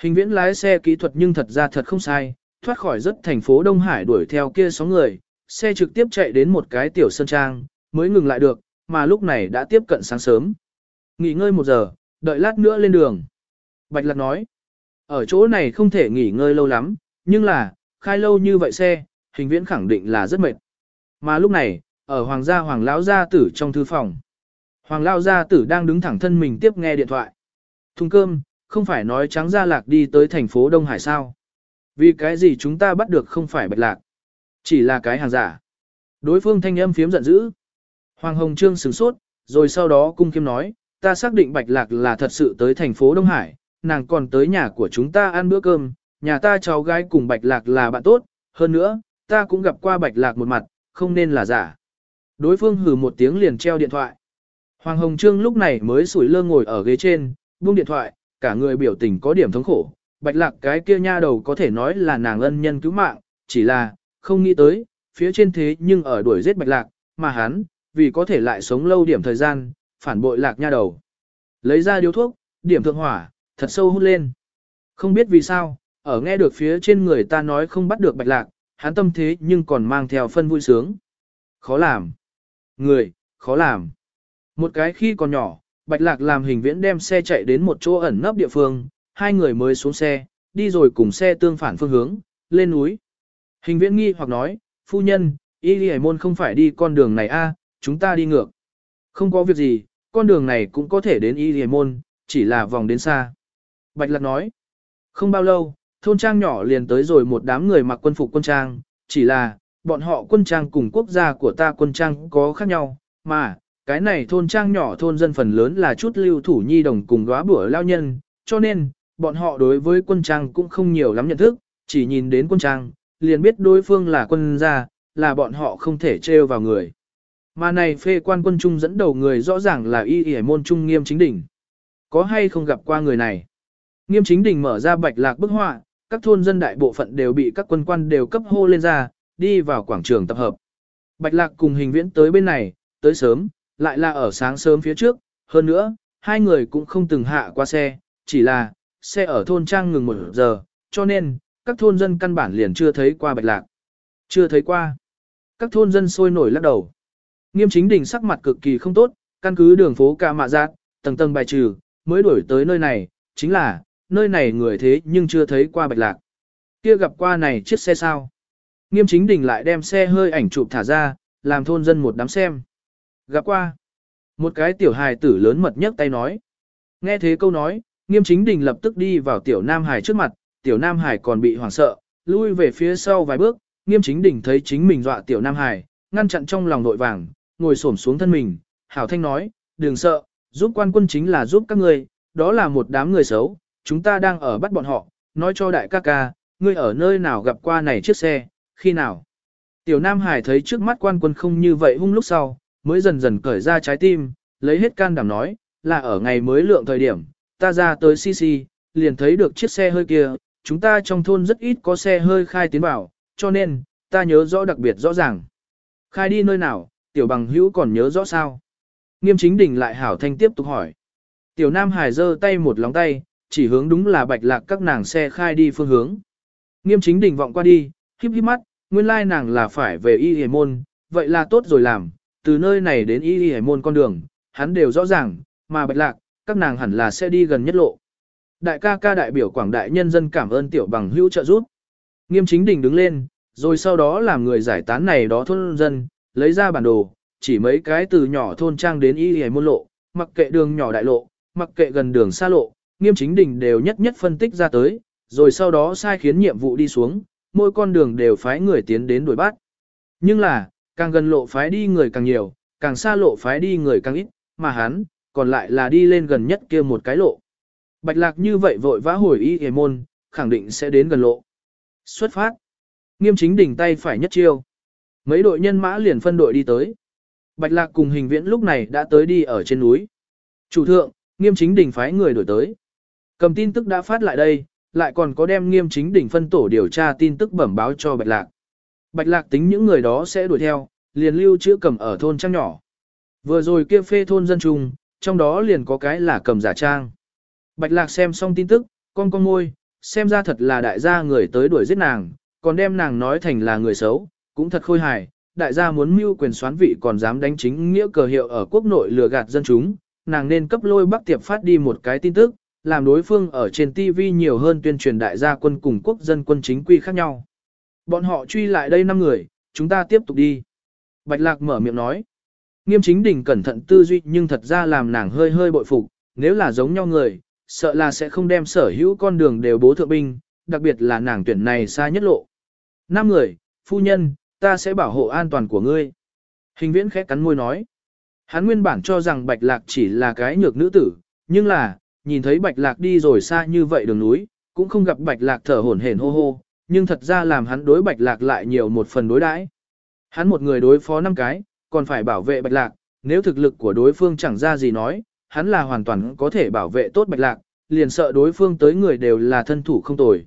Hình viễn lái xe kỹ thuật nhưng thật ra thật không sai, thoát khỏi rất thành phố Đông Hải đuổi theo kia sáu người, xe trực tiếp chạy đến một cái tiểu sân trang, mới ngừng lại được, mà lúc này đã tiếp cận sáng sớm. Nghỉ ngơi một giờ, đợi lát nữa lên đường. Bạch Lạc nói, ở chỗ này không thể nghỉ ngơi lâu lắm, nhưng là, khai lâu như vậy xe, hình viễn khẳng định là rất mệt. Mà lúc này, ở Hoàng gia Hoàng lão gia tử trong thư phòng. Hoàng lão gia tử đang đứng thẳng thân mình tiếp nghe điện thoại. Thùng cơm, không phải nói trắng gia lạc đi tới thành phố Đông Hải sao. Vì cái gì chúng ta bắt được không phải bạch lạc. Chỉ là cái hàng giả. Đối phương thanh âm phiếm giận dữ. Hoàng Hồng Trương sửng sốt, rồi sau đó cung kiếm nói, ta xác định bạch lạc là thật sự tới thành phố Đông Hải, nàng còn tới nhà của chúng ta ăn bữa cơm, nhà ta cháu gái cùng bạch lạc là bạn tốt, hơn nữa, ta cũng gặp qua bạch lạc một mặt, không nên là giả. Đối phương hừ một tiếng liền treo điện thoại. Hoàng Hồng Trương lúc này mới sủi lơ ngồi ở ghế trên, buông điện thoại, cả người biểu tình có điểm thống khổ. Bạch lạc cái kia nha đầu có thể nói là nàng ân nhân cứu mạng, chỉ là, không nghĩ tới, phía trên thế nhưng ở đuổi giết bạch lạc, mà hắn, vì có thể lại sống lâu điểm thời gian, phản bội lạc nha đầu. Lấy ra điếu thuốc, điểm thượng hỏa, thật sâu hút lên. Không biết vì sao, ở nghe được phía trên người ta nói không bắt được bạch lạc, hắn tâm thế nhưng còn mang theo phân vui sướng. Khó làm. Người, khó làm. Một cái khi còn nhỏ, Bạch Lạc làm hình viễn đem xe chạy đến một chỗ ẩn nấp địa phương, hai người mới xuống xe, đi rồi cùng xe tương phản phương hướng, lên núi. Hình viễn nghi hoặc nói, phu nhân, y đi môn không phải đi con đường này a, chúng ta đi ngược. Không có việc gì, con đường này cũng có thể đến y đi môn, chỉ là vòng đến xa. Bạch Lạc nói, không bao lâu, thôn trang nhỏ liền tới rồi một đám người mặc quân phục quân trang, chỉ là, bọn họ quân trang cùng quốc gia của ta quân trang có khác nhau, mà, cái này thôn trang nhỏ thôn dân phần lớn là chút lưu thủ nhi đồng cùng đóa bữa lao nhân, cho nên, bọn họ đối với quân trang cũng không nhiều lắm nhận thức, chỉ nhìn đến quân trang, liền biết đối phương là quân gia, là bọn họ không thể trêu vào người. Mà này phê quan quân trung dẫn đầu người rõ ràng là y y môn trung nghiêm chính đỉnh. Có hay không gặp qua người này? Nghiêm chính đỉnh mở ra bạch lạc bức họa, các thôn dân đại bộ phận đều bị các quân quan đều cấp hô lên ra, đi vào quảng trường tập hợp. Bạch lạc cùng hình viễn tới bên này, tới sớm, lại là ở sáng sớm phía trước, hơn nữa, hai người cũng không từng hạ qua xe, chỉ là, xe ở thôn trang ngừng một giờ, cho nên, các thôn dân căn bản liền chưa thấy qua bạch lạc. Chưa thấy qua. Các thôn dân sôi nổi lắc đầu. Nghiêm chính đỉnh sắc mặt cực kỳ không tốt, căn cứ đường phố ca mạ giác, tầng tầng bài trừ, mới đuổi tới nơi này, chính là, nơi này người thế nhưng chưa thấy qua bạch lạc. Kia gặp qua này chiếc xe sao? Nghiêm chính đình lại đem xe hơi ảnh chụp thả ra, làm thôn dân một đám xem. Gặp qua. Một cái tiểu hài tử lớn mật nhấc tay nói. Nghe thế câu nói, nghiêm chính đình lập tức đi vào tiểu nam hải trước mặt, tiểu nam hải còn bị hoảng sợ, lui về phía sau vài bước, nghiêm chính đình thấy chính mình dọa tiểu nam hải, ngăn chặn trong lòng nội vàng, ngồi xổm xuống thân mình, hảo thanh nói, đừng sợ, giúp quan quân chính là giúp các ngươi, đó là một đám người xấu, chúng ta đang ở bắt bọn họ, nói cho đại ca ca, ngươi ở nơi nào gặp qua này chiếc xe, khi nào. Tiểu Nam Hải thấy trước mắt quan quân không như vậy hung lúc sau, mới dần dần cởi ra trái tim, lấy hết can đảm nói, là ở ngày mới lượng thời điểm, ta ra tới CC, liền thấy được chiếc xe hơi kia, chúng ta trong thôn rất ít có xe hơi khai tiến vào, cho nên, ta nhớ rõ đặc biệt rõ ràng. Khai đi nơi nào, tiểu bằng hữu còn nhớ rõ sao? Nghiêm chính đình lại hảo thanh tiếp tục hỏi. Tiểu Nam Hải giơ tay một lóng tay, chỉ hướng đúng là bạch lạc các nàng xe khai đi phương hướng. Nghiêm chính đình vọng qua đi, híp híp mắt, nguyên lai nàng là phải về y hề môn, vậy là tốt rồi làm, từ nơi này đến y hề môn con đường, hắn đều rõ ràng, mà bạch lạc, các nàng hẳn là sẽ đi gần nhất lộ. Đại ca ca đại biểu quảng đại nhân dân cảm ơn tiểu bằng hữu trợ giúp. Nghiêm chính đình đứng lên, rồi sau đó làm người giải tán này đó thôn dân, lấy ra bản đồ, chỉ mấy cái từ nhỏ thôn trang đến y hề môn lộ, mặc kệ đường nhỏ đại lộ, mặc kệ gần đường xa lộ, nghiêm chính đình đều nhất nhất phân tích ra tới, rồi sau đó sai khiến nhiệm vụ đi xuống, mỗi con đường đều phái người tiến đến đuổi bắt. Nhưng là, càng gần lộ phái đi người càng nhiều, càng xa lộ phái đi người càng ít, mà hắn, còn lại là đi lên gần nhất kia một cái lộ. Bạch lạc như vậy vội vã hồi y hề môn, khẳng định sẽ đến gần lộ. Xuất phát. Nghiêm chính đỉnh tay phải nhất chiêu. Mấy đội nhân mã liền phân đội đi tới. Bạch lạc cùng hình viễn lúc này đã tới đi ở trên núi. Chủ thượng, nghiêm chính đỉnh phái người đổi tới. Cầm tin tức đã phát lại đây, lại còn có đem nghiêm chính đỉnh phân tổ điều tra tin tức bẩm báo cho Bạch Lạc. Bạch Lạc tính những người đó sẽ đuổi theo, liền lưu chữ cầm ở thôn trang nhỏ. Vừa rồi kia phê thôn dân trung, trong đó liền có cái là cầm giả trang. Bạch Lạc xem xong tin tức, con con môi, xem ra thật là đại gia người tới đuổi giết nàng, còn đem nàng nói thành là người xấu, cũng thật khôi hài. Đại gia muốn mưu quyền xoán vị còn dám đánh chính nghĩa cờ hiệu ở quốc nội lừa gạt dân chúng, nàng nên cấp lôi bắc tiệp phát đi một cái tin tức, làm đối phương ở trên TV nhiều hơn tuyên truyền đại gia quân cùng quốc dân quân chính quy khác nhau. Bọn họ truy lại đây 5 người, chúng ta tiếp tục đi. Bạch Lạc mở miệng nói. Nghiêm chính đỉnh cẩn thận tư duy nhưng thật ra làm nàng hơi hơi bội phục, nếu là giống nhau người, sợ là sẽ không đem sở hữu con đường đều bố thượng binh, đặc biệt là nàng tuyển này xa nhất lộ. Năm người, phu nhân, ta sẽ bảo hộ an toàn của ngươi. Hình viễn khẽ cắn môi nói. Hắn nguyên bản cho rằng Bạch Lạc chỉ là cái nhược nữ tử, nhưng là, nhìn thấy bạch lạc đi rồi xa như vậy đường núi, cũng không gặp bạch lạc thở hổn hển hô hô, nhưng thật ra làm hắn đối bạch lạc lại nhiều một phần đối đãi. Hắn một người đối phó năm cái, còn phải bảo vệ bạch lạc, nếu thực lực của đối phương chẳng ra gì nói, hắn là hoàn toàn có thể bảo vệ tốt bạch lạc, liền sợ đối phương tới người đều là thân thủ không tồi.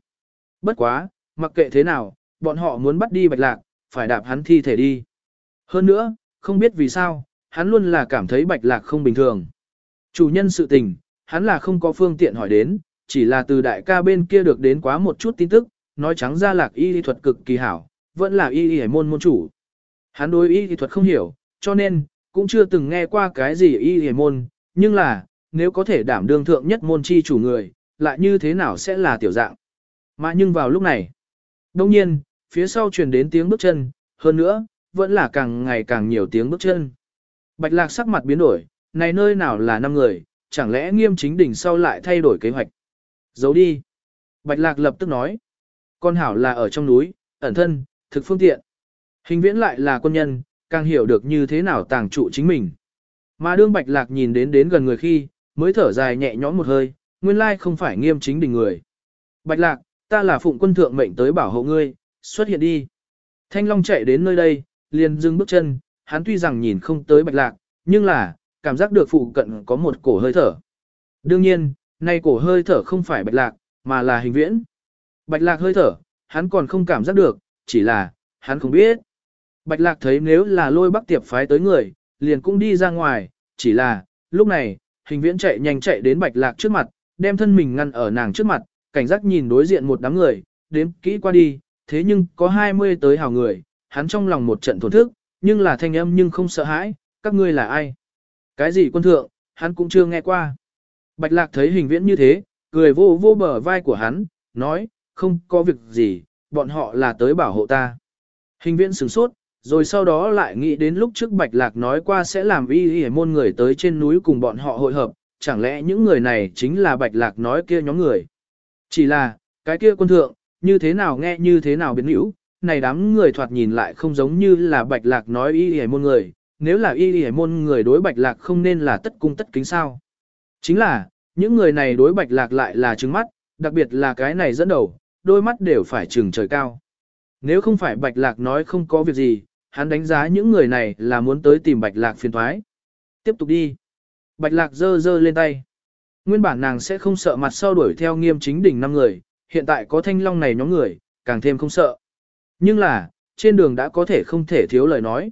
Bất quá, mặc kệ thế nào, bọn họ muốn bắt đi bạch lạc, phải đạp hắn thi thể đi. Hơn nữa, không biết vì sao, hắn luôn là cảm thấy bạch lạc không bình thường. Chủ nhân sự tình, hắn là không có phương tiện hỏi đến, chỉ là từ đại ca bên kia được đến quá một chút tin tức, nói trắng ra lạc y lý thuật cực kỳ hảo, vẫn là y y môn môn chủ. Hắn đối y lý thuật không hiểu, cho nên, cũng chưa từng nghe qua cái gì y y môn, nhưng là, nếu có thể đảm đương thượng nhất môn chi chủ người, lại như thế nào sẽ là tiểu dạng. Mà nhưng vào lúc này, đồng nhiên, phía sau truyền đến tiếng bước chân, hơn nữa, vẫn là càng ngày càng nhiều tiếng bước chân. Bạch lạc sắc mặt biến đổi, này nơi nào là năm người, chẳng lẽ nghiêm chính đỉnh sau lại thay đổi kế hoạch. Giấu đi. Bạch lạc lập tức nói. Con hảo là ở trong núi, ẩn thân, thực phương tiện. Hình viễn lại là quân nhân, càng hiểu được như thế nào tàng trụ chính mình. Mà đương bạch lạc nhìn đến đến gần người khi, mới thở dài nhẹ nhõm một hơi, nguyên lai không phải nghiêm chính đỉnh người. Bạch lạc, ta là phụng quân thượng mệnh tới bảo hộ ngươi, xuất hiện đi. Thanh Long chạy đến nơi đây, liền dừng bước chân, hắn tuy rằng nhìn không tới bạch lạc, nhưng là, cảm giác được phụ cận có một cổ hơi thở. Đương nhiên, nay cổ hơi thở không phải bạch lạc, mà là hình viễn. Bạch lạc hơi thở, hắn còn không cảm giác được, chỉ là, hắn không biết. Bạch lạc thấy nếu là lôi bắc tiệp phái tới người, liền cũng đi ra ngoài, chỉ là, lúc này, hình viễn chạy nhanh chạy đến bạch lạc trước mặt, đem thân mình ngăn ở nàng trước mặt, cảnh giác nhìn đối diện một đám người, đếm kỹ qua đi, thế nhưng có 20 tới hào người, hắn trong lòng một trận thổn thức, nhưng là thanh âm nhưng không sợ hãi, các ngươi là ai? Cái gì quân thượng, hắn cũng chưa nghe qua. Bạch lạc thấy hình viễn như thế, cười vô vô bờ vai của hắn, nói, không có việc gì, bọn họ là tới bảo hộ ta. Hình viễn sửng sốt, rồi sau đó lại nghĩ đến lúc trước Bạch Lạc nói qua sẽ làm y y môn người tới trên núi cùng bọn họ hội hợp, chẳng lẽ những người này chính là Bạch Lạc nói kia nhóm người. Chỉ là, cái kia quân thượng, như thế nào nghe như thế nào biến hữu, này đám người thoạt nhìn lại không giống như là Bạch Lạc nói y y môn người, nếu là y y môn người đối Bạch Lạc không nên là tất cung tất kính sao. Chính là, những người này đối Bạch Lạc lại là trứng mắt, đặc biệt là cái này dẫn đầu, đôi mắt đều phải trừng trời cao. Nếu không phải Bạch Lạc nói không có việc gì, hắn đánh giá những người này là muốn tới tìm Bạch Lạc phiền thoái. Tiếp tục đi. Bạch Lạc giơ giơ lên tay. Nguyên bản nàng sẽ không sợ mặt sau đuổi theo nghiêm chính đỉnh năm người, hiện tại có thanh long này nhóm người, càng thêm không sợ. Nhưng là, trên đường đã có thể không thể thiếu lời nói.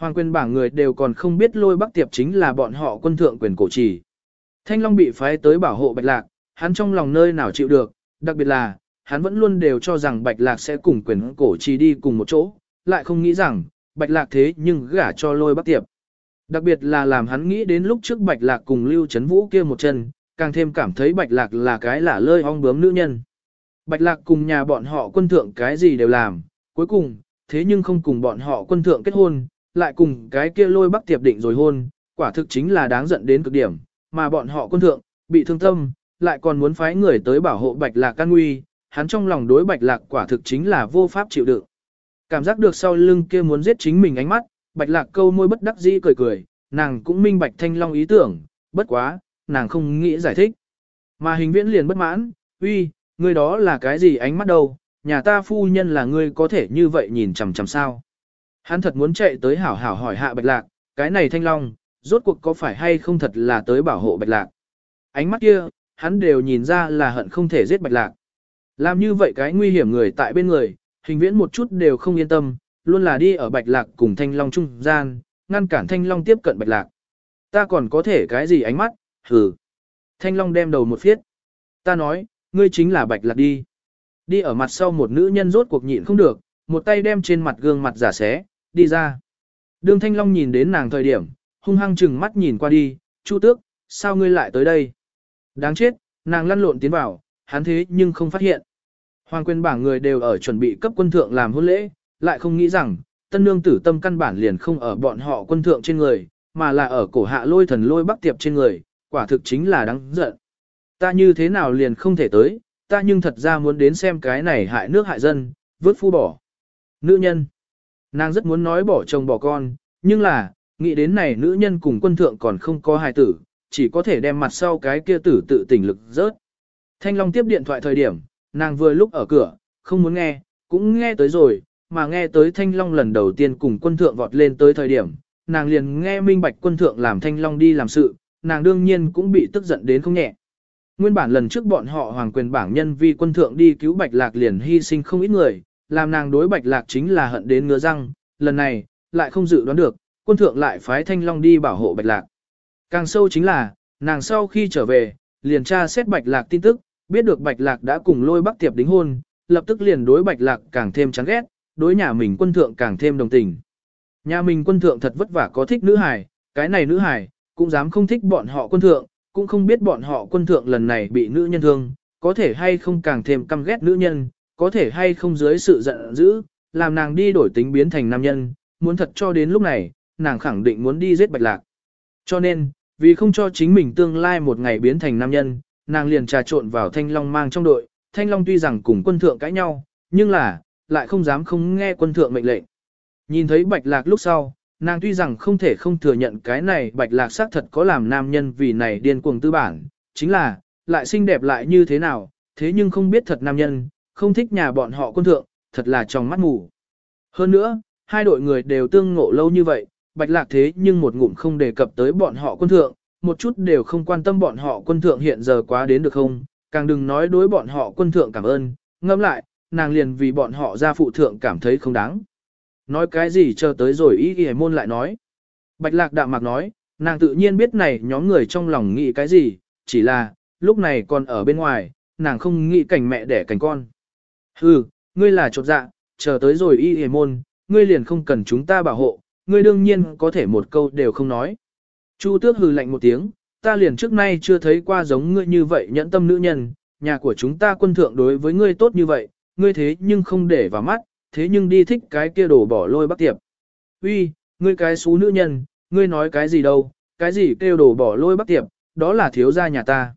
Hoàng quyền bảng người đều còn không biết lôi bắc tiệp chính là bọn họ quân thượng quyền cổ trì. Thanh Long bị phái tới bảo hộ Bạch Lạc, hắn trong lòng nơi nào chịu được, đặc biệt là, hắn vẫn luôn đều cho rằng Bạch Lạc sẽ cùng quyền cổ trì đi cùng một chỗ, lại không nghĩ rằng, Bạch Lạc thế nhưng gả cho lôi bắc tiệp. Đặc biệt là làm hắn nghĩ đến lúc trước Bạch Lạc cùng Lưu Trấn Vũ kia một chân, càng thêm cảm thấy Bạch Lạc là cái lả lơi ong bướm nữ nhân. Bạch Lạc cùng nhà bọn họ quân thượng cái gì đều làm, cuối cùng, thế nhưng không cùng bọn họ quân thượng kết hôn, lại cùng cái kia lôi bắc tiệp định rồi hôn, quả thực chính là đáng giận đến cực điểm, mà bọn họ quân thượng, bị thương tâm, lại còn muốn phái người tới bảo hộ Bạch Lạc can nguy, hắn trong lòng đối Bạch Lạc quả thực chính là vô pháp chịu đựng. Cảm giác được sau lưng kia muốn giết chính mình ánh mắt, Bạch Lạc câu môi bất đắc dĩ cười cười, nàng cũng minh bạch Thanh Long ý tưởng, bất quá, nàng không nghĩ giải thích. Mà hình viễn liền bất mãn, uy, người đó là cái gì ánh mắt đâu, nhà ta phu nhân là ngươi có thể như vậy nhìn chằm chằm sao. Hắn thật muốn chạy tới hảo hảo hỏi hạ Bạch Lạc, cái này Thanh Long, rốt cuộc có phải hay không thật là tới bảo hộ Bạch Lạc. Ánh mắt kia, hắn đều nhìn ra là hận không thể giết Bạch Lạc. Làm như vậy cái nguy hiểm người tại bên người, hình viễn một chút đều không yên tâm, luôn là đi ở Bạch Lạc cùng Thanh Long trung gian, ngăn cản Thanh Long tiếp cận Bạch Lạc. Ta còn có thể cái gì ánh mắt, hừ. Thanh Long đem đầu một phiết. Ta nói, ngươi chính là Bạch Lạc đi. Đi ở mặt sau một nữ nhân rốt cuộc nhịn không được, một tay đem trên mặt gương mặt giả xé, đi ra. Đường Thanh Long nhìn đến nàng thời điểm, hung hăng chừng mắt nhìn qua đi, Chu Tước, sao ngươi lại tới đây? Đáng chết, nàng lăn lộn tiến vào, hắn thế nhưng không phát hiện. Hoàng quyền bảng người đều ở chuẩn bị cấp quân thượng làm hôn lễ, lại không nghĩ rằng, tân nương tử tâm căn bản liền không ở bọn họ quân thượng trên người, mà là ở cổ hạ lôi thần lôi bắc tiệp trên người, quả thực chính là đáng giận. Ta như thế nào liền không thể tới, ta nhưng thật ra muốn đến xem cái này hại nước hại dân, vứt phu bỏ. Nữ nhân, nàng rất muốn nói bỏ chồng bỏ con, nhưng là, nghĩ đến này nữ nhân cùng quân thượng còn không có hài tử, chỉ có thể đem mặt sau cái kia tử tự tỉnh lực rớt. Thanh Long tiếp điện thoại thời điểm, nàng vừa lúc ở cửa, không muốn nghe, cũng nghe tới rồi, mà nghe tới Thanh Long lần đầu tiên cùng quân thượng vọt lên tới thời điểm, nàng liền nghe minh bạch quân thượng làm Thanh Long đi làm sự, nàng đương nhiên cũng bị tức giận đến không nhẹ. Nguyên bản lần trước bọn họ hoàng quyền bảng nhân vì quân thượng đi cứu Bạch Lạc liền hy sinh không ít người, làm nàng đối Bạch Lạc chính là hận đến ngứa răng, lần này, lại không dự đoán được, quân thượng lại phái Thanh Long đi bảo hộ Bạch Lạc. Càng sâu chính là, nàng sau khi trở về, liền tra xét Bạch Lạc tin tức, biết được Bạch Lạc đã cùng lôi Bắc Tiệp đính hôn, lập tức liền đối Bạch Lạc càng thêm chán ghét, đối nhà mình quân thượng càng thêm đồng tình. Nhà mình quân thượng thật vất vả có thích nữ hải, cái này nữ hải cũng dám không thích bọn họ quân thượng, cũng không biết bọn họ quân thượng lần này bị nữ nhân thương, có thể hay không càng thêm căm ghét nữ nhân, có thể hay không dưới sự giận dữ, làm nàng đi đổi tính biến thành nam nhân, muốn thật cho đến lúc này, nàng khẳng định muốn đi giết bạch lạc. Cho nên, vì không cho chính mình tương lai một ngày biến thành nam nhân, nàng liền trà trộn vào thanh long mang trong đội, thanh long tuy rằng cùng quân thượng cãi nhau, nhưng là, lại không dám không nghe quân thượng mệnh lệnh. Nhìn thấy bạch lạc lúc sau, nàng tuy rằng không thể không thừa nhận cái này bạch lạc xác thật có làm nam nhân vì này điên cuồng tư bản, chính là, lại xinh đẹp lại như thế nào, thế nhưng không biết thật nam nhân, không thích nhà bọn họ quân thượng, thật là trong mắt mù. Hơn nữa, hai đội người đều tương ngộ lâu như vậy, bạch lạc thế nhưng một ngụm không đề cập tới bọn họ quân thượng, một chút đều không quan tâm bọn họ quân thượng hiện giờ quá đến được không, càng đừng nói đối bọn họ quân thượng cảm ơn, ngâm lại, nàng liền vì bọn họ ra phụ thượng cảm thấy không đáng. Nói cái gì chờ tới rồi ý ghi môn lại nói. Bạch lạc đạm mạc nói, nàng tự nhiên biết này nhóm người trong lòng nghĩ cái gì, chỉ là, lúc này còn ở bên ngoài, nàng không nghĩ cảnh mẹ đẻ cảnh con. Hừ, ngươi là chột dạ, chờ tới rồi y hề môn, ngươi liền không cần chúng ta bảo hộ, ngươi đương nhiên có thể một câu đều không nói. Chu tước hừ lạnh một tiếng, ta liền trước nay chưa thấy qua giống ngươi như vậy nhẫn tâm nữ nhân, nhà của chúng ta quân thượng đối với ngươi tốt như vậy, ngươi thế nhưng không để vào mắt, thế nhưng đi thích cái kia đổ bỏ lôi bắc tiệp. Uy, ngươi cái xú nữ nhân, ngươi nói cái gì đâu, cái gì kêu đổ bỏ lôi bắc tiệp, đó là thiếu gia nhà ta.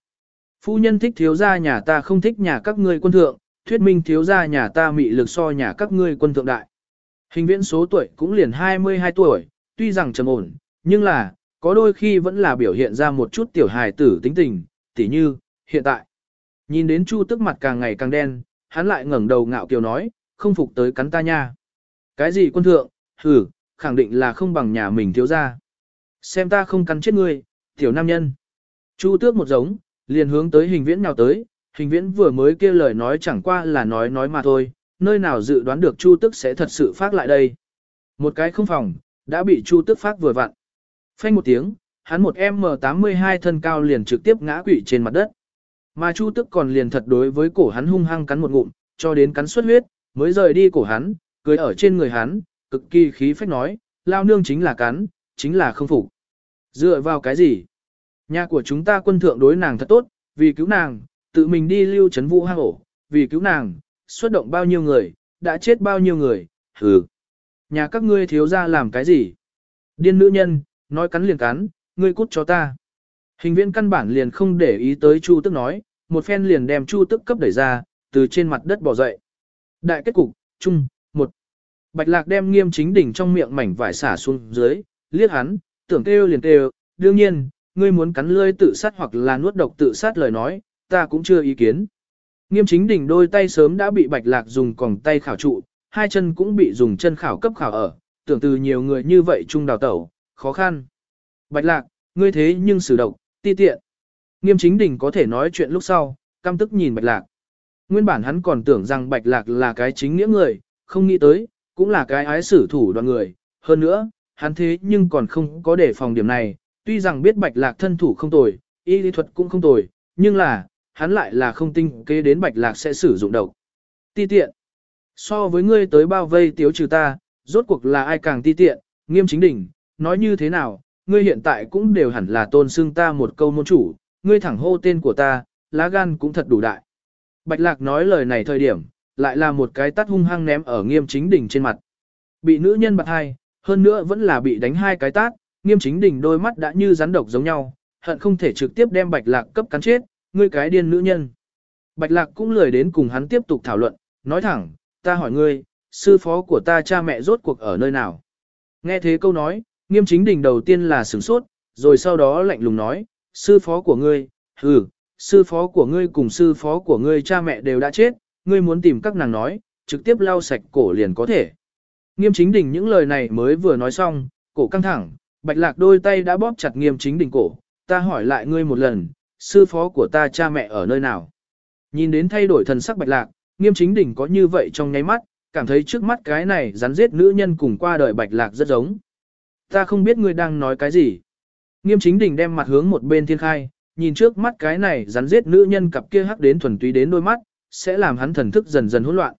Phu nhân thích thiếu gia nhà ta không thích nhà các ngươi quân thượng, thuyết minh thiếu gia nhà ta mị lực so nhà các ngươi quân thượng đại. Hình viễn số tuổi cũng liền 22 tuổi, tuy rằng trầm ổn, nhưng là, có đôi khi vẫn là biểu hiện ra một chút tiểu hài tử tính tình, tỉ như, hiện tại. Nhìn đến Chu tức mặt càng ngày càng đen, hắn lại ngẩng đầu ngạo kiều nói, không phục tới cắn ta nha. Cái gì quân thượng, hử, khẳng định là không bằng nhà mình thiếu gia. Xem ta không cắn chết ngươi, tiểu nam nhân. Chu tước một giống, liền hướng tới hình viễn nào tới, hình viễn vừa mới kêu lời nói chẳng qua là nói nói mà thôi, nơi nào dự đoán được chu Tức sẽ thật sự phát lại đây. Một cái không phòng, đã bị chu Tức phát vừa vặn. Phanh một tiếng, hắn một M82 thân cao liền trực tiếp ngã quỵ trên mặt đất. Mà chu Tức còn liền thật đối với cổ hắn hung hăng cắn một ngụm, cho đến cắn xuất huyết, mới rời đi cổ hắn, cưới ở trên người hắn, cực kỳ khí phách nói, lao nương chính là cắn, chính là không phục. Dựa vào cái gì? Nhà của chúng ta quân thượng đối nàng thật tốt, vì cứu nàng, tự mình đi lưu trấn vũ hang ổ, vì cứu nàng, xuất động bao nhiêu người, đã chết bao nhiêu người, hừ. Nhà các ngươi thiếu ra làm cái gì? Điên nữ nhân, nói cắn liền cắn, ngươi cút cho ta. Hình viên căn bản liền không để ý tới Chu Tức nói, một phen liền đem Chu Tức cấp đẩy ra, từ trên mặt đất bỏ dậy. Đại kết cục, chung, một. Bạch Lạc đem nghiêm chính đỉnh trong miệng mảnh vải xả xuống dưới, liếc hắn, tưởng kêu liền kêu, đương nhiên, ngươi muốn cắn lưỡi tự sát hoặc là nuốt độc tự sát lời nói, ta cũng chưa ý kiến. Nghiêm chính đỉnh đôi tay sớm đã bị bạch lạc dùng còng tay khảo trụ, hai chân cũng bị dùng chân khảo cấp khảo ở, tưởng từ nhiều người như vậy chung đào tẩu, khó khăn. Bạch lạc, ngươi thế nhưng xử độc, ti tiện. Nghiêm chính đỉnh có thể nói chuyện lúc sau, căm tức nhìn bạch lạc. Nguyên bản hắn còn tưởng rằng bạch lạc là cái chính nghĩa người, không nghĩ tới, cũng là cái ái xử thủ đoàn người. Hơn nữa, hắn thế nhưng còn không có để phòng điểm này, tuy rằng biết bạch lạc thân thủ không tồi, y lý thuật cũng không tồi, nhưng là, hắn lại là không tinh kế đến bạch lạc sẽ sử dụng độc. Ti tiện. So với ngươi tới bao vây tiếu trừ ta, rốt cuộc là ai càng ti tiện, nghiêm chính đỉnh, nói như thế nào, ngươi hiện tại cũng đều hẳn là tôn xưng ta một câu môn chủ, ngươi thẳng hô tên của ta, lá gan cũng thật đủ đại. Bạch lạc nói lời này thời điểm, lại là một cái tắt hung hăng ném ở nghiêm chính đỉnh trên mặt. Bị nữ nhân bạc hai, hơn nữa vẫn là bị đánh hai cái tát, nghiêm chính đỉnh đôi mắt đã như rắn độc giống nhau, hận không thể trực tiếp đem bạch lạc cấp cắn chết, ngươi cái điên nữ nhân. Bạch lạc cũng lười đến cùng hắn tiếp tục thảo luận, nói thẳng, ta hỏi ngươi, sư phó của ta cha mẹ rốt cuộc ở nơi nào. Nghe thế câu nói, nghiêm chính đỉnh đầu tiên là sửng sốt, rồi sau đó lạnh lùng nói, sư phó của ngươi, ừ, sư phó của ngươi cùng sư phó của ngươi cha mẹ đều đã chết, ngươi muốn tìm các nàng nói, trực tiếp lau sạch cổ liền có thể. Nghiêm chính đỉnh những lời này mới vừa nói xong, cổ căng thẳng, bạch lạc đôi tay đã bóp chặt nghiêm chính đỉnh cổ, ta hỏi lại ngươi một lần, sư phó của ta cha mẹ ở nơi nào? Nhìn đến thay đổi thần sắc bạch lạc, nghiêm chính đỉnh có như vậy trong nháy mắt, cảm thấy trước mắt cái này rắn giết nữ nhân cùng qua đời bạch lạc rất giống. Ta không biết ngươi đang nói cái gì. Nghiêm chính đỉnh đem mặt hướng một bên thiên khai, nhìn trước mắt cái này rắn giết nữ nhân cặp kia hắc đến thuần túy đến đôi mắt, sẽ làm hắn thần thức dần dần hỗn loạn.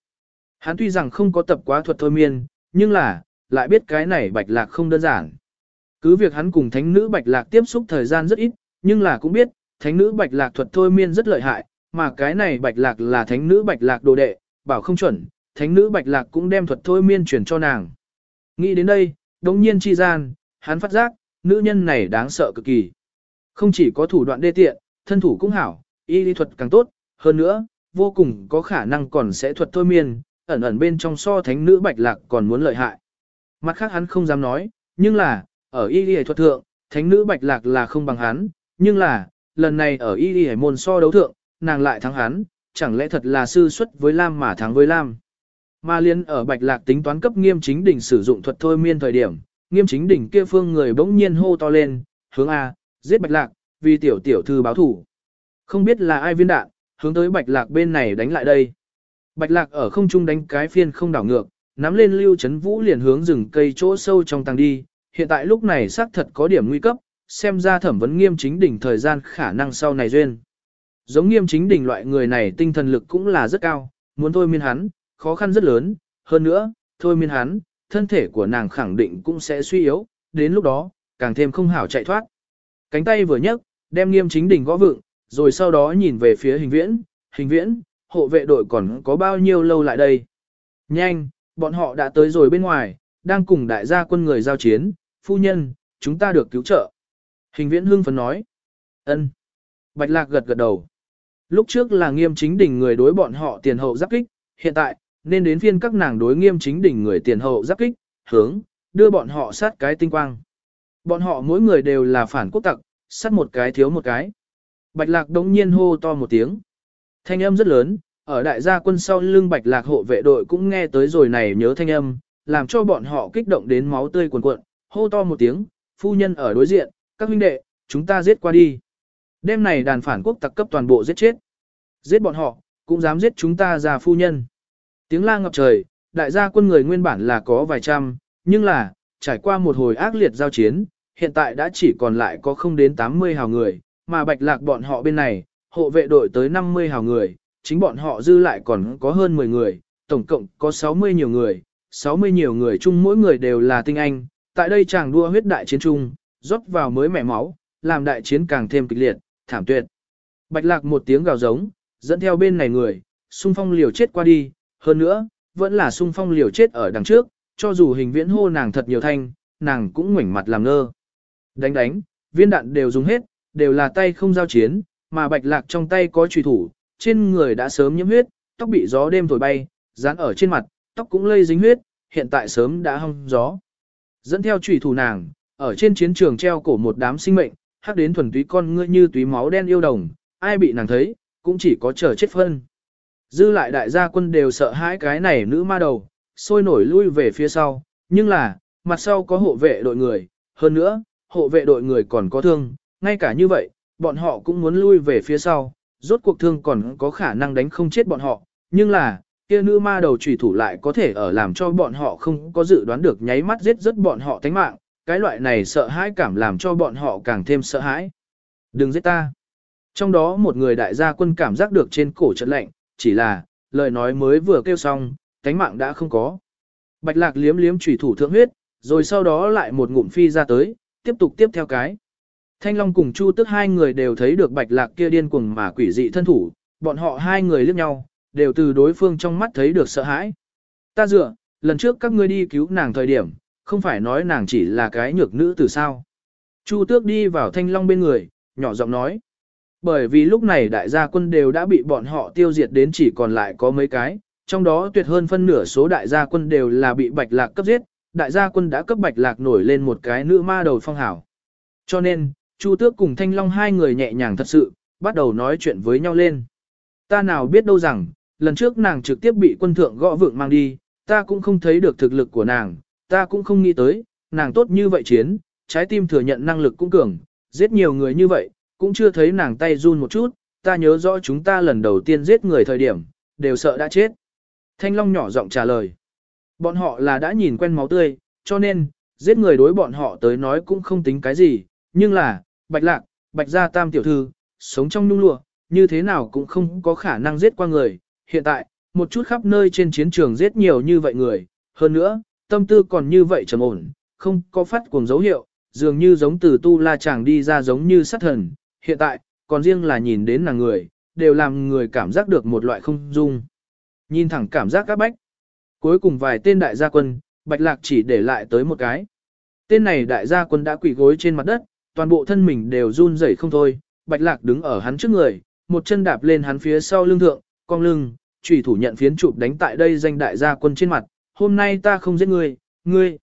Hắn tuy rằng không có tập quá thuật thôi miên, nhưng là, lại biết cái này bạch lạc không đơn giản. Cứ việc hắn cùng thánh nữ bạch lạc tiếp xúc thời gian rất ít, nhưng là cũng biết, thánh nữ bạch lạc thuật thôi miên rất lợi hại, mà cái này bạch lạc là thánh nữ bạch lạc đồ đệ, bảo không chuẩn, thánh nữ bạch lạc cũng đem thuật thôi miên truyền cho nàng. Nghĩ đến đây, đồng nhiên chi gian, hắn phát giác, nữ nhân này đáng sợ cực kỳ. Không chỉ có thủ đoạn đê tiện, thân thủ cũng hảo, y lý thuật càng tốt, hơn nữa, vô cùng có khả năng còn sẽ thuật thôi miên, ẩn ẩn bên trong so thánh nữ bạch lạc còn muốn lợi hại. Mặt khác hắn không dám nói, nhưng là, ở y lý thuật thượng, thánh nữ bạch lạc là không bằng hắn, nhưng là, lần này ở y lý môn so đấu thượng, nàng lại thắng hắn, chẳng lẽ thật là sư xuất với Lam mà thắng với Lam. Mà liên ở bạch lạc tính toán cấp nghiêm chính đỉnh sử dụng thuật thôi miên thời điểm, nghiêm chính đỉnh kia phương người bỗng nhiên hô to lên, hướng A, giết bạch lạc, vì tiểu tiểu thư báo thủ. Không biết là ai viên đạn, hướng tới bạch lạc bên này đánh lại đây. Bạch lạc ở không trung đánh cái phiên không đảo ngược, nắm lên lưu chấn vũ liền hướng rừng cây chỗ sâu trong tàng đi, hiện tại lúc này xác thật có điểm nguy cấp, xem ra thẩm vấn nghiêm chính đỉnh thời gian khả năng sau này duyên. Giống nghiêm chính đỉnh loại người này tinh thần lực cũng là rất cao, muốn thôi miên hắn, khó khăn rất lớn, hơn nữa, thôi miên hắn, thân thể của nàng khẳng định cũng sẽ suy yếu, đến lúc đó, càng thêm không hảo chạy thoát. Cánh tay vừa nhấc, đem nghiêm chính đỉnh gõ vựng, rồi sau đó nhìn về phía hình viễn, hình viễn, hộ vệ đội còn có bao nhiêu lâu lại đây. Nhanh, bọn họ đã tới rồi bên ngoài, đang cùng đại gia quân người giao chiến, phu nhân, chúng ta được cứu trợ. Hình viễn hưng phấn nói. ân. Bạch lạc gật gật đầu. Lúc trước là nghiêm chính đỉnh người đối bọn họ tiền hậu giáp kích, hiện tại, nên đến phiên các nàng đối nghiêm chính đỉnh người tiền hậu giáp kích, hướng, đưa bọn họ sát cái tinh quang. Bọn họ mỗi người đều là phản quốc tặc, sát một cái thiếu một cái. Bạch lạc đống nhiên hô to một tiếng. Thanh âm rất lớn, ở đại gia quân sau lưng bạch lạc hộ vệ đội cũng nghe tới rồi này nhớ thanh âm, làm cho bọn họ kích động đến máu tươi cuồn cuộn, hô to một tiếng, phu nhân ở đối diện, các huynh đệ, chúng ta giết qua đi. Đêm này đàn phản quốc tặc cấp toàn bộ giết chết. Giết bọn họ, cũng dám giết chúng ta già phu nhân. Tiếng la ngập trời, đại gia quân người nguyên bản là có vài trăm, nhưng là, trải qua một hồi ác liệt giao chiến, hiện tại đã chỉ còn lại có không đến 80 hào người, mà bạch lạc bọn họ bên này, hộ vệ đội tới 50 hào người, chính bọn họ dư lại còn có hơn 10 người, tổng cộng có 60 nhiều người, 60 nhiều người chung mỗi người đều là tinh anh, tại đây chàng đua huyết đại chiến chung, rót vào mới mẻ máu, làm đại chiến càng thêm kịch liệt, thảm tuyệt. Bạch lạc một tiếng gào giống, dẫn theo bên này người, xung phong liều chết qua đi, hơn nữa, vẫn là xung phong liều chết ở đằng trước, cho dù hình viễn hô nàng thật nhiều thanh, nàng cũng ngoảnh mặt làm ngơ. Đánh đánh, viên đạn đều dùng hết, đều là tay không giao chiến, mà bạch lạc trong tay có trùy thủ, trên người đã sớm nhiễm huyết, tóc bị gió đêm thổi bay, dán ở trên mặt, tóc cũng lây dính huyết, hiện tại sớm đã hong gió. Dẫn theo trùy thủ nàng, ở trên chiến trường treo cổ một đám sinh mệnh, hắc đến thuần túy con ngươi như túy máu đen yêu đồng, ai bị nàng thấy, cũng chỉ có chờ chết phân. Dư lại đại gia quân đều sợ hãi cái này nữ ma đầu, sôi nổi lui về phía sau, nhưng là, mặt sau có hộ vệ đội người, hơn nữa, hộ vệ đội người còn có thương, ngay cả như vậy, bọn họ cũng muốn lui về phía sau, rốt cuộc thương còn có khả năng đánh không chết bọn họ, nhưng là, kia nữ ma đầu trùy thủ lại có thể ở làm cho bọn họ không có dự đoán được nháy mắt giết rất bọn họ tánh mạng, cái loại này sợ hãi cảm làm cho bọn họ càng thêm sợ hãi. Đừng giết ta. Trong đó một người đại gia quân cảm giác được trên cổ trận lạnh, chỉ là, lời nói mới vừa kêu xong, cánh mạng đã không có. Bạch lạc liếm liếm trùy thủ thượng huyết, rồi sau đó lại một ngụm phi ra tới, tiếp tục tiếp theo cái. Thanh Long cùng Chu tức hai người đều thấy được bạch lạc kia điên cuồng mà quỷ dị thân thủ, bọn họ hai người liếc nhau, đều từ đối phương trong mắt thấy được sợ hãi. Ta dựa, lần trước các ngươi đi cứu nàng thời điểm, không phải nói nàng chỉ là cái nhược nữ từ sao. Chu tước đi vào Thanh Long bên người, nhỏ giọng nói. Bởi vì lúc này đại gia quân đều đã bị bọn họ tiêu diệt đến chỉ còn lại có mấy cái, trong đó tuyệt hơn phân nửa số đại gia quân đều là bị bạch lạc cấp giết, đại gia quân đã cấp bạch lạc nổi lên một cái nữ ma đầu phong hảo. Cho nên, Chu Tước cùng Thanh Long hai người nhẹ nhàng thật sự, bắt đầu nói chuyện với nhau lên. Ta nào biết đâu rằng, lần trước nàng trực tiếp bị quân thượng gõ vượng mang đi, ta cũng không thấy được thực lực của nàng, ta cũng không nghĩ tới, nàng tốt như vậy chiến, trái tim thừa nhận năng lực cũng cường, giết nhiều người như vậy, cũng chưa thấy nàng tay run một chút, ta nhớ rõ chúng ta lần đầu tiên giết người thời điểm, đều sợ đã chết. Thanh Long nhỏ giọng trả lời. Bọn họ là đã nhìn quen máu tươi, cho nên, giết người đối bọn họ tới nói cũng không tính cái gì, nhưng là, bạch lạc, bạch gia tam tiểu thư, sống trong nhung lụa, như thế nào cũng không có khả năng giết qua người. Hiện tại, một chút khắp nơi trên chiến trường giết nhiều như vậy người, hơn nữa, tâm tư còn như vậy trầm ổn, không có phát cuồng dấu hiệu, dường như giống từ tu la chàng đi ra giống như sát thần. Hiện tại, còn riêng là nhìn đến nàng người, đều làm người cảm giác được một loại không dung. Nhìn thẳng cảm giác các bách. Cuối cùng vài tên đại gia quân, bạch lạc chỉ để lại tới một cái. Tên này đại gia quân đã quỳ gối trên mặt đất, toàn bộ thân mình đều run rẩy không thôi, bạch lạc đứng ở hắn trước người, một chân đạp lên hắn phía sau lưng thượng, cong lưng, chủy thủ nhận phiến chụp đánh tại đây danh đại gia quân trên mặt, hôm nay ta không giết ngươi, ngươi,